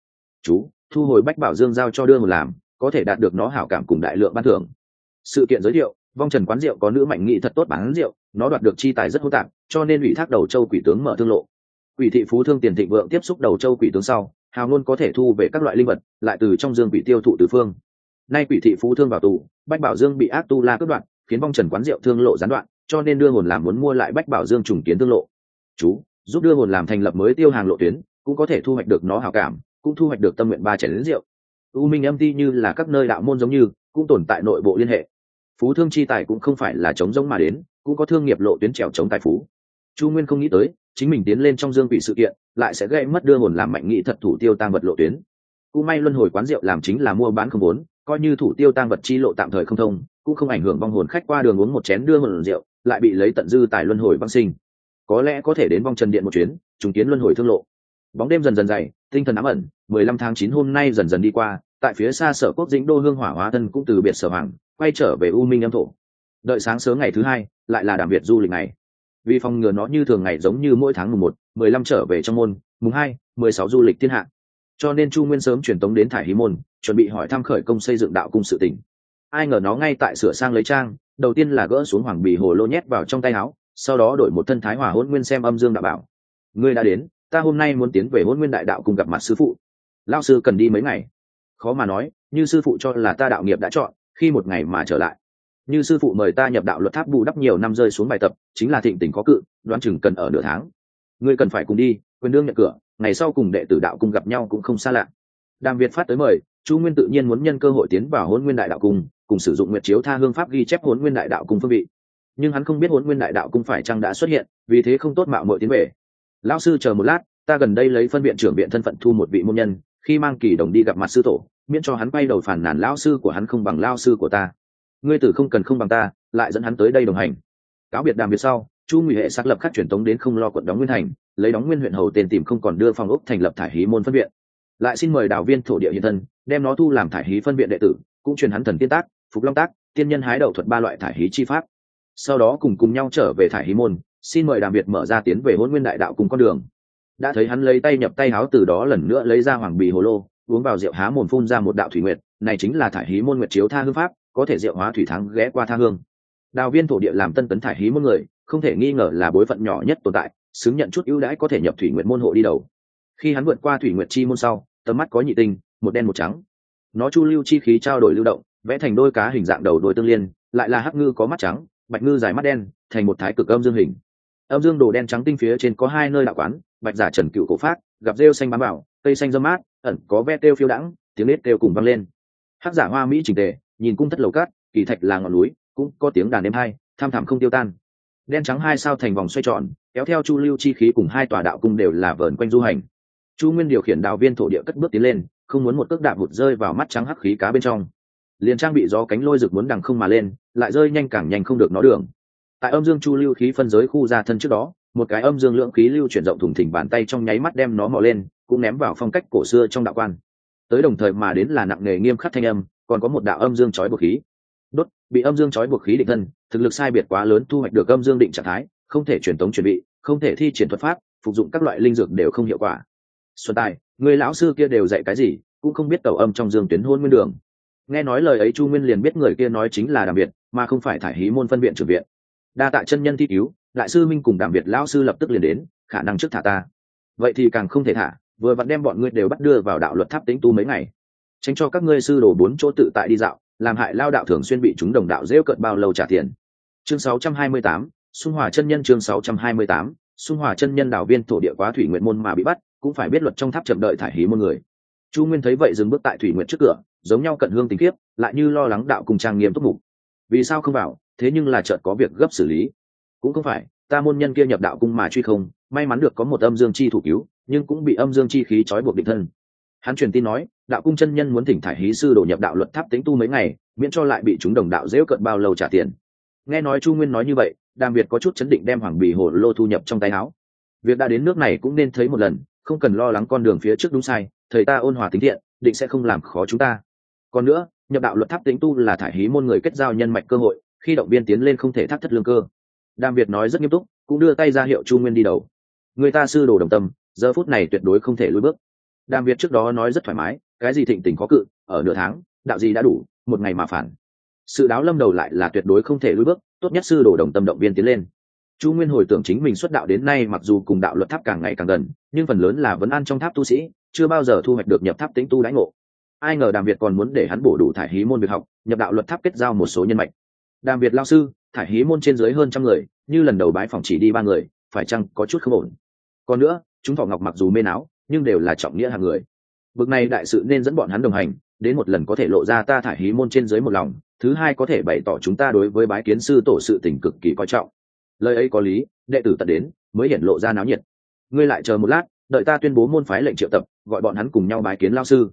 Chú, thu hồi bách bảo dương giao cho đưa hồn làm, có thể đạt được nó hảo cảm cùng đại lượng ban thưởng. Sự kiện giới thiệu vong trần quán rượu có nữ mạnh nghị thật tốt bán rượu, nó đoạt được chi tài rất hô tạp, cho nên ủy thác đầu châu quỷ tướng mở thương lộ. Quỷ thị phú thương tiền thịnh vượng tiếp xúc đầu châu quỷ tướng sau, hào luôn có thể thu về các loại linh vật, lại từ trong dương quỷ tiêu thụ tứ phương. Nay quỷ thị phú thương vào tù, bách bảo dương bị ác tu la cướp đoạn khiến vong trần quán rượu thương lộ gián đoạn, cho nên đưa hồn làm muốn mua lại bách bảo dương trùng kiến thương lộ. Chú, giúp đưa hồn làm thành lập mới tiêu hàng lộ tuyến, cũng có thể thu hoạch được nó hào cảm, cũng thu hoạch được tâm nguyện ba chảy đến rượu. U minh âm ti như là các nơi đạo môn giống như, cũng tồn tại nội bộ liên hệ phú thương chi tài cũng không phải là chống giống mà đến, cũng có thương nghiệp lộ tuyến trèo chống tài phú. Chu nguyên không nghĩ tới, chính mình tiến lên trong dương vị sự kiện, lại sẽ gây mất đưa hồn làm mạnh nghị thật thủ tiêu tăng vật lộ tuyến. Cũng may luân hồi quán rượu làm chính là mua bán không vốn, coi như thủ tiêu tăng vật chi lộ tạm thời không thông, cũng không ảnh hưởng vong hồn khách qua đường uống một chén đưa hồn rượu, lại bị lấy tận dư tài luân hồi văng sinh. Có lẽ có thể đến vong trần điện một chuyến, trùng kiến luân hồi thương lộ. Bóng đêm dần dần dày, tinh thần ám ẩn, mười lăm tháng chín hôm nay dần dần đi qua, tại phía xa sở quốc dĩnh đô hương hỏa hóa thân cũng từ biệt sở hoàng quay trở về u minh âm thổ. Đợi sáng sớm ngày thứ hai, lại là đảm biệt du lịch này vì phòng ngừa nó như thường ngày giống như mỗi tháng mùng một, mười lăm trở về trong môn, mùng hai, mười sáu du lịch thiên hạ. Cho nên chu nguyên sớm truyền tống đến thải hí môn, chuẩn bị hỏi thăm khởi công xây dựng đạo cung sự tỉnh. Ai ngờ nó ngay tại sửa sang lấy trang, đầu tiên là gỡ xuống hoàng bì hồ lô nhét vào trong tay áo, sau đó đổi một thân thái hòa hôn nguyên xem âm dương đạo bảo. Ngươi đã đến, ta hôm nay muốn tiến về hôn nguyên đại đạo cùng gặp mặt sư phụ. Lao sư cần đi mấy ngày? Khó mà nói, như sư phụ cho là ta đạo nghiệp đã chọn khi một ngày mà trở lại. Như sư phụ mời ta nhập đạo luật tháp bù đắp nhiều năm rơi xuống bài tập, chính là thịnh tình có cự, đoán chừng cần ở nửa tháng. Ngươi cần phải cùng đi, quyền đương nhận cửa, ngày sau cùng đệ tử đạo cung gặp nhau cũng không xa lạ. Đàm việt phát tới mời, chu nguyên tự nhiên muốn nhân cơ hội tiến vào hôn nguyên đại đạo cung, cùng sử dụng nguyệt chiếu tha hương pháp ghi chép hôn nguyên đại đạo cung phương vị. Nhưng hắn không biết hôn nguyên đại đạo cung phải chăng đã xuất hiện, vì thế không tốt mạo mọi tiến về. Lão sư chờ một lát, ta gần đây lấy phân viện trưởng viện thân phận thu một vị môn nhân, khi mang kỳ đồng đi gặp mặt sư tổ miễn cho hắn quay đầu phản nản lao sư của hắn không bằng lao sư của ta. Ngươi tử không cần không bằng ta, lại dẫn hắn tới đây đồng hành. Cáo biệt đàm biệt sau, chu ngụy hệ xác lập các truyền tống đến không lo quận đóng nguyên thành, lấy đóng nguyên huyện hầu tên tìm không còn đưa phòng ốc thành lập thải hí môn phân viện. Lại xin mời đạo viên thổ địa hiện thân, đem nó thu làm thải hí phân viện đệ tử, cũng truyền hắn thần tiên tác, phục long tác, tiên nhân hái đậu thuật ba loại thải hí chi pháp. Sau đó cùng cùng nhau trở về thải hí môn, xin mời đàm việt mở ra tiến về hôn nguyên đại đạo cùng con đường. Đã thấy hắn lấy tay nhập tay háo từ đó lần nữa lấy ra hoàng bì hồ lô uống vào rượu há mồm phun ra một đạo thủy nguyệt, này chính là thải hí môn nguyệt chiếu tha hương pháp, có thể rượu hóa thủy thắng ghé qua tha hương. Đào viên thổ địa làm tân tấn thải hí môn người, không thể nghi ngờ là bối phận nhỏ nhất tồn tại, xứng nhận chút ưu đãi có thể nhập thủy nguyệt môn hộ đi đầu. Khi hắn vượt qua thủy nguyệt chi môn sau, tầm mắt có nhị tinh, một đen một trắng. Nó chu lưu chi khí trao đổi lưu động, vẽ thành đôi cá hình dạng đầu đôi tương liên, lại là hắc ngư có mắt trắng, bạch ngư dài mắt đen, thành một thái cực âm dương hình. Âm dương đồ đen trắng tinh phía trên có hai nơi đạo quán, bạch giả trần cựu cổ phát, gặp rêu xanh bám bảo cây xanh dâm mát ẩn có ve têu phiêu đãng, tiếng nết kêu cùng vang lên. Hát giả hoa mỹ trình tề, nhìn cung thất lầu cát, kỳ thạch là ngọn núi, cũng có tiếng đàn đêm hai, tham thảm không tiêu tan. Đen trắng hai sao thành vòng xoay tròn, kéo theo chu lưu chi khí cùng hai tòa đạo cung đều là vờn quanh du hành. Chu nguyên điều khiển đạo viên thổ địa cất bước tiến lên, không muốn một cước đạp vụt rơi vào mắt trắng hắc khí cá bên trong. Liền trang bị gió cánh lôi rực muốn đằng không mà lên, lại rơi nhanh càng nhanh không được nó đường. Tại âm dương chu lưu khí phân giới khu ra thân trước đó một cái âm dương lượng khí lưu chuyển rộng thủng thỉnh bàn tay trong nháy mắt đem nó mò lên cũng ném vào phong cách cổ xưa trong đạo quan. Tới đồng thời mà đến là nặng nghề nghiêm khắc thanh âm còn có một đạo âm dương chói buộc khí. Đốt bị âm dương chói buộc khí định thân thực lực sai biệt quá lớn thu hoạch được âm dương định trạng thái không thể truyền tống chuẩn bị không thể thi triển thuật pháp phục dụng các loại linh dược đều không hiệu quả. Xuân tài người lão sư kia đều dạy cái gì cũng không biết tàu âm trong dương tuyến hôn nguyên đường. Nghe nói lời ấy chu nguyên liền biết người kia nói chính là đặc biệt, mà không phải thải hí môn phân viện trừ viện. Đa tạ chân nhân thi cứu đại sư minh cùng đàm việt lão sư lập tức liền đến khả năng trước thả ta. Vậy thì càng không thể thả vừa vặn đem bọn ngươi đều bắt đưa vào đạo luật tháp tính tu mấy ngày. Tránh cho các ngươi sư đồ bốn chỗ tự tại đi dạo làm hại lao đạo thường xuyên bị chúng đồng đạo rêu cận bao lâu trả tiền. Chương 628, xung hòa chân nhân chương 628, xung hòa chân nhân đạo viên thổ địa quá thủy nguyện môn mà bị bắt cũng phải biết luật trong tháp chậm đợi thải hí môn người. Chu nguyên thấy vậy dừng bước tại thủy nguyện trước cửa giống nhau cận hương tình kiếp lại như lo lắng đạo cùng trang nghiêm túc mục. Vì sao không vào thế nhưng là chợt có việc gấp xử lý cũng không phải, ta môn nhân kia nhập đạo cung mà truy không, may mắn được có một âm dương chi thủ cứu, nhưng cũng bị âm dương chi khí trói buộc định thân. Hắn truyền tin nói, đạo cung chân nhân muốn thỉnh thải hí sư đổ nhập đạo luật tháp tính tu mấy ngày, miễn cho lại bị chúng đồng đạo dễu cận bao lâu trả tiền. Nghe nói chu nguyên nói như vậy, đàm việt có chút chấn định đem hoàng bì hồ lô thu nhập trong tay áo. Việc đã đến nước này cũng nên thấy một lần, không cần lo lắng con đường phía trước đúng sai, thầy ta ôn hòa tính thiện, định sẽ không làm khó chúng ta. Còn nữa, nhập đạo luật tháp tính tu là thải hí môn người kết giao nhân mạch cơ hội, khi động viên tiến lên không thể thắt thất lương cơ đàm việt nói rất nghiêm túc, cũng đưa tay ra hiệu chu nguyên đi đầu. Người ta sư đồ đồng tâm, giờ phút này tuyệt đối không thể lùi bước. Đàm việt trước đó nói rất thoải mái, cái gì thịnh tình có cự, ở nửa tháng, đạo gì đã đủ, một ngày mà phản. Sự đáo lâm đầu lại là tuyệt đối không thể lùi bước, tốt nhất sư đồ đồng tâm động viên tiến lên. Chu nguyên hồi tưởng chính mình xuất đạo đến nay mặc dù cùng đạo luật tháp càng ngày càng gần, nhưng phần lớn là vấn ăn trong tháp tu sĩ, chưa bao giờ thu hoạch được nhập tháp tính tu đãi ngộ. Ai ngờ đàm việt còn muốn để hắn bổ đủ thải hí môn việc học, nhập đạo luật tháp kết giao một số nhân mạch. Đàm việt lao sư thải hí môn trên dưới hơn trăm người, như lần đầu bái phòng chỉ đi ba người, phải chăng có chút không ổn? Còn nữa, chúng thọ ngọc mặc dù mê não nhưng đều là trọng nghĩa hàng người. Bực này đại sự nên dẫn bọn hắn đồng hành, đến một lần có thể lộ ra ta thải hí môn trên dưới một lòng, thứ hai có thể bày tỏ chúng ta đối với bái kiến sư tổ sự tình cực kỳ coi trọng. Lời ấy có lý, đệ tử tận đến, mới hiện lộ ra náo nhiệt. Ngươi lại chờ một lát, đợi ta tuyên bố môn phái lệnh triệu tập, gọi bọn hắn cùng nhau bái kiến lao sư.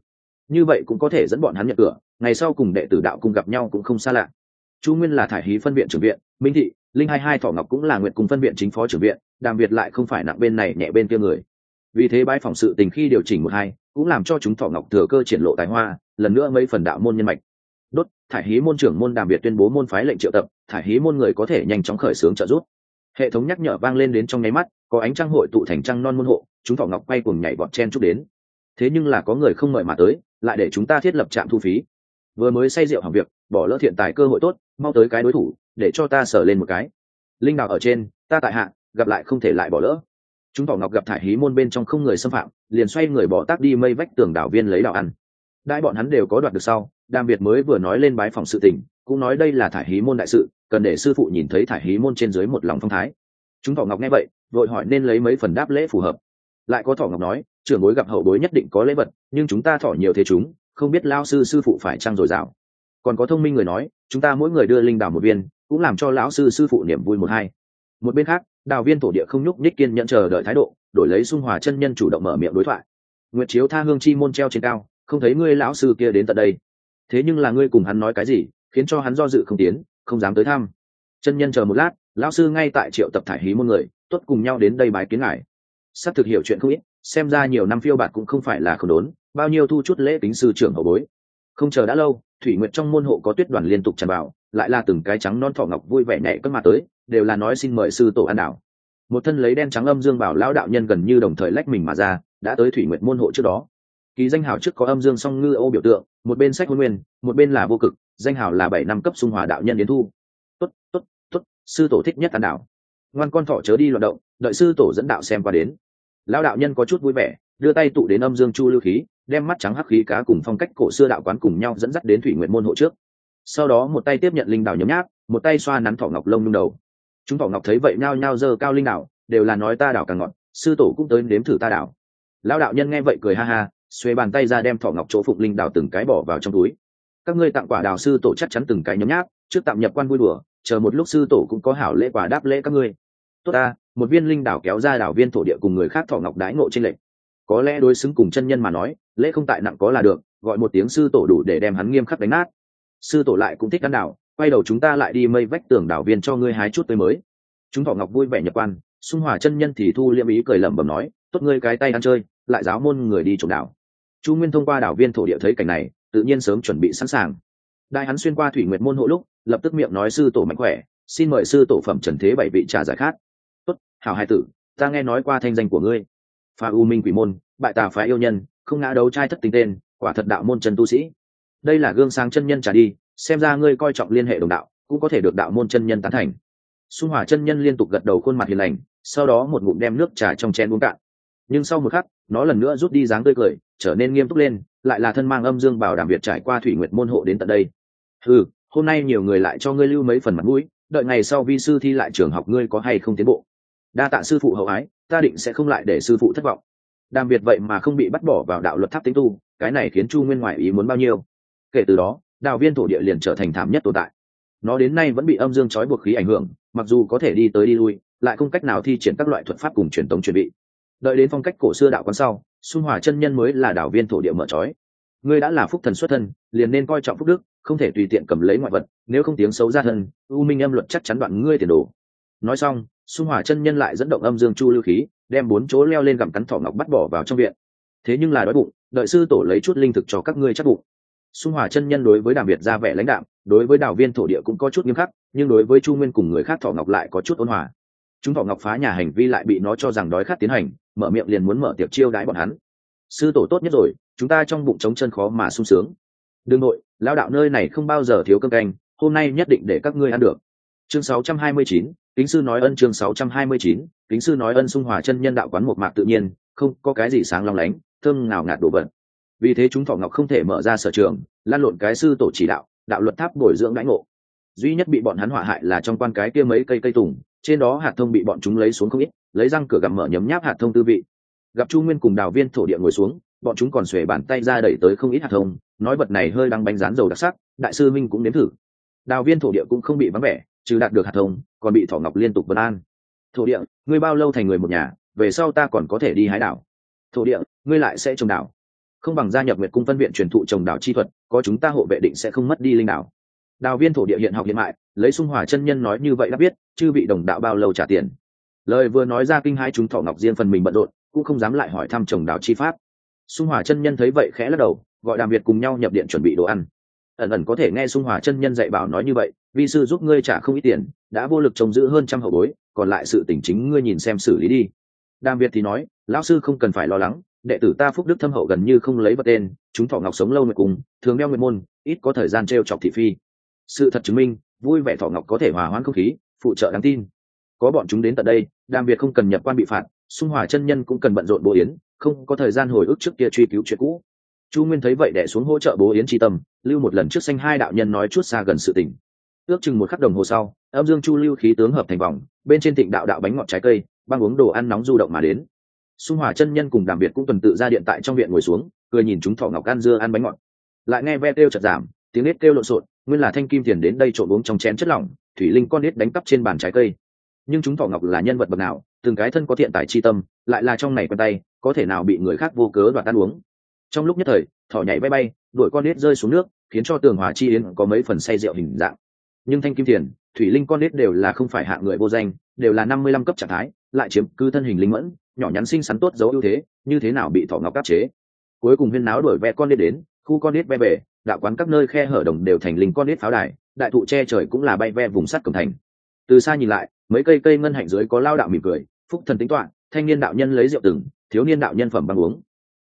Như vậy cũng có thể dẫn bọn hắn nhận cửa, ngày sau cùng đệ tử đạo cùng gặp nhau cũng không xa lạ chu nguyên là thải hí phân viện trưởng viện, minh thị, linh hai hai thọ ngọc cũng là nguyện cùng phân viện chính phó trưởng viện, đàm việt lại không phải nặng bên này nhẹ bên kia người. Vì thế bãi phòng sự tình khi điều chỉnh một hai, cũng làm cho chúng thọ ngọc thừa cơ triển lộ tài hoa, lần nữa mấy phần đạo môn nhân mạch. Đốt, thải hí môn trưởng môn đàm việt tuyên bố môn phái lệnh triệu tập, thải hí môn người có thể nhanh chóng khởi xướng trợ giúp. Hệ thống nhắc nhở vang lên đến trong nháy mắt, có ánh trăng hội tụ thành trăng non môn hộ, chúng thọ ngọc quay cùng nhảy bọn chen chúc đến. Thế nhưng là có người không mời mà tới, lại để chúng ta thiết lập trạm thu phí. Vừa mới say rượu hàng việc bỏ lỡ thiện tài cơ hội tốt, mau tới cái đối thủ, để cho ta sở lên một cái. Linh đạo ở trên, ta tại hạ, gặp lại không thể lại bỏ lỡ. Chúng thỏ ngọc gặp thải hí môn bên trong không người xâm phạm, liền xoay người bỏ tác đi mây vách tường đảo viên lấy đạo ăn. Đại bọn hắn đều có đoạt được sau, đàm việt mới vừa nói lên bái phòng sự tình, cũng nói đây là thải hí môn đại sự, cần để sư phụ nhìn thấy thải hí môn trên dưới một lòng phong thái. Chúng thỏ ngọc nghe vậy, vội hỏi nên lấy mấy phần đáp lễ phù hợp. Lại có thỏ ngọc nói, trưởng bối gặp hậu bối nhất định có lễ vật, nhưng chúng ta thỏ nhiều thế chúng, không biết lao sư sư phụ phải trăng dồi dào còn có thông minh người nói, chúng ta mỗi người đưa linh đảo một viên, cũng làm cho lão sư sư phụ niềm vui một hai. Một bên khác, đào viên thổ địa không nhúc nhích kiên nhận chờ đợi thái độ, đổi lấy xung hòa chân nhân chủ động mở miệng đối thoại. Nguyệt chiếu tha hương chi môn treo trên cao, không thấy ngươi lão sư kia đến tận đây. Thế nhưng là ngươi cùng hắn nói cái gì, khiến cho hắn do dự không tiến, không dám tới thăm. Chân nhân chờ một lát, lão sư ngay tại triệu tập thải hí môn người tuất cùng nhau đến đây bái kiến ngài. Sắp thực hiểu chuyện không ít, xem ra nhiều năm phiêu bạt cũng không phải là không đốn, bao nhiêu thu chút lễ tính sư trưởng hậu bối không chờ đã lâu, thủy nguyệt trong môn hộ có tuyết đoàn liên tục tràn vào, lại là từng cái trắng non thọ ngọc vui vẻ nhẹ cất mặt tới, đều là nói xin mời sư tổ an đảo. Một thân lấy đen trắng âm dương bảo lão đạo nhân gần như đồng thời lách mình mà ra, đã tới thủy nguyệt môn hộ trước đó. Kỳ danh hào trước có âm dương song ngư ô biểu tượng, một bên sách huân nguyên, một bên là vô cực, danh hào là bảy năm cấp xung hòa đạo nhân đến thu. Tốt tốt tốt, sư tổ thích nhất an đảo. Ngoan con thọ chớ đi loạt động, đợi sư tổ dẫn đạo xem qua đến. Lão đạo nhân có chút vui vẻ, đưa tay tụ đến âm dương chu lưu khí đem mắt trắng hắc khí cá cùng phong cách cổ xưa đạo quán cùng nhau dẫn dắt đến thủy nguyện môn hộ trước. Sau đó một tay tiếp nhận linh đảo nhấm nháp, một tay xoa nắn thỏ ngọc lông nhung đầu. Chúng thỏ ngọc thấy vậy nhao nhao dơ cao linh đảo, đều là nói ta đảo càng ngọn sư tổ cũng tới nếm thử ta đảo. Lão đạo nhân nghe vậy cười ha ha, xuê bàn tay ra đem thỏ ngọc chỗ phục linh đảo từng cái bỏ vào trong túi. Các ngươi tặng quả đào sư tổ chắc chắn từng cái nhấm nháp, trước tạm nhập quan vui đùa, chờ một lúc sư tổ cũng có hảo lễ quả đáp lễ các ngươi. Tốt ta, một viên linh đảo kéo ra đảo viên thổ địa cùng người khác thỏ ngọc đái ngộ trên lệnh có lẽ đối xứng cùng chân nhân mà nói lễ không tại nặng có là được, gọi một tiếng sư tổ đủ để đem hắn nghiêm khắc đánh nát. Sư tổ lại cũng thích ăn đảo, quay đầu chúng ta lại đi mây vách tường đảo viên cho ngươi hái chút tới mới. Chúng thọ ngọc vui vẻ nhập quan, xung hòa chân nhân thì thu liêm ý cười lẩm bẩm nói, tốt ngươi cái tay ăn chơi, lại giáo môn người đi trộm đảo. Chu nguyên thông qua đảo viên thổ địa thấy cảnh này, tự nhiên sớm chuẩn bị sẵn sàng. Đại hắn xuyên qua thủy nguyệt môn hộ lúc, lập tức miệng nói sư tổ mạnh khỏe, xin mời sư tổ phẩm trần thế bảy vị trà giải khát. Tốt, hảo hai tử, ta nghe nói qua thanh danh của ngươi. Pha u minh quỷ môn, bại tà phái yêu nhân không ngã đấu trai thất tình tên, quả thật đạo môn chân tu sĩ. Đây là gương sáng chân nhân trả đi, xem ra ngươi coi trọng liên hệ đồng đạo, cũng có thể được đạo môn chân nhân tán thành. Xung hỏa chân nhân liên tục gật đầu khuôn mặt hiền lành, sau đó một ngụm đem nước trà trong chén uống cạn. Nhưng sau một khắc, nó lần nữa rút đi dáng tươi cười, trở nên nghiêm túc lên, lại là thân mang âm dương bảo đảm việt trải qua thủy nguyệt môn hộ đến tận đây. Ừ hôm nay nhiều người lại cho ngươi lưu mấy phần mặt mũi, đợi ngày sau vi sư thi lại trường học ngươi có hay không tiến bộ. Đa tạ sư phụ hậu ái, ta định sẽ không lại để sư phụ thất vọng đàm biệt vậy mà không bị bắt bỏ vào đạo luật tháp tính tu, cái này khiến chu nguyên ngoại ý muốn bao nhiêu? Kể từ đó, đạo viên thổ địa liền trở thành thảm nhất tồn tại. Nó đến nay vẫn bị âm dương trói buộc khí ảnh hưởng, mặc dù có thể đi tới đi lui, lại không cách nào thi triển các loại thuật pháp cùng truyền thống chuẩn bị. Đợi đến phong cách cổ xưa đạo quán sau, xung hòa chân nhân mới là đạo viên thổ địa mở trói. Ngươi đã là phúc thần xuất thân, liền nên coi trọng phúc đức, không thể tùy tiện cầm lấy ngoại vật, nếu không tiếng xấu ra thân, u minh âm luật chắc chắn đoạn ngươi tiền đồ. Nói xong xung hòa chân nhân lại dẫn động âm dương chu lưu khí đem bốn chỗ leo lên gặm cắn thỏ ngọc bắt bỏ vào trong viện. Thế nhưng là đói bụng đợi sư tổ lấy chút linh thực cho các ngươi chắc bụng. Xung hòa chân nhân đối với đàm việt ra vẻ lãnh đạm đối với đào viên thổ địa cũng có chút nghiêm khắc nhưng đối với chu nguyên cùng người khác thỏ ngọc lại có chút ôn hòa. Chúng thỏ ngọc phá nhà hành vi lại bị nó cho rằng đói khát tiến hành mở miệng liền muốn mở tiệc chiêu đãi bọn hắn. Sư tổ tốt nhất rồi chúng ta trong bụng trống chân khó mà sung sướng. Đương nội lao đạo nơi này không bao giờ thiếu cơm canh hôm nay nhất định để các ngươi ăn được. Chương 629, kính sư nói ân chương 629, kính sư nói ân sung hòa chân nhân đạo quán một mạc tự nhiên không có cái gì sáng long lánh thơm nào ngạt đổ vật. Vì thế chúng thọ ngọc không thể mở ra sở trường lan lộn cái sư tổ chỉ đạo đạo luật tháp bồi dưỡng đãi ngộ. Duy nhất bị bọn hắn hỏa hại là trong quan cái kia mấy cây cây tùng trên đó hạt thông bị bọn chúng lấy xuống không ít lấy răng cửa gặm mở nhấm nháp hạt thông tư vị. Gặp chu nguyên cùng đào viên thổ địa ngồi xuống bọn chúng còn xuề bàn tay ra đẩy tới không ít hạt thông nói vật này hơi đang bánh rán dầu đặc sắc đại sư minh cũng nếm thử. Đào viên thổ địa cũng không bị vắng vẻ trừ đạt được hạt thông, còn bị thỏ ngọc liên tục vân an. Thổ địa, ngươi bao lâu thành người một nhà, về sau ta còn có thể đi hái đảo. Thổ địa, ngươi lại sẽ trồng đảo. Không bằng gia nhập nguyệt cung phân viện truyền thụ trồng đảo chi thuật, có chúng ta hộ vệ định sẽ không mất đi linh đảo. Đào viên thổ địa hiện học hiện mại, lấy sung hòa chân nhân nói như vậy đã biết, chư vị đồng đạo bao lâu trả tiền. Lời vừa nói ra kinh hai chúng thọ ngọc riêng phần mình bận rộn, cũng không dám lại hỏi thăm trồng đảo chi pháp. Sung hòa chân nhân thấy vậy khẽ lắc đầu, gọi đàm việt cùng nhau nhập điện chuẩn bị đồ ăn. Ẩn ẩn có thể nghe sung hòa chân nhân dạy bảo nói như vậy vi sư giúp ngươi trả không ít tiền, đã vô lực trông giữ hơn trăm hậu bối, còn lại sự tỉnh chính ngươi nhìn xem xử lý đi. Đàm việt thì nói, lão sư không cần phải lo lắng, đệ tử ta phúc đức thâm hậu gần như không lấy vật tên, chúng thọ ngọc sống lâu nguyệt cùng, thường đeo nguyệt môn, ít có thời gian t r e o chọc thị phi. Sự thật chứng minh, vui vẻ thọ ngọc có thể hòa hoãn không khí, phụ trợ đáng tin. Có bọn chúng đến tận đây, đàm việt không cần nhập quan bị phạt, xung hòa chân nhân cũng cần bận rộn bố yến, không có thời gian hồi ức trước kia truy cứu chuyện cũ. Chu nguyên thấy vậy đẻ xuống hỗ trợ bố yến tri tâm, lưu một lần trước xanh hai đạo nhân nói chút xa gần sự tình ước chừng một khắc đồng hồ sau, âm dương chu lưu khí tướng hợp thành vòng, bên trên thịnh đạo đạo bánh ngọt trái cây, băng uống đồ ăn nóng du động mà đến. Xung hòa chân nhân cùng đàm biệt cũng tuần tự ra điện tại trong viện ngồi xuống, cười nhìn chúng thỏ ngọc ăn dưa ăn bánh ngọt. Lại nghe ve kêu chật giảm, tiếng nết kêu lộn xộn, nguyên là thanh kim tiền đến đây trộn uống trong chén chất lỏng, thủy linh con nết đánh cắp trên bàn trái cây. Nhưng chúng thỏ ngọc là nhân vật bậc nào, từng cái thân có thiện tài chi tâm, lại là trong này quen tay, có thể nào bị người khác vô cớ đoạt ăn uống? Trong lúc nhất thời, thỏ nhảy bay bay, đuổi con nết rơi xuống nước, khiến cho tường hòa chi yến có mấy phần say rượu hình dạng nhưng thanh kim tiền thủy linh con nết đều là không phải hạ người vô danh, đều là năm mươi lăm cấp trạng thái, lại chiếm cứ thân hình linh mẫn, nhỏ nhắn xinh xắn tốt dấu ưu thế, như thế nào bị thỏ ngọc áp chế? Cuối cùng huyên náo đuổi ve con nết đến, khu con nết ve về đạo quán các nơi khe hở đồng đều thành linh con nết pháo đài, đại thụ che trời cũng là bay ve vùng sắt cổng thành. Từ xa nhìn lại, mấy cây cây ngân hạnh dưới có lao đạo mỉm cười, phúc thần tính toạ thanh niên đạo nhân lấy rượu từng, thiếu niên đạo nhân phẩm băng uống.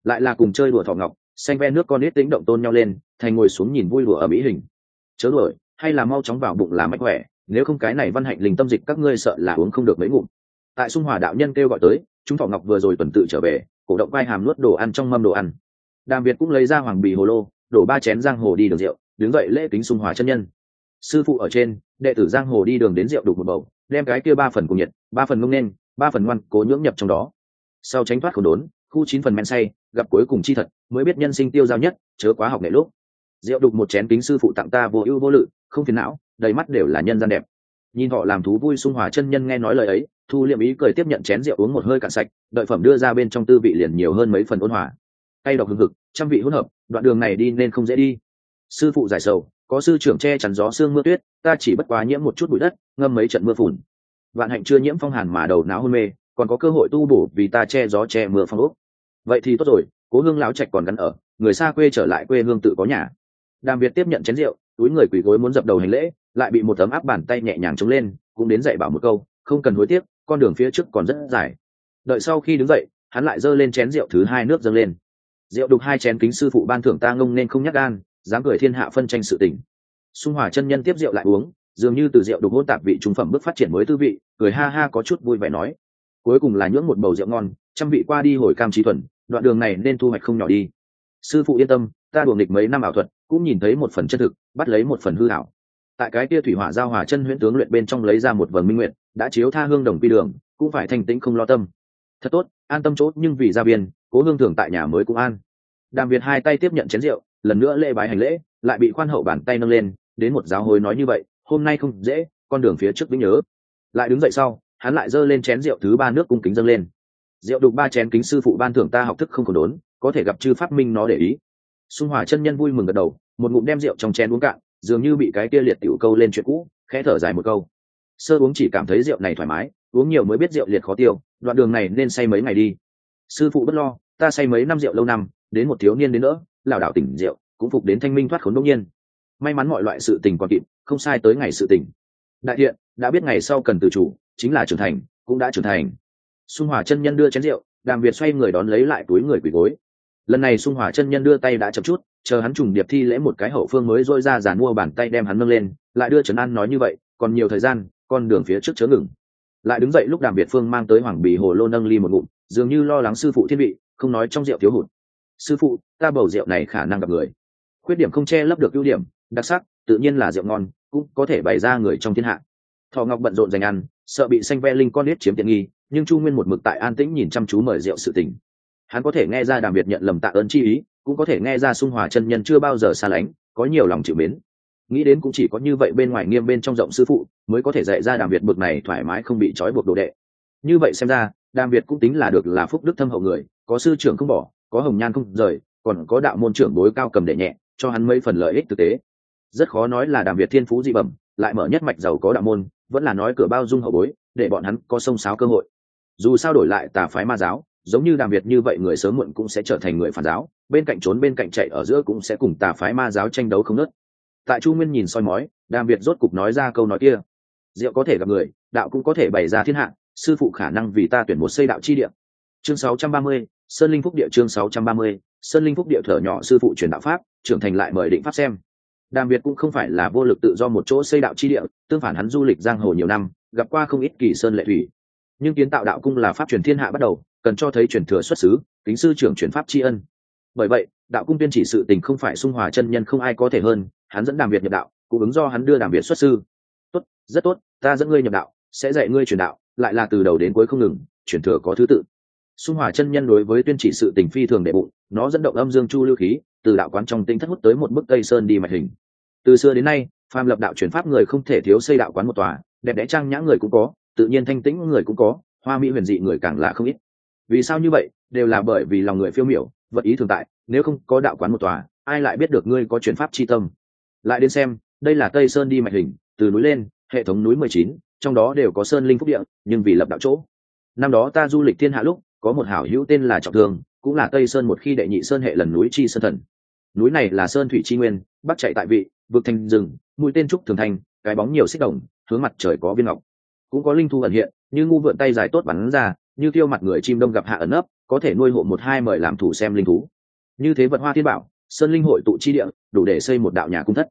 Lại là cùng chơi đùa thỏ ngọc, xanh ve nước con nết tính động tôn nhau lên, thành ngồi xuống nhìn vui đùa ở mỹ hình. Chớ đuổi hay là mau chóng vào bụng là mạnh khỏe, nếu không cái này văn hạnh linh tâm dịch các ngươi sợ là uống không được mấy ngụm. Tại xung hòa đạo nhân kêu gọi tới, chúng thọ ngọc vừa rồi tuần tự trở về, cổ động vai hàm nuốt đồ ăn trong mâm đồ ăn. Đàm việt cũng lấy ra hoàng bì hồ lô, đổ ba chén giang hồ đi đường rượu, đứng dậy lễ kính xung hòa chân nhân. Sư phụ ở trên, đệ tử giang hồ đi đường đến rượu đục một bầu, đem cái kia ba phần cùng nhiệt, ba phần ngông nên, ba phần ngoan cố nhưỡng nhập trong đó. Sau tránh thoát khổ đốn, khu chín phần men say, gặp cuối cùng chi thật, mới biết nhân sinh tiêu giao nhất, chớ quá học nghệ lúc. Rượu đục một chén kính sư phụ tặng ta vô ưu vô lự không phiền não, đầy mắt đều là nhân gian đẹp. Nhìn họ làm thú vui xung hòa chân nhân nghe nói lời ấy, thu liệm ý cười tiếp nhận chén rượu uống một hơi cạn sạch, đợi phẩm đưa ra bên trong tư vị liền nhiều hơn mấy phần ôn hòa. Tay độc hừng hực, trăm vị hỗn hợp, đoạn đường này đi nên không dễ đi. Sư phụ giải sầu, có sư trưởng che chắn gió sương mưa tuyết, ta chỉ bất quá nhiễm một chút bụi đất, ngâm mấy trận mưa phùn. Vạn hạnh chưa nhiễm phong hàn mà đầu não hôn mê, còn có cơ hội tu bổ vì ta che gió che mưa phong ốc. Vậy thì tốt rồi, cố hương láo trạch còn gắn ở, người xa quê trở lại quê hương tự có nhà. Đàm việt tiếp nhận chén rượu túi người quỳ gối muốn dập đầu hành lễ, lại bị một tấm áp bàn tay nhẹ nhàng chống lên, cũng đến dạy bảo một câu, không cần hối tiếc, con đường phía trước còn rất dài. Đợi sau khi đứng dậy, hắn lại giơ lên chén rượu thứ hai nước dâng lên. Rượu đục hai chén kính sư phụ ban thưởng ta ngông nên không nhắc gan, dám cười thiên hạ phân tranh sự tình. Xung hòa chân nhân tiếp rượu lại uống, dường như từ rượu đục hôn tạp vị trung phẩm bước phát triển mới tư vị, cười ha ha có chút vui vẻ nói, cuối cùng là nhưỡng một bầu rượu ngon, trăm vị qua đi hồi cam trí thuần, đoạn đường này nên thu hoạch không nhỏ đi. Sư phụ yên tâm ta đùa nghịch mấy năm ảo thuật, cũng nhìn thấy một phần chân thực, bắt lấy một phần hư ảo. Tại cái kia thủy hỏa giao hòa chân huyễn tướng luyện bên trong lấy ra một vầng minh nguyện, đã chiếu tha hương đồng quy đường, cũng phải thành tĩnh không lo tâm. Thật tốt, an tâm chốt nhưng vì ra biên cố hương thường tại nhà mới cũng an. Đàm việt hai tay tiếp nhận chén rượu, lần nữa lễ bái hành lễ, lại bị khoan hậu bàn tay nâng lên, đến một giáo hối nói như vậy, hôm nay không dễ, con đường phía trước vĩnh nhớ. Lại đứng dậy sau, hắn lại giơ lên chén rượu thứ ba nước cung kính dâng lên. Rượu đục ba chén kính sư phụ ban thưởng ta học thức không còn đốn, có thể gặp chư phát minh nó để ý xung hòa chân nhân vui mừng gật đầu, một ngụm đem rượu trong chén uống cạn, dường như bị cái kia liệt tiểu câu lên chuyện cũ, khẽ thở dài một câu. Sơ uống chỉ cảm thấy rượu này thoải mái, uống nhiều mới biết rượu liệt khó tiêu, đoạn đường này nên say mấy ngày đi. Sư phụ bất lo, ta say mấy năm rượu lâu năm, đến một thiếu niên đến nữa, lảo đảo tỉnh rượu, cũng phục đến thanh minh thoát khốn đông nhiên. May mắn mọi loại sự tình còn kịp, không sai tới ngày sự tình. Đại thiện, đã biết ngày sau cần tự chủ, chính là trưởng thành, cũng đã trưởng thành. Xung hòa chân nhân đưa chén rượu, đàm việt xoay người đón lấy lại túi người quỳ gối lần này xung hòa chân nhân đưa tay đã chậm chút, chờ hắn trùng điệp thi lễ một cái hậu phương mới dôi ra giàn mua bàn tay đem hắn nâng lên, lại đưa trấn an nói như vậy, còn nhiều thời gian, con đường phía trước chớ ngừng. Lại đứng dậy lúc đàm biệt phương mang tới hoàng bì hồ lô nâng ly một ngụm, dường như lo lắng sư phụ thiên vị, không nói trong rượu thiếu hụt. Sư phụ, ta bầu rượu này khả năng gặp người. Khuyết điểm không che lấp được ưu điểm, đặc sắc, tự nhiên là rượu ngon, cũng có thể bày ra người trong thiên hạ. Thọ ngọc bận rộn dành ăn, sợ bị xanh ve linh con nết chiếm tiện nghi, nhưng chu nguyên một mực tại an tĩnh nhìn chăm chú mời rượu sự tình hắn có thể nghe ra đàm việt nhận lầm tạ ơn chi ý, cũng có thể nghe ra sung hòa chân nhân chưa bao giờ xa lánh, có nhiều lòng chịu mến. Nghĩ đến cũng chỉ có như vậy bên ngoài nghiêm bên trong rộng sư phụ, mới có thể dạy ra đàm việt bực này thoải mái không bị trói buộc đồ đệ. Như vậy xem ra, đàm việt cũng tính là được là phúc đức thâm hậu người, có sư trưởng không bỏ, có hồng nhan không rời, còn có đạo môn trưởng bối cao cầm đệ nhẹ, cho hắn mấy phần lợi ích thực tế. Rất khó nói là đàm việt thiên phú dị bẩm, lại mở nhất mạch giàu có đạo môn, vẫn là nói cửa bao dung hậu bối, để bọn hắn có sông sáo cơ hội. Dù sao đổi lại tà phái ma giáo giống như đàm việt như vậy người sớm muộn cũng sẽ trở thành người phản giáo bên cạnh trốn bên cạnh chạy ở giữa cũng sẽ cùng tà phái ma giáo tranh đấu không nớt tại chu nguyên nhìn soi mói đàm việt rốt cục nói ra câu nói kia. Diệu có thể gặp người đạo cũng có thể bày ra thiên hạ sư phụ khả năng vì ta tuyển một xây đạo chi địa. Chương 630, sơn linh phúc địa chương 630, sơn linh phúc địa thở nhỏ sư phụ truyền đạo pháp trưởng thành lại mời định pháp xem. Đàm việt cũng không phải là vô lực tự do một chỗ xây đạo chi địa tương phản hắn du lịch giang hồ nhiều năm gặp qua không ít kỳ sơn lệ thủy. Nhưng kiến tạo đạo cung là pháp truyền thiên hạ bắt đầu cần cho thấy truyền thừa xuất xứ, kính sư trưởng truyền pháp tri ân. Bởi vậy, đạo cung tiên chỉ sự tình không phải sung hòa chân nhân không ai có thể hơn, hắn dẫn đàm việt nhập đạo, cũng ứng do hắn đưa đàm việt xuất sư. Tốt, rất tốt, ta dẫn ngươi nhập đạo, sẽ dạy ngươi truyền đạo, lại là từ đầu đến cuối không ngừng, truyền thừa có thứ tự. Xung hòa chân nhân đối với tuyên chỉ sự tình phi thường đệ bụng, nó dẫn động âm dương chu lưu khí, từ đạo quán trong tinh thất hút tới một bức tây sơn đi mạch hình. Từ xưa đến nay, phàm lập đạo chuyển pháp người không thể thiếu xây đạo quán một tòa, đẹp đẽ trang nhã người cũng có, tự nhiên thanh tĩnh người cũng có, hoa mỹ huyền dị người càng là không ít vì sao như vậy? Đều là bởi vì lòng người phiêu miểu, vật ý thường tại, nếu không có đạo quán một tòa, ai lại biết được ngươi có chuyển pháp chi tâm? Lại đến xem, đây là tây sơn đi mạch hình, từ núi lên, hệ thống núi mười chín, trong đó đều có sơn linh phúc địa, nhưng vì lập đạo chỗ. Năm đó ta du lịch thiên hạ lúc, có một hảo hữu tên là trọng thương, cũng là tây sơn một khi đệ nhị sơn hệ lần núi chi sơn thần. Núi này là sơn thủy chi nguyên, bắc chạy tại vị, vực thành rừng, mũi tên trúc thường thành, cái bóng nhiều xích đồng, hướng mặt trời có viên ngọc. Cũng có linh thu ẩn hiện, như ngu vượn tay dài tốt bắn ra như tiêu mặt người chim đông gặp hạ ẩn ấp có thể nuôi hộ một hai mời làm thủ xem linh thú. Như thế vật hoa thiên bảo, sơn linh hội tụ chi địa, đủ để xây một đạo nhà cung thất.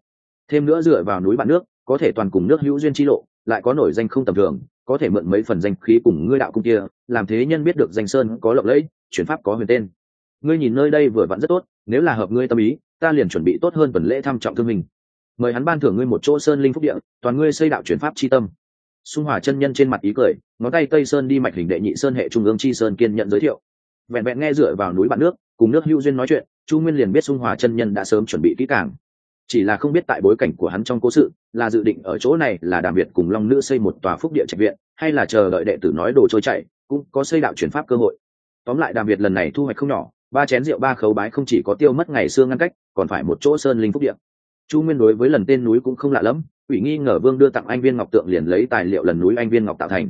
Thêm nữa dựa vào núi bạn nước, có thể toàn cùng nước hữu duyên chi lộ, lại có nổi danh không tầm thường, có thể mượn mấy phần danh khí cùng ngươi đạo cung kia, làm thế nhân biết được danh sơn có lộng lẫy, chuyển pháp có huyền tên. Ngươi nhìn nơi đây vừa vặn rất tốt, nếu là hợp ngươi tâm ý, ta liền chuẩn bị tốt hơn tuần lễ thăm trọng thương mình. Mời hắn ban thưởng ngươi một chỗ sơn linh phúc địa, toàn ngươi xây đạo chuyển pháp chi tâm xung hòa chân nhân trên mặt ý cười, ngón tay tây sơn đi mạch hình đệ nhị sơn hệ trung ương chi sơn kiên nhận giới thiệu. Vẹn vẹn nghe dựa vào núi bạn nước, cùng nước hữu duyên nói chuyện, chu nguyên liền biết xung hòa chân nhân đã sớm chuẩn bị kỹ càng. Chỉ là không biết tại bối cảnh của hắn trong cố sự, là dự định ở chỗ này là đàm việt cùng long nữ xây một tòa phúc địa trạch viện, hay là chờ đợi đệ tử nói đồ trôi chảy, cũng có xây đạo chuyển pháp cơ hội. Tóm lại đàm việt lần này thu hoạch không nhỏ, ba chén rượu ba khấu bái không chỉ có tiêu mất ngày xưa ngăn cách, còn phải một chỗ sơn linh phúc địa. chu nguyên đối với lần tên núi cũng không lạ lẫm ủy nghi ngờ vương đưa tặng anh viên ngọc tượng liền lấy tài liệu lần núi anh viên ngọc tạo thành.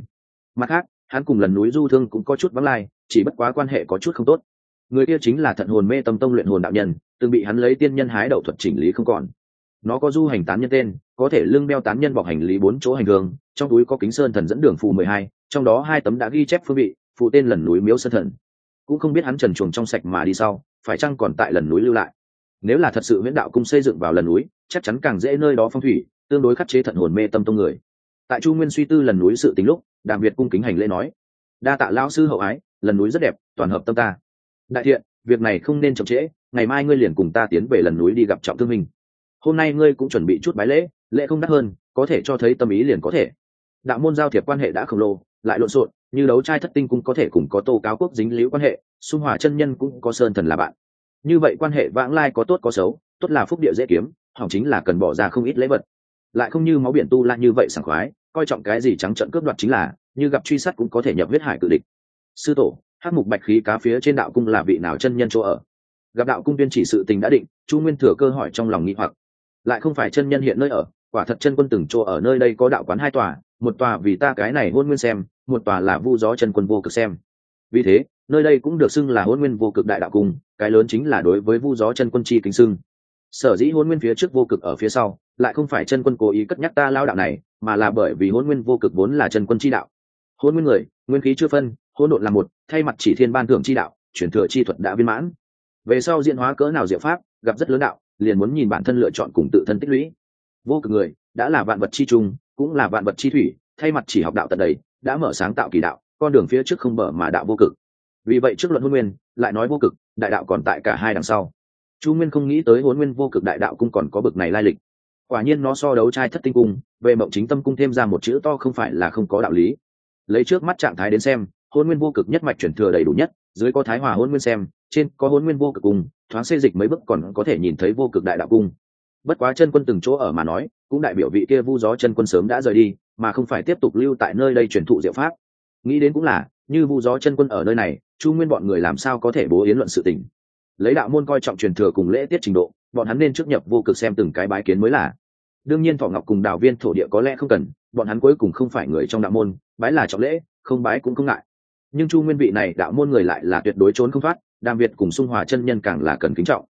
Mặt khác, hắn cùng lần núi du thương cũng có chút vắng lai, chỉ bất quá quan hệ có chút không tốt. Người kia chính là thận hồn mê tâm tông luyện hồn đạo nhân, từng bị hắn lấy tiên nhân hái đậu thuật chỉnh lý không còn. Nó có du hành tán nhân tên, có thể lưng đeo tán nhân bọc hành lý bốn chỗ hành hương, trong túi có kính sơn thần dẫn đường phù mười hai, trong đó hai tấm đã ghi chép phương vị, phụ tên lần núi miếu sơn thần. Cũng không biết hắn trần chuồng trong sạch mà đi sau, phải chăng còn tại lần núi lưu lại. Nếu là thật sự viễn đạo cung xây dựng vào lần núi, chắc chắn càng dễ nơi đó phong thủy tương đối khắc chế thận hồn mê tâm tông người. Tại chu nguyên suy tư lần núi sự tính lúc, đàm việt cung kính hành lễ nói, đa tạ lao sư hậu ái, lần núi rất đẹp, toàn hợp tâm ta. Đại thiện, việc này không nên chậm trễ, ngày mai ngươi liền cùng ta tiến về lần núi đi gặp trọng thương minh. Hôm nay ngươi cũng chuẩn bị chút bái lễ lễ không đắt hơn, có thể cho thấy tâm ý liền có thể. Đạo môn giao thiệp quan hệ đã khổng lồ, lại lộn xộn, như đấu trai thất tinh cũng có thể cùng có tô cáo quốc dính liễu quan hệ, xung hòa chân nhân cũng có sơn thần là bạn. Như vậy quan hệ vãng lai có tốt có xấu, tốt là phúc địa dễ kiếm, hỏng chính là cần bỏ ra không ít lễ vật lại không như máu biển tu la như vậy sảng khoái, coi trọng cái gì trắng trận cướp đoạt chính là, như gặp truy sát cũng có thể nhập huyết hải cự địch. Sư tổ hát mục bạch khí cá phía trên đạo cung là vị nào chân nhân chỗ ở? Gặp đạo cung tuyên chỉ sự tình đã định, chu nguyên thừa cơ hỏi trong lòng nghĩ hoặc. Lại không phải chân nhân hiện nơi ở, quả thật chân quân từng chỗ ở nơi đây có đạo quán hai tòa, một tòa vì ta cái này hôn nguyên xem, một tòa là vu gió chân quân vô cực xem. Vì thế, nơi đây cũng được xưng là hôn nguyên vô cực đại đạo cung, cái lớn chính là đối với vu gió chân quân chi kính xưng sở dĩ hôn nguyên phía trước vô cực ở phía sau, lại không phải chân quân cố ý cất nhắc ta lao đạo này, mà là bởi vì hôn nguyên vô cực vốn là chân quân chi đạo. Hôn nguyên người, nguyên khí chưa phân hôn độn là một, thay mặt chỉ thiên ban thưởng chi đạo, chuyển thừa chi thuật đã viên mãn. Về sau diễn hóa cỡ nào diệu pháp, gặp rất lớn đạo, liền muốn nhìn bản thân lựa chọn cùng tự thân tích lũy. Vô cực người, đã là vạn vật chi trung, cũng là vạn vật chi thủy, thay mặt chỉ học đạo tận đầy, đã mở sáng tạo kỳ đạo, con đường phía trước không mở mà đạo vô cực. Vì vậy trước luận hôn nguyên, lại nói vô cực, đại đạo còn tại cả hai đằng sau chu nguyên không nghĩ tới hôn nguyên vô cực đại đạo cung còn có bực này lai lịch. Quả nhiên nó so đấu trai thất tinh cung, về mộng chính tâm cung thêm ra một chữ to không phải là không có đạo lý. Lấy trước mắt trạng thái đến xem hôn nguyên vô cực nhất mạch chuyển thừa đầy đủ nhất, dưới có thái hòa hôn nguyên xem, trên có hôn nguyên vô cực cung, thoáng xê dịch mấy bước còn có thể nhìn thấy vô cực đại đạo cung. Bất quá chân quân từng chỗ ở mà nói, cũng đại biểu vị kia vu gió chân quân sớm đã rời đi, mà không phải tiếp tục lưu tại nơi đây truyền thụ diệu pháp. Nghĩ đến cũng là, như vu gió chân quân ở nơi này, chu nguyên bọn người làm sao có thể bố yến luận sự tình? Lấy đạo môn coi trọng truyền thừa cùng lễ tiết trình độ, bọn hắn nên trước nhập vô cực xem từng cái bái kiến mới là. Đương nhiên thọ ngọc cùng đạo viên thổ địa có lẽ không cần, bọn hắn cuối cùng không phải người trong đạo môn, bái là trọng lễ, không bái cũng không ngại. Nhưng chu nguyên vị này đạo môn người lại là tuyệt đối trốn không thoát, đàm việt cùng xung hòa chân nhân càng là cần kính trọng.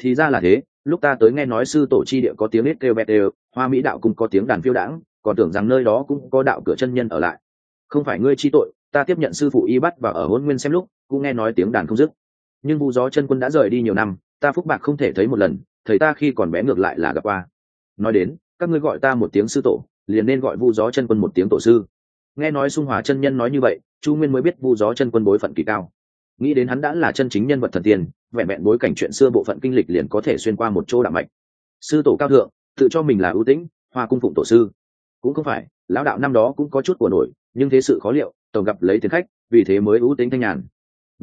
Thì ra là thế, lúc ta tới nghe nói sư tổ chi địa có tiếng nít kêu bét đều, hoa mỹ đạo cũng có tiếng đàn phiêu đãng, còn tưởng rằng nơi đó cũng có đạo cửa chân nhân ở lại. Không phải ngươi chi tội, ta tiếp nhận sư phụ y bắt và ở hôn nguyên xem lúc, cũng nghe nói tiếng đàn không dứt nhưng vu gió chân quân đã rời đi nhiều năm ta phúc bạc không thể thấy một lần thầy ta khi còn bé ngược lại là gặp qua. Nói đến các ngươi gọi ta một tiếng sư tổ liền nên gọi vu gió chân quân một tiếng tổ sư. Nghe nói xung hòa chân nhân nói như vậy chu nguyên mới biết vu gió chân quân bối phận kỳ cao. Nghĩ đến hắn đã là chân chính nhân vật thần tiên, vẹn vẹn bối cảnh chuyện xưa bộ phận kinh lịch liền có thể xuyên qua một chỗ đạm mạch. Sư tổ cao thượng tự cho mình là ưu tĩnh hoa cung phụng tổ sư. Cũng không phải lão đạo năm đó cũng có chút của nổi nhưng thế sự khó liệu tổng gặp lấy tiền khách vì thế mới ưu tính thanh nhàn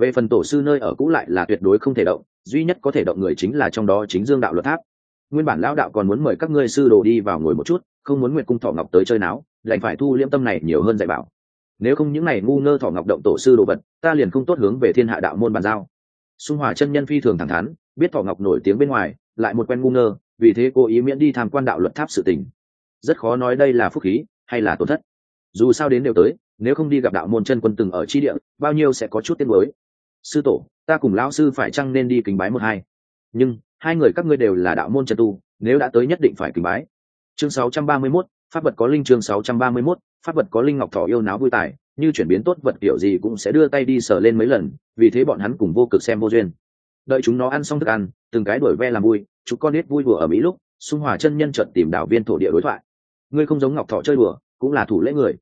về phần tổ sư nơi ở cũ lại là tuyệt đối không thể động, duy nhất có thể động người chính là trong đó chính dương đạo luật tháp. Nguyên bản lão đạo còn muốn mời các ngươi sư đồ đi vào ngồi một chút, không muốn Nguyệt cung thọ ngọc tới chơi náo, đành phải thu liễm tâm này nhiều hơn dạy bảo. Nếu không những này ngu ngơ thọ ngọc động tổ sư đồ vật, ta liền không tốt hướng về thiên hạ đạo môn bàn giao. Xung hòa chân nhân phi thường thẳng thắn, biết thọ ngọc nổi tiếng bên ngoài, lại một quen ngu ngơ, vì thế cô ý miễn đi tham quan đạo luật tháp sự tình. Rất khó nói đây là phúc khí hay là tổn thất. Dù sao đến đều tới, nếu không đi gặp đạo môn chân quân từng ở chi địa, bao nhiêu sẽ có chút tiếc mới sư tổ ta cùng lão sư phải chăng nên đi kính bái một hai? Nhưng hai người các ngươi đều là đạo môn chân tu nếu đã tới nhất định phải kính bái. Chương 631, pháp vật có linh chương 631, pháp vật có linh ngọc thỏ yêu náo vui tài như chuyển biến tốt vật kiểu gì cũng sẽ đưa tay đi sờ lên mấy lần vì thế bọn hắn cùng vô cực xem vô duyên. Đợi chúng nó ăn xong thức ăn từng cái đổi ve làm vui chúng con nết vui đùa ở mỹ lúc xung hòa chân nhân trợt tìm đạo viên thổ địa đối thoại. Ngươi không giống ngọc thọ chơi đùa cũng là thủ lễ người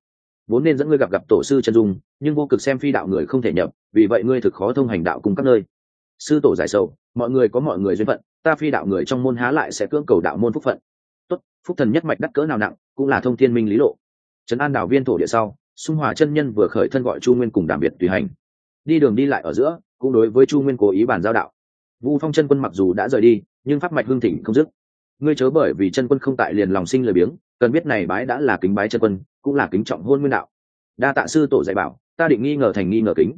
vốn nên dẫn ngươi gặp gặp tổ sư chân dung, nhưng vô cực xem phi đạo người không thể nhập, vì vậy ngươi thực khó thông hành đạo cùng các nơi. Sư tổ giải sâu mọi người có mọi người duyên phận, ta phi đạo người trong môn há lại sẽ cưỡng cầu đạo môn phúc phận. Tốt, phúc thần nhất mạch đắc cỡ nào nặng, cũng là thông thiên minh lý lộ. Trấn an đạo viên thổ địa sau xung hòa chân nhân vừa khởi thân gọi chu nguyên cùng đảm biệt tùy hành. Đi đường đi lại ở giữa, cũng đối với chu nguyên cố ý bàn giao đạo. Vu phong chân quân mặc dù đã rời đi, nhưng pháp mạch hương thỉnh không dứt. Ngươi chớ bởi vì chân quân không tại liền lòng sinh lời biếng cần biết này bái đã là kính bái chân quân, cũng là kính trọng hôn nguyên đạo. Đa tạ sư tổ dạy bảo, ta định nghi ngờ thành nghi ngờ kính.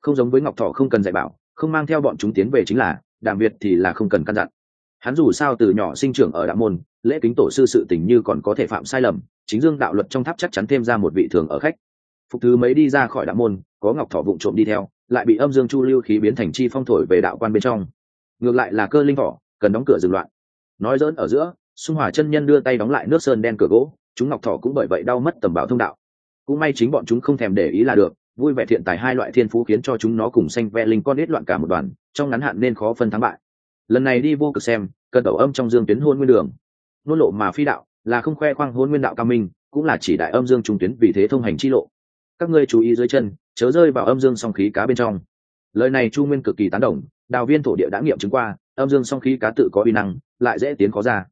Không giống với ngọc thọ không cần dạy bảo, không mang theo bọn chúng tiến về chính là, đàm việt thì là không cần căn dặn. Hắn dù sao từ nhỏ sinh trưởng ở đạo môn, lễ kính tổ sư sự tình như còn có thể phạm sai lầm, chính dương đạo luật trong tháp chắc chắn thêm ra một vị thường ở khách. Phục thứ mấy đi ra khỏi đạo môn, có ngọc thọ vụng trộm đi theo, lại bị âm dương chu lưu khí biến thành chi phong thổi về đạo quan bên trong. Ngược lại là cơ linh thọ, cần đóng cửa dừng loạn. Nói dỡn ở giữa xung hòa chân nhân đưa tay đóng lại nước sơn đen cửa gỗ, chúng ngọc thọ cũng bởi vậy đau mất tầm bảo thông đạo. Cũng may chính bọn chúng không thèm để ý là được, vui vẻ thiện tài hai loại thiên phú khiến cho chúng nó cùng xanh ve linh con ít loạn cả một đoàn, trong ngắn hạn nên khó phân thắng bại. Lần này đi vô cực xem cần tẩu âm trong dương tuyến hôn nguyên đường. Nôn lộ mà phi đạo, là không khoe khoang hôn nguyên đạo cao minh, cũng là chỉ đại âm dương trung tuyến vì thế thông hành chi lộ. Các ngươi chú ý dưới chân, chớ rơi vào âm dương song khí cá bên trong. Lời này chu nguyên cực kỳ tán đồng, đào viên thổ địa đã nghiệm chứng qua, âm dương song khí cá tự có uy năng, lại dễ tiến khó ra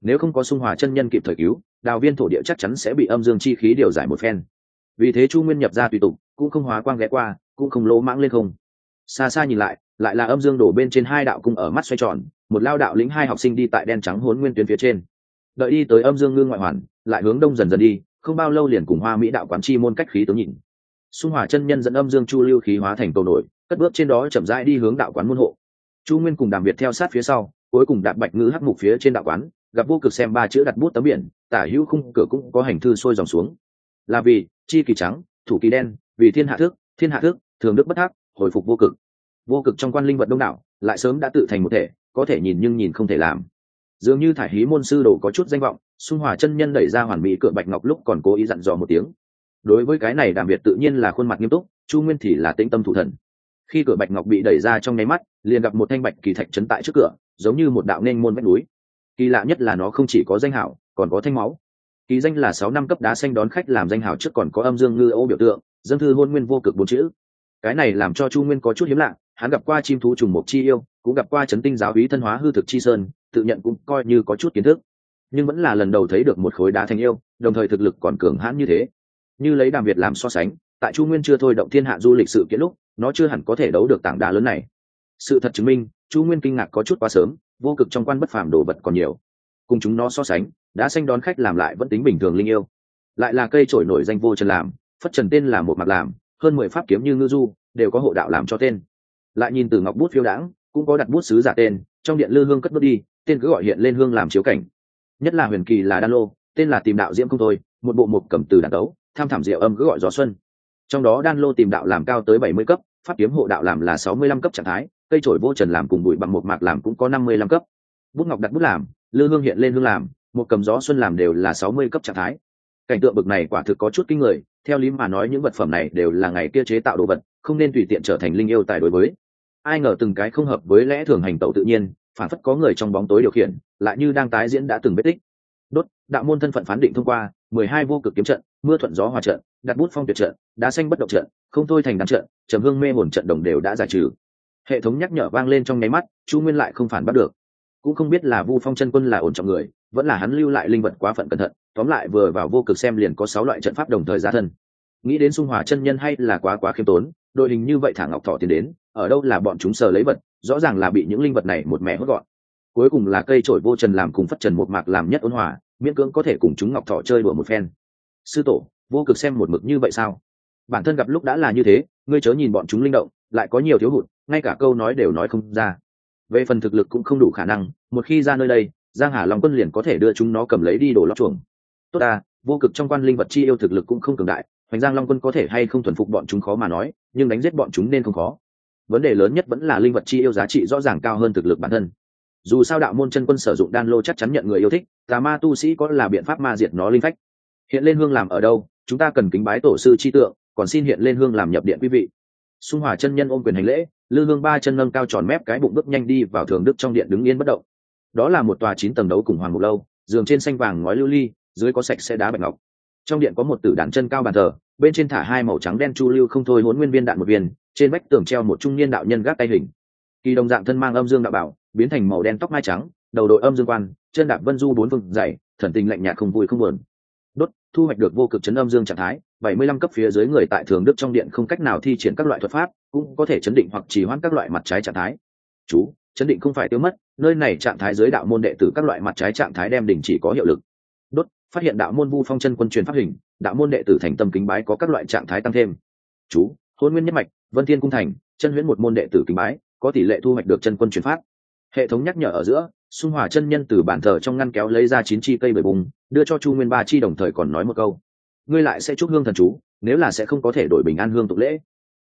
nếu không có xung hòa chân nhân kịp thời cứu, đào viên thổ địa chắc chắn sẽ bị âm dương chi khí điều giải một phen. Vì thế chu nguyên nhập ra tùy tục, cũng không hóa quang ghé qua, cũng không lỗ mãng lên không. Xa xa nhìn lại lại là âm dương đổ bên trên hai đạo cung ở mắt xoay tròn, một lao đạo lĩnh hai học sinh đi tại đen trắng hốn nguyên tuyến phía trên. Đợi đi tới âm dương ngư ngoại hoàn, lại hướng đông dần dần đi, không bao lâu liền cùng hoa mỹ đạo quán chi môn cách khí tướng nhìn. Xung hòa chân nhân dẫn âm dương chu lưu khí hóa thành cầu nổi, cất bước trên đó chậm rãi đi hướng đạo quán môn hộ. Chu nguyên cùng đàm việt theo sát phía sau, cuối cùng đạp bạch ngữ hắc mục phía trên đạo quán gặp vô cực xem ba chữ đặt bút tấm biển, tả hữu khung cửa cũng có hành thư sôi dòng xuống. Là vì, chi kỳ trắng, thủ kỳ đen, vì thiên hạ thước thiên hạ thước thường đức bất thác hồi phục vô cực. Vô cực trong quan linh vật đông đảo, lại sớm đã tự thành một thể, có thể nhìn nhưng nhìn không thể làm. Dường như thải hí môn sư đồ có chút danh vọng, xung hòa chân nhân đẩy ra hoàn mỹ cửa bạch ngọc lúc còn cố ý dặn dò một tiếng. Đối với cái này đàm biệt tự nhiên là khuôn mặt nghiêm túc, chu nguyên thì là tĩnh tâm thủ thần. Khi cửa bạch ngọc bị đẩy ra trong nháy mắt, liền gặp một thanh bạch kỳ thạch trấn tại trước cửa, giống như một đạo nên môn vách núi kỳ lạ nhất là nó không chỉ có danh hảo, còn có thanh máu. Kỳ danh là sáu năm cấp đá xanh đón khách làm danh hảo trước còn có âm dương ngư ô biểu tượng, dân thư hôn nguyên vô cực bốn chữ. Cái này làm cho chu nguyên có chút hiếm lạ, hắn gặp qua chim thú trùng mục chi yêu, cũng gặp qua chấn tinh giáo úy thân hóa hư thực chi sơn, tự nhận cũng coi như có chút kiến thức. Nhưng vẫn là lần đầu thấy được một khối đá thành yêu, đồng thời thực lực còn cường hãn như thế. Như lấy đàm việt làm so sánh, tại chu nguyên chưa thôi động thiên hạ du lịch sự kiện lúc, nó chưa hẳn có thể đấu được tảng đá lớn này. Sự thật chứng minh, chu nguyên kinh ngạc có chút quá sớm vô cực trong quan bất phàm đồ vật còn nhiều. Cùng chúng nó so sánh đã xanh đón khách làm lại vẫn tính bình thường linh yêu. Lại là cây trổi nổi danh vô trần làm, phất trần tên là một mặt làm, hơn mười pháp kiếm như ngư du, đều có hộ đạo làm cho tên. Lại nhìn từ ngọc bút phiêu đãng, cũng có đặt bút sứ giả tên, trong điện lư hương cất bước đi, tên cứ gọi hiện lên hương làm chiếu cảnh. Nhất là huyền kỳ là đan lô, tên là tìm đạo diễm không thôi, một bộ mục cầm từ đàn tấu tham thảm diệu âm cứ gọi gió xuân. Trong đó đan lô tìm đạo làm cao tới bảy mươi cấp, pháp kiếm hộ đạo làm là sáu mươi lăm cấp trạng thái cây trổi vô trần làm cùng bụi bằng một mạc làm cũng có năm mươi lăm cấp. Bút ngọc đặt bút làm, lư hương hiện lên hương làm, một cầm gió xuân làm đều là sáu mươi cấp trạng thái. Cảnh tượng bực này quả thực có chút kinh người, theo lý mà nói những vật phẩm này đều là ngày kia chế tạo đồ vật, không nên tùy tiện trở thành linh yêu tài đối với. Ai ngờ từng cái không hợp với lẽ thường hành tẩu tự nhiên, phản phất có người trong bóng tối điều khiển, lại như đang tái diễn đã từng vết tích. Đốt, đạo môn thân phận phán định thông qua, mười hai vô cực kiếm trận, mưa thuận gió hòa trận, đặt bút phong tuyệt trận, đá xanh bất động trận, không thôi thành đàn trận, trầm hương mê hồn trận đồng đều đã giải trừ hệ thống nhắc nhở vang lên trong nháy mắt, chu nguyên lại không phản bắt được. Cũng không biết là vu phong chân quân là ổn trọng người, vẫn là hắn lưu lại linh vật quá phận cẩn thận, tóm lại vừa vào vô cực xem liền có sáu loại trận pháp đồng thời ra thân. Nghĩ đến xung hòa chân nhân hay là quá quá khiêm tốn, đội hình như vậy thả ngọc thọ tiến đến, ở đâu là bọn chúng sờ lấy vật, rõ ràng là bị những linh vật này một mẹ hốt gọn. Cuối cùng là cây trổi vô trần làm cùng phất trần một mạc làm nhất ôn hòa, miễn cưỡng có thể cùng chúng ngọc thọ chơi đùa một phen. Sư tổ, vô cực xem một mực như vậy sao? Bản thân gặp lúc đã là như thế, ngươi chớ nhìn bọn chúng linh động lại có nhiều thiếu hụt, ngay cả câu nói đều nói không ra. Về phần thực lực cũng không đủ khả năng, một khi ra nơi đây, giang hà long quân liền có thể đưa chúng nó cầm lấy đi đổ lót chuồng. Tốt à vô cực trong quan linh vật chi yêu thực lực cũng không cường đại, hoành giang long quân có thể hay không thuần phục bọn chúng khó mà nói, nhưng đánh giết bọn chúng nên không khó. Vấn đề lớn nhất vẫn là linh vật chi yêu giá trị rõ ràng cao hơn thực lực bản thân. Dù sao đạo môn chân quân sử dụng đan lô chắc chắn nhận người yêu thích, tà ma tu sĩ có là biện pháp ma diệt nó linh phách. Hiện lên hương làm ở đâu, chúng ta cần kính bái tổ sư chi tượng, còn xin hiện lên hương làm nhập điện quý vị xung hòa chân nhân ôm quyền hành lễ, lư hương ba chân nâng cao tròn mép cái bụng bước nhanh đi vào thường đức trong điện đứng yên bất động. Đó là một tòa chín tầng đấu cùng hoàng một lâu, giường trên xanh vàng ngói lưu ly, dưới có sạch sẽ đá bạch ngọc. Trong điện có một tử đàn chân cao bàn thờ, bên trên thả hai màu trắng đen chu lưu không thôi hốn nguyên viên đạn một viên, trên vách tường treo một trung niên đạo nhân gác tay hình. Kỳ đồng dạng thân mang âm dương đạo bảo, biến thành màu đen tóc mai trắng, đầu đội âm dương quan, chân đạp vân du bốn phương dày, thần tình lạnh nhạt không vui không buồn thu hoạch được vô cực chấn âm dương trạng thái, bảy mươi lăm cấp phía dưới người tại thường đức trong điện không cách nào thi triển các loại thuật pháp, cũng có thể chấn định hoặc trì hoãn các loại mặt trái trạng thái. Chú, chấn định không phải tiêu mất, nơi này trạng thái giới đạo môn đệ tử các loại mặt trái trạng thái đem đình chỉ có hiệu lực. Đốt, phát hiện đạo môn vu phong chân quân truyền pháp hình, đạo môn đệ tử thành tâm kính bái có các loại trạng thái tăng thêm. Chú, hôn nguyên nhất mạch, vân thiên cung thành, chân huyễn một môn đệ tử kính bái, có tỷ lệ thu hoạch được chân quân truyền pháp. Hệ thống nhắc nhở ở giữa, xung hòa chân nhân từ bản thờ trong ngăn kéo lấy ra chín chi cây bời bùng đưa cho chu nguyên ba chi đồng thời còn nói một câu. Ngươi lại sẽ chúc hương thần chú, nếu là sẽ không có thể đổi bình an hương tục lễ.